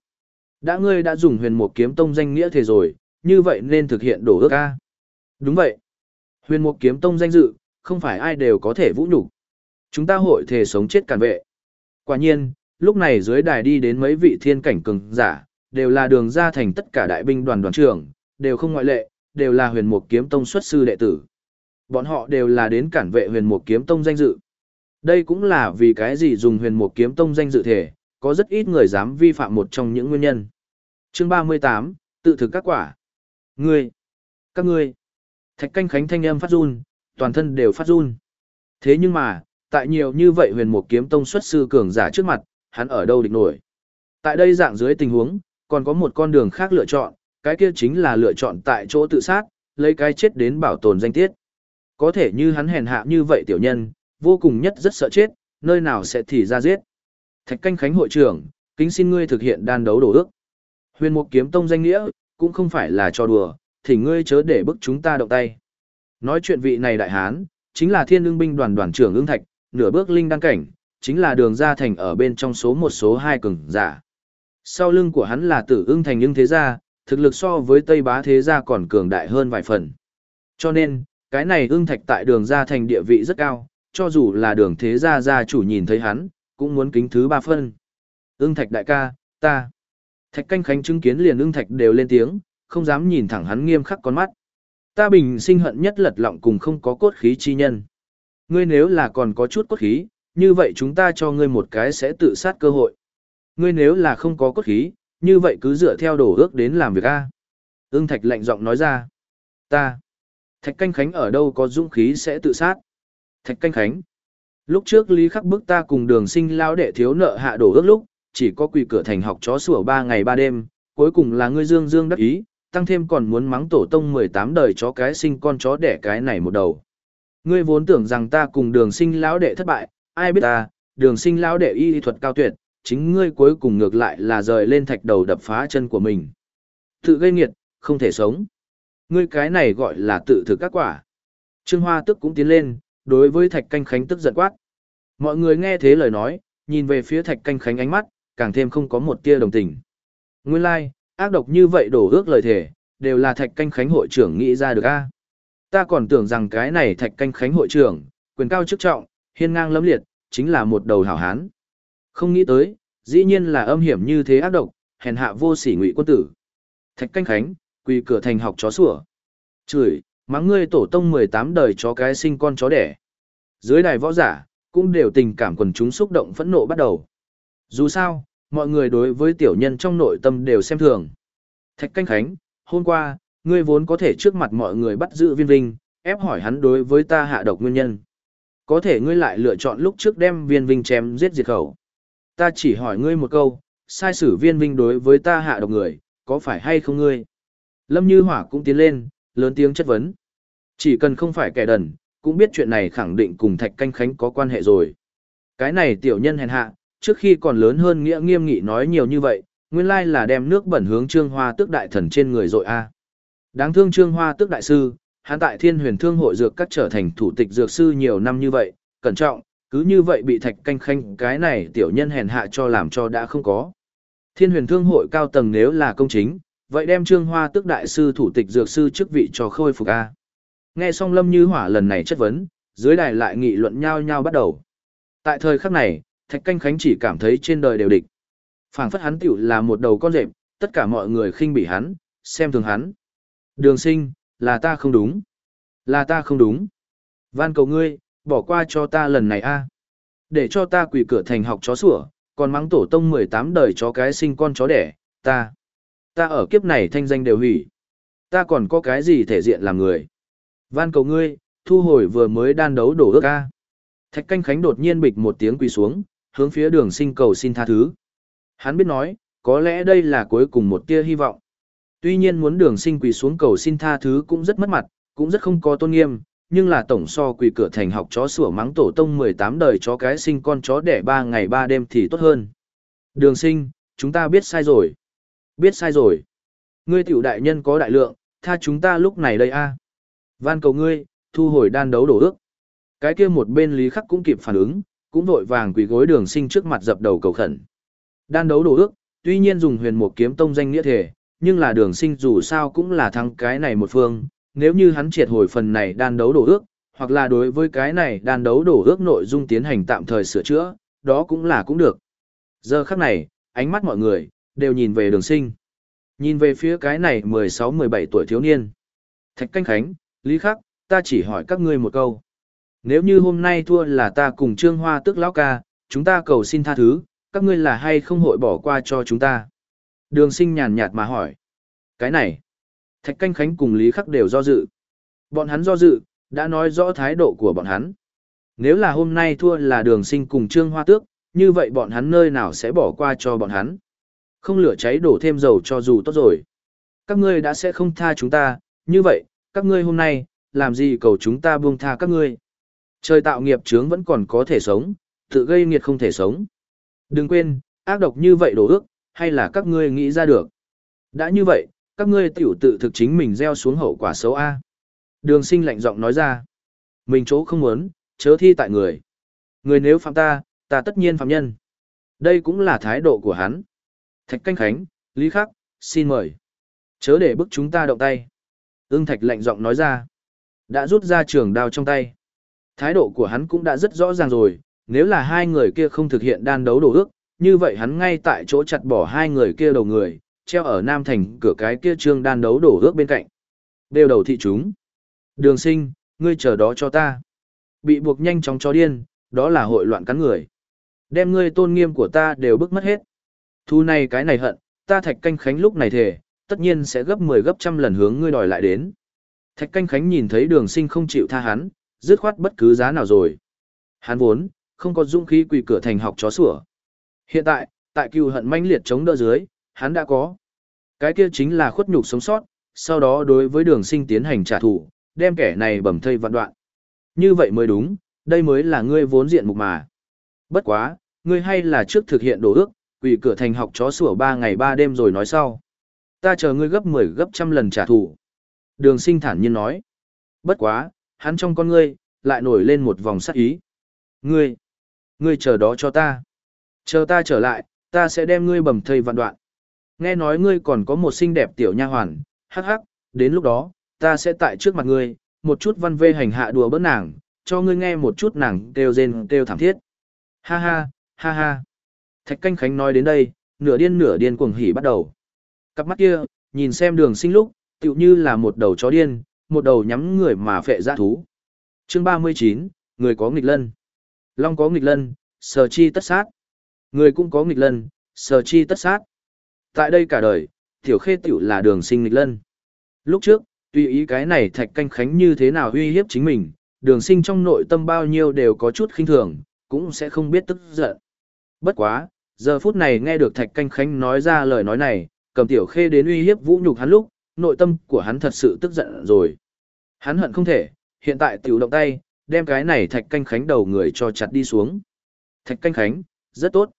Speaker 1: Đã ngươi đã dùng huyền Mục kiếm tông danh nghĩa thế rồi, như vậy nên thực hiện đổ ước ca. Đúng vậy. Huyền Mục kiếm tông danh dự, không phải ai đều có thể vũ nhục Chúng ta hội thể sống chết cản vệ. Quả nhiên, lúc này dưới đài đi đến mấy vị thiên cảnh cường giả, đều là đường ra thành tất cả đại binh đoàn đoàn trưởng, đều không ngoại lệ, đều là huyền mục kiếm tông xuất sư đệ tử. Bọn họ đều là đến cản vệ huyền mục kiếm tông danh dự. Đây cũng là vì cái gì dùng huyền mục kiếm tông danh dự thể, có rất ít người dám vi phạm một trong những nguyên nhân. Chương 38, tự thực các quả. Ngươi, các ngươi. Thạch canh khánh thanh âm phát run, toàn thân đều phát run. Thế nhưng mà, tại nhiều như vậy huyền mục kiếm tông xuất sư cường giả trước mặt, hắn ở đâu địch nổi. Tại đây dạng dưới tình huống, còn có một con đường khác lựa chọn, cái kia chính là lựa chọn tại chỗ tự sát, lấy cái chết đến bảo tồn danh tiết. Có thể như hắn hèn hạ như vậy tiểu nhân, vô cùng nhất rất sợ chết, nơi nào sẽ thì ra giết. Thạch canh khánh hội trưởng, kính xin ngươi thực hiện đan đấu đổ ước. Huyền mục kiếm tông danh nghĩa, cũng không phải là cho đùa, thì ngươi chớ để bức chúng ta động tay. Nói chuyện vị này đại hán, chính là thiên ương binh đoàn đoàn trưởng ương thạch, nửa bước linh đăng cảnh, chính là đường ra thành ở bên trong số một số hai cường giả. Sau lưng của hắn là tử ương thành nhưng thế gia, thực lực so với Tây Bá thế gia còn cường đại hơn vài phần. Cho nên, cái này ương thạch tại đường ra thành địa vị rất cao, cho dù là đường thế gia gia chủ nhìn thấy hắn, cũng muốn kính thứ ba phân. Ưng thạch đại ca, ta. Thạch canh khánh chứng kiến liền ưng thạch đều lên tiếng, không dám nhìn thẳng hắn nghiêm khắc con mắt. Ta bình sinh hận nhất lật lọng cùng không có cốt khí chi nhân. Ngươi nếu là còn có chút cốt khí, như vậy chúng ta cho ngươi một cái sẽ tự sát cơ hội. Ngươi nếu là không có cốt khí, như vậy cứ dựa theo đổ ước đến làm việc a. Ưng Thạch lạnh giọng nói ra. Ta. Thạch Canh Khánh ở đâu có dũng khí sẽ tự sát. Thạch Canh Khánh. Lúc trước Lý Khắc bức ta cùng đường sinh lao đệ thiếu nợ hạ đổ ước lúc, chỉ có quỳ cửa thành học chó sủa ba ngày ba đêm, cuối cùng là ngươi dương dương đắc ý, tăng thêm còn muốn mắng tổ tông 18 đời chó cái sinh con chó đẻ cái này một đầu. Ngươi vốn tưởng rằng ta cùng đường sinh lão đệ thất bại, ai biết ta, đường sinh lão đệ y thuật cao tuyệt, chính ngươi cuối cùng ngược lại là rời lên thạch đầu đập phá chân của mình. Tự gây nghiệt, không thể sống. Ngươi cái này gọi là tự thực các quả. Trương Hoa tức cũng tiến lên, đối với thạch canh khánh tức giận quát. Mọi người nghe thế lời nói, nhìn về phía thạch canh khánh ánh mắt, càng thêm không có một tia đồng tình. Nguyên lai, like, ác độc như vậy đổ ước lời thể, đều là thạch canh khánh hội trưởng nghĩ ra được a. Ta còn tưởng rằng cái này thạch canh khánh hội trưởng, quyền cao chức trọng, hiên ngang lẫm liệt, chính là một đầu hảo hán. Không nghĩ tới, dĩ nhiên là âm hiểm như thế ác độc, hèn hạ vô sỉ ngụy quân tử. Thạch canh khánh, quỳ cửa thành học chó sủa. Chửi, mắng ngươi tổ tông 18 đời chó cái sinh con chó đẻ. Dưới đài võ giả, cũng đều tình cảm quần chúng xúc động phẫn nộ bắt đầu. Dù sao, mọi người đối với tiểu nhân trong nội tâm đều xem thường. Thạch canh khánh, hôm qua, ngươi vốn có thể trước mặt mọi người bắt giữ viên vinh, ép hỏi hắn đối với ta hạ độc nguyên nhân. Có thể ngươi lại lựa chọn lúc trước đem viên vinh chém giết diệt khẩu. Ta chỉ hỏi ngươi một câu, sai sử viên vinh đối với ta hạ độc người, có phải hay không ngươi? Lâm Như Hỏa cũng tiến lên, lớn tiếng chất vấn. Chỉ cần không phải kẻ đần, cũng biết chuyện này khẳng định cùng Thạch Canh Khánh có quan hệ rồi. Cái này tiểu nhân hèn hạ, trước khi còn lớn hơn nghĩa nghiêm nghị nói nhiều như vậy, nguyên lai là đem nước bẩn hướng Trương Hoa Tước đại thần trên người rồi a. Đáng thương Trương Hoa Tước đại sư, Hắn tại Thiên Huyền Thương hội dược các trở thành thủ tịch dược sư nhiều năm như vậy, cẩn trọng, cứ như vậy bị Thạch Canh Khanh cái này tiểu nhân hèn hạ cho làm cho đã không có. Thiên Huyền Thương hội cao tầng nếu là công chính, vậy đem Trương Hoa Tước đại sư thủ tịch dược sư chức vị cho khôi phục a. Nghe xong Lâm Như Hỏa lần này chất vấn, dưới đài lại nghị luận nhau nhau bắt đầu. Tại thời khắc này, Thạch Canh Khánh chỉ cảm thấy trên đời đều địch. Phảng phất hắn tiểu là một đầu con rệp, tất cả mọi người khinh bỉ hắn, xem thường hắn. Đường sinh, là ta không đúng. Là ta không đúng. Van cầu ngươi, bỏ qua cho ta lần này a Để cho ta quỳ cửa thành học chó sủa, còn mắng tổ tông 18 đời chó cái sinh con chó đẻ, ta. Ta ở kiếp này thanh danh đều hủy. Ta còn có cái gì thể diện làm người. Van cầu ngươi, thu hồi vừa mới đan đấu đổ ước ca. Thạch canh khánh đột nhiên bịch một tiếng quỳ xuống, hướng phía đường sinh cầu xin tha thứ. Hắn biết nói, có lẽ đây là cuối cùng một tia hy vọng. Tuy nhiên muốn đường sinh quỳ xuống cầu xin tha thứ cũng rất mất mặt, cũng rất không có tôn nghiêm, nhưng là tổng so quỳ cửa thành học chó sủa mắng tổ tông 18 đời chó cái sinh con chó đẻ 3 ngày 3 đêm thì tốt hơn. Đường sinh, chúng ta biết sai rồi. Biết sai rồi. Ngươi tiểu đại nhân có đại lượng, tha chúng ta lúc này đây a Van cầu ngươi, thu hồi đan đấu đổ ước. Cái kia một bên lý khắc cũng kịp phản ứng, cũng vội vàng quỳ gối đường sinh trước mặt dập đầu cầu khẩn. Đan đấu đổ ước, tuy nhiên dùng huyền một kiếm tông danh nghĩa thể, nhưng là đường sinh dù sao cũng là thắng cái này một phương, nếu như hắn triệt hồi phần này đan đấu đổ ước, hoặc là đối với cái này đan đấu đổ ước nội dung tiến hành tạm thời sửa chữa, đó cũng là cũng được. Giờ khắc này, ánh mắt mọi người, đều nhìn về đường sinh. Nhìn về phía cái này 16-17 tuổi thiếu niên. Thạch Canh Khánh, Lý Khắc, ta chỉ hỏi các ngươi một câu. Nếu như hôm nay thua là ta cùng Trương Hoa tức lão ca, chúng ta cầu xin tha thứ, các ngươi là hay không hội bỏ qua cho chúng ta? Đường sinh nhàn nhạt mà hỏi. Cái này, Thạch Canh Khánh cùng Lý Khắc đều do dự. Bọn hắn do dự, đã nói rõ thái độ của bọn hắn. Nếu là hôm nay thua là đường sinh cùng Trương Hoa Tước, như vậy bọn hắn nơi nào sẽ bỏ qua cho bọn hắn. Không lửa cháy đổ thêm dầu cho dù tốt rồi. Các ngươi đã sẽ không tha chúng ta, như vậy, các ngươi hôm nay, làm gì cầu chúng ta buông tha các ngươi. Trời tạo nghiệp chướng vẫn còn có thể sống, tự gây nghiệt không thể sống. Đừng quên, ác độc như vậy đổ ước, hay là các ngươi nghĩ ra được. Đã như vậy, các ngươi tiểu tự thực chính mình gieo xuống hậu quả xấu A. Đường sinh lạnh giọng nói ra. Mình chỗ không muốn, chớ thi tại người. Người nếu phạm ta, ta tất nhiên phạm nhân. Đây cũng là thái độ của hắn. Thạch Canh Khánh, Lý Khắc, xin mời. Chớ để bức chúng ta động tay. Ưng Thạch lạnh giọng nói ra. Đã rút ra trường đao trong tay. Thái độ của hắn cũng đã rất rõ ràng rồi, nếu là hai người kia không thực hiện đan đấu đổ ước, như vậy hắn ngay tại chỗ chặt bỏ hai người kia đầu người, treo ở Nam Thành cửa cái kia trương đan đấu đổ ước bên cạnh. Đều đầu thị chúng. Đường sinh, ngươi chờ đó cho ta. Bị buộc nhanh chóng cho điên, đó là hội loạn cắn người. Đem ngươi tôn nghiêm của ta đều bức mất hết. Thu này cái này hận, ta thạch canh khánh lúc này thể, tất nhiên sẽ gấp 10 gấp trăm lần hướng ngươi đòi lại đến. Thạch canh khánh nhìn thấy đường sinh không chịu tha hắn, dứt khoát bất cứ giá nào rồi. Hắn vốn, không có dũng khí quỳ cửa thành học chó sủa. Hiện tại, tại cựu hận manh liệt chống đỡ dưới, hắn đã có. Cái kia chính là khuất nhục sống sót, sau đó đối với đường sinh tiến hành trả thù, đem kẻ này bầm thây vạn đoạn. Như vậy mới đúng, đây mới là ngươi vốn diện mục mà. Bất quá, ngươi hay là trước thực hiện đồ ước, quỳ cửa thành học chó sủa ba ngày ba đêm rồi nói sau. Ta chờ ngươi gấp 10 gấp trăm lần trả thù. Đường sinh thản nhiên nói. Bất quá, hắn trong con ngươi, lại nổi lên một vòng sắc ý. Ngươi, ngươi chờ đó cho ta. Chờ ta trở lại, ta sẽ đem ngươi bầm thây vạn đoạn. Nghe nói ngươi còn có một xinh đẹp tiểu nha hoàn, hắc hắc, đến lúc đó, ta sẽ tại trước mặt ngươi, một chút văn vê hành hạ đùa bớt nàng, cho ngươi nghe một chút nàng kêu rên kêu thảm thiết. Ha ha, ha ha. Thạch canh khánh nói đến đây, nửa điên nửa điên cuồng hỉ bắt đầu. Cặp mắt kia, nhìn xem đường sinh lúc, tựu như là một đầu chó điên, một đầu nhắm người mà phệ ra thú. chương 39, người có nghịch lân. Long có nghịch lân, sở chi tất sát. Người cũng có nghịch lân, sở chi tất sát. Tại đây cả đời, tiểu khê tiểu là đường sinh nghịch lân. Lúc trước, tùy ý cái này thạch canh khánh như thế nào uy hiếp chính mình, đường sinh trong nội tâm bao nhiêu đều có chút khinh thường, cũng sẽ không biết tức giận. Bất quá, giờ phút này nghe được thạch canh khánh nói ra lời nói này, cầm tiểu khê đến uy hiếp vũ nhục hắn lúc, nội tâm của hắn thật sự tức giận rồi. Hắn hận không thể, hiện tại tiểu động tay, đem cái này thạch canh khánh đầu người cho chặt đi xuống. Thạch canh khánh, rất tốt.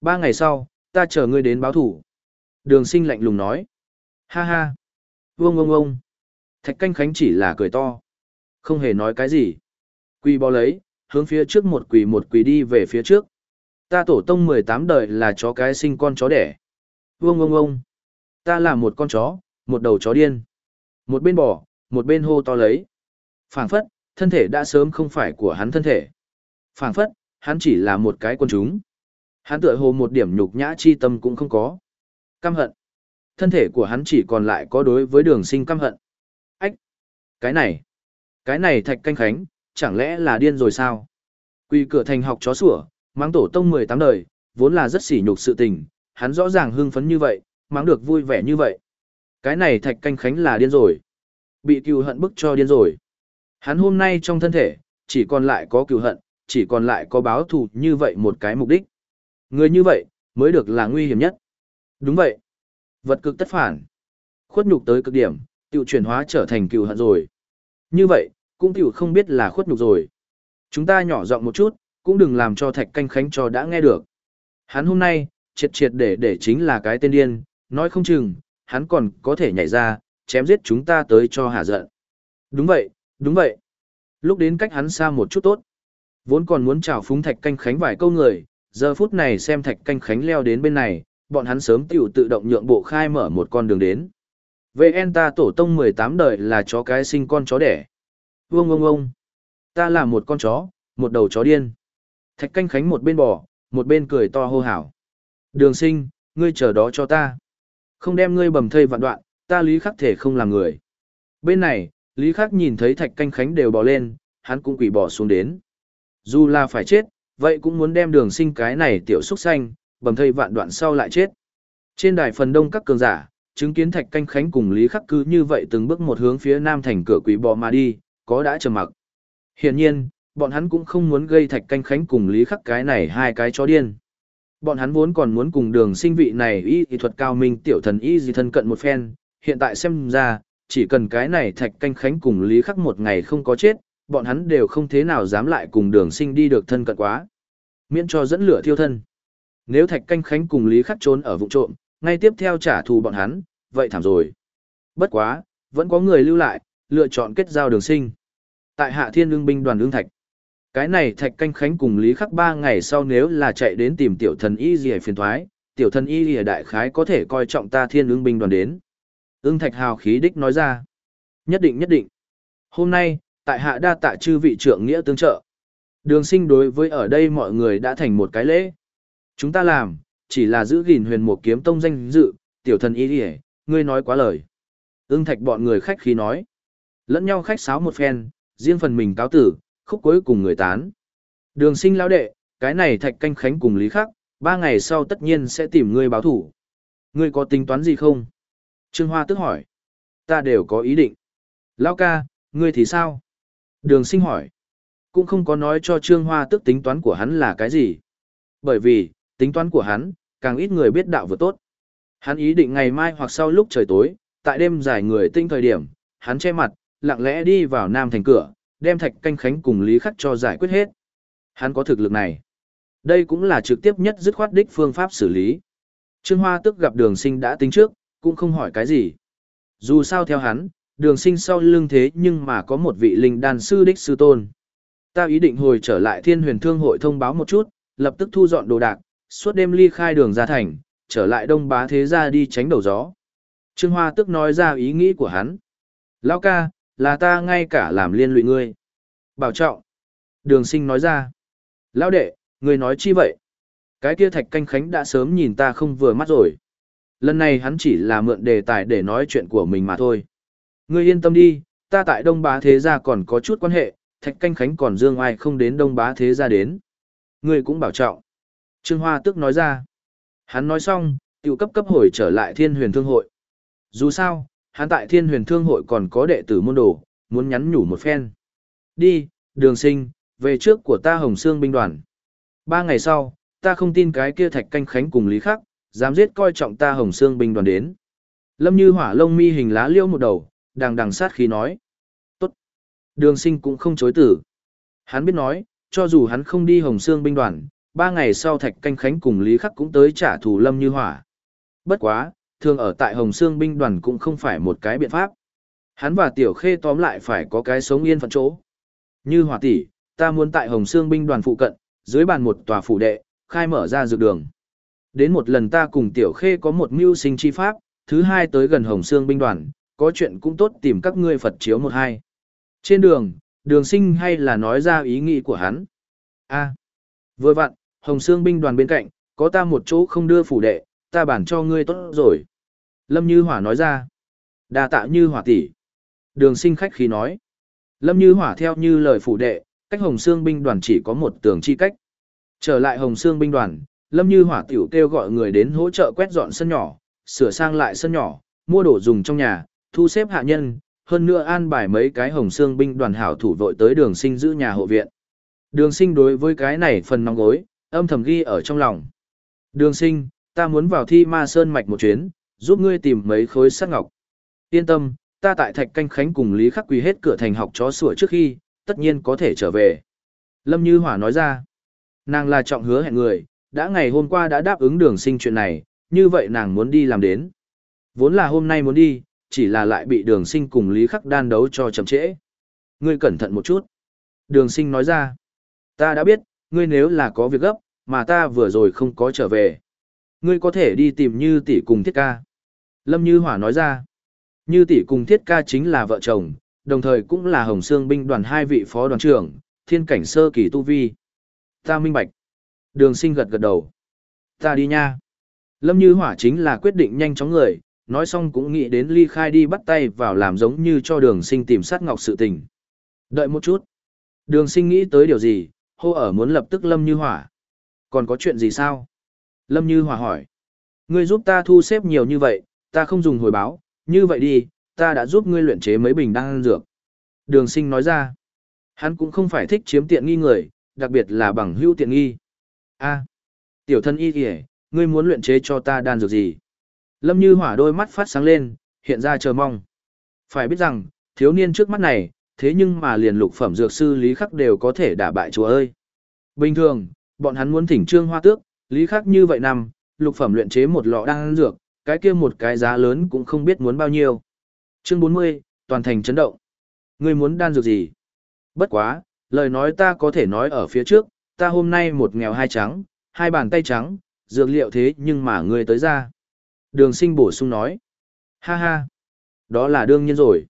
Speaker 1: Ba ngày sau, ta chờ ngươi đến báo thủ. Đường sinh lạnh lùng nói. Ha ha. Vương ông ông. Thạch canh khánh chỉ là cười to. Không hề nói cái gì. Quỳ bò lấy, hướng phía trước một quỳ một quỳ đi về phía trước. Ta tổ tông 18 đời là chó cái sinh con chó đẻ. Vương ông ông. Ta là một con chó, một đầu chó điên. Một bên bò, một bên hô to lấy. phảng phất, thân thể đã sớm không phải của hắn thân thể. phảng phất, hắn chỉ là một cái quân chúng. Hắn tựa hồ một điểm nhục nhã chi tâm cũng không có. Căm hận. Thân thể của hắn chỉ còn lại có đối với đường sinh căm hận. Ách! Cái này! Cái này thạch canh khánh, chẳng lẽ là điên rồi sao? Quy cửa thành học chó sủa, Mắng tổ tông 18 đời, vốn là rất sỉ nhục sự tình, hắn rõ ràng hưng phấn như vậy, mắng được vui vẻ như vậy. Cái này thạch canh khánh là điên rồi. Bị cừu hận bức cho điên rồi. Hắn hôm nay trong thân thể, chỉ còn lại có cừu hận, chỉ còn lại có báo thù như vậy một cái mục đích. Người như vậy, mới được là nguy hiểm nhất. Đúng vậy. Vật cực tất phản. Khuất nhục tới cực điểm, tiểu chuyển hóa trở thành cừu hận rồi. Như vậy, cũng tiểu không biết là khuất nhục rồi. Chúng ta nhỏ giọng một chút, cũng đừng làm cho thạch canh khánh cho đã nghe được. Hắn hôm nay, triệt triệt để để chính là cái tên điên, nói không chừng, hắn còn có thể nhảy ra, chém giết chúng ta tới cho hả giận. Đúng vậy, đúng vậy. Lúc đến cách hắn xa một chút tốt. Vốn còn muốn chào phúng thạch canh khánh vài câu người, giờ phút này xem thạch canh khánh leo đến bên này, bọn hắn sớm tiểu tự động nhượng bộ khai mở một con đường đến. VN ta tổ tông 18 đời là chó cái sinh con chó đẻ. Vương ông ông. Ta là một con chó, một đầu chó điên. Thạch canh khánh một bên bò, một bên cười to hô hào. Đường sinh, ngươi chờ đó cho ta. Không đem ngươi bầm thây vạn đoạn, ta lý khắc thể không làm người. Bên này, lý khắc nhìn thấy thạch canh khánh đều bò lên, hắn cũng quỷ bỏ xuống đến. Dù là phải chết, vậy cũng muốn đem đường sinh cái này tiểu xúc xanh, bầm thây vạn đoạn sau lại chết. Trên đài phần đông các cường giả, chứng kiến thạch canh khánh cùng lý khắc cứ như vậy từng bước một hướng phía nam thành cửa quỷ bò mà đi, có đã trầm mặc. Hiển nhiên, bọn hắn cũng không muốn gây thạch canh khánh cùng lý khắc cái này hai cái chó điên. Bọn hắn vốn còn muốn cùng đường sinh vị này y y thuật cao minh tiểu thần y gì thân cận một phen, hiện tại xem ra, chỉ cần cái này thạch canh khánh cùng lý khắc một ngày không có chết, bọn hắn đều không thế nào dám lại cùng đường sinh đi được thân cận quá. Miễn cho dẫn lửa thiêu thân. Nếu thạch canh khánh cùng lý khắc trốn ở vụ trộm, ngay tiếp theo trả thù bọn hắn, vậy thảm rồi. Bất quá, vẫn có người lưu lại, lựa chọn kết giao đường sinh. Tại hạ thiên ương binh đoàn ương thạch. Cái này thạch canh khánh cùng lý khắc ba ngày sau nếu là chạy đến tìm tiểu thần y gì phiền thoái, tiểu thần y gì đại khái có thể coi trọng ta thiên ương binh đoàn đến. Ưng thạch hào khí đích nói ra. Nhất định nhất định. Hôm nay, tại hạ đa tạ chư vị trưởng nghĩa tương trợ. Đường sinh đối với ở đây mọi người đã thành một cái lễ. Chúng ta làm, chỉ là giữ gìn huyền một kiếm tông danh dự, tiểu thần y đi ngươi nói quá lời. Ưng thạch bọn người khách khí nói. Lẫn nhau khách sáo một phen, riêng phần mình cáo tử, khúc cuối cùng người tán. Đường sinh lão đệ, cái này thạch canh khánh cùng lý khắc, ba ngày sau tất nhiên sẽ tìm ngươi báo thủ. Ngươi có tính toán gì không? Trương Hoa tức hỏi. Ta đều có ý định. Lão ca, ngươi thì sao? Đường sinh hỏi. Cũng không có nói cho Trương Hoa tức tính toán của hắn là cái gì. Bởi vì, tính toán của hắn, càng ít người biết đạo vừa tốt. Hắn ý định ngày mai hoặc sau lúc trời tối, tại đêm dài người tinh thời điểm, hắn che mặt, lặng lẽ đi vào nam thành cửa, đem thạch canh khánh cùng Lý Khắc cho giải quyết hết. Hắn có thực lực này. Đây cũng là trực tiếp nhất dứt khoát đích phương pháp xử lý. Trương Hoa tức gặp đường sinh đã tính trước, cũng không hỏi cái gì. Dù sao theo hắn, đường sinh sau lưng thế nhưng mà có một vị linh đàn sư đích sư tôn. Ta ý định hồi trở lại thiên huyền thương hội thông báo một chút, lập tức thu dọn đồ đạc, suốt đêm ly khai đường ra thành, trở lại đông bá thế ra đi tránh đầu gió. Trương Hoa tức nói ra ý nghĩ của hắn. Lao ca, là ta ngay cả làm liên lụy ngươi. Bảo trọng. Đường sinh nói ra. Lão đệ, ngươi nói chi vậy? Cái kia thạch canh khánh đã sớm nhìn ta không vừa mắt rồi. Lần này hắn chỉ là mượn đề tài để nói chuyện của mình mà thôi. Ngươi yên tâm đi, ta tại Đông Bá Thế Gia còn có chút quan hệ, thạch canh khánh còn dương ai không đến Đông Bá Thế Gia đến. Ngươi cũng bảo trọng. Trương Hoa tức nói ra. Hắn nói xong, tiểu cấp cấp hồi trở lại thiên huyền thương hội. Dù sao, hắn tại thiên huyền thương hội còn có đệ tử môn đồ, muốn nhắn nhủ một phen. Đi, đường sinh, về trước của ta Hồng xương binh đoàn. Ba ngày sau, ta không tin cái kia thạch canh khánh cùng Lý Khắc, dám giết coi trọng ta Hồng xương binh đoàn đến. Lâm như hỏa lông mi hình lá liêu một đầu, đằng đằng sát khí nói. Tốt. Đường sinh cũng không chối tử. Hắn biết nói, cho dù hắn không đi Hồng xương binh đoàn, ba ngày sau thạch canh khánh cùng Lý Khắc cũng tới trả thù Lâm như hỏa. Bất quá, thường ở tại Hồng Sương binh đoàn cũng không phải một cái biện pháp. Hắn và Tiểu Khê tóm lại phải có cái sống yên phận chỗ. Như hòa tỷ, ta muốn tại Hồng Sương binh đoàn phụ cận, dưới bàn một tòa phủ đệ, khai mở ra dược đường. Đến một lần ta cùng Tiểu Khê có một mưu sinh chi pháp, thứ hai tới gần Hồng Sương binh đoàn, có chuyện cũng tốt tìm các ngươi Phật chiếu một hai. Trên đường, đường sinh hay là nói ra ý nghĩ của hắn. a vừa vặn, Hồng Sương binh đoàn bên cạnh, có ta một chỗ không đưa phủ đệ, ta bản cho ngươi tốt rồi. Lâm Như Hỏa nói ra. đa tạ Như Hỏa tỷ Đường sinh khách khí nói. Lâm Như Hỏa theo như lời phủ đệ, cách Hồng Sương binh đoàn chỉ có một tường chi cách. Trở lại Hồng Sương binh đoàn, Lâm Như Hỏa tiểu kêu gọi người đến hỗ trợ quét dọn sân nhỏ, sửa sang lại sân nhỏ, mua đồ dùng trong nhà, thu xếp hạ nhân, hơn nữa an bài mấy cái Hồng Sương binh đoàn hảo thủ vội tới đường sinh giữ nhà hộ viện. Đường sinh đối với cái này phần nóng gối, âm thầm ghi ở trong lòng. Đường sinh, ta muốn vào thi ma sơn mạch một chuyến, giúp ngươi tìm mấy khối sắt ngọc. Yên tâm, ta tại Thạch Canh Khánh cùng Lý Khắc Quỳ hết cửa thành học chó sủa trước khi, tất nhiên có thể trở về. Lâm Như Hỏa nói ra, nàng là trọng hứa hẹn người, đã ngày hôm qua đã đáp ứng đường sinh chuyện này, như vậy nàng muốn đi làm đến. Vốn là hôm nay muốn đi, chỉ là lại bị đường sinh cùng Lý Khắc đan đấu cho chậm trễ. Ngươi cẩn thận một chút. Đường sinh nói ra, ta đã biết, ngươi nếu là có việc gấp, mà ta vừa rồi không có trở về. Ngươi có thể đi tìm Như tỷ cùng Thiết ca. Lâm Như Hỏa nói ra, Như tỷ cùng Thiết ca chính là vợ chồng, đồng thời cũng là Hồng Sương binh đoàn hai vị phó đoàn trưởng, thiên cảnh sơ kỳ tu vi. Ta minh bạch. Đường sinh gật gật đầu. Ta đi nha. Lâm Như Hỏa chính là quyết định nhanh chóng người, nói xong cũng nghĩ đến ly khai đi bắt tay vào làm giống như cho đường sinh tìm sát ngọc sự tình. Đợi một chút. Đường sinh nghĩ tới điều gì, hô ở muốn lập tức Lâm Như Hỏa. Còn có chuyện gì sao? Lâm Như Hỏa hỏi. Ngươi giúp ta thu xếp nhiều như vậy, ta không dùng hồi báo, như vậy đi, ta đã giúp ngươi luyện chế mấy bình đan dược. Đường sinh nói ra. Hắn cũng không phải thích chiếm tiện nghi người, đặc biệt là bằng hữu tiện nghi. a tiểu thân y kìa, ngươi muốn luyện chế cho ta đan dược gì? Lâm Như Hỏa đôi mắt phát sáng lên, hiện ra chờ mong. Phải biết rằng, thiếu niên trước mắt này, thế nhưng mà liền lục phẩm dược sư Lý Khắc đều có thể đả bại chúa ơi. Bình thường, bọn hắn muốn thỉnh trương hoa tước, Lý Khắc như vậy nằm, lục phẩm luyện chế một lọ đan dược, cái kia một cái giá lớn cũng không biết muốn bao nhiêu. Chương 40, toàn thành chấn động. Ngươi muốn đan dược gì? Bất quá, lời nói ta có thể nói ở phía trước, ta hôm nay một nghèo hai trắng, hai bàn tay trắng, dược liệu thế nhưng mà ngươi tới ra. Đường sinh bổ sung nói. Ha ha, đó là đương nhiên rồi.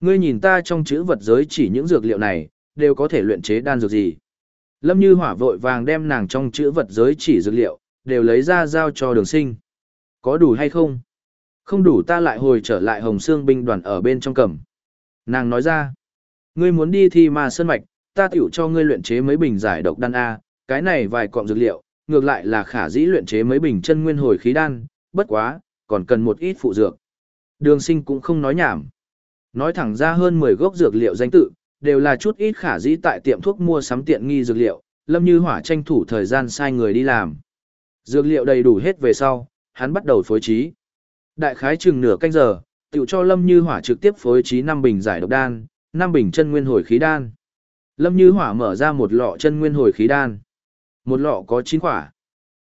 Speaker 1: Ngươi nhìn ta trong chữ vật giới chỉ những dược liệu này, đều có thể luyện chế đan dược gì. Lâm Như Hỏa vội vàng đem nàng trong chữ vật giới chỉ dược liệu, đều lấy ra giao cho đường sinh. Có đủ hay không? Không đủ ta lại hồi trở lại Hồng Sương binh đoàn ở bên trong cầm. Nàng nói ra, ngươi muốn đi thi ma sơn mạch, ta tiểu cho ngươi luyện chế mấy bình giải độc đan A, cái này vài cọng dược liệu, ngược lại là khả dĩ luyện chế mấy bình chân nguyên hồi khí đan, bất quá, còn cần một ít phụ dược. Đường sinh cũng không nói nhảm. Nói thẳng ra hơn 10 gốc dược liệu danh tự, đều là chút ít khả dĩ tại tiệm thuốc mua sắm tiện nghi dược liệu, Lâm Như Hỏa tranh thủ thời gian sai người đi làm. Dược liệu đầy đủ hết về sau, hắn bắt đầu phối trí. Đại khái chừng nửa canh giờ, tiểu cho Lâm Như Hỏa trực tiếp phối trí 5 bình giải độc đan, 5 bình chân nguyên hồi khí đan. Lâm Như Hỏa mở ra một lọ chân nguyên hồi khí đan. Một lọ có 9 khỏa.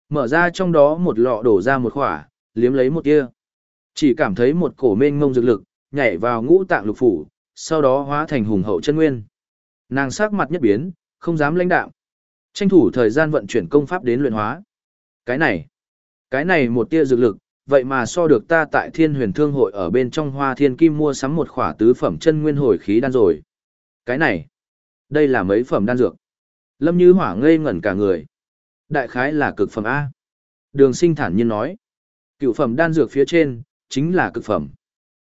Speaker 1: Mở ra trong đó một lọ đổ ra một khỏa, liếm lấy một tia. Chỉ cảm thấy một cổ mênh ngông dược lực, nhảy vào ngũ tạng lục phủ, sau đó hóa thành hùng hậu chân nguyên. Nàng sắc mặt nhất biến, không dám lãnh đạo. Tranh thủ thời gian vận chuyển công pháp đến luyện hóa. Cái này, cái này một tia dược lực, vậy mà so được ta tại thiên huyền thương hội ở bên trong hoa thiên kim mua sắm một khỏa tứ phẩm chân nguyên hồi khí đan rồi. Cái này, đây là mấy phẩm đan dược. Lâm Như Hỏa ngây ngẩn cả người. Đại khái là cực phẩm A. Đường sinh thản nhiên nói. Cựu phẩm đan dược phía trên, chính là cực phẩm.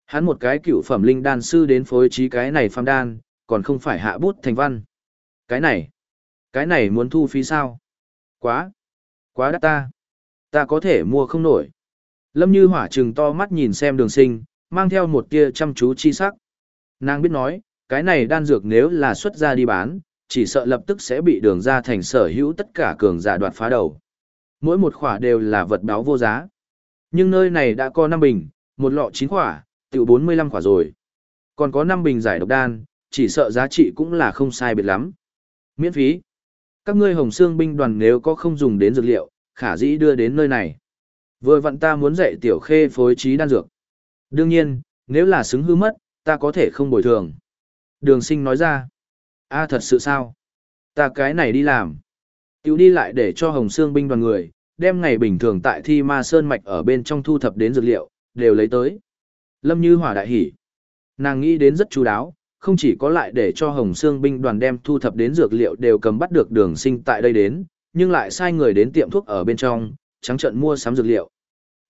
Speaker 1: Hắn một cái cựu phẩm linh đan sư đến phối trí cái này phàm đan, còn không phải hạ bút thành văn. Cái này, cái này muốn thu phí sao? Quá, quá đắt ta. Ta có thể mua không nổi. Lâm Như Hỏa trừng to mắt nhìn xem đường sinh, mang theo một tia chăm chú chi sắc. Nàng biết nói, cái này đan dược nếu là xuất ra đi bán, chỉ sợ lập tức sẽ bị đường ra thành sở hữu tất cả cường giả đoạt phá đầu. Mỗi một khỏa đều là vật báo vô giá. Nhưng nơi này đã có 5 bình, một lọ 9 khỏa, tiểu 45 khỏa rồi. Còn có 5 bình giải độc đan, chỉ sợ giá trị cũng là không sai biệt lắm. Miễn phí. Các ngươi hồng xương binh đoàn nếu có không dùng đến dược liệu, khả dĩ đưa đến nơi này. Vừa vặn ta muốn dạy tiểu khê phối trí đan dược. Đương nhiên, nếu là xứng hư mất, Ta có thể không bồi thường. Đường sinh nói ra. a thật sự sao? Ta cái này đi làm. Tiểu đi lại để cho Hồng Sương binh đoàn người, đem ngày bình thường tại thi ma sơn mạch ở bên trong thu thập đến dược liệu, đều lấy tới. Lâm Như Hỏa đại hỉ. Nàng nghĩ đến rất chú đáo, không chỉ có lại để cho Hồng Sương binh đoàn đem thu thập đến dược liệu đều cầm bắt được đường sinh tại đây đến, nhưng lại sai người đến tiệm thuốc ở bên trong, trắng trận mua sắm dược liệu.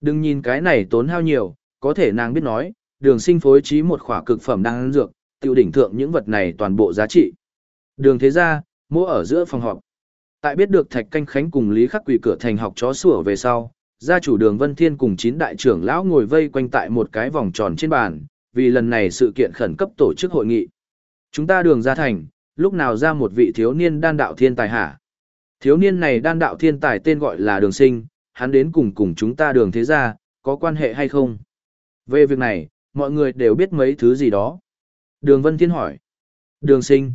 Speaker 1: Đừng nhìn cái này tốn hao nhiều, có thể nàng biết nói, đường sinh phối trí một khỏa cực phẩm đang ăn dược, tiêu đỉnh thượng những vật này toàn bộ giá trị. Đường thế ra, mua ở giữa phòng họp. Tại biết được Thạch Canh Khánh cùng Lý Khắc Quỷ cửa thành học chó sủa về sau, gia chủ đường Vân Thiên cùng chín đại trưởng lão ngồi vây quanh tại một cái vòng tròn trên bàn, vì lần này sự kiện khẩn cấp tổ chức hội nghị. Chúng ta đường ra thành, lúc nào ra một vị thiếu niên đan đạo thiên tài hả? Thiếu niên này đan đạo thiên tài tên gọi là đường sinh, hắn đến cùng cùng chúng ta đường thế gia, có quan hệ hay không? Về việc này, mọi người đều biết mấy thứ gì đó. Đường Vân Thiên hỏi. Đường sinh.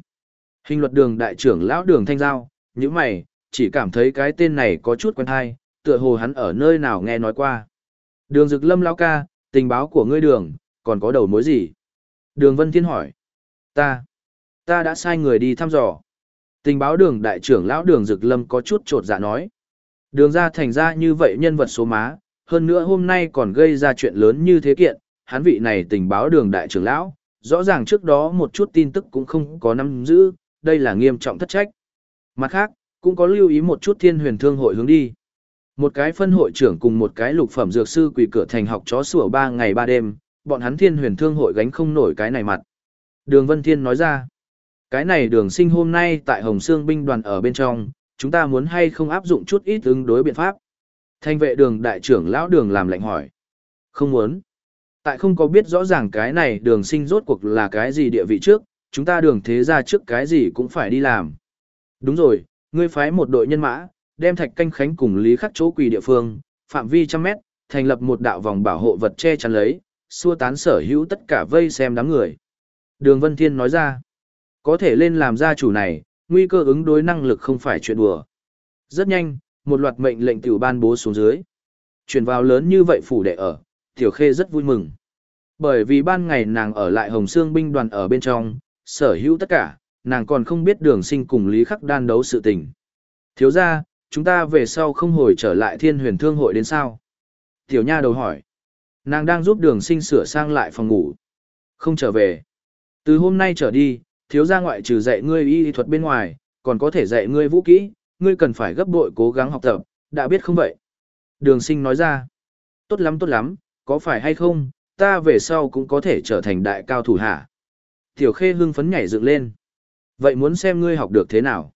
Speaker 1: Hình luật đường đại trưởng lão đường thanh giao, những mày, chỉ cảm thấy cái tên này có chút quen hay, tựa hồ hắn ở nơi nào nghe nói qua. Đường Dực Lâm lão ca, tình báo của ngươi đường, còn có đầu mối gì? Đường Vân Thiên hỏi. Ta, ta đã sai người đi thăm dò. Tình báo đường đại trưởng lão đường Dực Lâm có chút trột dạ nói. Đường ra thành ra như vậy nhân vật số má, hơn nữa hôm nay còn gây ra chuyện lớn như thế kiện, hắn vị này tình báo đường đại trưởng lão, rõ ràng trước đó một chút tin tức cũng không có nắm giữ, đây là nghiêm trọng thất trách. Mặt khác, cũng có lưu ý một chút thiên huyền thương hội hướng đi. Một cái phân hội trưởng cùng một cái lục phẩm dược sư quỳ cửa thành học chó sủa ba ngày ba đêm, bọn hắn thiên huyền thương hội gánh không nổi cái này mặt. Đường Vân Thiên nói ra, cái này đường sinh hôm nay tại Hồng Sương binh đoàn ở bên trong, chúng ta muốn hay không áp dụng chút ít ứng đối biện pháp. Thanh vệ đường đại trưởng lão đường làm lệnh hỏi. Không muốn. Tại không có biết rõ ràng cái này đường sinh rốt cuộc là cái gì địa vị trước, chúng ta đường thế ra trước cái gì cũng phải đi làm. Đúng rồi, ngươi phái một đội nhân mã, đem thạch canh khánh cùng lý khắc chỗ quỳ địa phương, phạm vi trăm mét, thành lập một đạo vòng bảo hộ vật che chắn lấy, xua tán sở hữu tất cả vây xem đám người. Đường Vân Thiên nói ra, có thể lên làm gia chủ này, nguy cơ ứng đối năng lực không phải chuyện đùa. Rất nhanh, một loạt mệnh lệnh tiểu ban bố xuống dưới. Chuyển vào lớn như vậy phủ đệ ở, Tiểu Khê rất vui mừng. Bởi vì ban ngày nàng ở lại Hồng Sương binh đoàn ở bên trong, sở hữu tất cả, nàng còn không biết đường sinh cùng Lý Khắc đan đấu sự tình. Thiếu ra, chúng ta về sau không hồi trở lại thiên huyền thương hội đến sao? Tiểu nha đầu hỏi. Nàng đang giúp đường sinh sửa sang lại phòng ngủ. Không trở về. Từ hôm nay trở đi, thiếu gia ngoại trừ dạy ngươi y thuật bên ngoài, còn có thể dạy ngươi vũ kỹ, ngươi cần phải gấp bội cố gắng học tập, đã biết không vậy? Đường sinh nói ra. Tốt lắm tốt lắm, có phải hay không, ta về sau cũng có thể trở thành đại cao thủ hả? Tiểu khê hưng phấn nhảy dựng lên. Vậy muốn xem ngươi học được thế nào?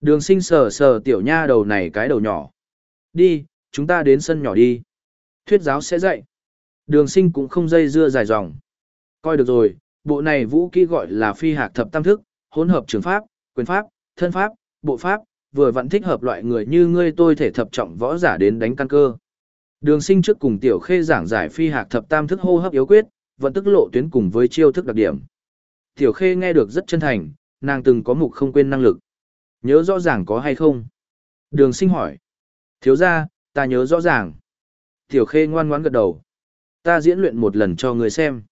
Speaker 1: Đường sinh sờ sờ tiểu nha đầu này cái đầu nhỏ. Đi, chúng ta đến sân nhỏ đi. Thuyết giáo sẽ dạy. Đường sinh cũng không dây dưa dài dòng. Coi được rồi, bộ này vũ kỹ gọi là phi hạc thập tam thức, hỗn hợp trường pháp, quyền pháp, thân pháp, bộ pháp, vừa vẫn thích hợp loại người như ngươi tôi thể thập trọng võ giả đến đánh căn cơ. Đường sinh trước cùng tiểu khê giảng giải phi hạc thập tam thức hô hấp yếu quyết, vẫn tức lộ tuyến cùng với chiêu thức đặc điểm. Tiểu khê nghe được rất chân thành, nàng từng có mục không quên năng lực. Nhớ rõ ràng có hay không? Đường sinh hỏi. Thiếu ra, ta nhớ rõ ràng. Tiểu khê ngoan ngoãn gật đầu. Ta diễn luyện một lần cho người xem.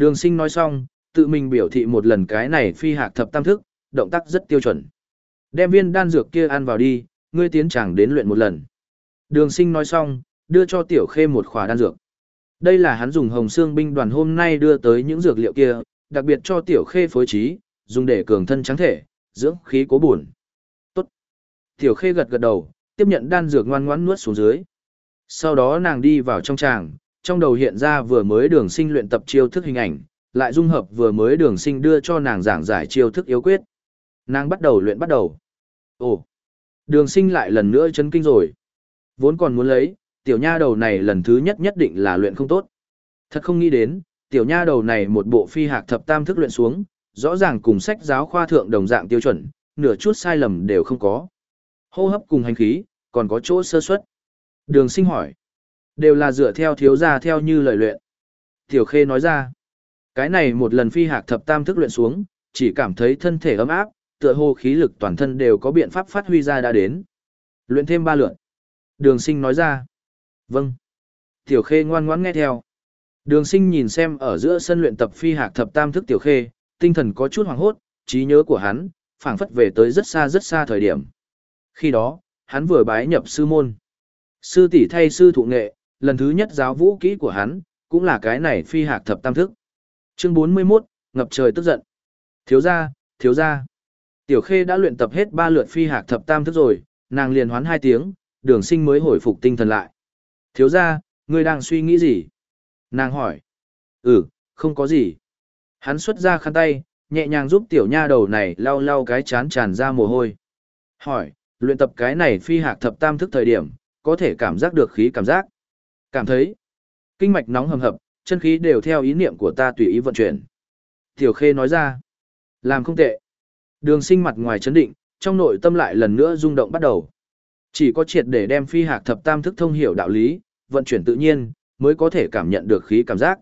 Speaker 1: Đường sinh nói xong, tự mình biểu thị một lần cái này phi hạc thập tam thức, động tác rất tiêu chuẩn. Đem viên đan dược kia ăn vào đi, ngươi tiến chẳng đến luyện một lần. Đường sinh nói xong, đưa cho tiểu khê một khỏa đan dược. Đây là hắn dùng hồng xương binh đoàn hôm nay đưa tới những dược liệu kia, đặc biệt cho tiểu khê phối trí, dùng để cường thân trắng thể, dưỡng khí cố buồn. Tốt. Tiểu khê gật gật đầu, tiếp nhận đan dược ngoan ngoãn nuốt xuống dưới. Sau đó nàng đi vào trong tràng, trong đầu hiện ra vừa mới đường sinh luyện tập chiêu thức hình ảnh, lại dung hợp vừa mới đường sinh đưa cho nàng giảng giải chiêu thức yếu quyết. Nàng bắt đầu luyện bắt đầu. Ồ, đường sinh lại lần nữa chấn kinh rồi. Vốn còn muốn lấy, tiểu nha đầu này lần thứ nhất nhất định là luyện không tốt. Thật không nghĩ đến, tiểu nha đầu này một bộ phi hạc thập tam thức luyện xuống, rõ ràng cùng sách giáo khoa thượng đồng dạng tiêu chuẩn, nửa chút sai lầm đều không có. Hô hấp cùng hành khí, còn có chỗ sơ suất. Đường sinh hỏi. Đều là dựa theo thiếu gia theo như lời luyện. Tiểu Khê nói ra. Cái này một lần phi hạc thập tam thức luyện xuống, chỉ cảm thấy thân thể ấm áp, tựa hồ khí lực toàn thân đều có biện pháp phát huy ra đã đến. Luyện thêm ba lượt. Đường sinh nói ra. Vâng. Tiểu Khê ngoan ngoãn nghe theo. Đường sinh nhìn xem ở giữa sân luyện tập phi hạc thập tam thức tiểu khê, tinh thần có chút hoàng hốt, trí nhớ của hắn, phảng phất về tới rất xa rất xa thời điểm. Khi đó, hắn vừa bái nhập sư môn. Sư tỷ thay sư thụ nghệ, lần thứ nhất giáo vũ kỹ của hắn, cũng là cái này phi hạc thập tam thức. Chương 41, ngập trời tức giận. Thiếu gia, thiếu gia. Tiểu Khê đã luyện tập hết ba lượt phi hạc thập tam thức rồi, nàng liền hoán hai tiếng, đường sinh mới hồi phục tinh thần lại. Thiếu gia, ngươi đang suy nghĩ gì? Nàng hỏi. Ừ, không có gì. Hắn xuất ra khăn tay, nhẹ nhàng giúp tiểu nha đầu này lau lau cái chán tràn ra mồ hôi. Hỏi, luyện tập cái này phi hạc thập tam thức thời điểm, có thể cảm giác được khí cảm giác. Cảm thấy, kinh mạch nóng hầm hập, chân khí đều theo ý niệm của ta tùy ý vận chuyển. Tiểu Khê nói ra, làm không tệ. Đường sinh mặt ngoài chấn định, trong nội tâm lại lần nữa rung động bắt đầu. Chỉ có triệt để đem phi hạc thập tam thức thông hiểu đạo lý, vận chuyển tự nhiên, mới có thể cảm nhận được khí cảm giác.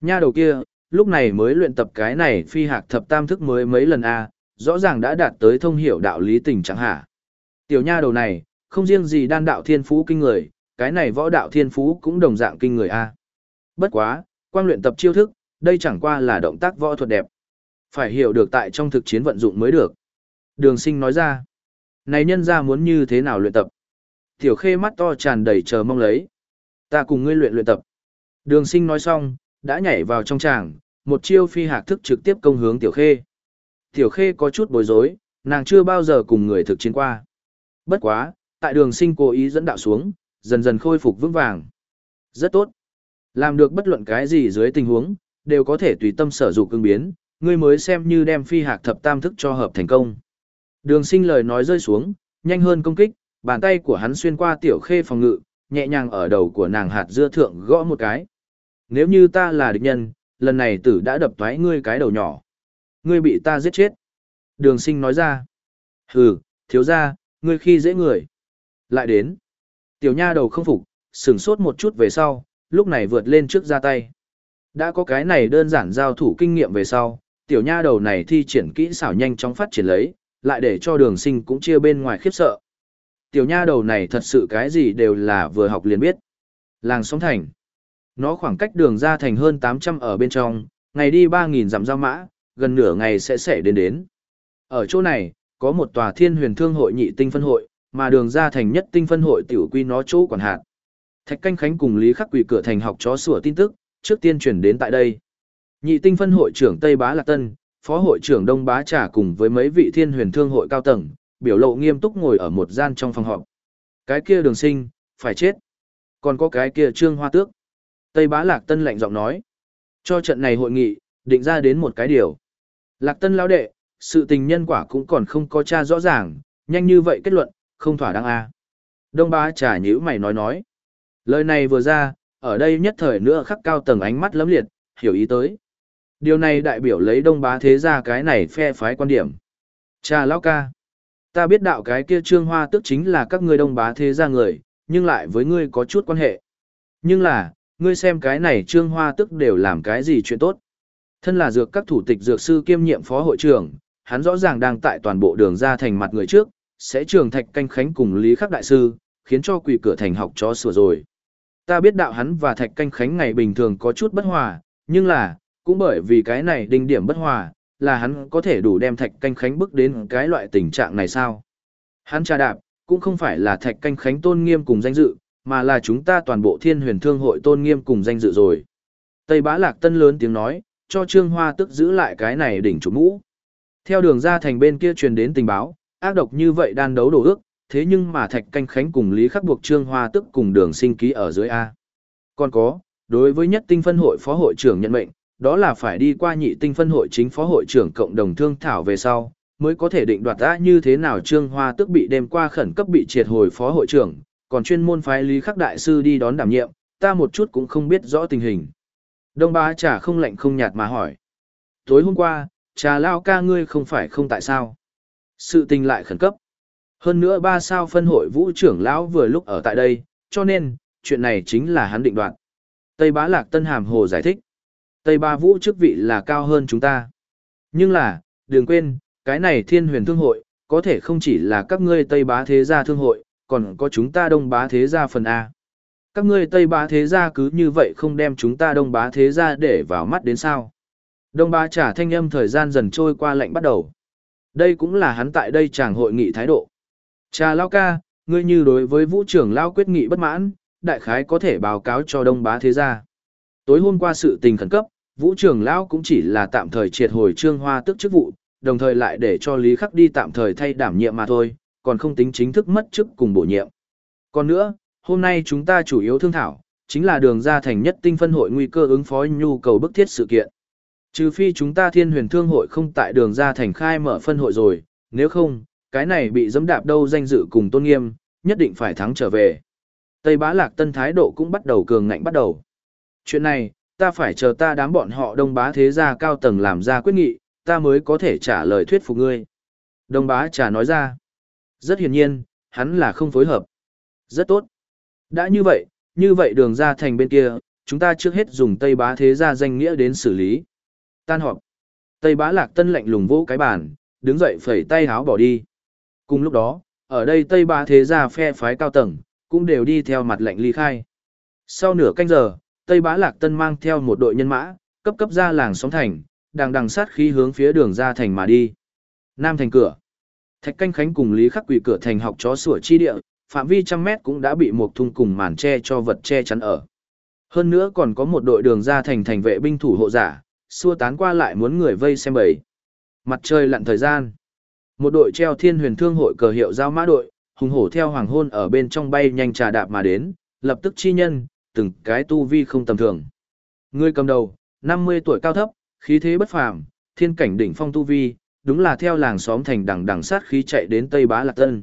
Speaker 1: Nha đầu kia, lúc này mới luyện tập cái này phi hạc thập tam thức mới mấy lần a rõ ràng đã đạt tới thông hiểu đạo lý tình chẳng hả. Tiểu nha đầu này, không riêng gì đan đạo thiên phú kinh người, cái này võ đạo thiên phú cũng đồng dạng kinh người a Bất quá, quang luyện tập chiêu thức, đây chẳng qua là động tác võ thuật đẹp. Phải hiểu được tại trong thực chiến vận dụng mới được. Đường sinh nói ra, này nhân ra muốn như thế nào luyện tập. Tiểu khê mắt to tràn đầy chờ mong lấy. Ta cùng ngươi luyện luyện tập. Đường sinh nói xong, đã nhảy vào trong tràng, một chiêu phi hạc thức trực tiếp công hướng tiểu khê. Tiểu khê có chút bối rối, nàng chưa bao giờ cùng người thực chiến qua. Bất quá, tại đường sinh cố ý dẫn đạo xuống, dần dần khôi phục vững vàng. Rất tốt. Làm được bất luận cái gì dưới tình huống, đều có thể tùy tâm sở dụng cương biến, ngươi mới xem như đem phi hạc thập tam thức cho hợp thành công. Đường sinh lời nói rơi xuống, nhanh hơn công kích, bàn tay của hắn xuyên qua tiểu khê phòng ngự, nhẹ nhàng ở đầu của nàng hạt dưa thượng gõ một cái. Nếu như ta là địch nhân, lần này tử đã đập thoái ngươi cái đầu nhỏ. Ngươi bị ta giết chết. Đường sinh nói ra. Hừ, thiếu ra, ngươi khi dễ người. Lại đến. Tiểu nha đầu không phục, sửng sốt một chút về sau, lúc này vượt lên trước ra tay. Đã có cái này đơn giản giao thủ kinh nghiệm về sau, tiểu nha đầu này thi triển kỹ xảo nhanh chóng phát triển lấy, lại để cho đường sinh cũng chia bên ngoài khiếp sợ. Tiểu nha đầu này thật sự cái gì đều là vừa học liền biết. Làng sóng thành. Nó khoảng cách đường ra thành hơn 800 ở bên trong, ngày đi 3.000 dặm giao mã, gần nửa ngày sẽ sẽ đến đến. Ở chỗ này, có một tòa thiên huyền thương hội nhị tinh phân hội, mà đường ra thành nhất tinh phân hội tiểu quy nó chỗ quản hạt. Thạch Canh Khánh cùng Lý Khắc Quỷ cửa thành học chó sủa tin tức, trước tiên chuyển đến tại đây. Nhị tinh phân hội trưởng Tây Bá Lạc Tân, phó hội trưởng Đông Bá Trà cùng với mấy vị thiên huyền thương hội cao tầng, biểu lộ nghiêm túc ngồi ở một gian trong phòng họp. Cái kia đường sinh, phải chết. Còn có cái kia trương hoa tước. Tây Bá Lạc Tân lạnh giọng nói. Cho trận này hội nghị, định ra đến một cái điều. Lạc Tân lão đệ, sự tình nhân quả cũng còn không có tra rõ ràng, nhanh như vậy kết luận, không thỏa đáng a à. Đông Bá Trà nhữ mày nói nói. Lời này vừa ra, ở đây nhất thời nữa khắc cao tầng ánh mắt lấm liệt, hiểu ý tới. Điều này đại biểu lấy đông bá thế ra cái này phe phái quan điểm. Cha lão ca, ta biết đạo cái kia trương hoa tức chính là các ngươi đông bá thế ra người, nhưng lại với ngươi có chút quan hệ. Nhưng là, ngươi xem cái này trương hoa tức đều làm cái gì chuyện tốt. Thân là dược các thủ tịch dược sư kiêm nhiệm phó hội trưởng, hắn rõ ràng đang tại toàn bộ đường ra thành mặt người trước, sẽ trường thạch canh khánh cùng Lý Khắc Đại Sư, khiến cho quỷ cửa thành học chó sửa rồi. Ta biết đạo hắn và Thạch Canh Khánh ngày bình thường có chút bất hòa, nhưng là, cũng bởi vì cái này đinh điểm bất hòa, là hắn có thể đủ đem Thạch Canh Khánh bước đến cái loại tình trạng này sao? Hắn trà đạp, cũng không phải là Thạch Canh Khánh tôn nghiêm cùng danh dự, mà là chúng ta toàn bộ thiên huyền thương hội tôn nghiêm cùng danh dự rồi. Tây Bá Lạc Tân lớn tiếng nói, cho Trương Hoa tức giữ lại cái này đỉnh chủ mũ. Theo đường ra thành bên kia truyền đến tình báo, ác độc như vậy đan đấu đổ ước, thế nhưng mà Thạch Canh Khánh cùng Lý Khắc buộc Trương Hoa tức cùng đường sinh ký ở dưới A. Còn có, đối với nhất tinh phân hội phó hội trưởng nhận mệnh, đó là phải đi qua nhị tinh phân hội chính phó hội trưởng cộng đồng thương thảo về sau, mới có thể định đoạt ra như thế nào Trương Hoa tức bị đem qua khẩn cấp bị triệt hồi phó hội trưởng, còn chuyên môn phái Lý Khắc Đại Sư đi đón đảm nhiệm, ta một chút cũng không biết rõ tình hình. Đông bá trà không lạnh không nhạt mà hỏi. Tối hôm qua, trà lao ca ngươi không phải không tại sao. Sự tình lại khẩn cấp. Hơn nữa ba sao phân hội vũ trưởng lão vừa lúc ở tại đây, cho nên, chuyện này chính là hắn định đoạt. Tây bá lạc tân hàm hồ giải thích. Tây ba vũ chức vị là cao hơn chúng ta. Nhưng là, đừng quên, cái này thiên huyền thương hội, có thể không chỉ là các ngươi Tây bá thế gia thương hội, còn có chúng ta đông bá thế gia phần A. Các ngươi Tây Bá Thế Gia cứ như vậy không đem chúng ta Đông Bá Thế Gia để vào mắt đến sao. Đông Bá trả thanh âm thời gian dần trôi qua lạnh bắt đầu. Đây cũng là hắn tại đây chàng hội nghị thái độ. Cha Lao ca, ngươi như đối với vũ trưởng Lao quyết nghị bất mãn, đại khái có thể báo cáo cho Đông Bá Thế Gia. Tối hôm qua sự tình khẩn cấp, vũ trưởng Lao cũng chỉ là tạm thời triệt hồi trương hoa tức chức vụ, đồng thời lại để cho Lý Khắc đi tạm thời thay đảm nhiệm mà thôi, còn không tính chính thức mất chức cùng bổ nhiệm. Còn nữa, hôm nay chúng ta chủ yếu thương thảo, chính là đường ra thành nhất tinh phân hội nguy cơ ứng phó nhu cầu bức thiết sự kiện. Trừ phi chúng ta thiên huyền thương hội không tại đường ra thành khai mở phân hội rồi, nếu không, cái này bị dẫm đạp đâu danh dự cùng tôn nghiêm, nhất định phải thắng trở về. Tây bá lạc tân thái độ cũng bắt đầu cường ngạnh bắt đầu. Chuyện này, ta phải chờ ta đám bọn họ đông bá thế gia cao tầng làm ra quyết nghị, ta mới có thể trả lời thuyết phục ngươi. Đông bá trả nói ra. Rất hiển nhiên, hắn là không phối hợp. Rất tốt. Đã như vậy, như vậy đường ra thành bên kia, chúng ta trước hết dùng Tây bá thế gia danh nghĩa đến xử lý. Tan họp. Tây bá lạc tân lạnh lùng vỗ cái bàn, đứng dậy phẩy tay háo bỏ đi. Cùng lúc đó, ở đây Tây bá thế gia phe phái cao tầng, cũng đều đi theo mặt lệnh ly khai. Sau nửa canh giờ, Tây bá lạc tân mang theo một đội nhân mã, cấp cấp ra làng sóng thành, đang đằng sát khí hướng phía đường ra thành mà đi. Nam thành cửa. Thạch canh khánh cùng Lý Khắc Quỷ cửa thành học chó sủa chi địa, phạm vi trăm mét cũng đã bị một thung cùng màn che cho vật che chắn ở. Hơn nữa còn có một đội đường ra thành thành vệ binh thủ hộ giả, xua tán qua lại muốn người vây xem bầy. Mặt trời lặn thời gian. Một đội treo thiên huyền thương hội cờ hiệu giao mã đội, hùng hổ theo hoàng hôn ở bên trong bay nhanh trà đạp mà đến, lập tức chi nhân, từng cái tu vi không tầm thường. Người cầm đầu, 50 tuổi cao thấp, khí thế bất phàm, thiên cảnh đỉnh phong tu vi, đúng là theo làng xóm thành đằng đằng sát khí chạy đến Tây Bá Lạc Tân.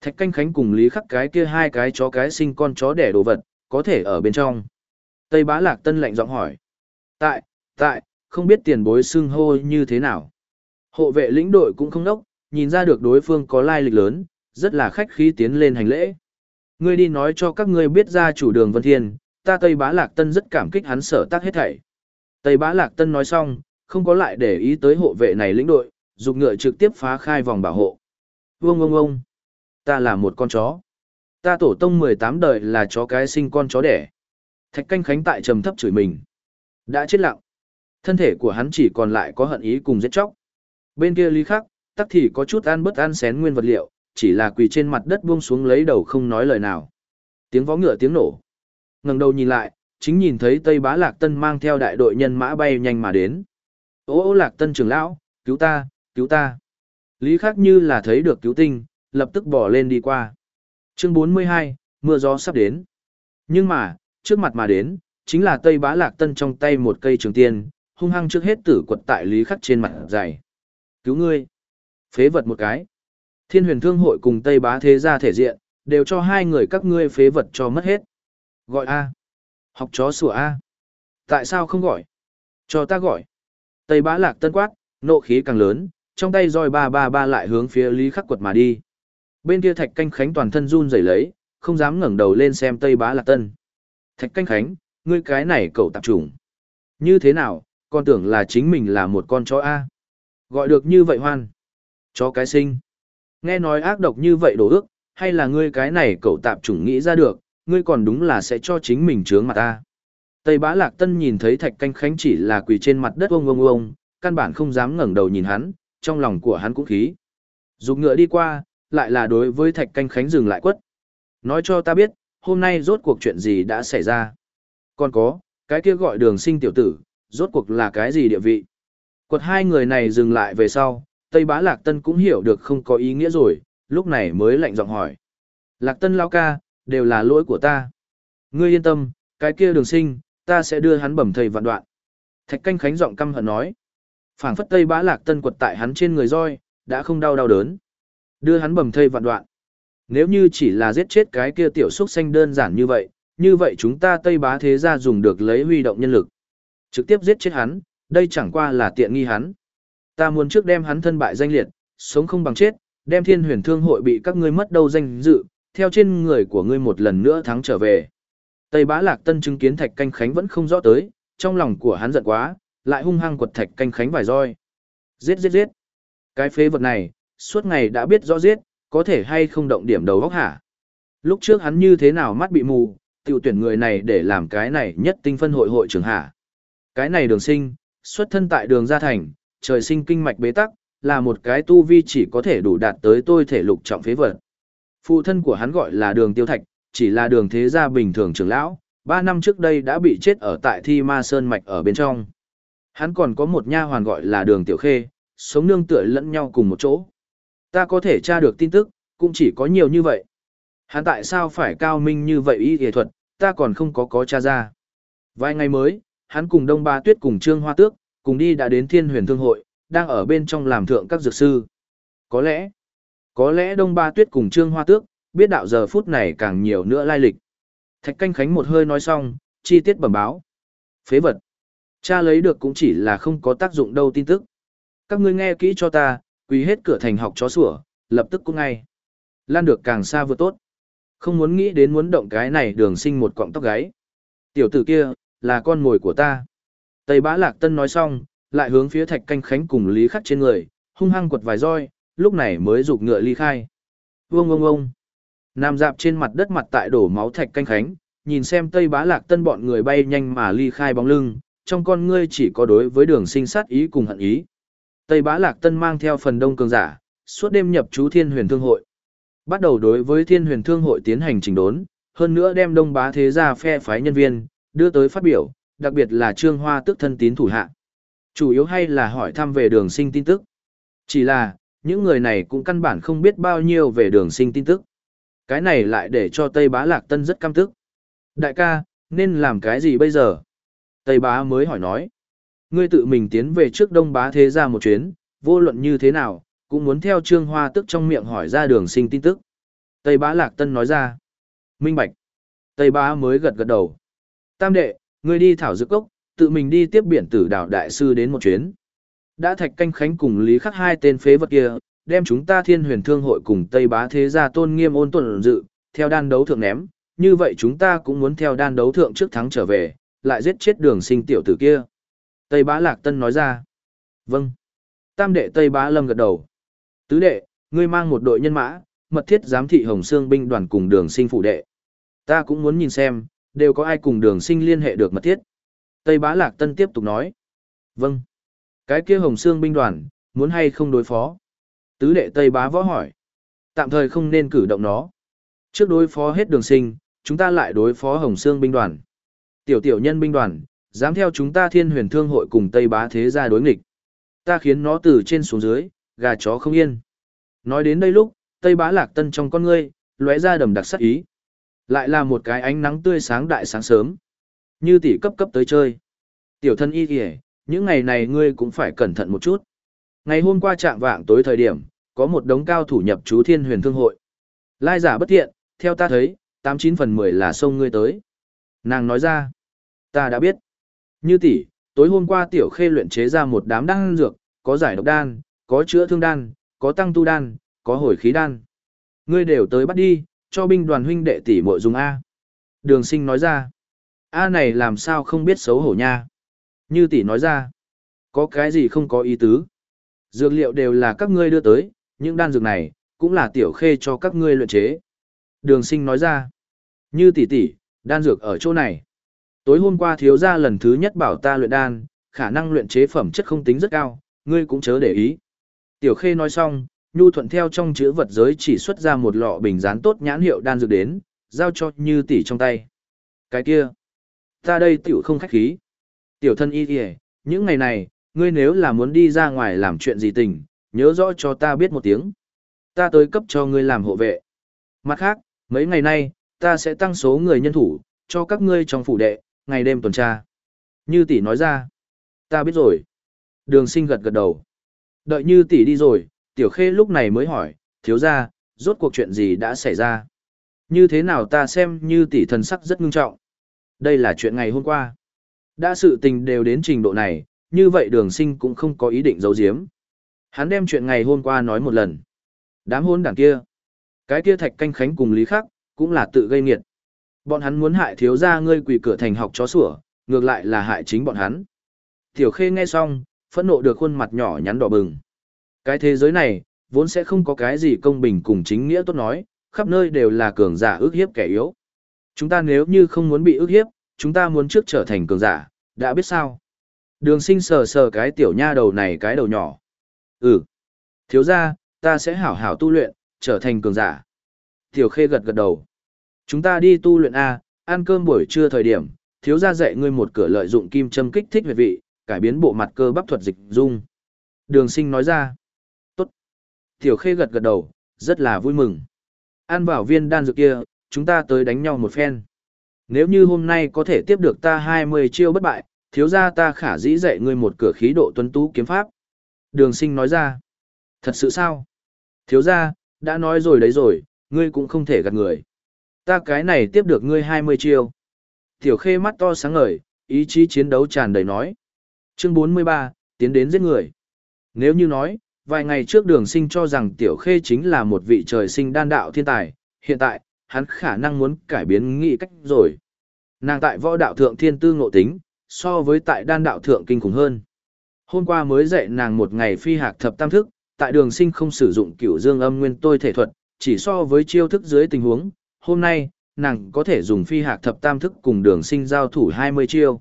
Speaker 1: Thạch canh khánh cùng Lý Khắc cái kia hai cái chó cái sinh con chó đẻ đồ vật, có thể ở bên trong. Tây Bá Lạc Tân lạnh giọng hỏi. Tại, tại, không biết tiền bối xưng hô như thế nào. Hộ vệ lĩnh đội cũng không đốc, nhìn ra được đối phương có lai lịch lớn, rất là khách khí tiến lên hành lễ. Ngươi đi nói cho các ngươi biết ra chủ đường Vân Thiên, ta Tây Bá Lạc Tân rất cảm kích hắn sở tác hết thảy. Tây Bá Lạc Tân nói xong, không có lại để ý tới hộ vệ này lĩnh đội, dục ngựa trực tiếp phá khai vòng bảo hộ. Vương ông ông, ta là một con chó. Ta tổ tông 18 đời là chó cái sinh con chó đẻ. Thạch canh khánh tại trầm thấp chửi mình. Đã chết lặng. Thân thể của hắn chỉ còn lại có hận ý cùng giết chóc. Bên kia lý khắc, tắc thì có chút ăn bất ăn xén nguyên vật liệu, chỉ là quỳ trên mặt đất buông xuống lấy đầu không nói lời nào. Tiếng vó ngựa tiếng nổ. ngẩng đầu nhìn lại, chính nhìn thấy Tây Bá Lạc Tân mang theo đại đội nhân mã bay nhanh mà đến. Ô ô Lạc Tân trưởng lão, cứu ta, cứu ta. Lý Khắc như là thấy được cứu tinh, lập tức bỏ lên đi qua. Chương 42, mưa gió sắp đến. Nhưng mà, trước mặt mà đến, chính là Tây Bá Lạc Tân trong tay một cây trường tiên, hung hăng trước hết tử quật tại Lý Khắc trên mặt dày. Cứu ngươi. Phế vật một cái. Thiên huyền thương hội cùng Tây Bá thế gia thể diện, đều cho hai người các ngươi phế vật cho mất hết. Gọi A. Học chó sủa A. Tại sao không gọi? Cho ta gọi. Tây Bá Lạc Tân quát, nộ khí càng lớn, trong tay roi ba ba ba lại hướng phía Lý Khắc quật mà đi. Bên kia Thạch Canh Khánh toàn thân run rẩy lấy, không dám ngẩng đầu lên xem Tây Bá Lạc Tân. Thạch Canh Khánh, ngươi cái này cậu tạp trùng. Như thế nào, con tưởng là chính mình là một con chó A. Gọi được như vậy hoan. Chó cái sinh. Nghe nói ác độc như vậy đồ ước, hay là ngươi cái này cậu tạp chủng nghĩ ra được, ngươi còn đúng là sẽ cho chính mình trướng mặt ta. Tây bá lạc tân nhìn thấy thạch canh khánh chỉ là quỳ trên mặt đất ông ông ông, căn bản không dám ngẩng đầu nhìn hắn, trong lòng của hắn cũng khí. Dục ngựa đi qua, lại là đối với thạch canh khánh dừng lại quất. Nói cho ta biết, hôm nay rốt cuộc chuyện gì đã xảy ra. Còn có, cái kia gọi đường sinh tiểu tử, rốt cuộc là cái gì địa vị. Quật hai người này dừng lại về sau, Tây bá Lạc Tân cũng hiểu được không có ý nghĩa rồi, lúc này mới lạnh giọng hỏi. Lạc Tân lao ca, đều là lỗi của ta. Ngươi yên tâm, cái kia đường sinh, ta sẽ đưa hắn bẩm thầy vạn đoạn. Thạch canh khánh giọng căm hận nói. phảng phất Tây bá Lạc Tân quật tại hắn trên người roi, đã không đau đau đớn. Đưa hắn bẩm thầy vạn đoạn. Nếu như chỉ là giết chết cái kia tiểu xuất xanh đơn giản như vậy, như vậy chúng ta Tây bá thế gia dùng được lấy huy động nhân lực. Trực tiếp giết chết hắn, đây chẳng qua là tiện nghi hắn. Ta muốn trước đem hắn thân bại danh liệt, sống không bằng chết, đem thiên huyền thương hội bị các ngươi mất đâu danh dự, theo trên người của ngươi một lần nữa thắng trở về. Tây bá lạc tân chứng kiến thạch canh khánh vẫn không rõ tới, trong lòng của hắn giận quá, lại hung hăng quật thạch canh khánh vài roi. Giết giết giết. Cái phế vật này, suốt ngày đã biết rõ giết, có thể hay không động điểm đầu góc hả. Lúc trước hắn như thế nào mắt bị mù, Tiểu tuyển người này để làm cái này nhất tinh phân hội hội trưởng hả? Cái này đường sinh, xuất thân tại đường gia thành, trời sinh kinh mạch bế tắc, là một cái tu vi chỉ có thể đủ đạt tới tôi thể lục trọng phế vật. Phụ thân của hắn gọi là đường tiêu thạch, chỉ là đường thế gia bình thường trưởng lão, ba năm trước đây đã bị chết ở tại thi ma sơn mạch ở bên trong. Hắn còn có một nha hoàn gọi là đường tiểu khê, sống nương tựa lẫn nhau cùng một chỗ. Ta có thể tra được tin tức, cũng chỉ có nhiều như vậy. Hắn tại sao phải cao minh như vậy y nghệ thuật, ta còn không có có tra ra. Vài ngày mới, hắn cùng Đông Ba Tuyết cùng Trương Hoa Tước, cùng đi đã đến Thiên Huyền Thương Hội, đang ở bên trong làm thượng các dược sư. Có lẽ, có lẽ Đông Ba Tuyết cùng Trương Hoa Tước, biết đạo giờ phút này càng nhiều nữa lai lịch. Thạch canh khánh một hơi nói xong, chi tiết bẩm báo. Phế vật. Cha lấy được cũng chỉ là không có tác dụng đâu tin tức. Các ngươi nghe kỹ cho ta, quỳ hết cửa thành học chó sủa, lập tức cũng ngay. Lan được càng xa vừa tốt. Không muốn nghĩ đến muốn động cái này đường sinh một cọng tóc gáy. Tiểu tử kia, là con mồi của ta. Tây bá lạc tân nói xong, lại hướng phía thạch canh khánh cùng lý khắc trên người, hung hăng quật vài roi, lúc này mới rụt ngựa ly khai. Vương ông ông. Nam dạp trên mặt đất mặt tại đổ máu thạch canh khánh, nhìn xem Tây Bá Lạc Tân bọn người bay nhanh mà ly khai bóng lưng, trong con ngươi chỉ có đối với đường sinh sát ý cùng hận ý. Tây Bá Lạc Tân mang theo phần đông cường giả, suốt đêm nhập chú Thiên Huyền Thương hội. Bắt đầu đối với Thiên Huyền Thương hội tiến hành trình đốn, hơn nữa đem Đông Bá thế gia phe phái nhân viên đưa tới phát biểu, đặc biệt là Trương Hoa tức thân tín thủ hạ. Chủ yếu hay là hỏi thăm về đường sinh tin tức. Chỉ là, những người này cũng căn bản không biết bao nhiêu về đường sinh tin tức. Cái này lại để cho Tây Bá Lạc Tân rất căm tức. Đại ca, nên làm cái gì bây giờ? Tây Bá mới hỏi nói. Ngươi tự mình tiến về trước Đông Bá thế ra một chuyến, vô luận như thế nào, cũng muốn theo Trương Hoa tức trong miệng hỏi ra đường sinh tin tức. Tây Bá Lạc Tân nói ra. Minh Bạch. Tây Bá mới gật gật đầu. Tam đệ, ngươi đi thảo dược cốc, tự mình đi tiếp biển tử đảo đại sư đến một chuyến. Đã thạch canh khánh cùng lý khắc hai tên phế vật kia, đem chúng ta thiên huyền thương hội cùng Tây Bá Thế gia tôn nghiêm ôn tuần dự, theo đan đấu thượng ném, như vậy chúng ta cũng muốn theo đan đấu thượng trước thắng trở về, lại giết chết đường sinh tiểu tử kia. Tây Bá Lạc Tân nói ra. Vâng. Tam đệ Tây Bá Lâm gật đầu. Tứ đệ, ngươi mang một đội nhân mã, mật thiết giám thị Hồng Sương binh đoàn cùng đường sinh phụ đệ. Ta cũng muốn nhìn xem, đều có ai cùng đường sinh liên hệ được mật thiết. Tây Bá Lạc Tân tiếp tục nói. Vâng. Cái kia Hồng Sương binh đoàn, muốn hay không đối phó? Tứ đệ Tây Bá võ hỏi. Tạm thời không nên cử động nó. Trước đối phó hết đường sinh, chúng ta lại đối phó Hồng Sương binh đoàn. Tiểu tiểu nhân binh đoàn, dám theo chúng ta thiên huyền thương hội cùng Tây Bá thế gia đối nghịch. Ta khiến nó từ trên xuống dưới, gà chó không yên. Nói đến đây lúc, Tây Bá lạc tân trong con ngươi, lóe ra đầm đặc sắc ý. Lại là một cái ánh nắng tươi sáng đại sáng sớm. Như tỷ cấp cấp tới chơi. Tiểu thân y kìa, những ngày này ngươi cũng phải cẩn thận một chút. Ngày hôm qua trạng vạng tối thời điểm, có một đống cao thủ nhập chú thiên huyền thương hội. Lai giả bất thiện, theo ta thấy, 89 phần 10 là sông ngươi tới. Nàng nói ra, ta đã biết. Như tỷ, tối hôm qua tiểu khê luyện chế ra một đám đan dược, có giải độc đan, có chữa thương đan, có tăng tu đan, có hồi khí đan. Ngươi đều tới bắt đi, cho binh đoàn huynh đệ tỷ muội dùng A. Đường sinh nói ra, A này làm sao không biết xấu hổ nha. Như tỷ nói ra, có cái gì không có ý tứ. Dược liệu đều là các ngươi đưa tới, những đan dược này, cũng là tiểu khê cho các ngươi luyện chế. Đường sinh nói ra, như tỷ tỷ, đan dược ở chỗ này. Tối hôm qua thiếu gia lần thứ nhất bảo ta luyện đan, khả năng luyện chế phẩm chất không tính rất cao, ngươi cũng chớ để ý. Tiểu khê nói xong, nhu thuận theo trong chữ vật giới chỉ xuất ra một lọ bình dán tốt nhãn hiệu đan dược đến, giao cho như tỷ trong tay. Cái kia, ta đây tiểu không khách khí. Tiểu thân y kìa, những ngày này, ngươi nếu là muốn đi ra ngoài làm chuyện gì tình, nhớ rõ cho ta biết một tiếng. Ta tới cấp cho ngươi làm hộ vệ. Mặt khác, mấy ngày nay, ta sẽ tăng số người nhân thủ, cho các ngươi trong phủ đệ, ngày đêm tuần tra. Như tỷ nói ra. Ta biết rồi. Đường sinh gật gật đầu. Đợi như tỷ đi rồi, tiểu khê lúc này mới hỏi, thiếu ra, rốt cuộc chuyện gì đã xảy ra. Như thế nào ta xem như tỷ thần sắc rất ngưng trọng. Đây là chuyện ngày hôm qua. Đã sự tình đều đến trình độ này, như vậy đường sinh cũng không có ý định giấu giếm. Hắn đem chuyện ngày hôm qua nói một lần. Đám hôn đảng kia. Cái kia thạch canh khánh cùng lý khắc, cũng là tự gây nghiệt. Bọn hắn muốn hại thiếu gia ngươi quỳ cửa thành học chó sủa, ngược lại là hại chính bọn hắn. Tiểu khê nghe xong, phẫn nộ được khuôn mặt nhỏ nhắn đỏ bừng. Cái thế giới này, vốn sẽ không có cái gì công bình cùng chính nghĩa tốt nói, khắp nơi đều là cường giả ước hiếp kẻ yếu. Chúng ta nếu như không muốn bị ức hiếp, chúng ta muốn trước trở thành cường giả, đã biết sao? Đường sinh sờ sờ cái tiểu nha đầu này cái đầu nhỏ. Ừ. Thiếu ra, ta sẽ hảo hảo tu luyện, trở thành cường giả. Tiểu khê gật gật đầu. Chúng ta đi tu luyện A, ăn cơm buổi trưa thời điểm, thiếu ra dạy ngươi một cửa lợi dụng kim châm kích thích huyệt vị, cải biến bộ mặt cơ bắp thuật dịch dung. Đường sinh nói ra. Tiểu khê gật gật đầu, rất là vui mừng. Ăn vào viên đan dược kia, chúng ta tới đánh nhau một phen. Nếu như hôm nay có thể tiếp được ta 20 chiêu bất bại, thiếu ra ta khả dĩ dạy ngươi một cửa khí độ tuấn tú kiếm pháp. Đường sinh nói ra. Thật sự sao? Thiếu ra, đã nói rồi đấy rồi, ngươi cũng không thể gạt người. Ta cái này tiếp được ngươi 20 chiêu. Tiểu khê mắt to sáng ngời, ý chí chiến đấu tràn đầy nói. Chương 43, tiến đến giết người. Nếu như nói, vài ngày trước đường sinh cho rằng tiểu khê chính là một vị trời sinh đan đạo thiên tài, hiện tại, hắn khả năng muốn cải biến nghị cách rồi. Nàng tại võ đạo thượng thiên tư ngộ tính, so với tại đan đạo thượng kinh khủng hơn. Hôm qua mới dạy nàng một ngày phi hạc thập tam thức, tại đường sinh không sử dụng cửu dương âm nguyên tôi thể thuật, chỉ so với chiêu thức dưới tình huống, hôm nay, nàng có thể dùng phi hạc thập tam thức cùng đường sinh giao thủ 20 chiêu.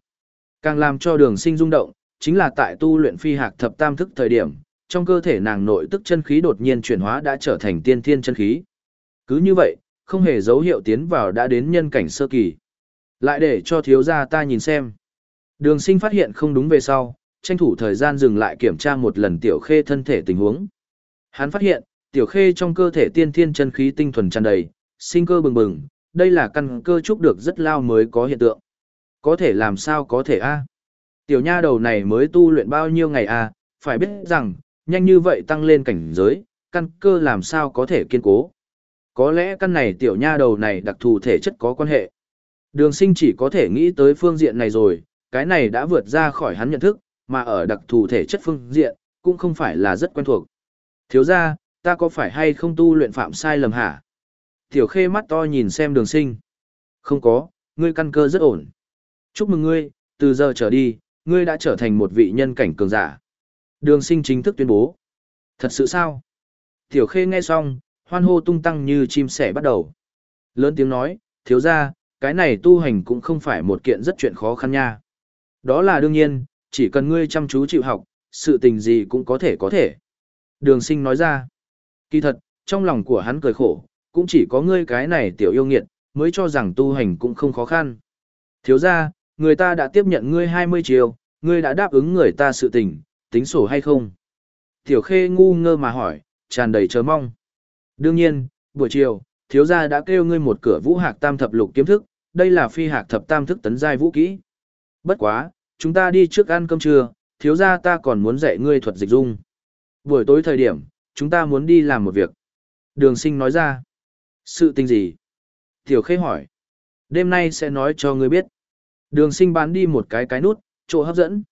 Speaker 1: Càng làm cho đường sinh rung động, chính là tại tu luyện phi hạc thập tam thức thời điểm, trong cơ thể nàng nội tức chân khí đột nhiên chuyển hóa đã trở thành tiên thiên chân khí. Cứ như vậy, không hề dấu hiệu tiến vào đã đến nhân cảnh sơ kỳ. Lại để cho thiếu gia ta nhìn xem. Đường sinh phát hiện không đúng về sau, tranh thủ thời gian dừng lại kiểm tra một lần tiểu khê thân thể tình huống. Hắn phát hiện, tiểu khê trong cơ thể tiên thiên chân khí tinh thuần tràn đầy, sinh cơ bừng bừng, đây là căn cơ trúc được rất lao mới có hiện tượng. Có thể làm sao có thể a Tiểu nha đầu này mới tu luyện bao nhiêu ngày a phải biết rằng, nhanh như vậy tăng lên cảnh giới, căn cơ làm sao có thể kiên cố. Có lẽ căn này tiểu nha đầu này đặc thù thể chất có quan hệ. Đường sinh chỉ có thể nghĩ tới phương diện này rồi, cái này đã vượt ra khỏi hắn nhận thức, mà ở đặc thù thể chất phương diện, cũng không phải là rất quen thuộc. Thiếu ra, ta có phải hay không tu luyện phạm sai lầm hả? Tiểu khê mắt to nhìn xem đường sinh. Không có, ngươi căn cơ rất ổn. Chúc mừng ngươi, từ giờ trở đi, ngươi đã trở thành một vị nhân cảnh cường giả. Đường sinh chính thức tuyên bố. Thật sự sao? Tiểu khê nghe xong, hoan hô tung tăng như chim sẻ bắt đầu. Lớn tiếng nói, thiếu ra, cái này tu hành cũng không phải một kiện rất chuyện khó khăn nha. Đó là đương nhiên, chỉ cần ngươi chăm chú chịu học, sự tình gì cũng có thể có thể. Đường sinh nói ra. Kỳ thật, trong lòng của hắn cười khổ, cũng chỉ có ngươi cái này tiểu yêu nghiệt, mới cho rằng tu hành cũng không khó khăn. Thiếu ra, người ta đã tiếp nhận ngươi 20 chiều, ngươi đã đáp ứng người ta sự tình, tính sổ hay không? Tiểu khê ngu ngơ mà hỏi, tràn đầy chờ mong. Đương nhiên, buổi chiều, thiếu gia đã kêu ngươi một cửa vũ hạc tam thập lục kiếm thức, đây là phi hạc thập tam thức tấn giai vũ kỹ. Bất quá, chúng ta đi trước ăn cơm trưa, thiếu gia ta còn muốn dạy ngươi thuật dịch dung. Buổi tối thời điểm, chúng ta muốn đi làm một việc. Đường sinh nói ra. Sự tình gì? Tiểu khê hỏi. Đêm nay sẽ nói cho ngươi biết. Đường sinh bán đi một cái cái nút, chỗ hấp dẫn.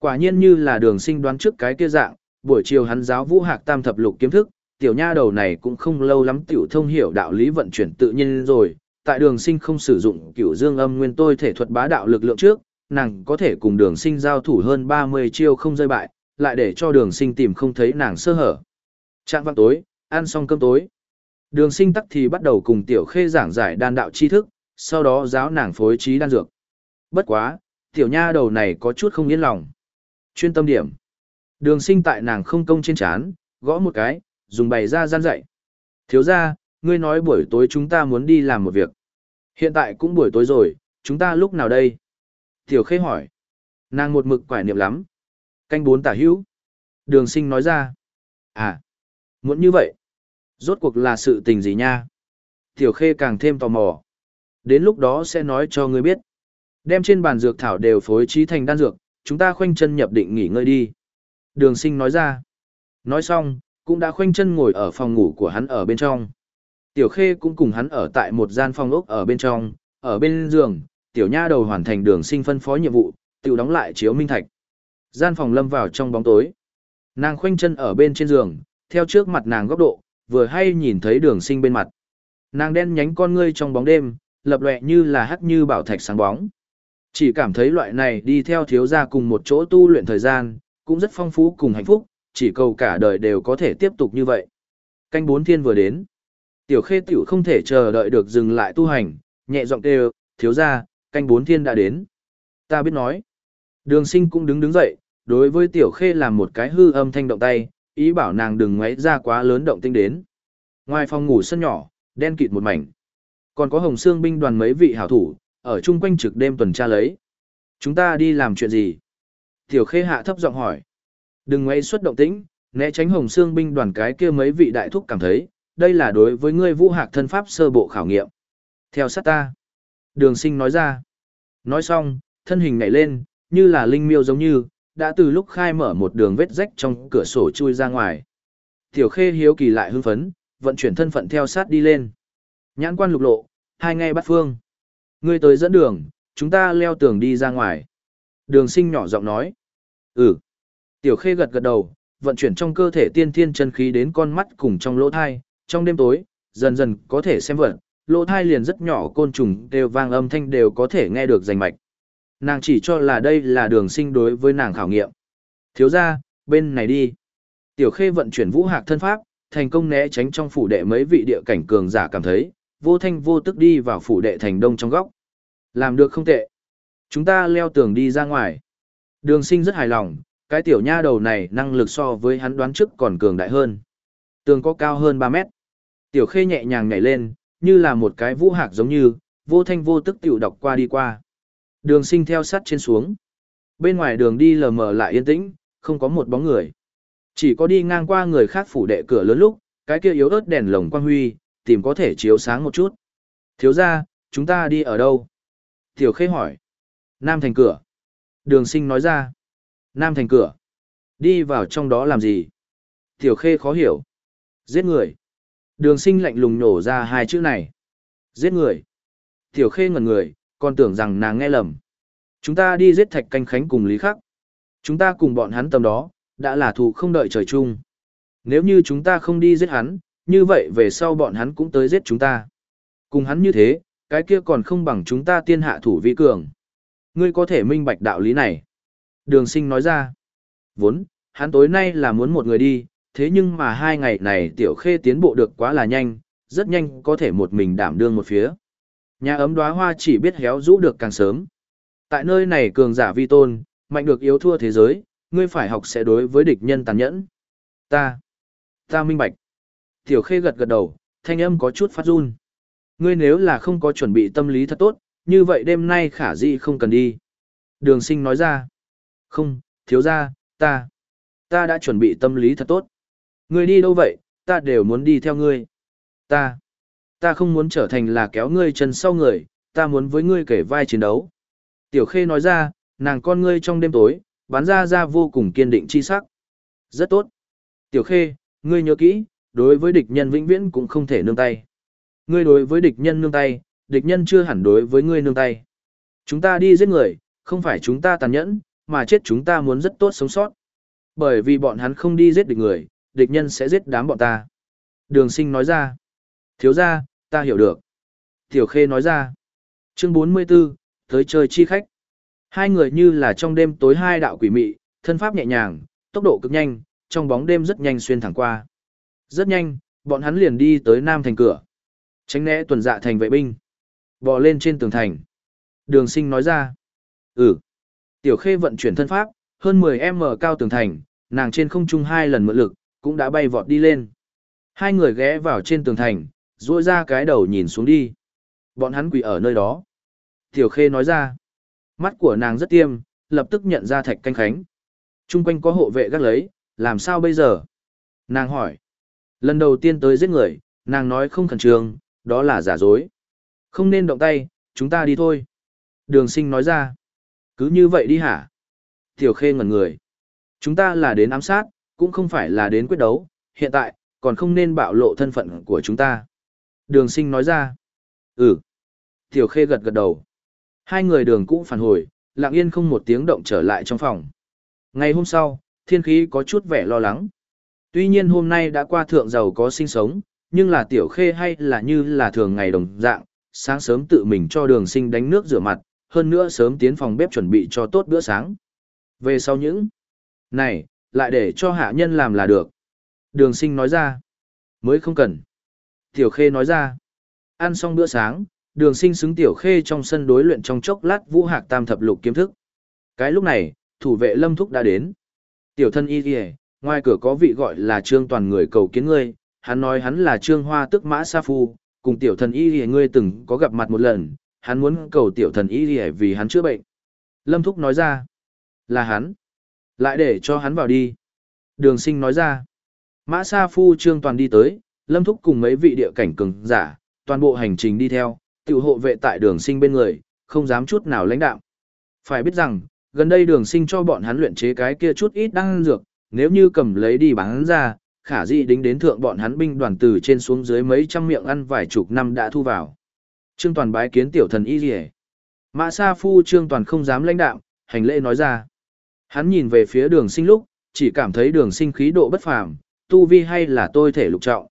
Speaker 1: Quả nhiên như là đường sinh đoán trước cái kia dạng, buổi chiều hắn giáo vũ hạc tam thập lục kiếm thức, tiểu nha đầu này cũng không lâu lắm tiểu thông hiểu đạo lý vận chuyển tự nhiên rồi, tại đường sinh không sử dụng cửu dương âm nguyên tôi thể thuật bá đạo lực lượng trước, nàng có thể cùng đường sinh giao thủ hơn 30 chiêu không rơi bại, lại để cho đường sinh tìm không thấy nàng sơ hở. Trạng văn tối, ăn xong cơm tối. Đường sinh tắc thì bắt đầu cùng tiểu khê giảng giải đan đạo tri thức, sau đó giáo nàng phối trí đan dược. Bất quá, tiểu nha đầu này có chút không yên lòng. Chuyên tâm điểm. Đường sinh tại nàng không công trên chán, gõ một cái, dùng bày ra gian dạy. Thiếu ra, ngươi nói buổi tối chúng ta muốn đi làm một việc. Hiện tại cũng buổi tối rồi, chúng ta lúc nào đây? Tiểu khê hỏi. Nàng một mực quải niệm lắm. Canh bốn tả hữu. Đường sinh nói ra. À, muốn như vậy. Rốt cuộc là sự tình gì nha? Tiểu khê càng thêm tò mò. Đến lúc đó sẽ nói cho ngươi biết. Đem trên bàn dược thảo đều phối trí thành đan dược, chúng ta khoanh chân nhập định nghỉ ngơi đi. Đường sinh nói ra. Nói xong, cũng đã khoanh chân ngồi ở phòng ngủ của hắn ở bên trong. Tiểu Khê cũng cùng hắn ở tại một gian phòng ốc ở bên trong, ở bên giường, tiểu nha đầu hoàn thành đường sinh phân phó nhiệm vụ, tiểu đóng lại chiếu minh thạch. Gian phòng lâm vào trong bóng tối. Nàng khoanh chân ở bên trên giường, theo trước mặt nàng góc độ, vừa hay nhìn thấy đường sinh bên mặt. Nàng đen nhánh con ngươi trong bóng đêm, lập lệ như là hắc như bảo thạch sáng bóng. Chỉ cảm thấy loại này đi theo thiếu gia cùng một chỗ tu luyện thời gian, cũng rất phong phú cùng hạnh phúc, chỉ cầu cả đời đều có thể tiếp tục như vậy. Canh bốn thiên vừa đến. Tiểu khê tiểu không thể chờ đợi được dừng lại tu hành, Nhẹ giọng kêu, thiếu gia canh bốn thiên đã đến. Ta biết nói. Đường sinh cũng đứng đứng dậy, đối với tiểu khê làm một cái hư âm thanh động tay, ý bảo nàng đừng ngoáy ra quá lớn động tinh đến. Ngoài phòng ngủ sân nhỏ, đen kịt một mảnh. Còn có hồng xương binh đoàn mấy vị hảo thủ, ở chung quanh trực đêm tuần tra lấy. Chúng ta đi làm chuyện gì? Tiểu khê hạ thấp giọng hỏi. Đừng ngay xuất động tĩnh, né tránh hồng xương binh đoàn cái kia mấy vị đại thúc cảm thấy, đây là đối với ngươi vũ hạc thân pháp sơ bộ khảo nghiệm. Theo sát ta. Đường sinh nói ra. Nói xong, thân hình nhảy lên, như là linh miêu giống như, đã từ lúc khai mở một đường vết rách trong cửa sổ chui ra ngoài. Tiểu khê hiếu kỳ lại hưng phấn, vận chuyển thân phận theo sát đi lên. Nhãn quan lục lộ, hai ngay bắt phương. Ngươi tới dẫn đường, chúng ta leo tường đi ra ngoài. Đường sinh nhỏ giọng nói. Ừ. Tiểu khê gật gật đầu, vận chuyển trong cơ thể tiên thiên chân khí đến con mắt cùng trong lỗ thai, trong đêm tối, dần dần có thể xem vận, lỗ thai liền rất nhỏ côn trùng đều vang âm thanh đều có thể nghe được rành mạch. Nàng chỉ cho là đây là đường sinh đối với nàng khảo nghiệm. Thiếu ra, bên này đi. Tiểu khê vận chuyển vũ hạc thân pháp, thành công né tránh trong phủ đệ mấy vị địa cảnh cường giả cảm thấy, vô thanh vô tức đi vào phủ đệ thành đông trong góc. Làm được không tệ. Chúng ta leo tường đi ra ngoài. Đường sinh rất hài lòng, cái tiểu nha đầu này năng lực so với hắn đoán trước còn cường đại hơn. Tường có cao hơn 3 mét. Tiểu khê nhẹ nhàng nhảy lên, như là một cái vũ hạc giống như, vô thanh vô tức tiểu đọc qua đi qua. Đường sinh theo sắt trên xuống. Bên ngoài đường đi lờ mờ lại yên tĩnh, không có một bóng người. Chỉ có đi ngang qua người khác phủ đệ cửa lớn lúc, cái kia yếu ớt đèn lồng quang huy, tìm có thể chiếu sáng một chút. Thiếu ra, chúng ta đi ở đâu? Tiểu khê hỏi. Nam thành cửa. Đường sinh nói ra. Nam thành cửa. Đi vào trong đó làm gì? Tiểu khê khó hiểu. Giết người. Đường sinh lạnh lùng nổ ra hai chữ này. Giết người. Tiểu khê ngẩn người, còn tưởng rằng nàng nghe lầm. Chúng ta đi giết thạch canh khánh cùng Lý Khắc. Chúng ta cùng bọn hắn tầm đó, đã là thù không đợi trời chung. Nếu như chúng ta không đi giết hắn, như vậy về sau bọn hắn cũng tới giết chúng ta. Cùng hắn như thế, cái kia còn không bằng chúng ta tiên hạ thủ vi cường. Ngươi có thể minh bạch đạo lý này. Đường sinh nói ra. Vốn, hắn tối nay là muốn một người đi, thế nhưng mà hai ngày này tiểu khê tiến bộ được quá là nhanh, rất nhanh có thể một mình đảm đương một phía. Nhà ấm đóa hoa chỉ biết héo rũ được càng sớm. Tại nơi này cường giả vi tôn, mạnh được yếu thua thế giới, ngươi phải học sẽ đối với địch nhân tàn nhẫn. Ta, ta minh bạch. Tiểu khê gật gật đầu, thanh âm có chút phát run. Ngươi nếu là không có chuẩn bị tâm lý thật tốt, như vậy đêm nay khả dĩ không cần đi. Đường sinh nói ra. Không, thiếu ra, ta, ta đã chuẩn bị tâm lý thật tốt. Ngươi đi đâu vậy, ta đều muốn đi theo ngươi. Ta, ta không muốn trở thành là kéo ngươi chân sau người, ta muốn với ngươi kể vai chiến đấu. Tiểu khê nói ra, nàng con ngươi trong đêm tối, bán ra ra vô cùng kiên định chi sắc. Rất tốt. Tiểu khê, ngươi nhớ kỹ, đối với địch nhân vĩnh viễn cũng không thể nương tay. Ngươi đối với địch nhân nương tay, địch nhân chưa hẳn đối với ngươi nương tay. Chúng ta đi giết người, không phải chúng ta tàn nhẫn, mà chết chúng ta muốn rất tốt sống sót. Bởi vì bọn hắn không đi giết địch người, địch nhân sẽ giết đám bọn ta. Đường sinh nói ra. Thiếu ra, ta hiểu được. Tiểu khê nói ra. Chương 44, tới chơi chi khách. Hai người như là trong đêm tối hai đạo quỷ mị, thân pháp nhẹ nhàng, tốc độ cực nhanh, trong bóng đêm rất nhanh xuyên thẳng qua. Rất nhanh, bọn hắn liền đi tới nam thành cửa. Tránh né tuần dạ thành vệ binh. Bò lên trên tường thành. Đường sinh nói ra. Ừ. Tiểu khê vận chuyển thân pháp, hơn 10m cao tường thành, nàng trên không trung hai lần mượn lực, cũng đã bay vọt đi lên. Hai người ghé vào trên tường thành, duỗi ra cái đầu nhìn xuống đi. Bọn hắn quỳ ở nơi đó. Tiểu khê nói ra. Mắt của nàng rất tiêm, lập tức nhận ra thạch canh khánh. Trung quanh có hộ vệ gác lấy, làm sao bây giờ? Nàng hỏi. Lần đầu tiên tới giết người, nàng nói không khẩn trương, đó là giả dối. Không nên động tay, chúng ta đi thôi. Đường sinh nói ra. Cứ như vậy đi hả? Tiểu khê ngẩn người. Chúng ta là đến ám sát, cũng không phải là đến quyết đấu, hiện tại, còn không nên bạo lộ thân phận của chúng ta. Đường sinh nói ra. Ừ. Tiểu khê gật gật đầu. Hai người đường cũ phản hồi, lặng yên không một tiếng động trở lại trong phòng. Ngày hôm sau, thiên khí có chút vẻ lo lắng. Tuy nhiên hôm nay đã qua thượng giàu có sinh sống, nhưng là tiểu khê hay là như là thường ngày đồng dạng, sáng sớm tự mình cho đường sinh đánh nước rửa mặt, hơn nữa sớm tiến phòng bếp chuẩn bị cho tốt bữa sáng. Về sau những này, lại để cho hạ nhân làm là được. Đường sinh nói ra, mới không cần. Tiểu khê nói ra, ăn xong bữa sáng, Đường sinh xứng tiểu khê trong sân đối luyện trong chốc lát vũ hạc tam thập lục kiếm thức. Cái lúc này, thủ vệ lâm thúc đã đến. Tiểu thân y kìa, ngoài cửa có vị gọi là trương toàn người cầu kiến ngươi, hắn nói hắn là trương hoa tức mã sa phu, cùng tiểu thần y kìa ngươi từng có gặp mặt một lần, hắn muốn cầu tiểu thần y kìa vì hắn chữa bệnh. Lâm thúc nói ra, là hắn. Lại để cho hắn vào đi. Đường sinh nói ra, mã sa phu trương toàn đi tới, lâm thúc cùng mấy vị địa cảnh cường giả, toàn bộ hành trình đi theo, tiểu hộ vệ tại đường sinh bên người, không dám chút nào lãnh đạo. Phải biết rằng, gần đây đường sinh cho bọn hắn luyện chế cái kia chút ít đang dược, nếu như cầm lấy đi bán ra, khả dĩ đính đến thượng bọn hắn binh đoàn từ trên xuống dưới mấy trăm miệng ăn vài chục năm đã thu vào. Trương Toàn bái kiến tiểu thần y rỉ. Mã Sa Phu Trương Toàn không dám lãnh đạo, hành lễ nói ra. Hắn nhìn về phía đường sinh lúc, chỉ cảm thấy đường sinh khí độ bất phàm, tu vi hay là tôi thể lục trọng.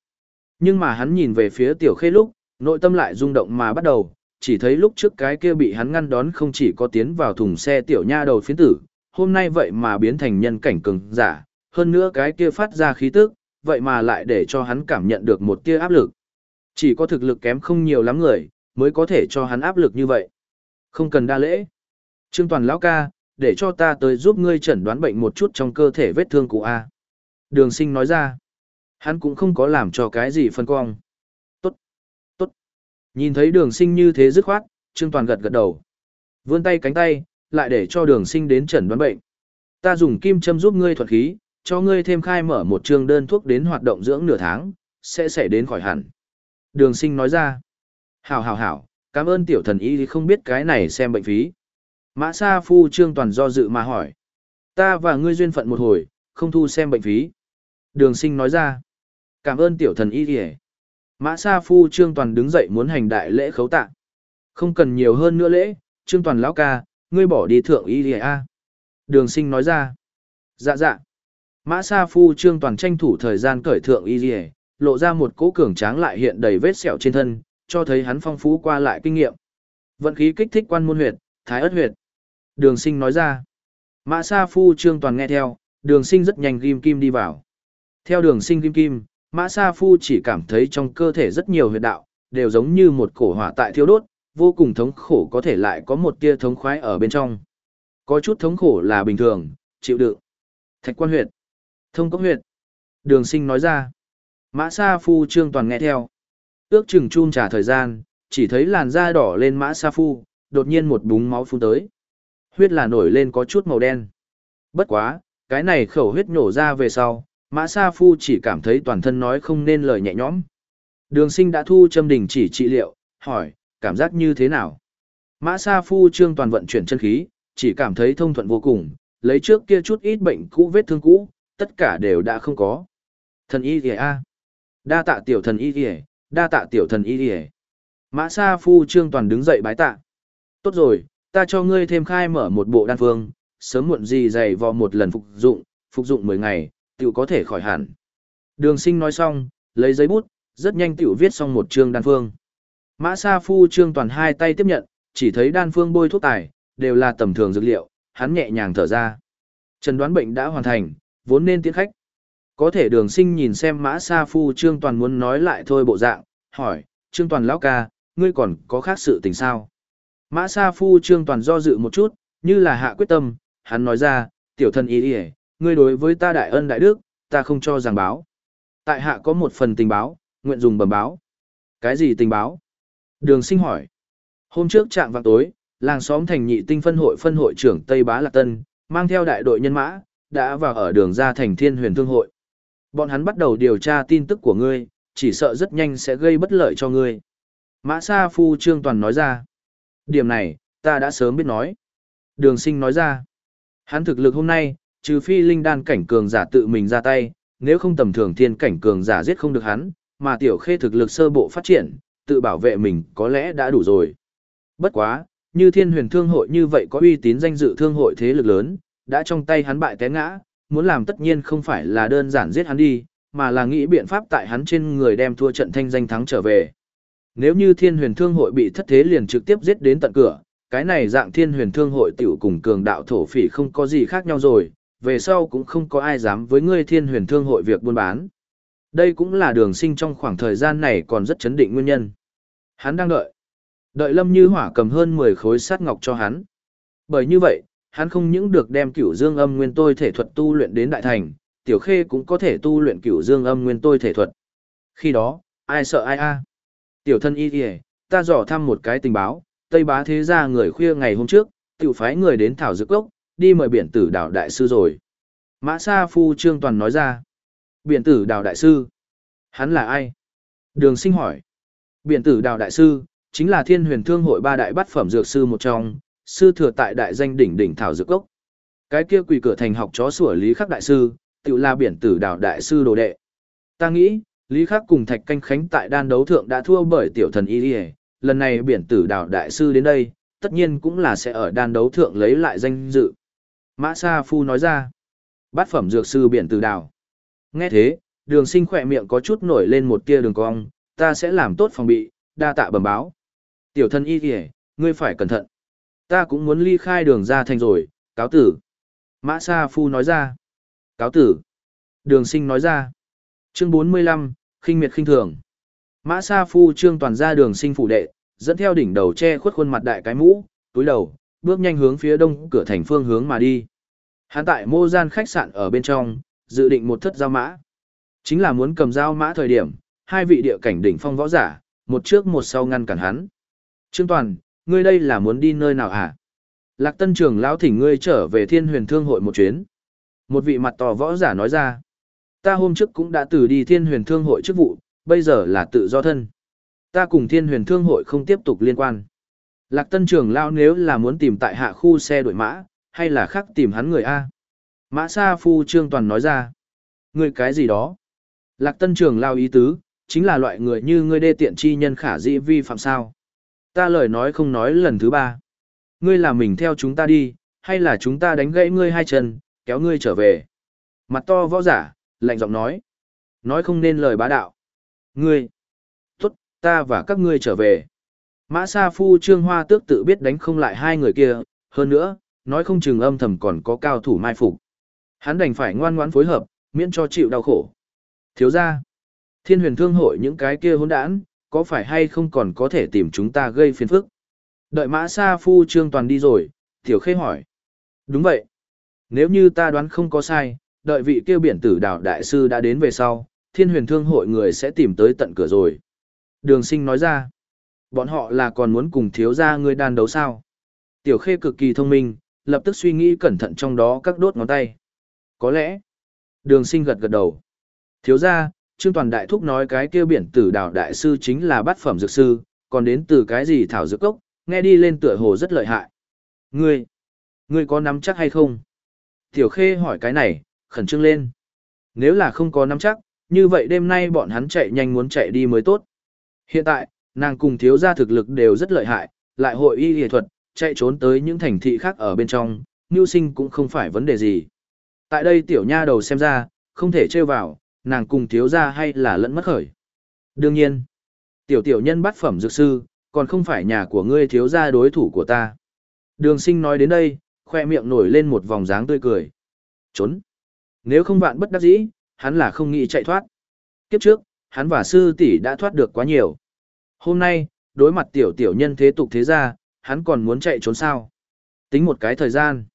Speaker 1: Nhưng mà hắn nhìn về phía tiểu khê lúc, nội tâm lại rung động mà bắt đầu, chỉ thấy lúc trước cái kia bị hắn ngăn đón không chỉ có tiến vào thùng xe tiểu nha đầu phiến tử, hôm nay vậy mà biến thành nhân cảnh cường giả, hơn nữa cái kia phát ra khí tức, vậy mà lại để cho hắn cảm nhận được một tia áp lực. Chỉ có thực lực kém không nhiều lắm người, mới có thể cho hắn áp lực như vậy. Không cần đa lễ. Trương Toàn lão ca, để cho ta tới giúp ngươi chẩn đoán bệnh một chút trong cơ thể vết thương của A. Đường sinh nói ra. Hắn cũng không có làm cho cái gì phân quang. Tốt, tốt. Nhìn thấy đường sinh như thế dứt khoát, Trương Toàn gật gật đầu. Vươn tay cánh tay, lại để cho đường sinh đến Trần đoán bệnh. Ta dùng kim châm giúp ngươi thuật khí, cho ngươi thêm khai mở một trường đơn thuốc đến hoạt động dưỡng nửa tháng, sẽ xảy đến khỏi hẳn. Đường sinh nói ra. Hảo hảo hảo, cảm ơn tiểu thần y không biết cái này xem bệnh phí. Mã Sa Phu Trương Toàn do dự mà hỏi. Ta và ngươi duyên phận một hồi, không thu xem bệnh phí. Đường sinh nói ra. Cảm ơn tiểu thần y kìa. Mã Sa Phu Trương Toàn đứng dậy muốn hành đại lễ khấu tạ. Không cần nhiều hơn nữa lễ, Trương Toàn lão ca, ngươi bỏ đi thượng y lìa a. Đường sinh nói ra. Dạ dạ. Mã Sa Phu Trương Toàn tranh thủ thời gian cởi thượng y lìa lộ ra một cỗ cường tráng lại hiện đầy vết sẹo trên thân, cho thấy hắn phong phú qua lại kinh nghiệm. Vận khí kích thích quan môn huyệt, thái ất huyệt. Đường sinh nói ra. Mã Sa Phu Trương Toàn nghe theo, đường sinh rất nhanh ghim kim đi vào. Theo đường sinh ghim kim, Mã Sa Phu chỉ cảm thấy trong cơ thể rất nhiều huyệt đạo, đều giống như một cổ hỏa tại thiêu đốt, vô cùng thống khổ có thể lại có một tia thống khoái ở bên trong. Có chút thống khổ là bình thường, chịu đựng. Thạch quan huyệt, thông cốc huyệt. Đường sinh nói ra. Mã Sa Phu Trương Toàn nghe theo. Ước chừng chun trả thời gian, chỉ thấy làn da đỏ lên Mã Sa Phu, đột nhiên một búng máu phun tới. Huyết là nổi lên có chút màu đen. Bất quá, cái này khẩu huyết nhổ ra về sau, Mã Sa Phu chỉ cảm thấy toàn thân nói không nên lời nhẹ nhõm. Đường sinh đã thu châm đình chỉ trị liệu, hỏi, cảm giác như thế nào? Mã Sa Phu trương toàn vận chuyển chân khí, chỉ cảm thấy thông thuận vô cùng, lấy trước kia chút ít bệnh cũ vết thương cũ, tất cả đều đã không có. Thần y kìa a Đa tạ tiểu thần y kìa, đa tạ tiểu thần y kìa. Mã Sa Phu trương toàn đứng dậy bái tạ. Tốt rồi, ta cho ngươi thêm khai mở một bộ đan phương, sớm muộn gì dày vò một lần phục dụng, phục dụng 10 ngày, tiểu có thể khỏi hẳn. Đường sinh nói xong, lấy giấy bút, rất nhanh tiểu viết xong một chương đan phương. Mã Sa Phu trương toàn hai tay tiếp nhận, chỉ thấy đan phương bôi thuốc tài, đều là tầm thường dược liệu, hắn nhẹ nhàng thở ra. Trần đoán bệnh đã hoàn thành, vốn nên tiến khách. Có thể đường sinh nhìn xem Mã Sa Phu trương toàn muốn nói lại thôi bộ dạng, hỏi, trương toàn lão ca, ngươi còn có khác sự tình sao? Mã Sa Phu trương toàn do dự một chút, như là hạ quyết tâm, hắn nói ra, tiểu thân ý đi ngươi đối với ta đại ân đại đức, ta không cho giảng báo. Tại hạ có một phần tình báo, nguyện dùng bẩm báo. Cái gì tình báo? Đường sinh hỏi. Hôm trước trạng vào tối, làng xóm thành nhị tinh phân hội phân hội trưởng Tây Bá Lạc Tân, mang theo đại đội nhân mã, đã vào ở đường ra thành thiên huyền thương hội. Bọn hắn bắt đầu điều tra tin tức của ngươi, chỉ sợ rất nhanh sẽ gây bất lợi cho ngươi. Mã Sa Phu Trương Toàn nói ra. Điểm này, ta đã sớm biết nói. Đường sinh nói ra. Hắn thực lực hôm nay, trừ phi linh đan cảnh cường giả tự mình ra tay, nếu không tầm thường thiên cảnh cường giả giết không được hắn, mà tiểu khê thực lực sơ bộ phát triển, tự bảo vệ mình có lẽ đã đủ rồi. Bất quá, như thiên huyền thương hội như vậy có uy tín danh dự thương hội thế lực lớn, đã trong tay hắn bại té ngã, muốn làm tất nhiên không phải là đơn giản giết hắn đi, mà là nghĩ biện pháp tại hắn trên người đem thua trận thanh danh thắng trở về. Nếu như thiên huyền thương hội bị thất thế liền trực tiếp giết đến tận cửa, cái này dạng thiên huyền thương hội tiểu cùng cường đạo thổ phỉ không có gì khác nhau rồi, về sau cũng không có ai dám với ngươi thiên huyền thương hội việc buôn bán. Đây cũng là đường sinh trong khoảng thời gian này còn rất chấn định nguyên nhân. Hắn đang đợi. Đợi Lâm Như Hỏa cầm hơn 10 khối sát ngọc cho hắn. Bởi như vậy, hắn không những được đem cửu dương âm nguyên tôi thể thuật tu luyện đến đại thành, tiểu khê cũng có thể tu luyện cửu dương âm nguyên tôi thể thuật. Khi đó, ai sợ ai a? Tiểu thân y kìa, ta dò thăm một cái tình báo, Tây Bá Thế Gia người khuya ngày hôm trước, tiểu phái người đến Thảo Dược Cốc, đi mời biển tử đảo đại sư rồi. Mã Sa Phu Trương Toàn nói ra. Biển tử đảo đại sư? Hắn là ai? Đường sinh hỏi. Biển tử Đào đại sư, chính là thiên huyền thương hội ba đại bát phẩm dược sư một trong, sư thừa tại đại danh đỉnh đỉnh Thảo Dược Cốc. Cái kia quỳ cửa thành học chó sủa Lý Khắc đại sư, tiểu là biển tử đảo đại sư đồ đệ. Ta nghĩ, Lý Khắc cùng Thạch Canh Khánh tại đan đấu thượng đã thua bởi tiểu thần Y Điề, lần này biển tử đảo đại sư đến đây, tất nhiên cũng là sẽ ở đan đấu thượng lấy lại danh dự. Mã Sa Phu nói ra, bát phẩm dược sư biển tử đảo. Nghe thế, đường sinh khỏe miệng có chút nổi lên một tia đường cong, ta sẽ làm tốt phòng bị, đa tạ bẩm báo. Tiểu thân Y kìa, ngươi phải cẩn thận. Ta cũng muốn ly khai đường ra thành rồi, cáo tử. Mã Sa Phu nói ra. Cáo tử. Đường sinh nói ra. Chương 45, khinh miệt khinh thường. Mã Sa Phu trương toàn ra đường sinh phủ đệ, dẫn theo đỉnh đầu che khuất khuôn mặt đại cái mũ, túi đầu, bước nhanh hướng phía đông cửa thành phương hướng mà đi. Hắn tại mô gian khách sạn ở bên trong, dự định một thất giao mã. Chính là muốn cầm giao mã thời điểm, hai vị địa cảnh đỉnh phong võ giả, một trước một sau ngăn cản hắn. Trương Toàn, ngươi đây là muốn đi nơi nào hả? Lạc Tân Trường lão thỉnh ngươi trở về Thiên Huyền Thương hội một chuyến. Một vị mặt tò võ giả nói ra. Ta hôm trước cũng đã từ đi Thiên Huyền Thương hội chức vụ, bây giờ là tự do thân. Ta cùng Thiên Huyền Thương hội không tiếp tục liên quan. Lạc Tân Trường lão nếu là muốn tìm tại hạ khu xe đội mã, hay là khác tìm hắn người A. Mã Sa Phu Trương Toàn nói ra. Người cái gì đó? Lạc Tân Trường lão ý tứ, chính là loại người như ngươi đê tiện chi nhân khả dĩ vi phạm sao. Ta lời nói không nói lần thứ ba. Ngươi là mình theo chúng ta đi, hay là chúng ta đánh gãy ngươi hai chân, kéo ngươi trở về. Mặt to võ giả, lạnh giọng nói. Nói không nên lời bá đạo. Ngươi. Tốt, ta và các ngươi trở về. Mã Sa Phu Trương Hoa tước tự biết đánh không lại hai người kia, hơn nữa, nói không chừng âm thầm còn có cao thủ mai phục. Hắn đành phải ngoan ngoãn phối hợp, miễn cho chịu đau khổ. Thiếu ra, thiên huyền thương hội những cái kia hỗn đản, có phải hay không còn có thể tìm chúng ta gây phiền phức? Đợi mã sa phu trương toàn đi rồi, tiểu khê hỏi. Đúng vậy. Nếu như ta đoán không có sai, đợi vị kêu biển tử đảo đại sư đã đến về sau, thiên huyền thương hội người sẽ tìm tới tận cửa rồi. Đường sinh nói ra. Bọn họ là còn muốn cùng thiếu ra người đàn đấu sao? Tiểu khê cực kỳ thông minh, lập tức suy nghĩ cẩn thận trong đó các đốt ngón tay. Có lẽ. Đường sinh gật gật đầu. Thiếu ra, Trương Toàn Đại Thúc nói cái kia biển tử đảo đại sư chính là bát phẩm dược sư, còn đến từ cái gì thảo dược cốc, nghe đi lên tựa hồ rất lợi hại. Ngươi, ngươi có nắm chắc hay không? Tiểu Khê hỏi cái này, khẩn trương lên. Nếu là không có nắm chắc, như vậy đêm nay bọn hắn chạy nhanh muốn chạy đi mới tốt. Hiện tại, nàng cùng thiếu gia thực lực đều rất lợi hại, lại hội y y thuật, chạy trốn tới những thành thị khác ở bên trong, nhu sinh cũng không phải vấn đề gì. Tại đây tiểu nha đầu xem ra, không thể chơi vào, nàng cùng thiếu gia hay là lẫn mất khởi. Đương nhiên, tiểu tiểu nhân bắt phẩm dược sư, còn không phải nhà của ngươi thiếu gia đối thủ của ta. Đường sinh nói đến đây, khoe miệng nổi lên một vòng dáng tươi cười. Trốn. Nếu không vạn bất đắc dĩ, hắn là không nghĩ chạy thoát. Kiếp trước, hắn và sư tỷ đã thoát được quá nhiều. Hôm nay, đối mặt tiểu tiểu nhân thế tục thế gia, hắn còn muốn chạy trốn sao. Tính một cái thời gian.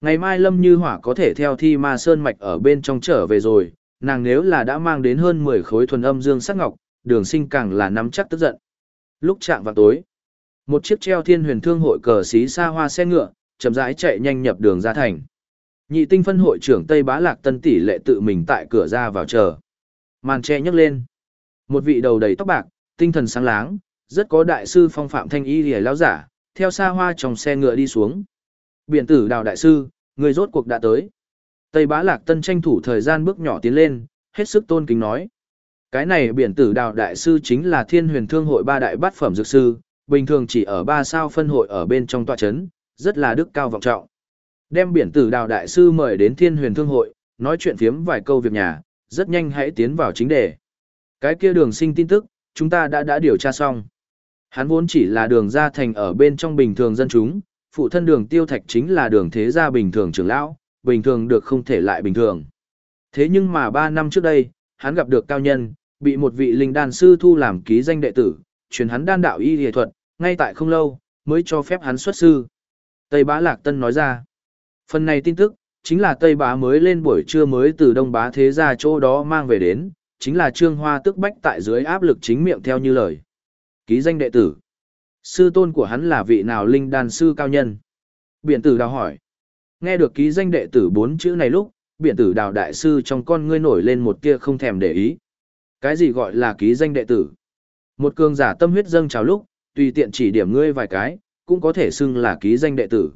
Speaker 1: Ngày mai Lâm Như Hỏa có thể theo thi ma sơn mạch ở bên trong trở về rồi, nàng nếu là đã mang đến hơn 10 khối thuần âm dương sắc ngọc, đường sinh càng là nắm chắc tức giận. Lúc chạm vào tối, một chiếc treo thiên huyền thương hội cờ xí xa hoa xe ngựa, chậm rãi chạy nhanh nhập đường ra thành. Nhị tinh phân hội trưởng Tây Bá Lạc Tân tỷ lệ tự mình tại cửa ra vào chờ. Màn che nhấc lên. Một vị đầu đầy tóc bạc, tinh thần sáng láng, rất có đại sư phong phạm thanh y lìa lão giả, theo xa hoa trong xe ngựa đi xuống. Biển tử đào đại sư, người rốt cuộc đã tới. Tây Bá Lạc Tân tranh thủ thời gian bước nhỏ tiến lên, hết sức tôn kính nói. Cái này biển tử đào đại sư chính là thiên huyền thương hội ba đại bát phẩm dược sư, bình thường chỉ ở ba sao phân hội ở bên trong tòa chấn, rất là đức cao vọng trọng. Đem biển tử đào đại sư mời đến thiên huyền thương hội, nói chuyện phiếm vài câu việc nhà, rất nhanh hãy tiến vào chính đề. Cái kia đường sinh tin tức, chúng ta đã đã điều tra xong. Hắn vốn chỉ là đường gia thành ở bên trong bình thường dân chúng, phụ thân đường tiêu thạch chính là đường thế gia bình thường trưởng lão, bình thường được không thể lại bình thường. Thế nhưng mà 3 năm trước đây, hắn gặp được cao nhân, bị một vị linh đan sư thu làm ký danh đệ tử, truyền hắn đan đạo y y thuật, ngay tại không lâu, mới cho phép hắn xuất sư. Tây Bá Lạc Tân nói ra. Phần này tin tức, chính là Tây Bá mới lên buổi trưa mới từ Đông Bá Thế gia chỗ đó mang về đến, chính là Trương Hoa tức bách tại dưới áp lực chính miệng theo như lời. Ký danh đệ tử. Sư tôn của hắn là vị nào linh đan sư cao nhân? Biện tử đào hỏi. Nghe được ký danh đệ tử bốn chữ này lúc, biện tử đào đại sư trong con ngươi nổi lên một tia không thèm để ý. Cái gì gọi là ký danh đệ tử? Một cường giả tâm huyết dâng trào lúc, tùy tiện chỉ điểm ngươi vài cái, cũng có thể xưng là ký danh đệ tử.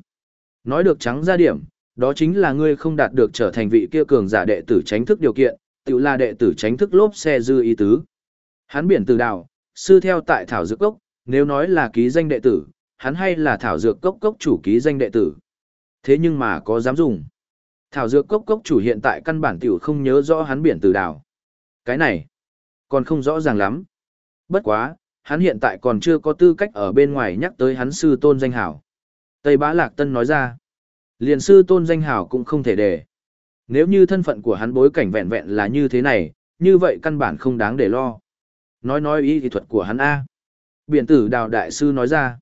Speaker 1: Nói được trắng ra điểm, đó chính là ngươi không đạt được trở thành vị kia cường giả đệ tử tránh thức điều kiện, tự là đệ tử tránh thức lốp xe dư ý tứ. Hắn biển từ đào, sư theo tại Thảo Dược Cốc, nếu nói là ký danh đệ tử, hắn hay là Thảo Dược Cốc Cốc chủ ký danh đệ tử. Thế nhưng mà có dám dùng. Thảo Dược Cốc Cốc chủ hiện tại căn bản tiểu không nhớ rõ hắn biển từ đào. Cái này, còn không rõ ràng lắm. Bất quá, hắn hiện tại còn chưa có tư cách ở bên ngoài nhắc tới hắn sư tôn danh hảo. Tây Bá Lạc Tân nói ra, liền sư tôn danh hảo cũng không thể để. Nếu như thân phận của hắn bối cảnh vẹn vẹn là như thế này, như vậy căn bản không đáng để lo. Nói nói ý kỹ thuật của hắn A. Biển tử đào đại sư nói ra,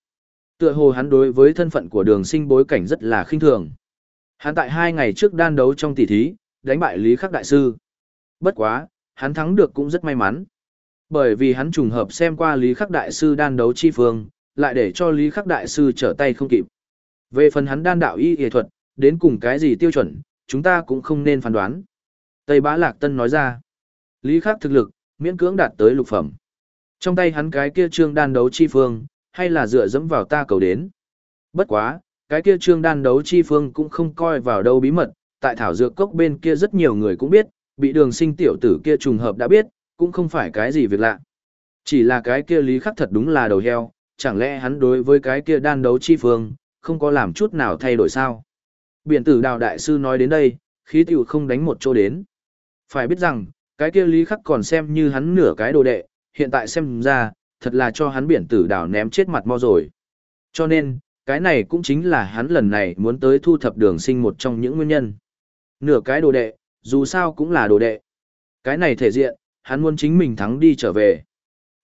Speaker 1: tựa hồ hắn đối với thân phận của đường sinh bối cảnh rất là khinh thường. Hắn tại hai ngày trước đan đấu trong tỷ thí, đánh bại Lý Khắc đại sư. Bất quá, hắn thắng được cũng rất may mắn. Bởi vì hắn trùng hợp xem qua Lý Khắc Đại Sư đan đấu chi phương, lại để cho Lý Khắc Đại Sư trở tay không kịp. Về phần hắn đan đạo y y thuật, đến cùng cái gì tiêu chuẩn, chúng ta cũng không nên phán đoán. Tây Bá Lạc Tân nói ra, Lý Khắc thực lực, miễn cưỡng đạt tới lục phẩm. Trong tay hắn cái kia trương đan đấu chi phương, hay là dựa dẫm vào ta cầu đến. Bất quá, cái kia trương đan đấu chi phương cũng không coi vào đâu bí mật, tại thảo dược cốc bên kia rất nhiều người cũng biết, bị đường sinh tiểu tử kia trùng hợp đã biết, cũng không phải cái gì việc lạ. Chỉ là cái kia lý khắc thật đúng là đầu heo, chẳng lẽ hắn đối với cái kia đan đấu chi phương, không có làm chút nào thay đổi sao? Biển tử đào đại sư nói đến đây, khí tiểu không đánh một chỗ đến. Phải biết rằng, cái kia lý khắc còn xem như hắn nửa cái đồ đệ, hiện tại xem ra, thật là cho hắn biển tử đảo ném chết mặt mo rồi. Cho nên, cái này cũng chính là hắn lần này muốn tới thu thập đường sinh một trong những nguyên nhân. Nửa cái đồ đệ, dù sao cũng là đồ đệ. Cái này thể diện, hắn muốn chính mình thắng đi trở về.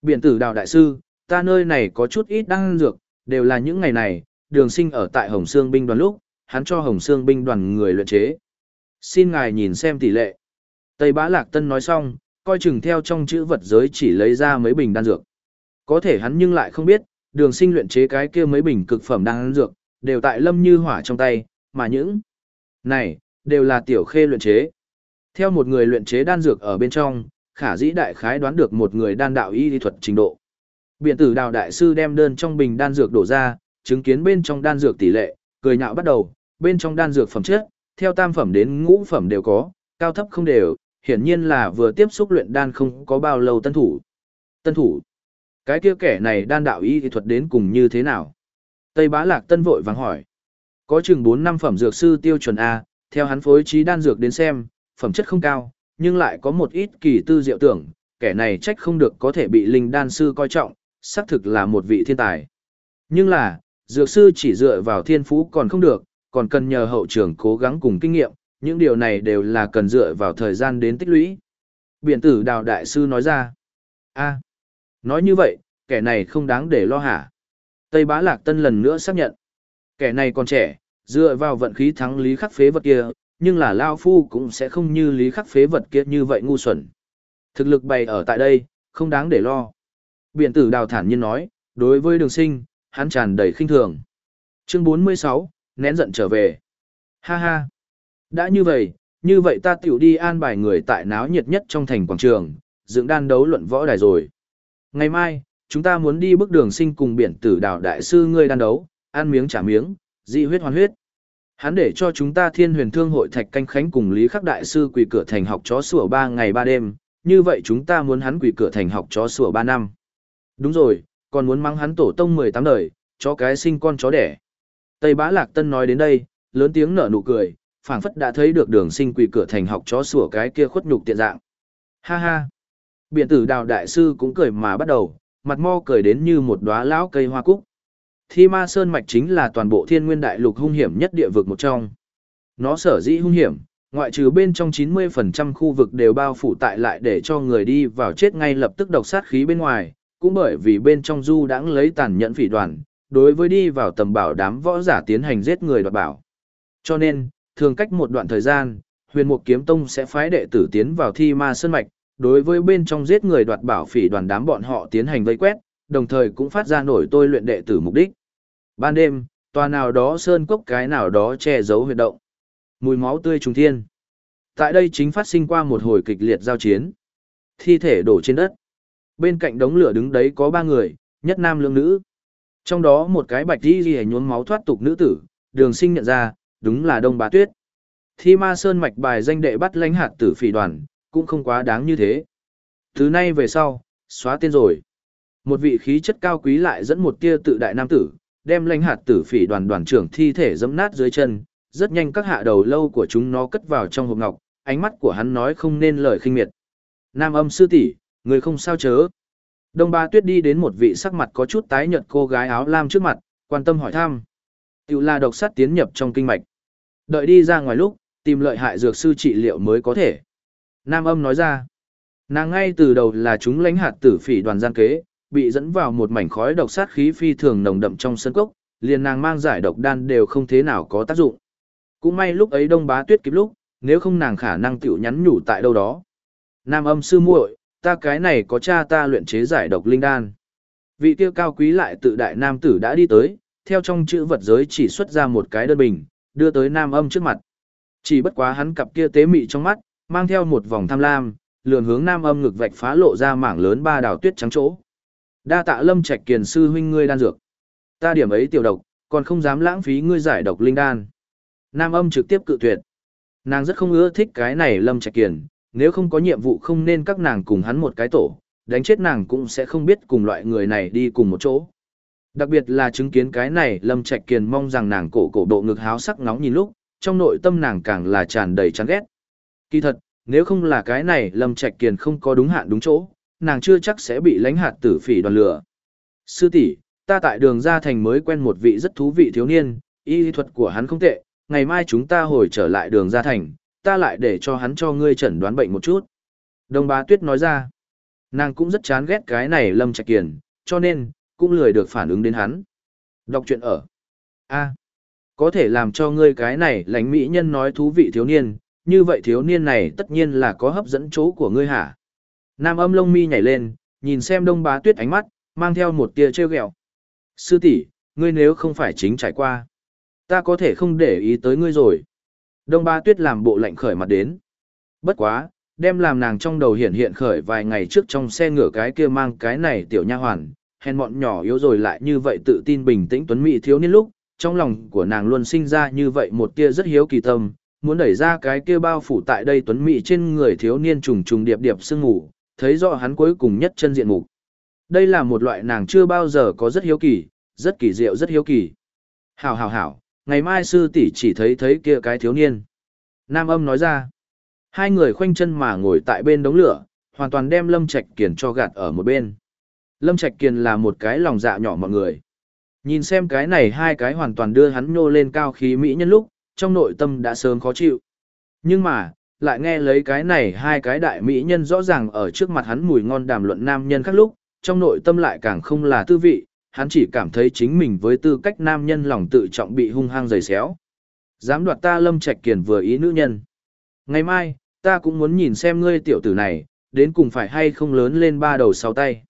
Speaker 1: biển tử đào đại sư, ta nơi này có chút ít đăng dược, đều là những ngày này, đường sinh ở tại Hồng Sương binh đoàn lúc, hắn cho Hồng Sương binh đoàn người luyện chế. Xin ngài nhìn xem tỷ lệ. Tây Bá Lạc Tân nói xong, coi chừng theo trong chữ vật giới chỉ lấy ra mấy bình đan dược. Có thể hắn nhưng lại không biết, đường sinh luyện chế cái kia mấy bình cực phẩm đan dược, đều tại lâm như hỏa trong tay, mà những này, đều là tiểu khê luyện chế. Theo một người luyện chế đan dược ở bên trong, khả dĩ đại khái đoán được một người đan đạo y lý thuật trình độ. Biện tử đào đại sư đem đơn trong bình đan dược đổ ra, chứng kiến bên trong đan dược tỷ lệ, cười nhạo bắt đầu, bên trong đan dược phẩm chất, theo tam phẩm đến ngũ phẩm đều có, cao thấp không đều, hiển nhiên là vừa tiếp xúc luyện đan không có bao lâu tân thủ. Tân thủ. Cái kia kẻ này đan đạo y lý thuật đến cùng như thế nào? Tây Bá Lạc Tân vội vàng hỏi. Có chừng 4 năm phẩm dược sư tiêu chuẩn A, theo hắn phối trí đan dược đến xem, phẩm chất không cao, nhưng lại có một ít kỳ tư diệu tưởng, kẻ này trách không được có thể bị linh đan sư coi trọng, xác thực là một vị thiên tài. Nhưng là, dược sư chỉ dựa vào thiên phú còn không được, còn cần nhờ hậu trường cố gắng cùng kinh nghiệm, những điều này đều là cần dựa vào thời gian đến tích lũy. Biện tử đào đại sư nói ra, a nói như vậy, kẻ này không đáng để lo hả. Tây bá lạc tân lần nữa xác nhận, kẻ này còn trẻ, dựa vào vận khí thắng lý khắc phế vật kia, nhưng là Lao Phu cũng sẽ không như lý khắc phế vật kia như vậy ngu xuẩn. Thực lực bày ở tại đây, không đáng để lo. Biện tử đào thản nhiên nói, đối với đường sinh, hắn tràn đầy khinh thường. Chương 46, nén giận trở về. Ha ha. Đã như vậy, như vậy ta tiểu đi an bài người tại náo nhiệt nhất trong thành quảng trường, dựng đan đấu luận võ đài rồi. Ngày mai, chúng ta muốn đi bước đường sinh cùng biển tử đảo đại sư ngươi đan đấu, ăn miếng trả miếng, dị huyết hoàn huyết. Hắn để cho chúng ta thiên huyền thương hội thạch canh khánh cùng Lý Khắc Đại Sư quỳ cửa thành học chó sủa 3 ngày 3 đêm, như vậy chúng ta muốn hắn quỳ cửa thành học chó sủa 3 năm. Đúng rồi, còn muốn mắng hắn tổ tông 18 đời, chó cái sinh con chó đẻ. Tây Bá Lạc Tân nói đến đây, lớn tiếng nở nụ cười, phảng phất đã thấy được đường sinh quỳ cửa thành học chó sủa cái kia khuất nhục tiện dạng. Ha ha. Biện tử đào đại sư cũng cười mà bắt đầu, mặt mo cười đến như một đóa lão cây hoa cúc. Thi ma sơn mạch chính là toàn bộ thiên nguyên đại lục hung hiểm nhất địa vực một trong. Nó sở dĩ hung hiểm, ngoại trừ bên trong 90% khu vực đều bao phủ tại lại để cho người đi vào chết ngay lập tức độc sát khí bên ngoài, cũng bởi vì bên trong du đãng lấy tàn nhẫn phỉ đoàn, đối với đi vào tầm bảo đám võ giả tiến hành giết người đoạt bảo. Cho nên, thường cách một đoạn thời gian, huyền mục kiếm tông sẽ phái đệ tử tiến vào thi ma sơn mạch, đối với bên trong giết người đoạt bảo phỉ đoàn đám bọn họ tiến hành vây quét, đồng thời cũng phát ra nổi tôi luyện đệ tử mục đích. Ban đêm, tòa nào đó sơn cốc cái nào đó che giấu huyệt động. Mùi máu tươi trùng thiên. Tại đây chính phát sinh qua một hồi kịch liệt giao chiến. Thi thể đổ trên đất. Bên cạnh đống lửa đứng đấy có ba người, nhất nam lương nữ. Trong đó một cái bạch đi ghi nhuốm máu thoát tục nữ tử, đường sinh nhận ra, đúng là Đông Bá Tuyết. Thi ma sơn mạch bài danh đệ bắt lãnh hạt tử phỉ đoàn, cũng không quá đáng như thế. Từ nay về sau, xóa tên rồi. Một vị khí chất cao quý lại dẫn một tia tự đại nam tử, đem lãnh hạt tử phỉ đoàn đoàn trưởng thi thể dẫm nát dưới chân, rất nhanh các hạ đầu lâu của chúng nó cất vào trong hộp ngọc, ánh mắt của hắn nói không nên lời khinh miệt. Nam âm sư tỷ, người không sao chớ. Đông Ba Tuyết đi đến một vị sắc mặt có chút tái nhợt cô gái áo lam trước mặt, quan tâm hỏi thăm. Tiểu là độc sát tiến nhập trong kinh mạch. Đợi đi ra ngoài lúc, tìm lợi hại dược sư trị liệu mới có thể. Nam âm nói ra. Nàng ngay từ đầu là chúng lãnh hạt tử phỉ đoàn gian kế, bị dẫn vào một mảnh khói độc sát khí phi thường nồng đậm trong sân cốc, liền nàng mang giải độc đan đều không thế nào có tác dụng. Cũng may lúc ấy Đông Bá Tuyết kịp lúc, nếu không nàng khả năng tiểu nhắn nhủ tại đâu đó. Nam âm sư muội, ta cái này có cha ta luyện chế giải độc linh đan. Vị tiêu cao quý lại tự đại nam tử đã đi tới, theo trong chữ vật giới chỉ xuất ra một cái đơn bình, đưa tới nam âm trước mặt. Chỉ bất quá hắn cặp kia tế mị trong mắt, mang theo một vòng tham lam, lườn hướng nam âm ngực vạch phá lộ ra mảng lớn ba đào tuyết trắng chỗ. Đa tạ lâm trạch kiền sư huynh ngươi đan dược. Ta điểm ấy tiểu độc, còn không dám lãng phí ngươi giải độc linh đan. Nam âm trực tiếp cự tuyệt. Nàng rất không ưa thích cái này lâm trạch kiền, nếu không có nhiệm vụ không nên các nàng cùng hắn một cái tổ, đánh chết nàng cũng sẽ không biết cùng loại người này đi cùng một chỗ. Đặc biệt là chứng kiến cái này Lâm Trạch Kiền mong rằng nàng cổ cổ độ ngực háo sắc ngóng nhìn lúc, trong nội tâm nàng càng là tràn đầy chán ghét. Kỳ thật, nếu không là cái này Lâm Trạch Kiền không có đúng hạn đúng chỗ, nàng chưa chắc sẽ bị lãnh hạt tử phỉ đoàn lửa. Sư tỷ, ta tại đường ra thành mới quen một vị rất thú vị thiếu niên, y thuật của hắn không tệ, ngày mai chúng ta hồi trở lại đường ra thành, ta lại để cho hắn cho ngươi chẩn đoán bệnh một chút. Đồng bá tuyết nói ra, nàng cũng rất chán ghét cái này Lâm Trạch Kiền, cho nên, cũng lười được phản ứng đến hắn. Đọc chuyện ở. a có thể làm cho ngươi cái này lãnh mỹ nhân nói thú vị thiếu niên, như vậy thiếu niên này tất nhiên là có hấp dẫn chỗ của ngươi hả? Nam âm lông mi nhảy lên, nhìn xem đông bá tuyết ánh mắt, mang theo một tia trêu ghẹo. Sư tỷ, ngươi nếu không phải chính trải qua, ta có thể không để ý tới ngươi rồi. Đông bá tuyết làm bộ lạnh khởi mặt đến. Bất quá, đem làm nàng trong đầu hiện hiện khởi vài ngày trước trong xe ngửa cái kia mang cái này tiểu nha hoàn, hèn mọn nhỏ yếu rồi lại như vậy tự tin bình tĩnh tuấn mỹ thiếu niên lúc, trong lòng của nàng luôn sinh ra như vậy một tia rất hiếu kỳ tâm, muốn đẩy ra cái kia bao phủ tại đây tuấn mỹ trên người thiếu niên trùng trùng điệp điệp sương ngủ, thấy rõ hắn cuối cùng nhất chân diện mục. Đây là một loại nàng chưa bao giờ có rất hiếu kỳ, rất kỳ diệu rất hiếu kỳ. Hảo hảo hảo, ngày mai sư tỷ chỉ thấy thấy kia cái thiếu niên. Nam âm nói ra, hai người khoanh chân mà ngồi tại bên đống lửa, hoàn toàn đem Lâm Trạch Kiền cho gạt ở một bên. Lâm Trạch Kiền là một cái lòng dạ nhỏ mọi người. Nhìn xem cái này hai cái hoàn toàn đưa hắn nhô lên cao khí mỹ nhân lúc, trong nội tâm đã sớm khó chịu. Nhưng mà, lại nghe lấy cái này hai cái đại mỹ nhân rõ ràng ở trước mặt hắn mùi ngon đàm luận nam nhân khác lúc, trong nội tâm lại càng không là tư vị, hắn chỉ cảm thấy chính mình với tư cách nam nhân lòng tự trọng bị hung hăng giày xéo. Dám đoạt ta Lâm Trạch Kiền vừa ý nữ nhân. Ngày mai, ta cũng muốn nhìn xem ngươi tiểu tử này, đến cùng phải hay không lớn lên ba đầu sáu tay.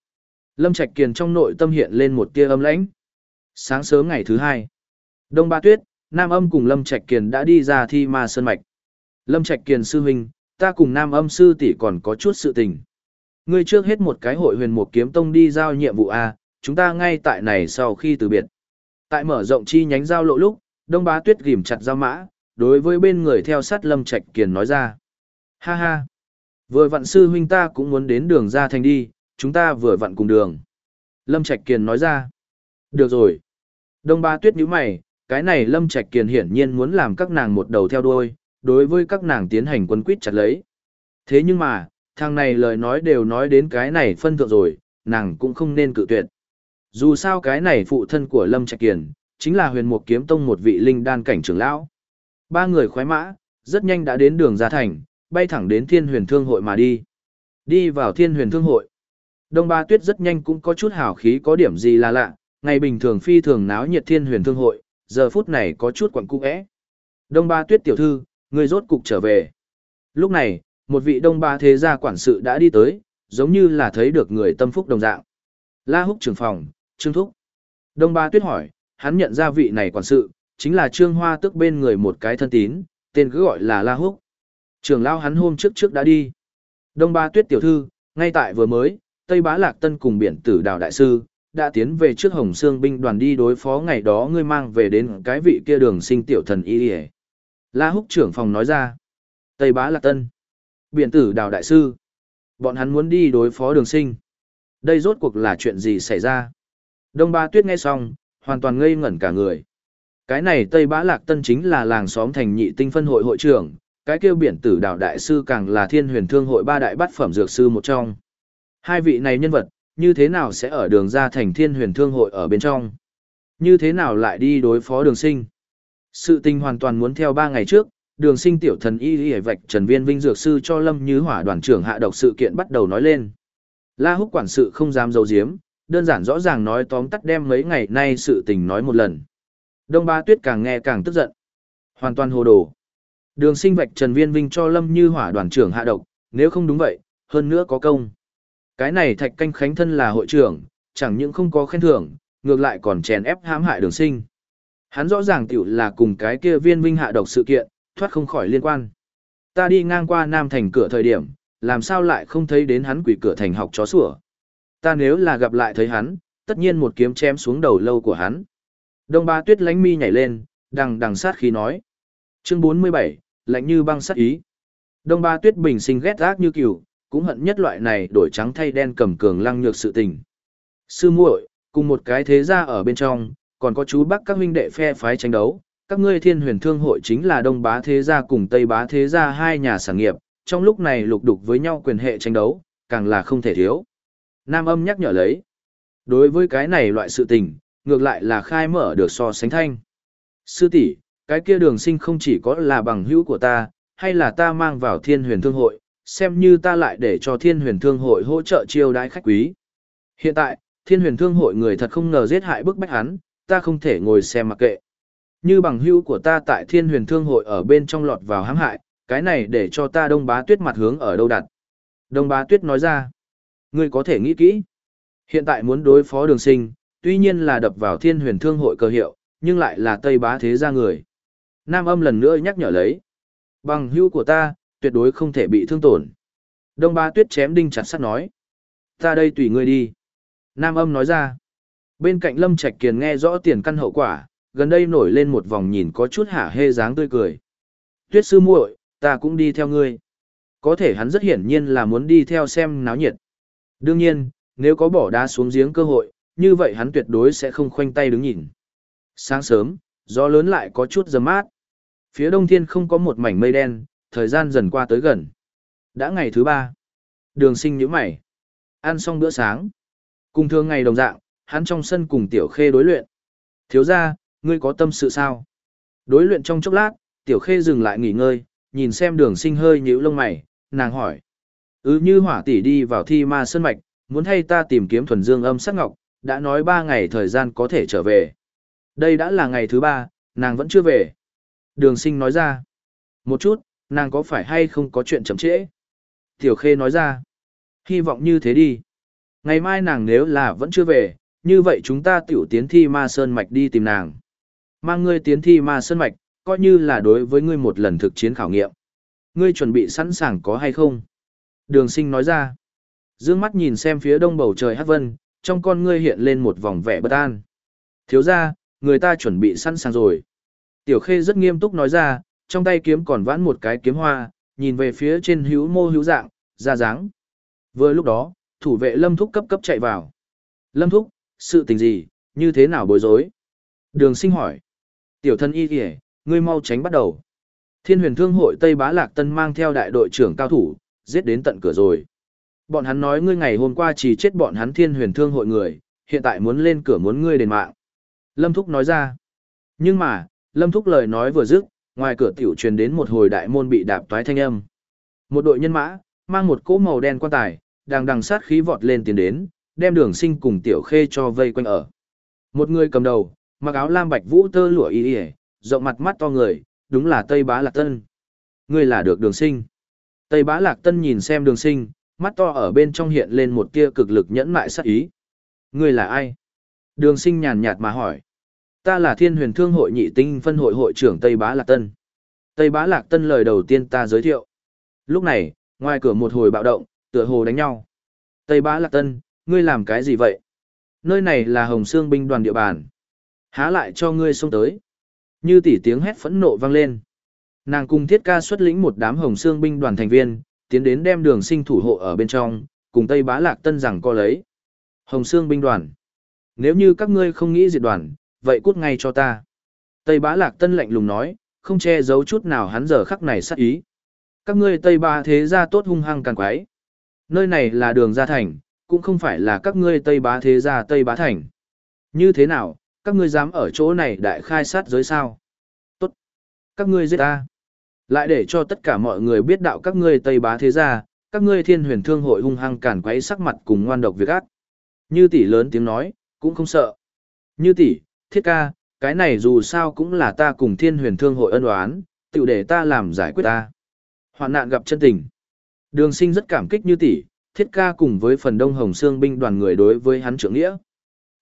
Speaker 1: Lâm Trạch Kiền trong nội tâm hiện lên một tia âm lãnh. Sáng sớm ngày thứ hai, Đông Ba Tuyết, Nam Âm cùng Lâm Trạch Kiền đã đi ra thi ma sơn mạch. Lâm Trạch Kiền sư huynh, ta cùng Nam Âm sư tỷ còn có chút sự tình. Ngươi trước hết một cái hội huyền một kiếm tông đi giao nhiệm vụ A, chúng ta ngay tại này sau khi từ biệt. Tại mở rộng chi nhánh giao lộ lúc, Đông Bá Tuyết ghim chặt giao mã, đối với bên người theo sát Lâm Trạch Kiền nói ra. Ha ha, vừa vặn sư huynh ta cũng muốn đến đường ra thành đi, chúng ta vừa vặn cùng đường. Lâm Trạch Kiền nói ra. Được rồi. Đông Bá Tuyết nhíu mày, cái này Lâm Trạch Kiền hiển nhiên muốn làm các nàng một đầu theo đuôi, đối với các nàng tiến hành quân quýt chặt lấy. Thế nhưng mà, thằng này lời nói đều nói đến cái này phân thượng rồi, nàng cũng không nên cự tuyệt. Dù sao cái này phụ thân của Lâm Trạch Kiền, chính là huyền mục kiếm tông một vị linh đan cảnh trưởng lão. Ba người khoái mã, rất nhanh đã đến đường ra thành, bay thẳng đến thiên huyền thương hội mà đi. Đi vào thiên huyền thương hội. Đông Ba Tuyết rất nhanh cũng có chút hào khí có điểm gì là lạ, ngày bình thường phi thường náo nhiệt thiên huyền thương hội, giờ phút này có chút quặn cung ẽ. Đông Ba Tuyết tiểu thư, người rốt cục trở về. Lúc này, một vị Đông Ba thế gia quản sự đã đi tới, giống như là thấy được người tâm phúc đồng dạng. La Húc trưởng phòng, Trương Thúc. Đông Ba Tuyết hỏi, hắn nhận ra vị này quản sự, chính là Trương Hoa tức bên người một cái thân tín, tên cứ gọi là La Húc. Trường lao hắn hôm trước trước đã đi. Đông Ba Tuyết tiểu thư, ngay tại vừa mới, Tây Bá Lạc Tân cùng biển tử đào đại sư, đã tiến về trước Hồng Sương binh đoàn đi đối phó ngày đó ngươi mang về đến cái vị kia đường sinh tiểu thần y đi La Húc trưởng phòng nói ra. Tây Bá Lạc Tân. Biển tử đào đại sư. Bọn hắn muốn đi đối phó đường sinh. Đây rốt cuộc là chuyện gì xảy ra? Đông Ba Tuyết nghe xong, hoàn toàn ngây ngẩn cả người. Cái này Tây Bá Lạc Tân chính là làng xóm thành nhị tinh phân hội hội trưởng, cái kêu biển tử đạo đại sư càng là thiên huyền thương hội ba đại bát phẩm dược sư một trong. Hai vị này nhân vật, như thế nào sẽ ở đường ra thành thiên huyền thương hội ở bên trong? Như thế nào lại đi đối phó đường sinh? Sự tình hoàn toàn muốn theo ba ngày trước, đường sinh tiểu thần y y vạch trần viên vinh dược sư cho lâm như hỏa đoàn trưởng hạ độc sự kiện bắt đầu nói lên. La húc quản sự không dám dấu giếm, đơn giản rõ ràng nói tóm tắt đem mấy ngày nay sự tình nói một lần. Đông ba tuyết càng nghe càng tức giận. Hoàn toàn hồ đồ. Đường sinh vạch Trần Viên Vinh cho Lâm Như Hỏa đoàn trưởng hạ độc, nếu không đúng vậy, hơn nữa có công. Cái này Thạch Canh Khánh thân là hội trưởng, chẳng những không có khen thưởng, ngược lại còn chèn ép hãm hại đường sinh. Hắn rõ ràng tiểu là cùng cái kia Viên Vinh hạ độc sự kiện, thoát không khỏi liên quan. Ta đi ngang qua Nam Thành cửa thời điểm, làm sao lại không thấy đến hắn quỷ cửa thành học chó sủa. Ta nếu là gặp lại thấy hắn, tất nhiên một kiếm chém xuống đầu lâu của hắn. Đông ba tuyết lánh mi nhảy lên, đằng đằng sát khí nói. Chương 47, lạnh như băng sắt ý. Đông Ba Tuyết bình sinh ghét ác như cừu, cũng hận nhất loại này đổi trắng thay đen cầm cường lăng nhược sự tình. Sư muội, cùng một cái thế gia ở bên trong, còn có chú Bắc các huynh đệ phe phái tranh đấu, các ngươi Thiên Huyền Thương hội chính là Đông Bá thế gia cùng Tây Bá thế gia hai nhà sản nghiệp, trong lúc này lục đục với nhau quyền hệ tranh đấu, càng là không thể thiếu. Nam Âm nhắc nhở lấy. Đối với cái này loại sự tình, ngược lại là khai mở được so sánh thanh. Sư tỷ, cái kia đường sinh không chỉ có là bằng hữu của ta, hay là ta mang vào thiên huyền thương hội, xem như ta lại để cho thiên huyền thương hội hỗ trợ chiêu đãi khách quý. Hiện tại, thiên huyền thương hội người thật không ngờ giết hại bức bách hắn, ta không thể ngồi xem mặc kệ. Như bằng hữu của ta tại thiên huyền thương hội ở bên trong lọt vào hãm hại, cái này để cho ta đông bá tuyết mặt hướng ở đâu đặt. Đông bá tuyết nói ra, ngươi có thể nghĩ kỹ. Hiện tại muốn đối phó đường sinh, tuy nhiên là đập vào thiên huyền thương hội cơ hiệu, nhưng lại là tây bá thế gia người. Nam âm lần nữa nhắc nhở lấy. Bằng hữu của ta, tuyệt đối không thể bị thương tổn. Đông ba tuyết chém đinh chặt sắt nói. Ta đây tùy ngươi đi. Nam âm nói ra. Bên cạnh Lâm Trạch Kiền nghe rõ tiền căn hậu quả, gần đây nổi lên một vòng nhìn có chút hả hê dáng tươi cười. Tuyết sư muội, ta cũng đi theo ngươi. Có thể hắn rất hiển nhiên là muốn đi theo xem náo nhiệt. Đương nhiên, nếu có bỏ đá xuống giếng cơ hội, như vậy hắn tuyệt đối sẽ không khoanh tay đứng nhìn. Sáng sớm, gió lớn lại có chút dầm mát. Phía đông thiên không có một mảnh mây đen, thời gian dần qua tới gần. Đã ngày thứ ba. Đường sinh nhíu mày. Ăn xong bữa sáng. Cùng thường ngày đồng dạng, hắn trong sân cùng tiểu khê đối luyện. Thiếu ra, ngươi có tâm sự sao? Đối luyện trong chốc lát, tiểu khê dừng lại nghỉ ngơi, nhìn xem đường sinh hơi nhíu lông mày, nàng hỏi. Ừ như hỏa tỷ đi vào thi ma sân mạch, muốn thay ta tìm kiếm thuần dương âm sắc ngọc, đã nói ba ngày thời gian có thể trở về. Đây đã là ngày thứ ba, nàng vẫn chưa về. Đường sinh nói ra. Một chút, nàng có phải hay không có chuyện chậm trễ? Tiểu Khê nói ra. Hy vọng như thế đi. Ngày mai nàng nếu là vẫn chưa về, như vậy chúng ta tiểu tiến thi ma sơn mạch đi tìm nàng. Mang ngươi tiến thi ma sơn mạch, coi như là đối với ngươi một lần thực chiến khảo nghiệm. Ngươi chuẩn bị sẵn sàng có hay không? Đường sinh nói ra. Dương mắt nhìn xem phía đông bầu trời hát vân, trong con ngươi hiện lên một vòng vẻ bất an. Thiếu ra, người ta chuẩn bị sẵn sàng rồi. Tiểu Khê rất nghiêm túc nói ra, trong tay kiếm còn vãn một cái kiếm hoa, nhìn về phía trên hữu mô hữu dạng, ra dáng. Vừa lúc đó, thủ vệ Lâm Thúc cấp cấp chạy vào. Lâm Thúc, sự tình gì, như thế nào bối rối? Đường sinh hỏi. Tiểu thân y kìa, ngươi mau tránh bắt đầu. Thiên huyền thương hội Tây Bá Lạc Tân mang theo đại đội trưởng cao thủ, giết đến tận cửa rồi. Bọn hắn nói ngươi ngày hôm qua chỉ chết bọn hắn thiên huyền thương hội người, hiện tại muốn lên cửa muốn ngươi đền mạng. Lâm Thúc nói ra. Nhưng mà, Lâm Thúc lời nói vừa dứt, ngoài cửa tiểu truyền đến một hồi đại môn bị đạp toái thanh âm. Một đội nhân mã, mang một cỗ màu đen quan tài, đang đằng sát khí vọt lên tiến đến, đem đường sinh cùng tiểu khê cho vây quanh ở. Một người cầm đầu, mặc áo lam bạch vũ tơ lụa y y, rộng mặt mắt to người, đúng là Tây Bá Lạc Tân. Ngươi là được đường sinh. Tây Bá Lạc Tân nhìn xem đường sinh, mắt to ở bên trong hiện lên một tia cực lực nhẫn mại sát ý. Ngươi là ai? Đường sinh nhàn nhạt mà hỏi. Ta là thiên huyền thương hội nhị tinh phân hội hội trưởng Tây Bá Lạc Tân. Tây Bá Lạc Tân lời đầu tiên ta giới thiệu. Lúc này, ngoài cửa một hồi bạo động, tựa hồ đánh nhau. Tây Bá Lạc Tân, ngươi làm cái gì vậy? Nơi này là Hồng Sương binh đoàn địa bàn. Há lại cho ngươi xông tới. Như tỷ tiếng hét phẫn nộ vang lên. Nàng cùng thiết ca xuất lĩnh một đám Hồng Sương binh đoàn thành viên, tiến đến đem đường sinh thủ hộ ở bên trong, cùng Tây Bá Lạc Tân rằng co lấy. Hồng Sương binh đoàn. Nếu như các ngươi không nghĩ diệt đoàn, vậy cút ngay cho ta. Tây Bá Lạc Tân lạnh lùng nói, không che giấu chút nào hắn giờ khắc này sát ý. Các ngươi Tây Bá thế gia tốt hung hăng càng quái. Nơi này là đường gia thành, cũng không phải là các ngươi Tây Bá thế gia Tây Bá thành. Như thế nào, các ngươi dám ở chỗ này đại khai sát giới sao? Tốt. Các ngươi giết ta. Lại để cho tất cả mọi người biết đạo các ngươi Tây Bá thế gia, các ngươi Thiên Huyền Thương hội hung hăng cản quấy sắc mặt cùng ngoan độc việc ác. Như tỷ lớn tiếng nói, cũng không sợ. Như tỷ, thiết ca, cái này dù sao cũng là ta cùng Thiên Huyền Thương hội ân oán, tự để ta làm giải quyết ta. Hoạn nạn gặp chân tình. Đường Sinh rất cảm kích Như tỷ, thiết ca cùng với phần đông hồng xương binh đoàn người đối với hắn trưởng nghĩa.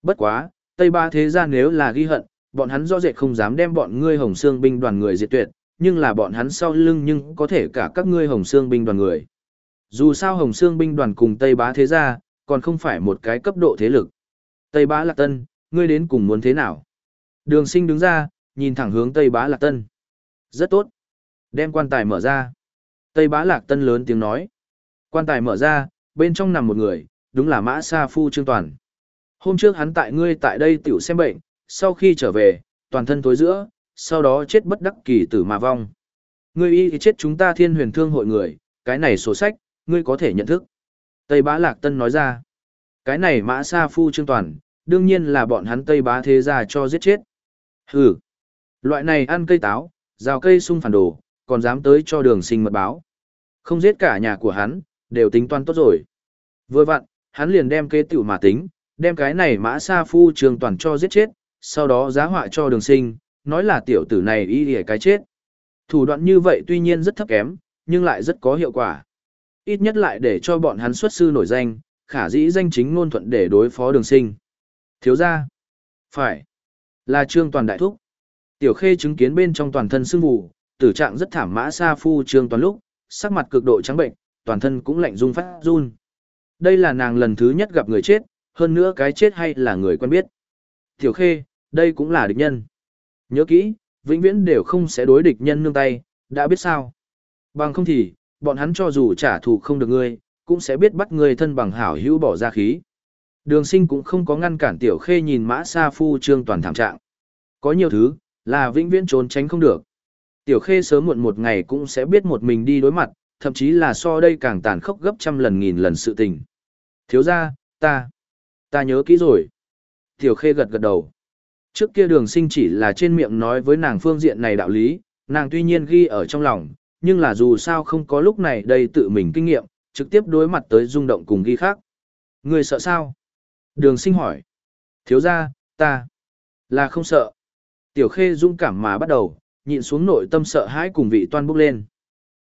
Speaker 1: Bất quá, Tây Ba thế gia nếu là ghi hận, bọn hắn rõ rệt không dám đem bọn ngươi hồng xương binh đoàn người diệt tuyệt, nhưng là bọn hắn sau lưng nhưng có thể cả các ngươi hồng xương binh đoàn người. Dù sao hồng xương binh đoàn cùng Tây Bá thế gia, còn không phải một cái cấp độ thế lực. Tây Bá Lạc Tân, ngươi đến cùng muốn thế nào? Đường sinh đứng ra, nhìn thẳng hướng Tây Bá Lạc Tân. Rất tốt. Đem quan tài mở ra. Tây Bá Lạc Tân lớn tiếng nói. Quan tài mở ra, bên trong nằm một người, đúng là Mã Sa Phu Trương Toàn. Hôm trước hắn tại ngươi tại đây tiểu xem bệnh, sau khi trở về, toàn thân tối giữa, sau đó chết bất đắc kỳ tử mà vong. Ngươi y thì chết chúng ta thiên huyền thương hội người, cái này sổ sách, ngươi có thể nhận thức. Tây Bá Lạc Tân nói ra, cái này Mã Sa Phu Trương Toàn, đương nhiên là bọn hắn Tây Bá thế gia cho giết chết. Hừ, loại này ăn cây táo, rào cây sung phản đồ, còn dám tới cho đường sinh mật báo. Không giết cả nhà của hắn, đều tính toán tốt rồi. Vừa vặn, hắn liền đem kế tiểu mà tính, đem cái này mã sa phu trường toàn cho giết chết, sau đó giá họa cho đường sinh, nói là tiểu tử này y lìa cái chết. Thủ đoạn như vậy tuy nhiên rất thấp kém, nhưng lại rất có hiệu quả. Ít nhất lại để cho bọn hắn xuất sư nổi danh, khả dĩ danh chính ngôn thuận để đối phó đường sinh. Thiếu ra. Phải. Là trương toàn đại thúc. Tiểu khê chứng kiến bên trong toàn thân sưng vụ, tử trạng rất thảm mã sa phu trương toàn lúc, sắc mặt cực độ trắng bệnh, toàn thân cũng lạnh run phát run. Đây là nàng lần thứ nhất gặp người chết, hơn nữa cái chết hay là người quen biết. Tiểu khê, đây cũng là địch nhân. Nhớ kỹ, vĩnh viễn đều không sẽ đối địch nhân nương tay, đã biết sao. Bằng không thì, bọn hắn cho dù trả thù không được ngươi, cũng sẽ biết bắt ngươi thân bằng hảo hữu bỏ ra khí. Đường sinh cũng không có ngăn cản tiểu khê nhìn mã sa phu trương toàn thảm trạng. Có nhiều thứ, là vĩnh viễn trốn tránh không được. Tiểu khê sớm muộn một ngày cũng sẽ biết một mình đi đối mặt, thậm chí là so đây càng tàn khốc gấp trăm lần nghìn lần sự tình. Thiếu ra, ta, ta nhớ kỹ rồi. Tiểu khê gật gật đầu. Trước kia đường sinh chỉ là trên miệng nói với nàng phương diện này đạo lý, nàng tuy nhiên ghi ở trong lòng, nhưng là dù sao không có lúc này đây tự mình kinh nghiệm, trực tiếp đối mặt tới rung động cùng ghi khác. Người sợ sao? Đường sinh hỏi. Thiếu ra, ta, là không sợ. Tiểu khê dung cảm mà bắt đầu, nhịn xuống nội tâm sợ hãi cùng vị toan bốc lên.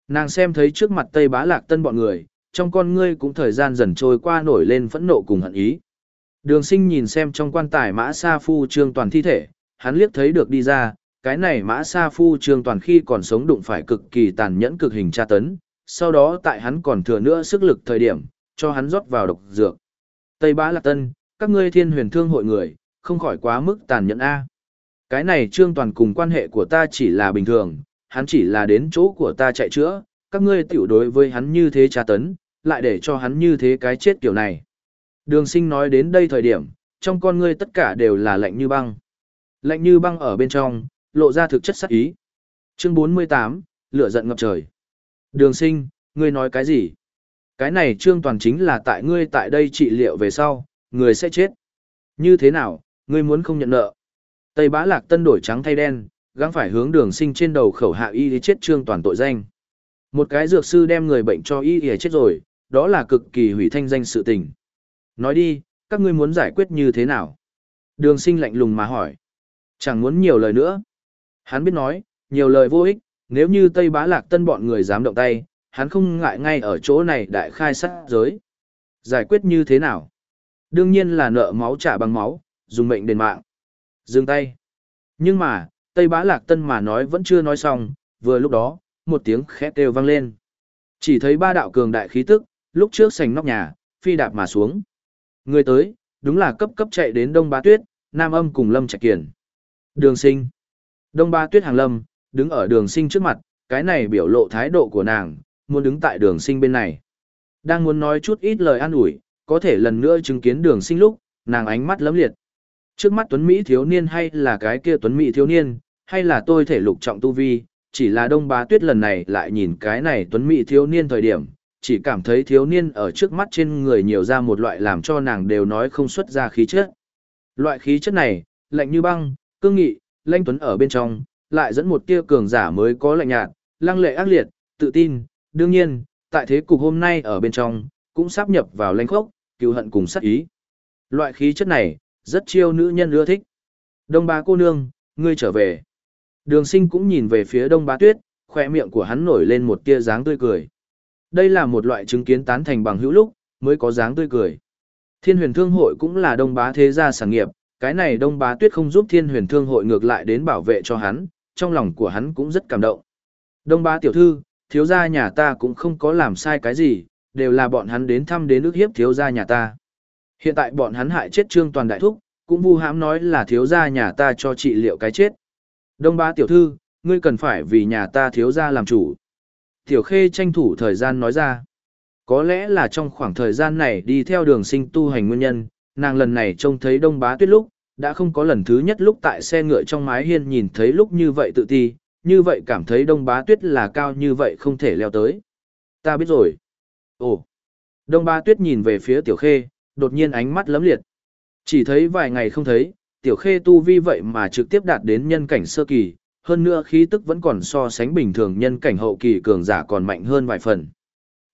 Speaker 1: Nàng xem thấy trước mặt Tây Bá Lạc Tân bọn người, trong con ngươi cũng thời gian dần trôi qua nổi lên phẫn nộ cùng hận ý. Đường sinh nhìn xem trong quan tài mã sa phu trương toàn thi thể, hắn liếc thấy được đi ra, cái này mã sa phu trương toàn khi còn sống đụng phải cực kỳ tàn nhẫn cực hình tra tấn, sau đó tại hắn còn thừa nữa sức lực thời điểm, cho hắn rót vào độc dược. Tây Bá Lạc Tân, các ngươi thiên huyền thương hội người, không khỏi quá mức tàn nhẫn A. Cái này trương toàn cùng quan hệ của ta chỉ là bình thường, hắn chỉ là đến chỗ của ta chạy chữa, các ngươi tiểu đối với hắn như thế tra tấn, lại để cho hắn như thế cái chết kiểu này. Đường sinh nói đến đây thời điểm, trong con ngươi tất cả đều là lạnh như băng. Lạnh như băng ở bên trong, lộ ra thực chất sắc ý. Chương 48, lửa giận ngập trời. Đường sinh, ngươi nói cái gì? Cái này trương toàn chính là tại ngươi tại đây trị liệu về sau, người sẽ chết. Như thế nào, ngươi muốn không nhận nợ? Tây bá lạc tân đổi trắng thay đen, gắng phải hướng đường sinh trên đầu khẩu hạ y chết trương toàn tội danh. Một cái dược sư đem người bệnh cho y thì chết rồi, đó là cực kỳ hủy thanh danh sự tình. Nói đi, các ngươi muốn giải quyết như thế nào? Đường sinh lạnh lùng mà hỏi. Chẳng muốn nhiều lời nữa. Hắn biết nói, nhiều lời vô ích, nếu như Tây Bá Lạc Tân bọn người dám động tay, hắn không ngại ngay ở chỗ này đại khai sát giới. Giải quyết như thế nào? Đương nhiên là nợ máu trả bằng máu, dùng mệnh đền mạng. Dừng tay. Nhưng mà, Tây Bá Lạc Tân mà nói vẫn chưa nói xong, vừa lúc đó, một tiếng khẽ kêu vang lên. Chỉ thấy ba đạo cường đại khí tức, lúc trước sành nóc nhà, phi đạp mà xuống. Người tới, đúng là cấp cấp chạy đến Đông Bá Tuyết, Nam Âm cùng Lâm Trạch Kiền. Đường sinh. Đông Bá Tuyết hàng lâm, đứng ở đường sinh trước mặt, cái này biểu lộ thái độ của nàng, muốn đứng tại đường sinh bên này. Đang muốn nói chút ít lời an ủi, có thể lần nữa chứng kiến đường sinh lúc, nàng ánh mắt lấm liệt. Trước mắt Tuấn Mỹ thiếu niên hay là cái kia Tuấn Mỹ thiếu niên, hay là tôi thể lục trọng tu vi, chỉ là đông bá tuyết lần này lại nhìn cái này Tuấn Mỹ thiếu niên thời điểm, chỉ cảm thấy thiếu niên ở trước mắt trên người nhiều ra một loại làm cho nàng đều nói không xuất ra khí chất. Loại khí chất này, lạnh như băng, cương nghị, lanh tuấn ở bên trong, lại dẫn một tia cường giả mới có lạnh nhạt, lăng lệ ác liệt, tự tin, đương nhiên, tại thế cục hôm nay ở bên trong, cũng sắp nhập vào lanh khốc, cứu hận cùng sát ý. Loại khí chất này, rất chiêu nữ nhân ưa thích. Đông bá cô nương, ngươi trở về. Đường sinh cũng nhìn về phía đông bá tuyết, khỏe miệng của hắn nổi lên một tia dáng tươi cười. Đây là một loại chứng kiến tán thành bằng hữu lúc, mới có dáng tươi cười. Thiên huyền thương hội cũng là đông bá thế gia sản nghiệp, cái này đông bá tuyết không giúp thiên huyền thương hội ngược lại đến bảo vệ cho hắn, trong lòng của hắn cũng rất cảm động. Đông bá tiểu thư, thiếu gia nhà ta cũng không có làm sai cái gì, đều là bọn hắn đến thăm đến ước hiếp thiếu gia nhà ta. Hiện tại bọn hắn hại chết trương toàn đại thúc, cũng vu hãm nói là thiếu gia nhà ta cho trị liệu cái chết. Đông bá tiểu thư, ngươi cần phải vì nhà ta thiếu gia làm chủ. Tiểu khê tranh thủ thời gian nói ra. Có lẽ là trong khoảng thời gian này đi theo đường sinh tu hành nguyên nhân, nàng lần này trông thấy đông bá tuyết lúc, đã không có lần thứ nhất lúc tại xe ngựa trong mái hiên nhìn thấy lúc như vậy tự ti, như vậy cảm thấy đông bá tuyết là cao như vậy không thể leo tới. Ta biết rồi. Ồ. Đông bá tuyết nhìn về phía tiểu khê, đột nhiên ánh mắt lấm liệt. Chỉ thấy vài ngày không thấy, tiểu khê tu vi vậy mà trực tiếp đạt đến nhân cảnh sơ kỳ, hơn nữa khí tức vẫn còn so sánh bình thường nhân cảnh hậu kỳ cường giả còn mạnh hơn vài phần.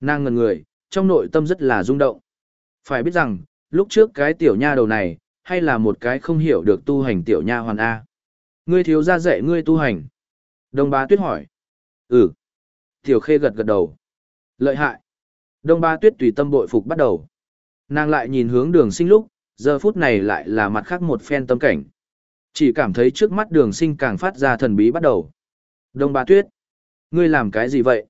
Speaker 1: Nàng ngần người, trong nội tâm rất là rung động. Phải biết rằng, lúc trước cái tiểu nha đầu này, hay là một cái không hiểu được tu hành tiểu nha hoàn A. Ngươi thiếu ra dạy ngươi tu hành. Đông bá tuyết hỏi. Ừ. Tiểu khê gật gật đầu. Lợi hại. Đông Ba tuyết tùy tâm bội phục bắt đầu. Nàng lại nhìn hướng đường sinh lúc, giờ phút này lại là mặt khác một phen tâm cảnh. Chỉ cảm thấy trước mắt đường sinh càng phát ra thần bí bắt đầu. Đông Ba tuyết. Ngươi làm cái gì vậy?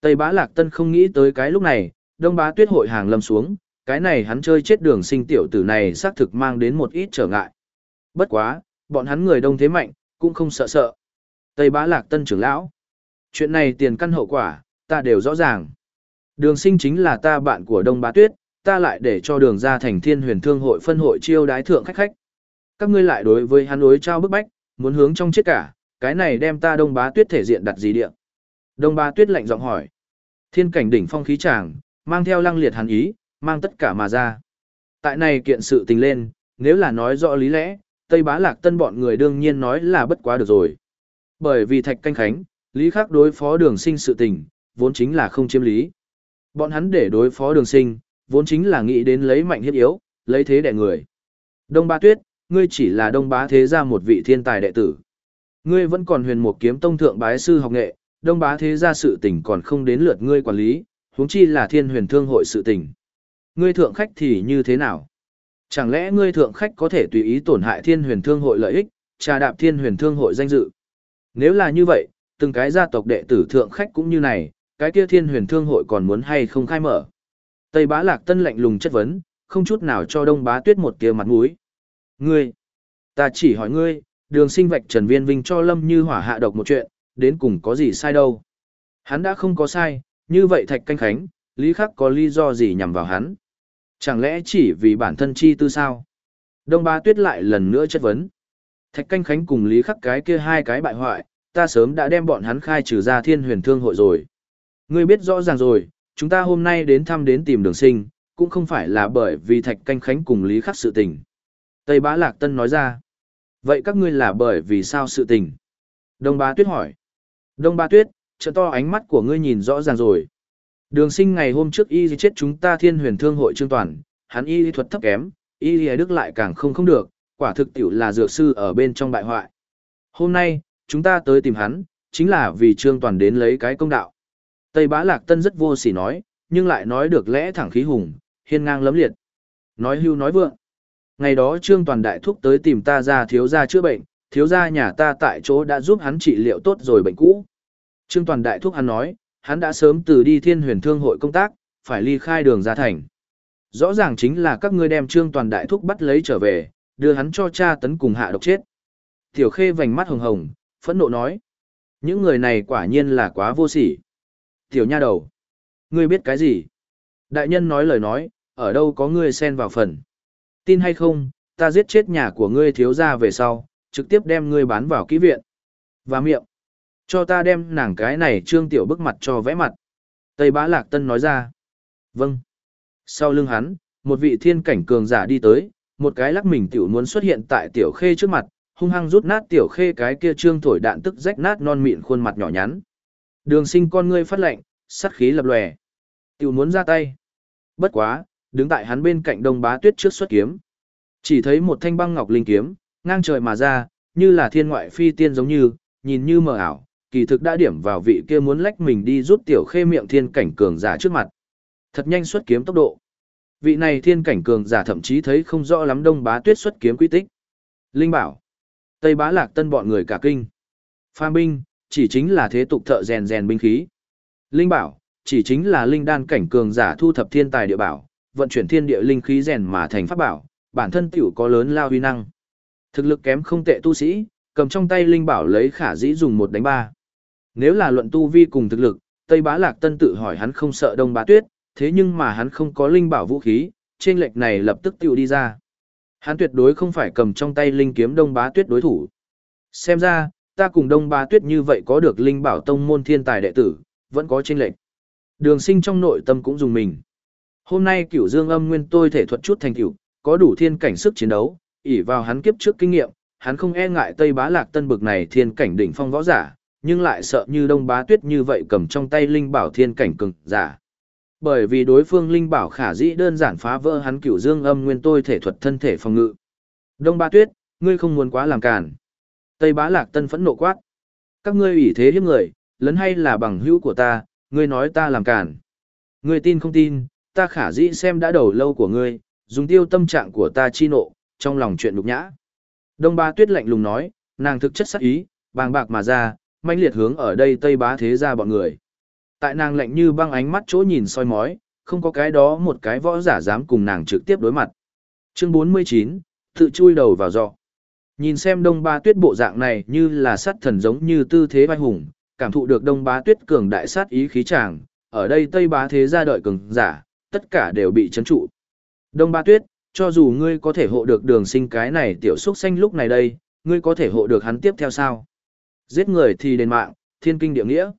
Speaker 1: Tây bá lạc tân không nghĩ tới cái lúc này, đông bá tuyết hội hàng lâm xuống, cái này hắn chơi chết đường sinh tiểu tử này xác thực mang đến một ít trở ngại. Bất quá, bọn hắn người đông thế mạnh, cũng không sợ sợ. Tây bá lạc tân trưởng lão. Chuyện này tiền căn hậu quả, ta đều rõ ràng. Đường sinh chính là ta bạn của đông bá tuyết, ta lại để cho đường ra thành thiên huyền thương hội phân hội chiêu đái thượng khách khách. Các ngươi lại đối với hắn đối trao bức bách, muốn hướng trong chết cả, cái này đem ta đông bá tuyết thể diện đặt gì địa. Đông bá tuyết lạnh giọng hỏi. Thiên cảnh đỉnh phong khí tràng, mang theo lăng liệt hàn ý, mang tất cả mà ra. Tại này kiện sự tình lên, nếu là nói rõ lý lẽ, Tây Bá Lạc Tân bọn người đương nhiên nói là bất quá được rồi. Bởi vì Thạch Canh Khánh, lý khác đối phó đường sinh sự tình, vốn chính là không chiếm lý. Bọn hắn để đối phó đường sinh, vốn chính là nghĩ đến lấy mạnh hiếp yếu, lấy thế đẻ người. Đông Ba Tuyết, ngươi chỉ là Đông Bá Thế gia một vị thiên tài đệ tử. Ngươi vẫn còn huyền một kiếm tông thượng bái sư học nghệ, Đông Bá Thế gia sự tình còn không đến lượt ngươi quản lý, huống chi là thiên huyền thương hội sự tình. Ngươi thượng khách thì như thế nào? Chẳng lẽ ngươi thượng khách có thể tùy ý tổn hại thiên huyền thương hội lợi ích, trà đạp thiên huyền thương hội danh dự? Nếu là như vậy, từng cái gia tộc đệ tử thượng khách cũng như này, cái kia thiên huyền thương hội còn muốn hay không khai mở? Tây bá lạc tân lạnh lùng chất vấn, không chút nào cho đông bá tuyết một tia mặt mũi. Ngươi, ta chỉ hỏi ngươi, đường sinh vạch Trần Viên Vinh cho Lâm Như Hỏa hạ độc một chuyện, đến cùng có gì sai đâu. Hắn đã không có sai, như vậy Thạch Canh Khánh, Lý Khắc có lý do gì nhằm vào hắn. Chẳng lẽ chỉ vì bản thân chi tư sao? Đông Bá Tuyết lại lần nữa chất vấn. Thạch Canh Khánh cùng Lý Khắc cái kia hai cái bại hoại, ta sớm đã đem bọn hắn khai trừ ra thiên huyền thương hội rồi. Ngươi biết rõ ràng rồi, chúng ta hôm nay đến thăm đến tìm đường sinh, cũng không phải là bởi vì Thạch Canh Khánh cùng Lý Khắc sự tình. Tây Bá Lạc Tân nói ra. Vậy các ngươi là bởi vì sao sự tình? Đông Bá Tuyết hỏi. Đông Bá Tuyết, trợ to ánh mắt của ngươi nhìn rõ ràng rồi. Đường sinh ngày hôm trước y chết chúng ta thiên huyền thương hội trương toàn, hắn y thuật thấp kém, y đức lại càng không không được, quả thực tiểu là dược sư ở bên trong bại hoại. Hôm nay, chúng ta tới tìm hắn, chính là vì trương toàn đến lấy cái công đạo. Tây bá lạc tân rất vô sỉ nói, nhưng lại nói được lẽ thẳng khí hùng, hiên ngang lấm liệt. Nói hưu nói vượng. Ngày đó trương toàn đại thúc tới tìm ta ra thiếu gia chữa bệnh, thiếu gia nhà ta tại chỗ đã giúp hắn trị liệu tốt rồi bệnh cũ. Trương toàn đại thúc hắn nói, hắn đã sớm từ đi thiên huyền thương hội công tác, phải ly khai đường ra thành. Rõ ràng chính là các ngươi đem trương toàn đại thúc bắt lấy trở về, đưa hắn cho cha tấn cùng hạ độc chết. Tiểu khê vành mắt hồng hồng, phẫn nộ nói. Những người này quả nhiên là quá vô sỉ. Tiểu nha đầu. Ngươi biết cái gì? Đại nhân nói lời nói, ở đâu có ngươi xen vào phần. Tin hay không, ta giết chết nhà của ngươi thiếu gia về sau, trực tiếp đem ngươi bán vào kỹ viện. Và miệng. Cho ta đem nàng cái này trương tiểu bức mặt cho vẽ mặt. Tây bá lạc tân nói ra. Vâng. Sau lưng hắn, một vị thiên cảnh cường giả đi tới, một cái lắc mình tiểu muốn xuất hiện tại tiểu khê trước mặt, hung hăng rút nát tiểu khê cái kia trương thổi đạn tức rách nát non mịn khuôn mặt nhỏ nhắn. Đường sinh con ngươi phát lệnh, sắt khí lập lòe. Tiểu muốn ra tay. Bất quá, đứng tại hắn bên cạnh đông bá tuyết trước xuất kiếm. Chỉ thấy một thanh băng ngọc linh kiếm, ngang trời mà ra, như là thiên ngoại phi tiên giống như, nhìn như mờ ảo, kỳ thực đã điểm vào vị kia muốn lách mình đi rút tiểu khê miệng thiên cảnh cường giả trước mặt. Thật nhanh xuất kiếm tốc độ. Vị này thiên cảnh cường giả thậm chí thấy không rõ lắm đông bá tuyết xuất kiếm quy tích. Linh bảo. Tây bá lạc tân bọn người cả kinh. Pha binh, chỉ chính là thế tục thợ rèn rèn binh khí. Linh bảo, chỉ chính là linh đan cảnh cường giả thu thập thiên tài địa bảo, vận chuyển thiên địa linh khí rèn mà thành pháp bảo, bản thân tiểu có lớn lao huy năng. Thực lực kém không tệ tu sĩ, cầm trong tay linh bảo lấy khả dĩ dùng một đánh ba. Nếu là luận tu vi cùng thực lực, Tây Bá Lạc Tân tự hỏi hắn không sợ Đông Bá Tuyết, thế nhưng mà hắn không có linh bảo vũ khí, trên lệch này lập tức tiểu đi ra. Hắn tuyệt đối không phải cầm trong tay linh kiếm Đông Bá Tuyết đối thủ. Xem ra, ta cùng Đông Bá Tuyết như vậy có được linh bảo tông môn thiên tài đệ tử, vẫn có tranh lệch. Đường sinh trong nội tâm cũng dùng mình. Hôm nay cửu dương âm nguyên tôi thể thuật chút thành cửu, có đủ thiên cảnh sức chiến đấu, ỷ vào hắn kiếp trước kinh nghiệm, hắn không e ngại Tây Bá Lạc Tân bực này thiên cảnh đỉnh phong võ giả, nhưng lại sợ như Đông Bá Tuyết như vậy cầm trong tay linh bảo thiên cảnh cường giả. Bởi vì đối phương linh bảo khả dĩ đơn giản phá vỡ hắn cửu dương âm nguyên tôi thể thuật thân thể phòng ngự. Đông Bá Tuyết, ngươi không muốn quá làm cản. Tây Bá Lạc Tân phẫn nộ quát. Các ngươi ủy thế hiếp người, lấn hay là bằng hữu của ta, ngươi nói ta làm cản. Ngươi tin không tin, ta khả dĩ xem đã đầu lâu của ngươi, dùng tiêu tâm trạng của ta chi nộ, trong lòng chuyện nhục nhã. Đông Ba Tuyết lạnh lùng nói, nàng thực chất sắc ý, bàng bạc mà ra, mãnh liệt hướng ở đây Tây Bá thế ra bọn người. Tại nàng lạnh như băng ánh mắt chỗ nhìn soi mói, không có cái đó một cái võ giả dám cùng nàng trực tiếp đối mặt. Chương 49, tự chui đầu vào giọ. Nhìn xem Đông Ba Tuyết bộ dạng này như là sát thần giống như tư thế vai hùng, cảm thụ được Đông Bá Tuyết cường đại sát ý khí tràng, ở đây Tây Bá thế gia đợi cường giả, tất cả đều bị chấn trụ. Đông Bá Tuyết, cho dù ngươi có thể hộ được đường sinh cái này tiểu xuất xanh lúc này đây, ngươi có thể hộ được hắn tiếp theo sao? Giết người thì đền mạng, thiên kinh địa nghĩa.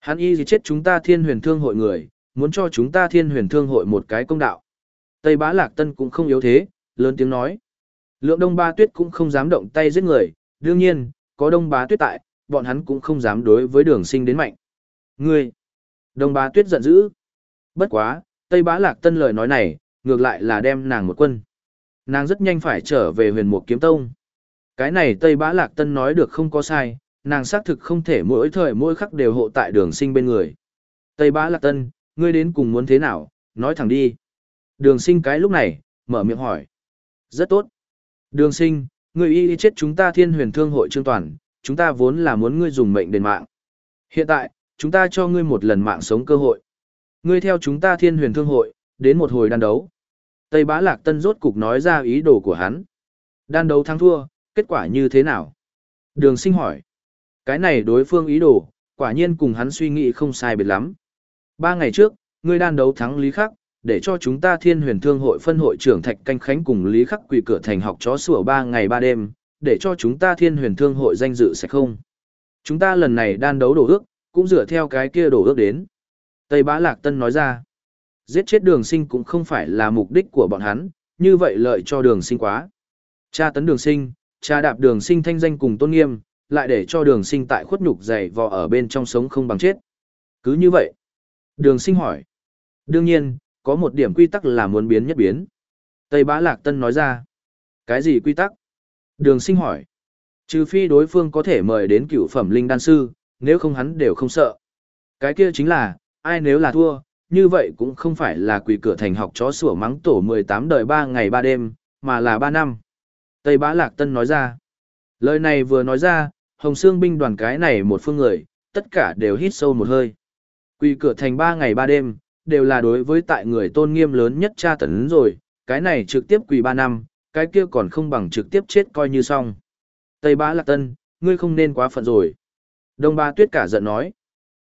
Speaker 1: Hắn y gì chết chúng ta thiên huyền thương hội người, muốn cho chúng ta thiên huyền thương hội một cái công đạo. Tây bá lạc tân cũng không yếu thế, lớn tiếng nói. Lượng đông ba tuyết cũng không dám động tay giết người, đương nhiên, có đông bá tuyết tại, bọn hắn cũng không dám đối với đường sinh đến mạnh. Ngươi! Đông bá tuyết giận dữ. Bất quá, Tây bá lạc tân lời nói này, ngược lại là đem nàng một quân. Nàng rất nhanh phải trở về huyền mục kiếm tông. Cái này Tây bá lạc tân nói được không có sai, nàng xác thực không thể mỗi thời mỗi khắc đều hộ tại đường sinh bên người. Tây bá lạc tân, ngươi đến cùng muốn thế nào, nói thẳng đi. Đường sinh cái lúc này, mở miệng hỏi. Rất tốt. Đường sinh, người y chết chúng ta thiên huyền thương hội trương toàn, chúng ta vốn là muốn ngươi dùng mệnh đền mạng. Hiện tại, chúng ta cho ngươi một lần mạng sống cơ hội. Ngươi theo chúng ta thiên huyền thương hội, đến một hồi đan đấu. Tây bá lạc tân rốt cục nói ra ý đồ của hắn. Đan đấu thắng thua, kết quả như thế nào? Đường sinh hỏi. Cái này đối phương ý đồ, quả nhiên cùng hắn suy nghĩ không sai biệt lắm. Ba ngày trước, ngươi đan đấu thắng Lý Khắc, để cho chúng ta thiên huyền thương hội phân hội trưởng Thạch Canh Khánh cùng Lý Khắc quỳ cửa thành học chó sủa ba ngày ba đêm, để cho chúng ta thiên huyền thương hội danh dự sẽ không. Chúng ta lần này đan đấu đổ ước, cũng dựa theo cái kia đổ ước đến. Tây Bá Lạc Tân nói ra, giết chết đường sinh cũng không phải là mục đích của bọn hắn, như vậy lợi cho đường sinh quá. Cha tấn đường sinh, cha đạp đường sinh thanh danh cùng tôn nghiêm, lại để cho đường sinh tại khuất nhục dày vò ở bên trong sống không bằng chết. Cứ như vậy, Đường sinh hỏi. Đương nhiên, có một điểm quy tắc là muốn biến nhất biến. Tây Bá Lạc Tân nói ra. Cái gì quy tắc? Đường sinh hỏi. Trừ phi đối phương có thể mời đến cựu phẩm linh đan sư, nếu không hắn đều không sợ. Cái kia chính là, ai nếu là thua, như vậy cũng không phải là quỷ cửa thành học chó sủa mắng tổ 18 đời 3 ngày 3 đêm, mà là 3 năm. Tây Bá Lạc Tân nói ra. Lời này vừa nói ra, Hồng Sương binh đoàn cái này một phương người, tất cả đều hít sâu một hơi. Quỷ cửa thành 3 ngày 3 đêm, đều là đối với tại người tôn nghiêm lớn nhất tra tấn rồi, cái này trực tiếp quỳ 3 năm, cái kia còn không bằng trực tiếp chết coi như xong. Tây Bá Lạc Tân, ngươi không nên quá phận rồi. Đông Ba Tuyết cả giận nói.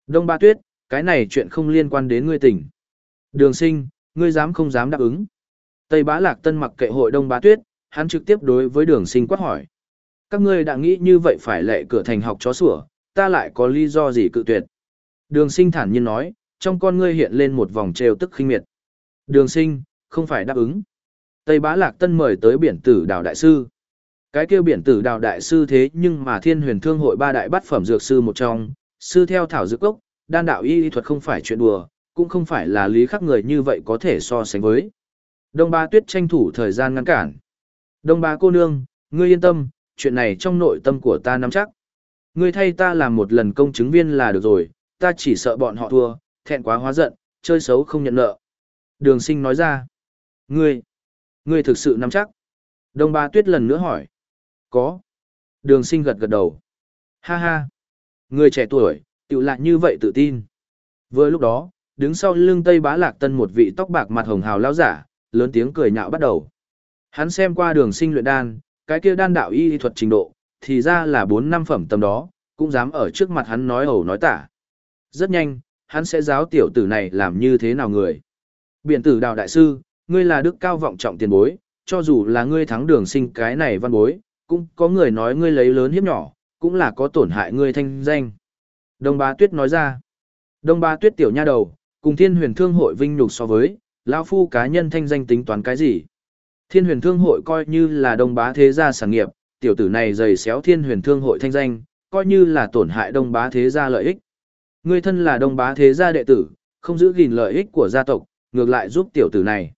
Speaker 1: Đông Ba Tuyết, cái này chuyện không liên quan đến ngươi tỉnh. Đường sinh, ngươi dám không dám đáp ứng. Tây Bá Lạc Tân mặc kệ hội Đông Ba Tuyết, hắn trực tiếp đối với đường sinh quát hỏi. Các ngươi đã nghĩ như vậy phải lệ cửa thành học chó sủa, ta lại có lý do gì cự tuyệt. Đường sinh thản nhiên nói, trong con ngươi hiện lên một vòng trêu tức khinh miệt. Đường sinh, không phải đáp ứng. Tây Bá Lạc Tân mời tới biển tử đào đại sư. Cái kêu biển tử đào đại sư thế nhưng mà thiên huyền thương hội ba đại bát phẩm dược sư một trong, sư theo thảo dược cốc, đan đạo y thuật không phải chuyện đùa, cũng không phải là lý khắc người như vậy có thể so sánh với. Đông ba tuyết tranh thủ thời gian ngăn cản. Đông ba cô nương, ngươi yên tâm, chuyện này trong nội tâm của ta nắm chắc. Ngươi thay ta làm một lần công chứng viên là được rồi, ta chỉ sợ bọn họ thua, thẹn quá hóa giận, chơi xấu không nhận nợ. Đường sinh nói ra. Ngươi, ngươi thực sự nắm chắc. Đông ba tuyết lần nữa hỏi. Có. Đường sinh gật gật đầu. Ha ha. ngươi trẻ tuổi, tự lại như vậy tự tin. Vừa lúc đó, đứng sau lưng Tây Bá Lạc Tân một vị tóc bạc mặt hồng hào lao giả, lớn tiếng cười nhạo bắt đầu. Hắn xem qua đường sinh luyện đan, cái kia đan đạo y thuật trình độ, thì ra là 4 năm phẩm tầm đó, cũng dám ở trước mặt hắn nói ẩu nói tả. Rất nhanh, hắn sẽ giáo tiểu tử này làm như thế nào người. Biện tử đào đại sư, ngươi là đức cao vọng trọng tiền bối, cho dù là ngươi thắng đường sinh cái này văn bối, cũng có người nói ngươi lấy lớn hiếp nhỏ, cũng là có tổn hại ngươi thanh danh. Đông bá Tuyết nói ra, Đông bá Tuyết tiểu nha đầu, cùng Thiên Huyền Thương hội vinh nhục so với, lão phu cá nhân thanh danh tính toán cái gì? Thiên Huyền Thương hội coi như là Đông Bá thế gia sản nghiệp, tiểu tử này dày xéo Thiên Huyền Thương hội thanh danh, coi như là tổn hại Đông Bá thế gia lợi ích. Ngươi thân là Đông Bá thế gia đệ tử, không giữ gìn lợi ích của gia tộc, ngược lại giúp tiểu tử này.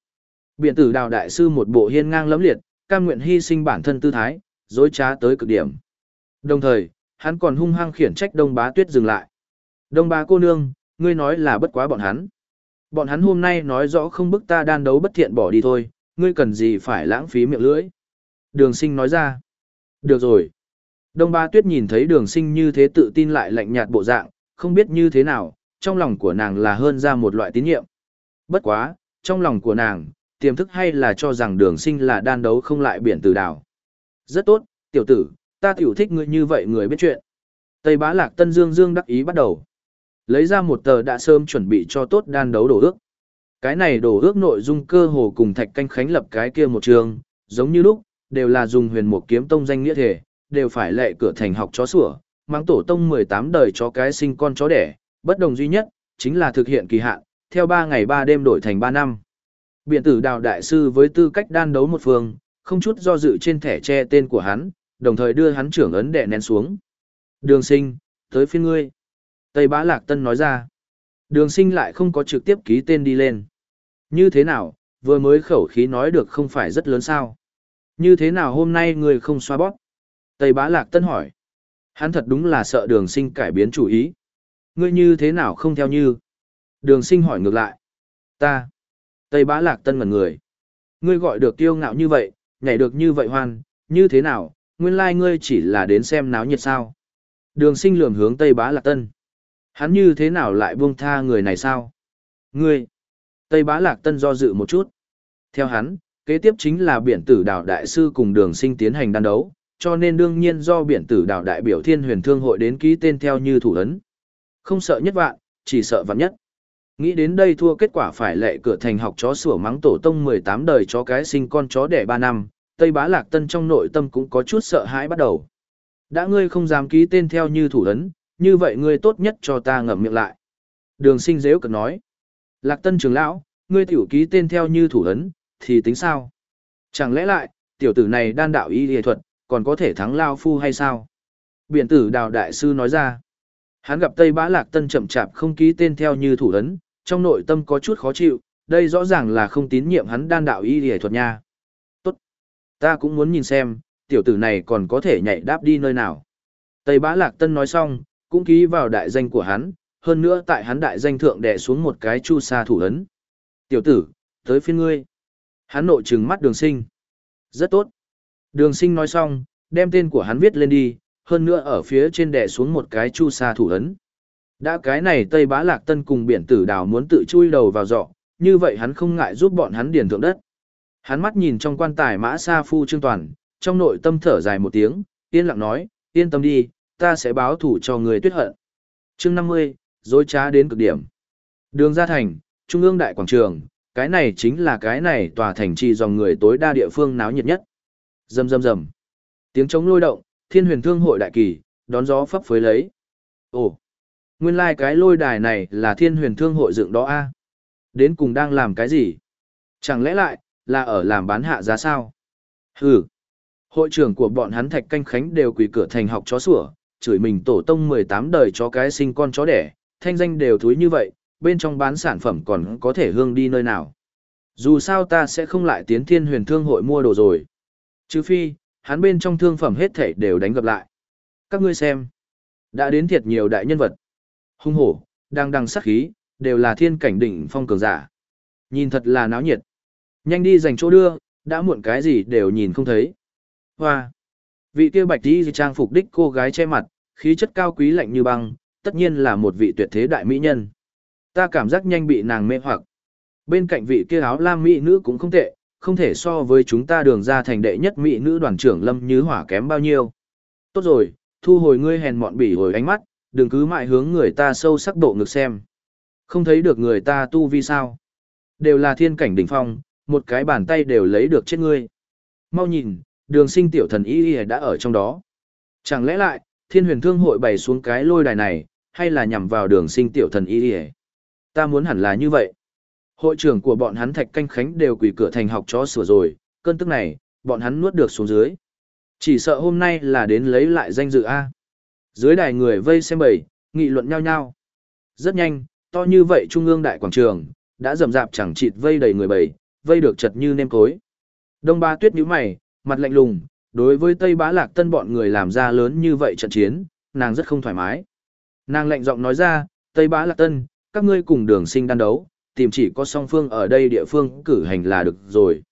Speaker 1: Biện tử đào đại sư một bộ hiên ngang lẫm liệt, cam nguyện hy sinh bản thân tư thái, dối trá tới cực điểm. Đồng thời, hắn còn hung hăng khiển trách Đông Bá Tuyết dừng lại. Đông Bá cô nương, ngươi nói là bất quá bọn hắn. Bọn hắn hôm nay nói rõ không bức ta đan đấu bất thiện bỏ đi thôi, ngươi cần gì phải lãng phí miệng lưỡi. Đường sinh nói ra. Được rồi. Đông Bá Tuyết nhìn thấy đường sinh như thế tự tin lại lạnh nhạt bộ dạng, không biết như thế nào, trong lòng của nàng là hơn ra một loại tín nhiệm. Bất quá, trong lòng của nàng, tiềm thức hay là cho rằng đường sinh là đan đấu không lại biển từ đảo. Rất tốt, tiểu tử, ta tiểu thích ngươi như vậy người biết chuyện. Tây bá lạc tân dương dương đắc ý bắt đầu. Lấy ra một tờ đã sớm chuẩn bị cho tốt đan đấu đổ ước. Cái này đổ ước nội dung cơ hồ cùng thạch canh khánh lập cái kia một trường, giống như lúc, đều là dùng huyền một kiếm tông danh nghĩa thể, đều phải lệ cửa thành học chó sủa, mang tổ tông 18 đời cho cái sinh con chó đẻ, bất đồng duy nhất, chính là thực hiện kỳ hạn, theo 3 ngày 3 đêm đổi thành 3 năm. Biện tử đào đại sư với tư cách đan đấu một phương, không chút do dự trên thẻ che tên của hắn, đồng thời đưa hắn trưởng ấn đệ nén xuống. Đường sinh, tới phiên ngươi. Tây Bá Lạc Tân nói ra. Đường sinh lại không có trực tiếp ký tên đi lên. Như thế nào, vừa mới khẩu khí nói được không phải rất lớn sao? Như thế nào hôm nay ngươi không xoa bóp? Tây Bá Lạc Tân hỏi. Hắn thật đúng là sợ đường sinh cải biến chủ ý. Ngươi như thế nào không theo như? Đường sinh hỏi ngược lại. Ta. Tây Bá Lạc Tân ngần người. Ngươi gọi được tiêu ngạo như vậy, nhảy được như vậy hoan, như thế nào, nguyên lai like ngươi chỉ là đến xem náo nhiệt sao. Đường sinh lườm hướng Tây Bá Lạc Tân. Hắn như thế nào lại buông tha người này sao? Ngươi! Tây Bá Lạc Tân do dự một chút. Theo hắn, kế tiếp chính là biển tử đảo đại sư cùng đường sinh tiến hành đan đấu, cho nên đương nhiên do biển tử đảo đại biểu thiên huyền thương hội đến ký tên theo như thủ ấn. Không sợ nhất vạn, chỉ sợ vạn nhất. Nghĩ đến đây thua kết quả phải lệ cửa thành học chó sủa mắng tổ tông 18 đời chó cái sinh con chó đẻ 3 năm, Tây Bá Lạc Tân trong nội tâm cũng có chút sợ hãi bắt đầu. Đã ngươi không dám ký tên theo như thủ ấn, như vậy ngươi tốt nhất cho ta ngậm miệng lại. Đường sinh dễ cực nói. Lạc Tân trưởng lão, ngươi tiểu ký tên theo như thủ ấn, thì tính sao? Chẳng lẽ lại, tiểu tử này đan đạo y y thuật, còn có thể thắng Lao Phu hay sao? Biển tử đào đại sư nói ra. Hắn gặp Tây Bá Lạc Tân chậm chạp không ký tên theo như thủ ấn, trong nội tâm có chút khó chịu, đây rõ ràng là không tín nhiệm hắn đan đạo y y thuật nha. Tốt. Ta cũng muốn nhìn xem, tiểu tử này còn có thể nhảy đáp đi nơi nào. Tây Bá Lạc Tân nói xong, cũng ký vào đại danh của hắn, hơn nữa tại hắn đại danh thượng đè xuống một cái chu sa thủ ấn. Tiểu tử, tới phiên ngươi. Hắn nội trừng mắt đường sinh. Rất tốt. Đường sinh nói xong, đem tên của hắn viết lên đi, hơn nữa ở phía trên đè xuống một cái chu sa thủ ấn. Đã cái này Tây Bá Lạc Tân cùng biển tử đào muốn tự chui đầu vào dọ, như vậy hắn không ngại giúp bọn hắn điền thượng đất. Hắn mắt nhìn trong quan tài mã sa phu trương toàn, trong nội tâm thở dài một tiếng, yên lặng nói, yên tâm đi, ta sẽ báo thủ cho người tuyết hận. chương 50, dối trá đến cực điểm. Đường ra thành, trung ương đại quảng trường, cái này chính là cái này tòa thành trì dòng người tối đa địa phương náo nhiệt nhất. Rầm rầm rầm. Tiếng trống lôi động, thiên huyền thương hội đại kỳ, đón gió phấp phới lấy. Ồ, nguyên lai like cái lôi đài này là thiên huyền thương hội dựng đó a Đến cùng đang làm cái gì? Chẳng lẽ lại, là ở làm bán hạ giá sao? Hừ. Hội trưởng của bọn hắn Thạch Canh Khánh đều quỳ cửa thành học chó sủa, chửi mình tổ tông 18 đời chó cái sinh con chó đẻ, thanh danh đều thúi như vậy, bên trong bán sản phẩm còn có thể hương đi nơi nào. Dù sao ta sẽ không lại tiến thiên huyền thương hội mua đồ rồi. Trừ phi, hắn bên trong thương phẩm hết thảy đều đánh gặp lại. Các ngươi xem, đã đến thiệt nhiều đại nhân vật. Hung hổ, đang đằng sát khí, đều là thiên cảnh đỉnh phong cường giả. Nhìn thật là náo nhiệt. Nhanh đi dành chỗ đưa, đã muộn cái gì đều nhìn không thấy. Hoa! Vị kia bạch tí trang phục đích cô gái che mặt, khí chất cao quý lạnh như băng, tất nhiên là một vị tuyệt thế đại mỹ nhân. Ta cảm giác nhanh bị nàng mê hoặc. Bên cạnh vị kia áo lam mỹ nữ cũng không tệ, không thể so với chúng ta đường ra thành đệ nhất mỹ nữ đoàn trưởng Lâm Như Hỏa kém bao nhiêu. Tốt rồi, thu hồi ngươi hèn mọn bỉ hồi ánh mắt, đừng cứ mãi hướng người ta sâu sắc độ ngực xem. Không thấy được người ta tu vi sao. Đều là thiên cảnh đỉnh phong, một cái bàn tay đều lấy được chết ngươi. Mau nhìn, đường sinh tiểu thần y đã ở trong đó. Chẳng lẽ lại, thiên huyền thương hội bày xuống cái lôi đài này, hay là nhằm vào đường sinh tiểu thần y Ta muốn hẳn là như vậy. Hội trưởng của bọn hắn Thạch Canh Khánh đều quỷ cửa thành học chó sửa rồi, cơn tức này, bọn hắn nuốt được xuống dưới. Chỉ sợ hôm nay là đến lấy lại danh dự A. Dưới đài người vây xem bầy, nghị luận nhau nhau. Rất nhanh, to như vậy trung ương đại quảng trường, đã rầm rạp chẳng chịt vây đầy người bầy, vây được chật như nêm cối. Đông ba tuyết nhíu mày, mặt lạnh lùng, đối với Tây Bá Lạc Tân bọn người làm ra lớn như vậy trận chiến, nàng rất không thoải mái. Nàng lạnh giọng nói ra, Tây Bá Lạc Tân, các ngươi cùng đường sinh đan đấu, tìm chỉ có song phương ở đây địa phương cử hành là được rồi.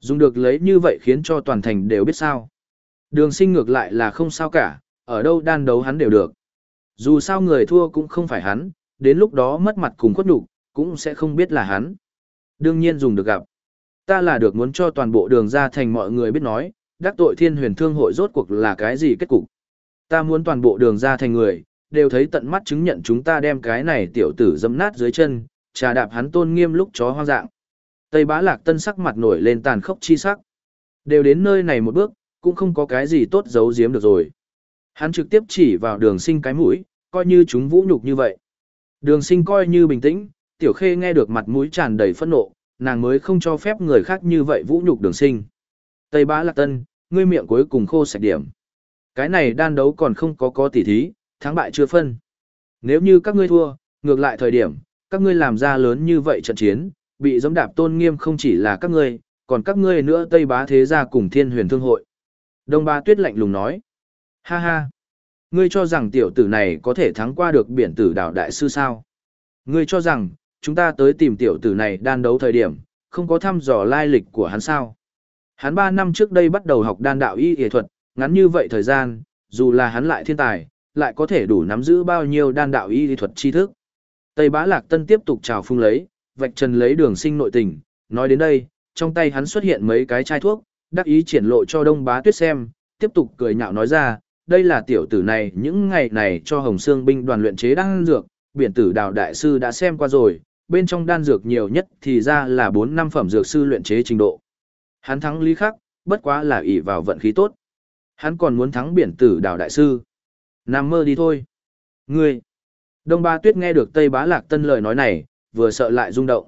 Speaker 1: Dùng được lấy như vậy khiến cho toàn thành đều biết sao. Đường sinh ngược lại là không sao cả, ở đâu đan đấu hắn đều được. Dù sao người thua cũng không phải hắn, đến lúc đó mất mặt cùng khuất nhục cũng sẽ không biết là hắn. Đương nhiên dùng được gặp. Ta là được muốn cho toàn bộ đường ra thành mọi người biết nói, đắc tội thiên huyền thương hội rốt cuộc là cái gì kết cục. Ta muốn toàn bộ đường ra thành người, đều thấy tận mắt chứng nhận chúng ta đem cái này tiểu tử dâm nát dưới chân, trà đạp hắn tôn nghiêm lúc chó hoang dạng. Tây bá lạc tân sắc mặt nổi lên tàn khốc chi sắc. Đều đến nơi này một bước, cũng không có cái gì tốt giấu giếm được rồi. Hắn trực tiếp chỉ vào đường sinh cái mũi, coi như chúng vũ nhục như vậy. Đường sinh coi như bình tĩnh, tiểu khê nghe được mặt mũi tràn đầy phẫn nộ, nàng mới không cho phép người khác như vậy vũ nhục đường sinh. Tây bá lạc tân, ngươi miệng cuối cùng khô sạch điểm. Cái này đan đấu còn không có có tỉ thí, thắng bại chưa phân. Nếu như các ngươi thua, ngược lại thời điểm, các ngươi làm ra lớn như vậy trận chiến, bị giống đạp tôn nghiêm không chỉ là các ngươi, còn các ngươi nữa Tây Bá Thế Gia cùng Thiên Huyền Thương Hội. Đông Ba Tuyết lạnh lùng nói. Ha ha! Ngươi cho rằng tiểu tử này có thể thắng qua được biển tử đảo đại sư sao? Ngươi cho rằng, chúng ta tới tìm tiểu tử này đan đấu thời điểm, không có thăm dò lai lịch của hắn sao? Hắn 3 năm trước đây bắt đầu học đan đạo y y thuật, ngắn như vậy thời gian, dù là hắn lại thiên tài, lại có thể đủ nắm giữ bao nhiêu đan đạo y y thuật tri thức. Tây Bá Lạc Tân tiếp tục chào phung lấy, vạch trần lấy đường sinh nội tình, nói đến đây, trong tay hắn xuất hiện mấy cái chai thuốc, đắc ý triển lộ cho Đông Bá Tuyết xem, tiếp tục cười nhạo nói ra, đây là tiểu tử này những ngày này cho Hồng Sương binh đoàn luyện chế đan dược, biển tử đào đại sư đã xem qua rồi, bên trong đan dược nhiều nhất thì ra là 4 năm phẩm dược sư luyện chế trình độ. Hắn thắng Lý Khắc, bất quá là ỷ vào vận khí tốt. Hắn còn muốn thắng biển tử đào đại sư. Nằm mơ đi thôi. Ngươi! Đông Ba Tuyết nghe được Tây Bá Lạc Tân lời nói này, vừa sợ lại rung động.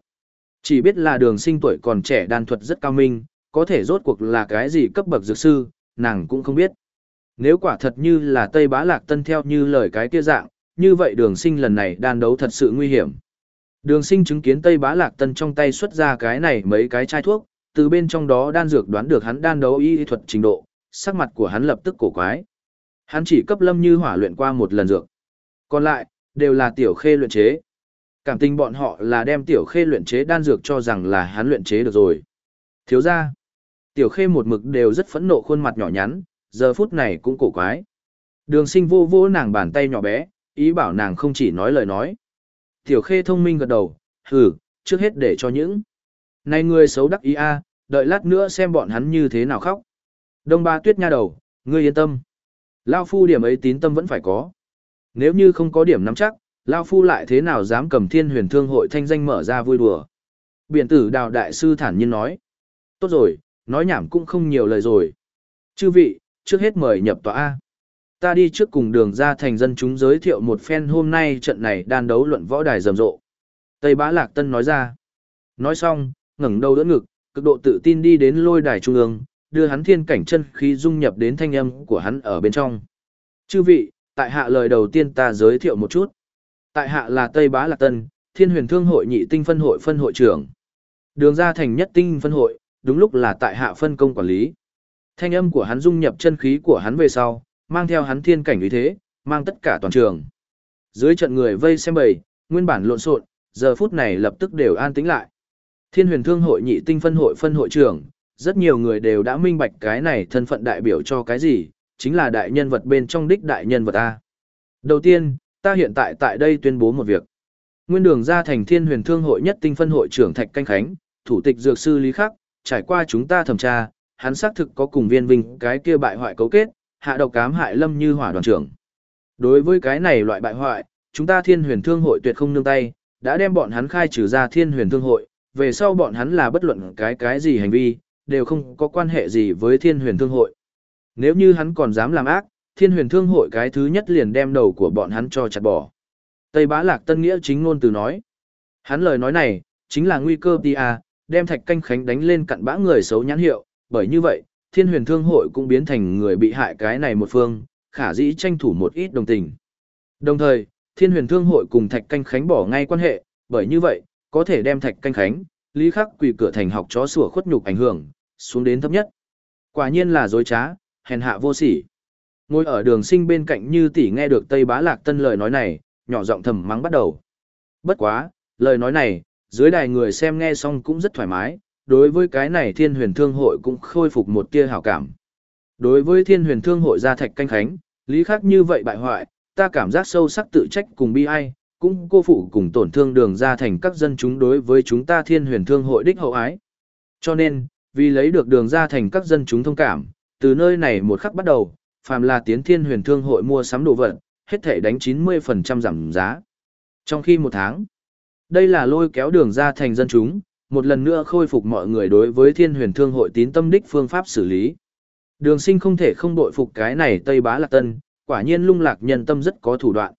Speaker 1: Chỉ biết là đường sinh tuổi còn trẻ đan thuật rất cao minh, có thể rốt cuộc là cái gì cấp bậc dược sư, nàng cũng không biết. Nếu quả thật như là Tây Bá Lạc Tân theo như lời cái kia dạng, như vậy đường sinh lần này đan đấu thật sự nguy hiểm. Đường sinh chứng kiến Tây Bá Lạc Tân trong tay xuất ra cái này mấy cái chai thuốc, từ bên trong đó đan dược đoán được hắn đan đấu y thuật trình độ, sắc mặt của hắn lập tức cổ quái. Hắn chỉ cấp lâm như hỏa luyện qua một lần dược. Còn lại, đều là tiểu khê luyện chế. Cảm tình bọn họ là đem tiểu khê luyện chế đan dược cho rằng là hắn luyện chế được rồi. Thiếu ra, tiểu khê một mực đều rất phẫn nộ khuôn mặt nhỏ nhắn, giờ phút này cũng cổ quái. Đường sinh vô vô nàng bàn tay nhỏ bé, ý bảo nàng không chỉ nói lời nói. Tiểu khê thông minh gật đầu, hừ, trước hết để cho những. Này người xấu đắc ý a đợi lát nữa xem bọn hắn như thế nào khóc. Đông ba tuyết nha đầu, ngươi yên tâm. Lao phu điểm ấy tín tâm vẫn phải có. Nếu như không có điểm nắm chắc, Lao phu lại thế nào dám cầm thiên huyền thương hội thanh danh mở ra vui đùa. Biện tử đào đại sư thản nhiên nói. Tốt rồi, nói nhảm cũng không nhiều lời rồi. Chư vị, trước hết mời nhập tòa A. Ta đi trước cùng đường ra thành dân chúng giới thiệu một phen hôm nay trận này đan đấu luận võ đài rầm rộ. Tây Bá Lạc Tân nói ra. Nói xong, ngẩng đầu đỡ ngực, cực độ tự tin đi đến lôi đài trung ương, đưa hắn thiên cảnh chân khí dung nhập đến thanh âm của hắn ở bên trong. Chư vị, tại hạ lời đầu tiên ta giới thiệu một chút. Tại hạ là Tây Bá Lạc Tân, Thiên Huyền Thương hội nhị tinh phân hội phân hội trưởng. Đường ra thành nhất tinh phân hội, đúng lúc là tại hạ phân công quản lý. Thanh âm của hắn dung nhập chân khí của hắn về sau, mang theo hắn thiên cảnh uy thế, mang tất cả toàn trường. Dưới trận người vây xem bầy, nguyên bản lộn xộn, giờ phút này lập tức đều an tĩnh lại. Thiên huyền thương hội nhị tinh phân hội phân hội trưởng, rất nhiều người đều đã minh bạch cái này thân phận đại biểu cho cái gì, chính là đại nhân vật bên trong đích đại nhân vật A. Đầu tiên, ta hiện tại tại đây tuyên bố một việc. Nguyên đường ra thành thiên huyền thương hội nhất tinh phân hội trưởng Thạch Canh Khánh, thủ tịch dược sư Lý Khắc, trải qua chúng ta thẩm tra, hắn xác thực có cùng viên vinh cái kia bại hoại cấu kết, hạ độc cám hại lâm như hỏa đoàn trưởng. Đối với cái này loại bại hoại, chúng ta thiên huyền thương hội tuyệt không nương tay, đã đem bọn hắn khai trừ ra thiên huyền thương hội, về sau bọn hắn là bất luận cái cái gì hành vi, đều không có quan hệ gì với thiên huyền thương hội. Nếu như hắn còn dám làm ác, thiên huyền thương hội cái thứ nhất liền đem đầu của bọn hắn cho chặt bỏ. Tây bá lạc tân nghĩa chính ngôn từ nói. Hắn lời nói này, chính là nguy cơ tia, đem thạch canh khánh đánh lên cặn bã người xấu nhãn hiệu, bởi như vậy, thiên huyền thương hội cũng biến thành người bị hại cái này một phương, khả dĩ tranh thủ một ít đồng tình. Đồng thời, thiên huyền thương hội cùng thạch canh khánh bỏ ngay quan hệ, bởi như vậy, có thể đem thạch canh khánh, lý khắc quỳ cửa thành học chó sủa khuất nhục ảnh hưởng, xuống đến thấp nhất. Quả nhiên là dối trá, hèn hạ vô sỉ. Ngồi ở đường sinh bên cạnh như tỷ nghe được Tây Bá Lạc Tân lời nói này, nhỏ giọng thầm mắng bắt đầu. Bất quá, lời nói này, dưới đài người xem nghe xong cũng rất thoải mái, đối với cái này thiên huyền thương hội cũng khôi phục một tia hảo cảm. Đối với thiên huyền thương hội gia thạch canh khánh, lý khác như vậy bại hoại, ta cảm giác sâu sắc tự trách cùng bi ai, cũng cô phụ cùng tổn thương đường ra thành các dân chúng đối với chúng ta thiên huyền thương hội đích hậu ái. Cho nên, vì lấy được đường ra thành các dân chúng thông cảm, từ nơi này một khắc bắt đầu, phàm là tiến thiên huyền thương hội mua sắm đồ vật, hết thể đánh 90% giảm giá. Trong khi một tháng, đây là lôi kéo đường ra thành dân chúng, một lần nữa khôi phục mọi người đối với thiên huyền thương hội tín tâm đích phương pháp xử lý. Đường sinh không thể không đội phục cái này Tây Bá Lạc Tân, quả nhiên lung lạc nhân tâm rất có thủ đoạn.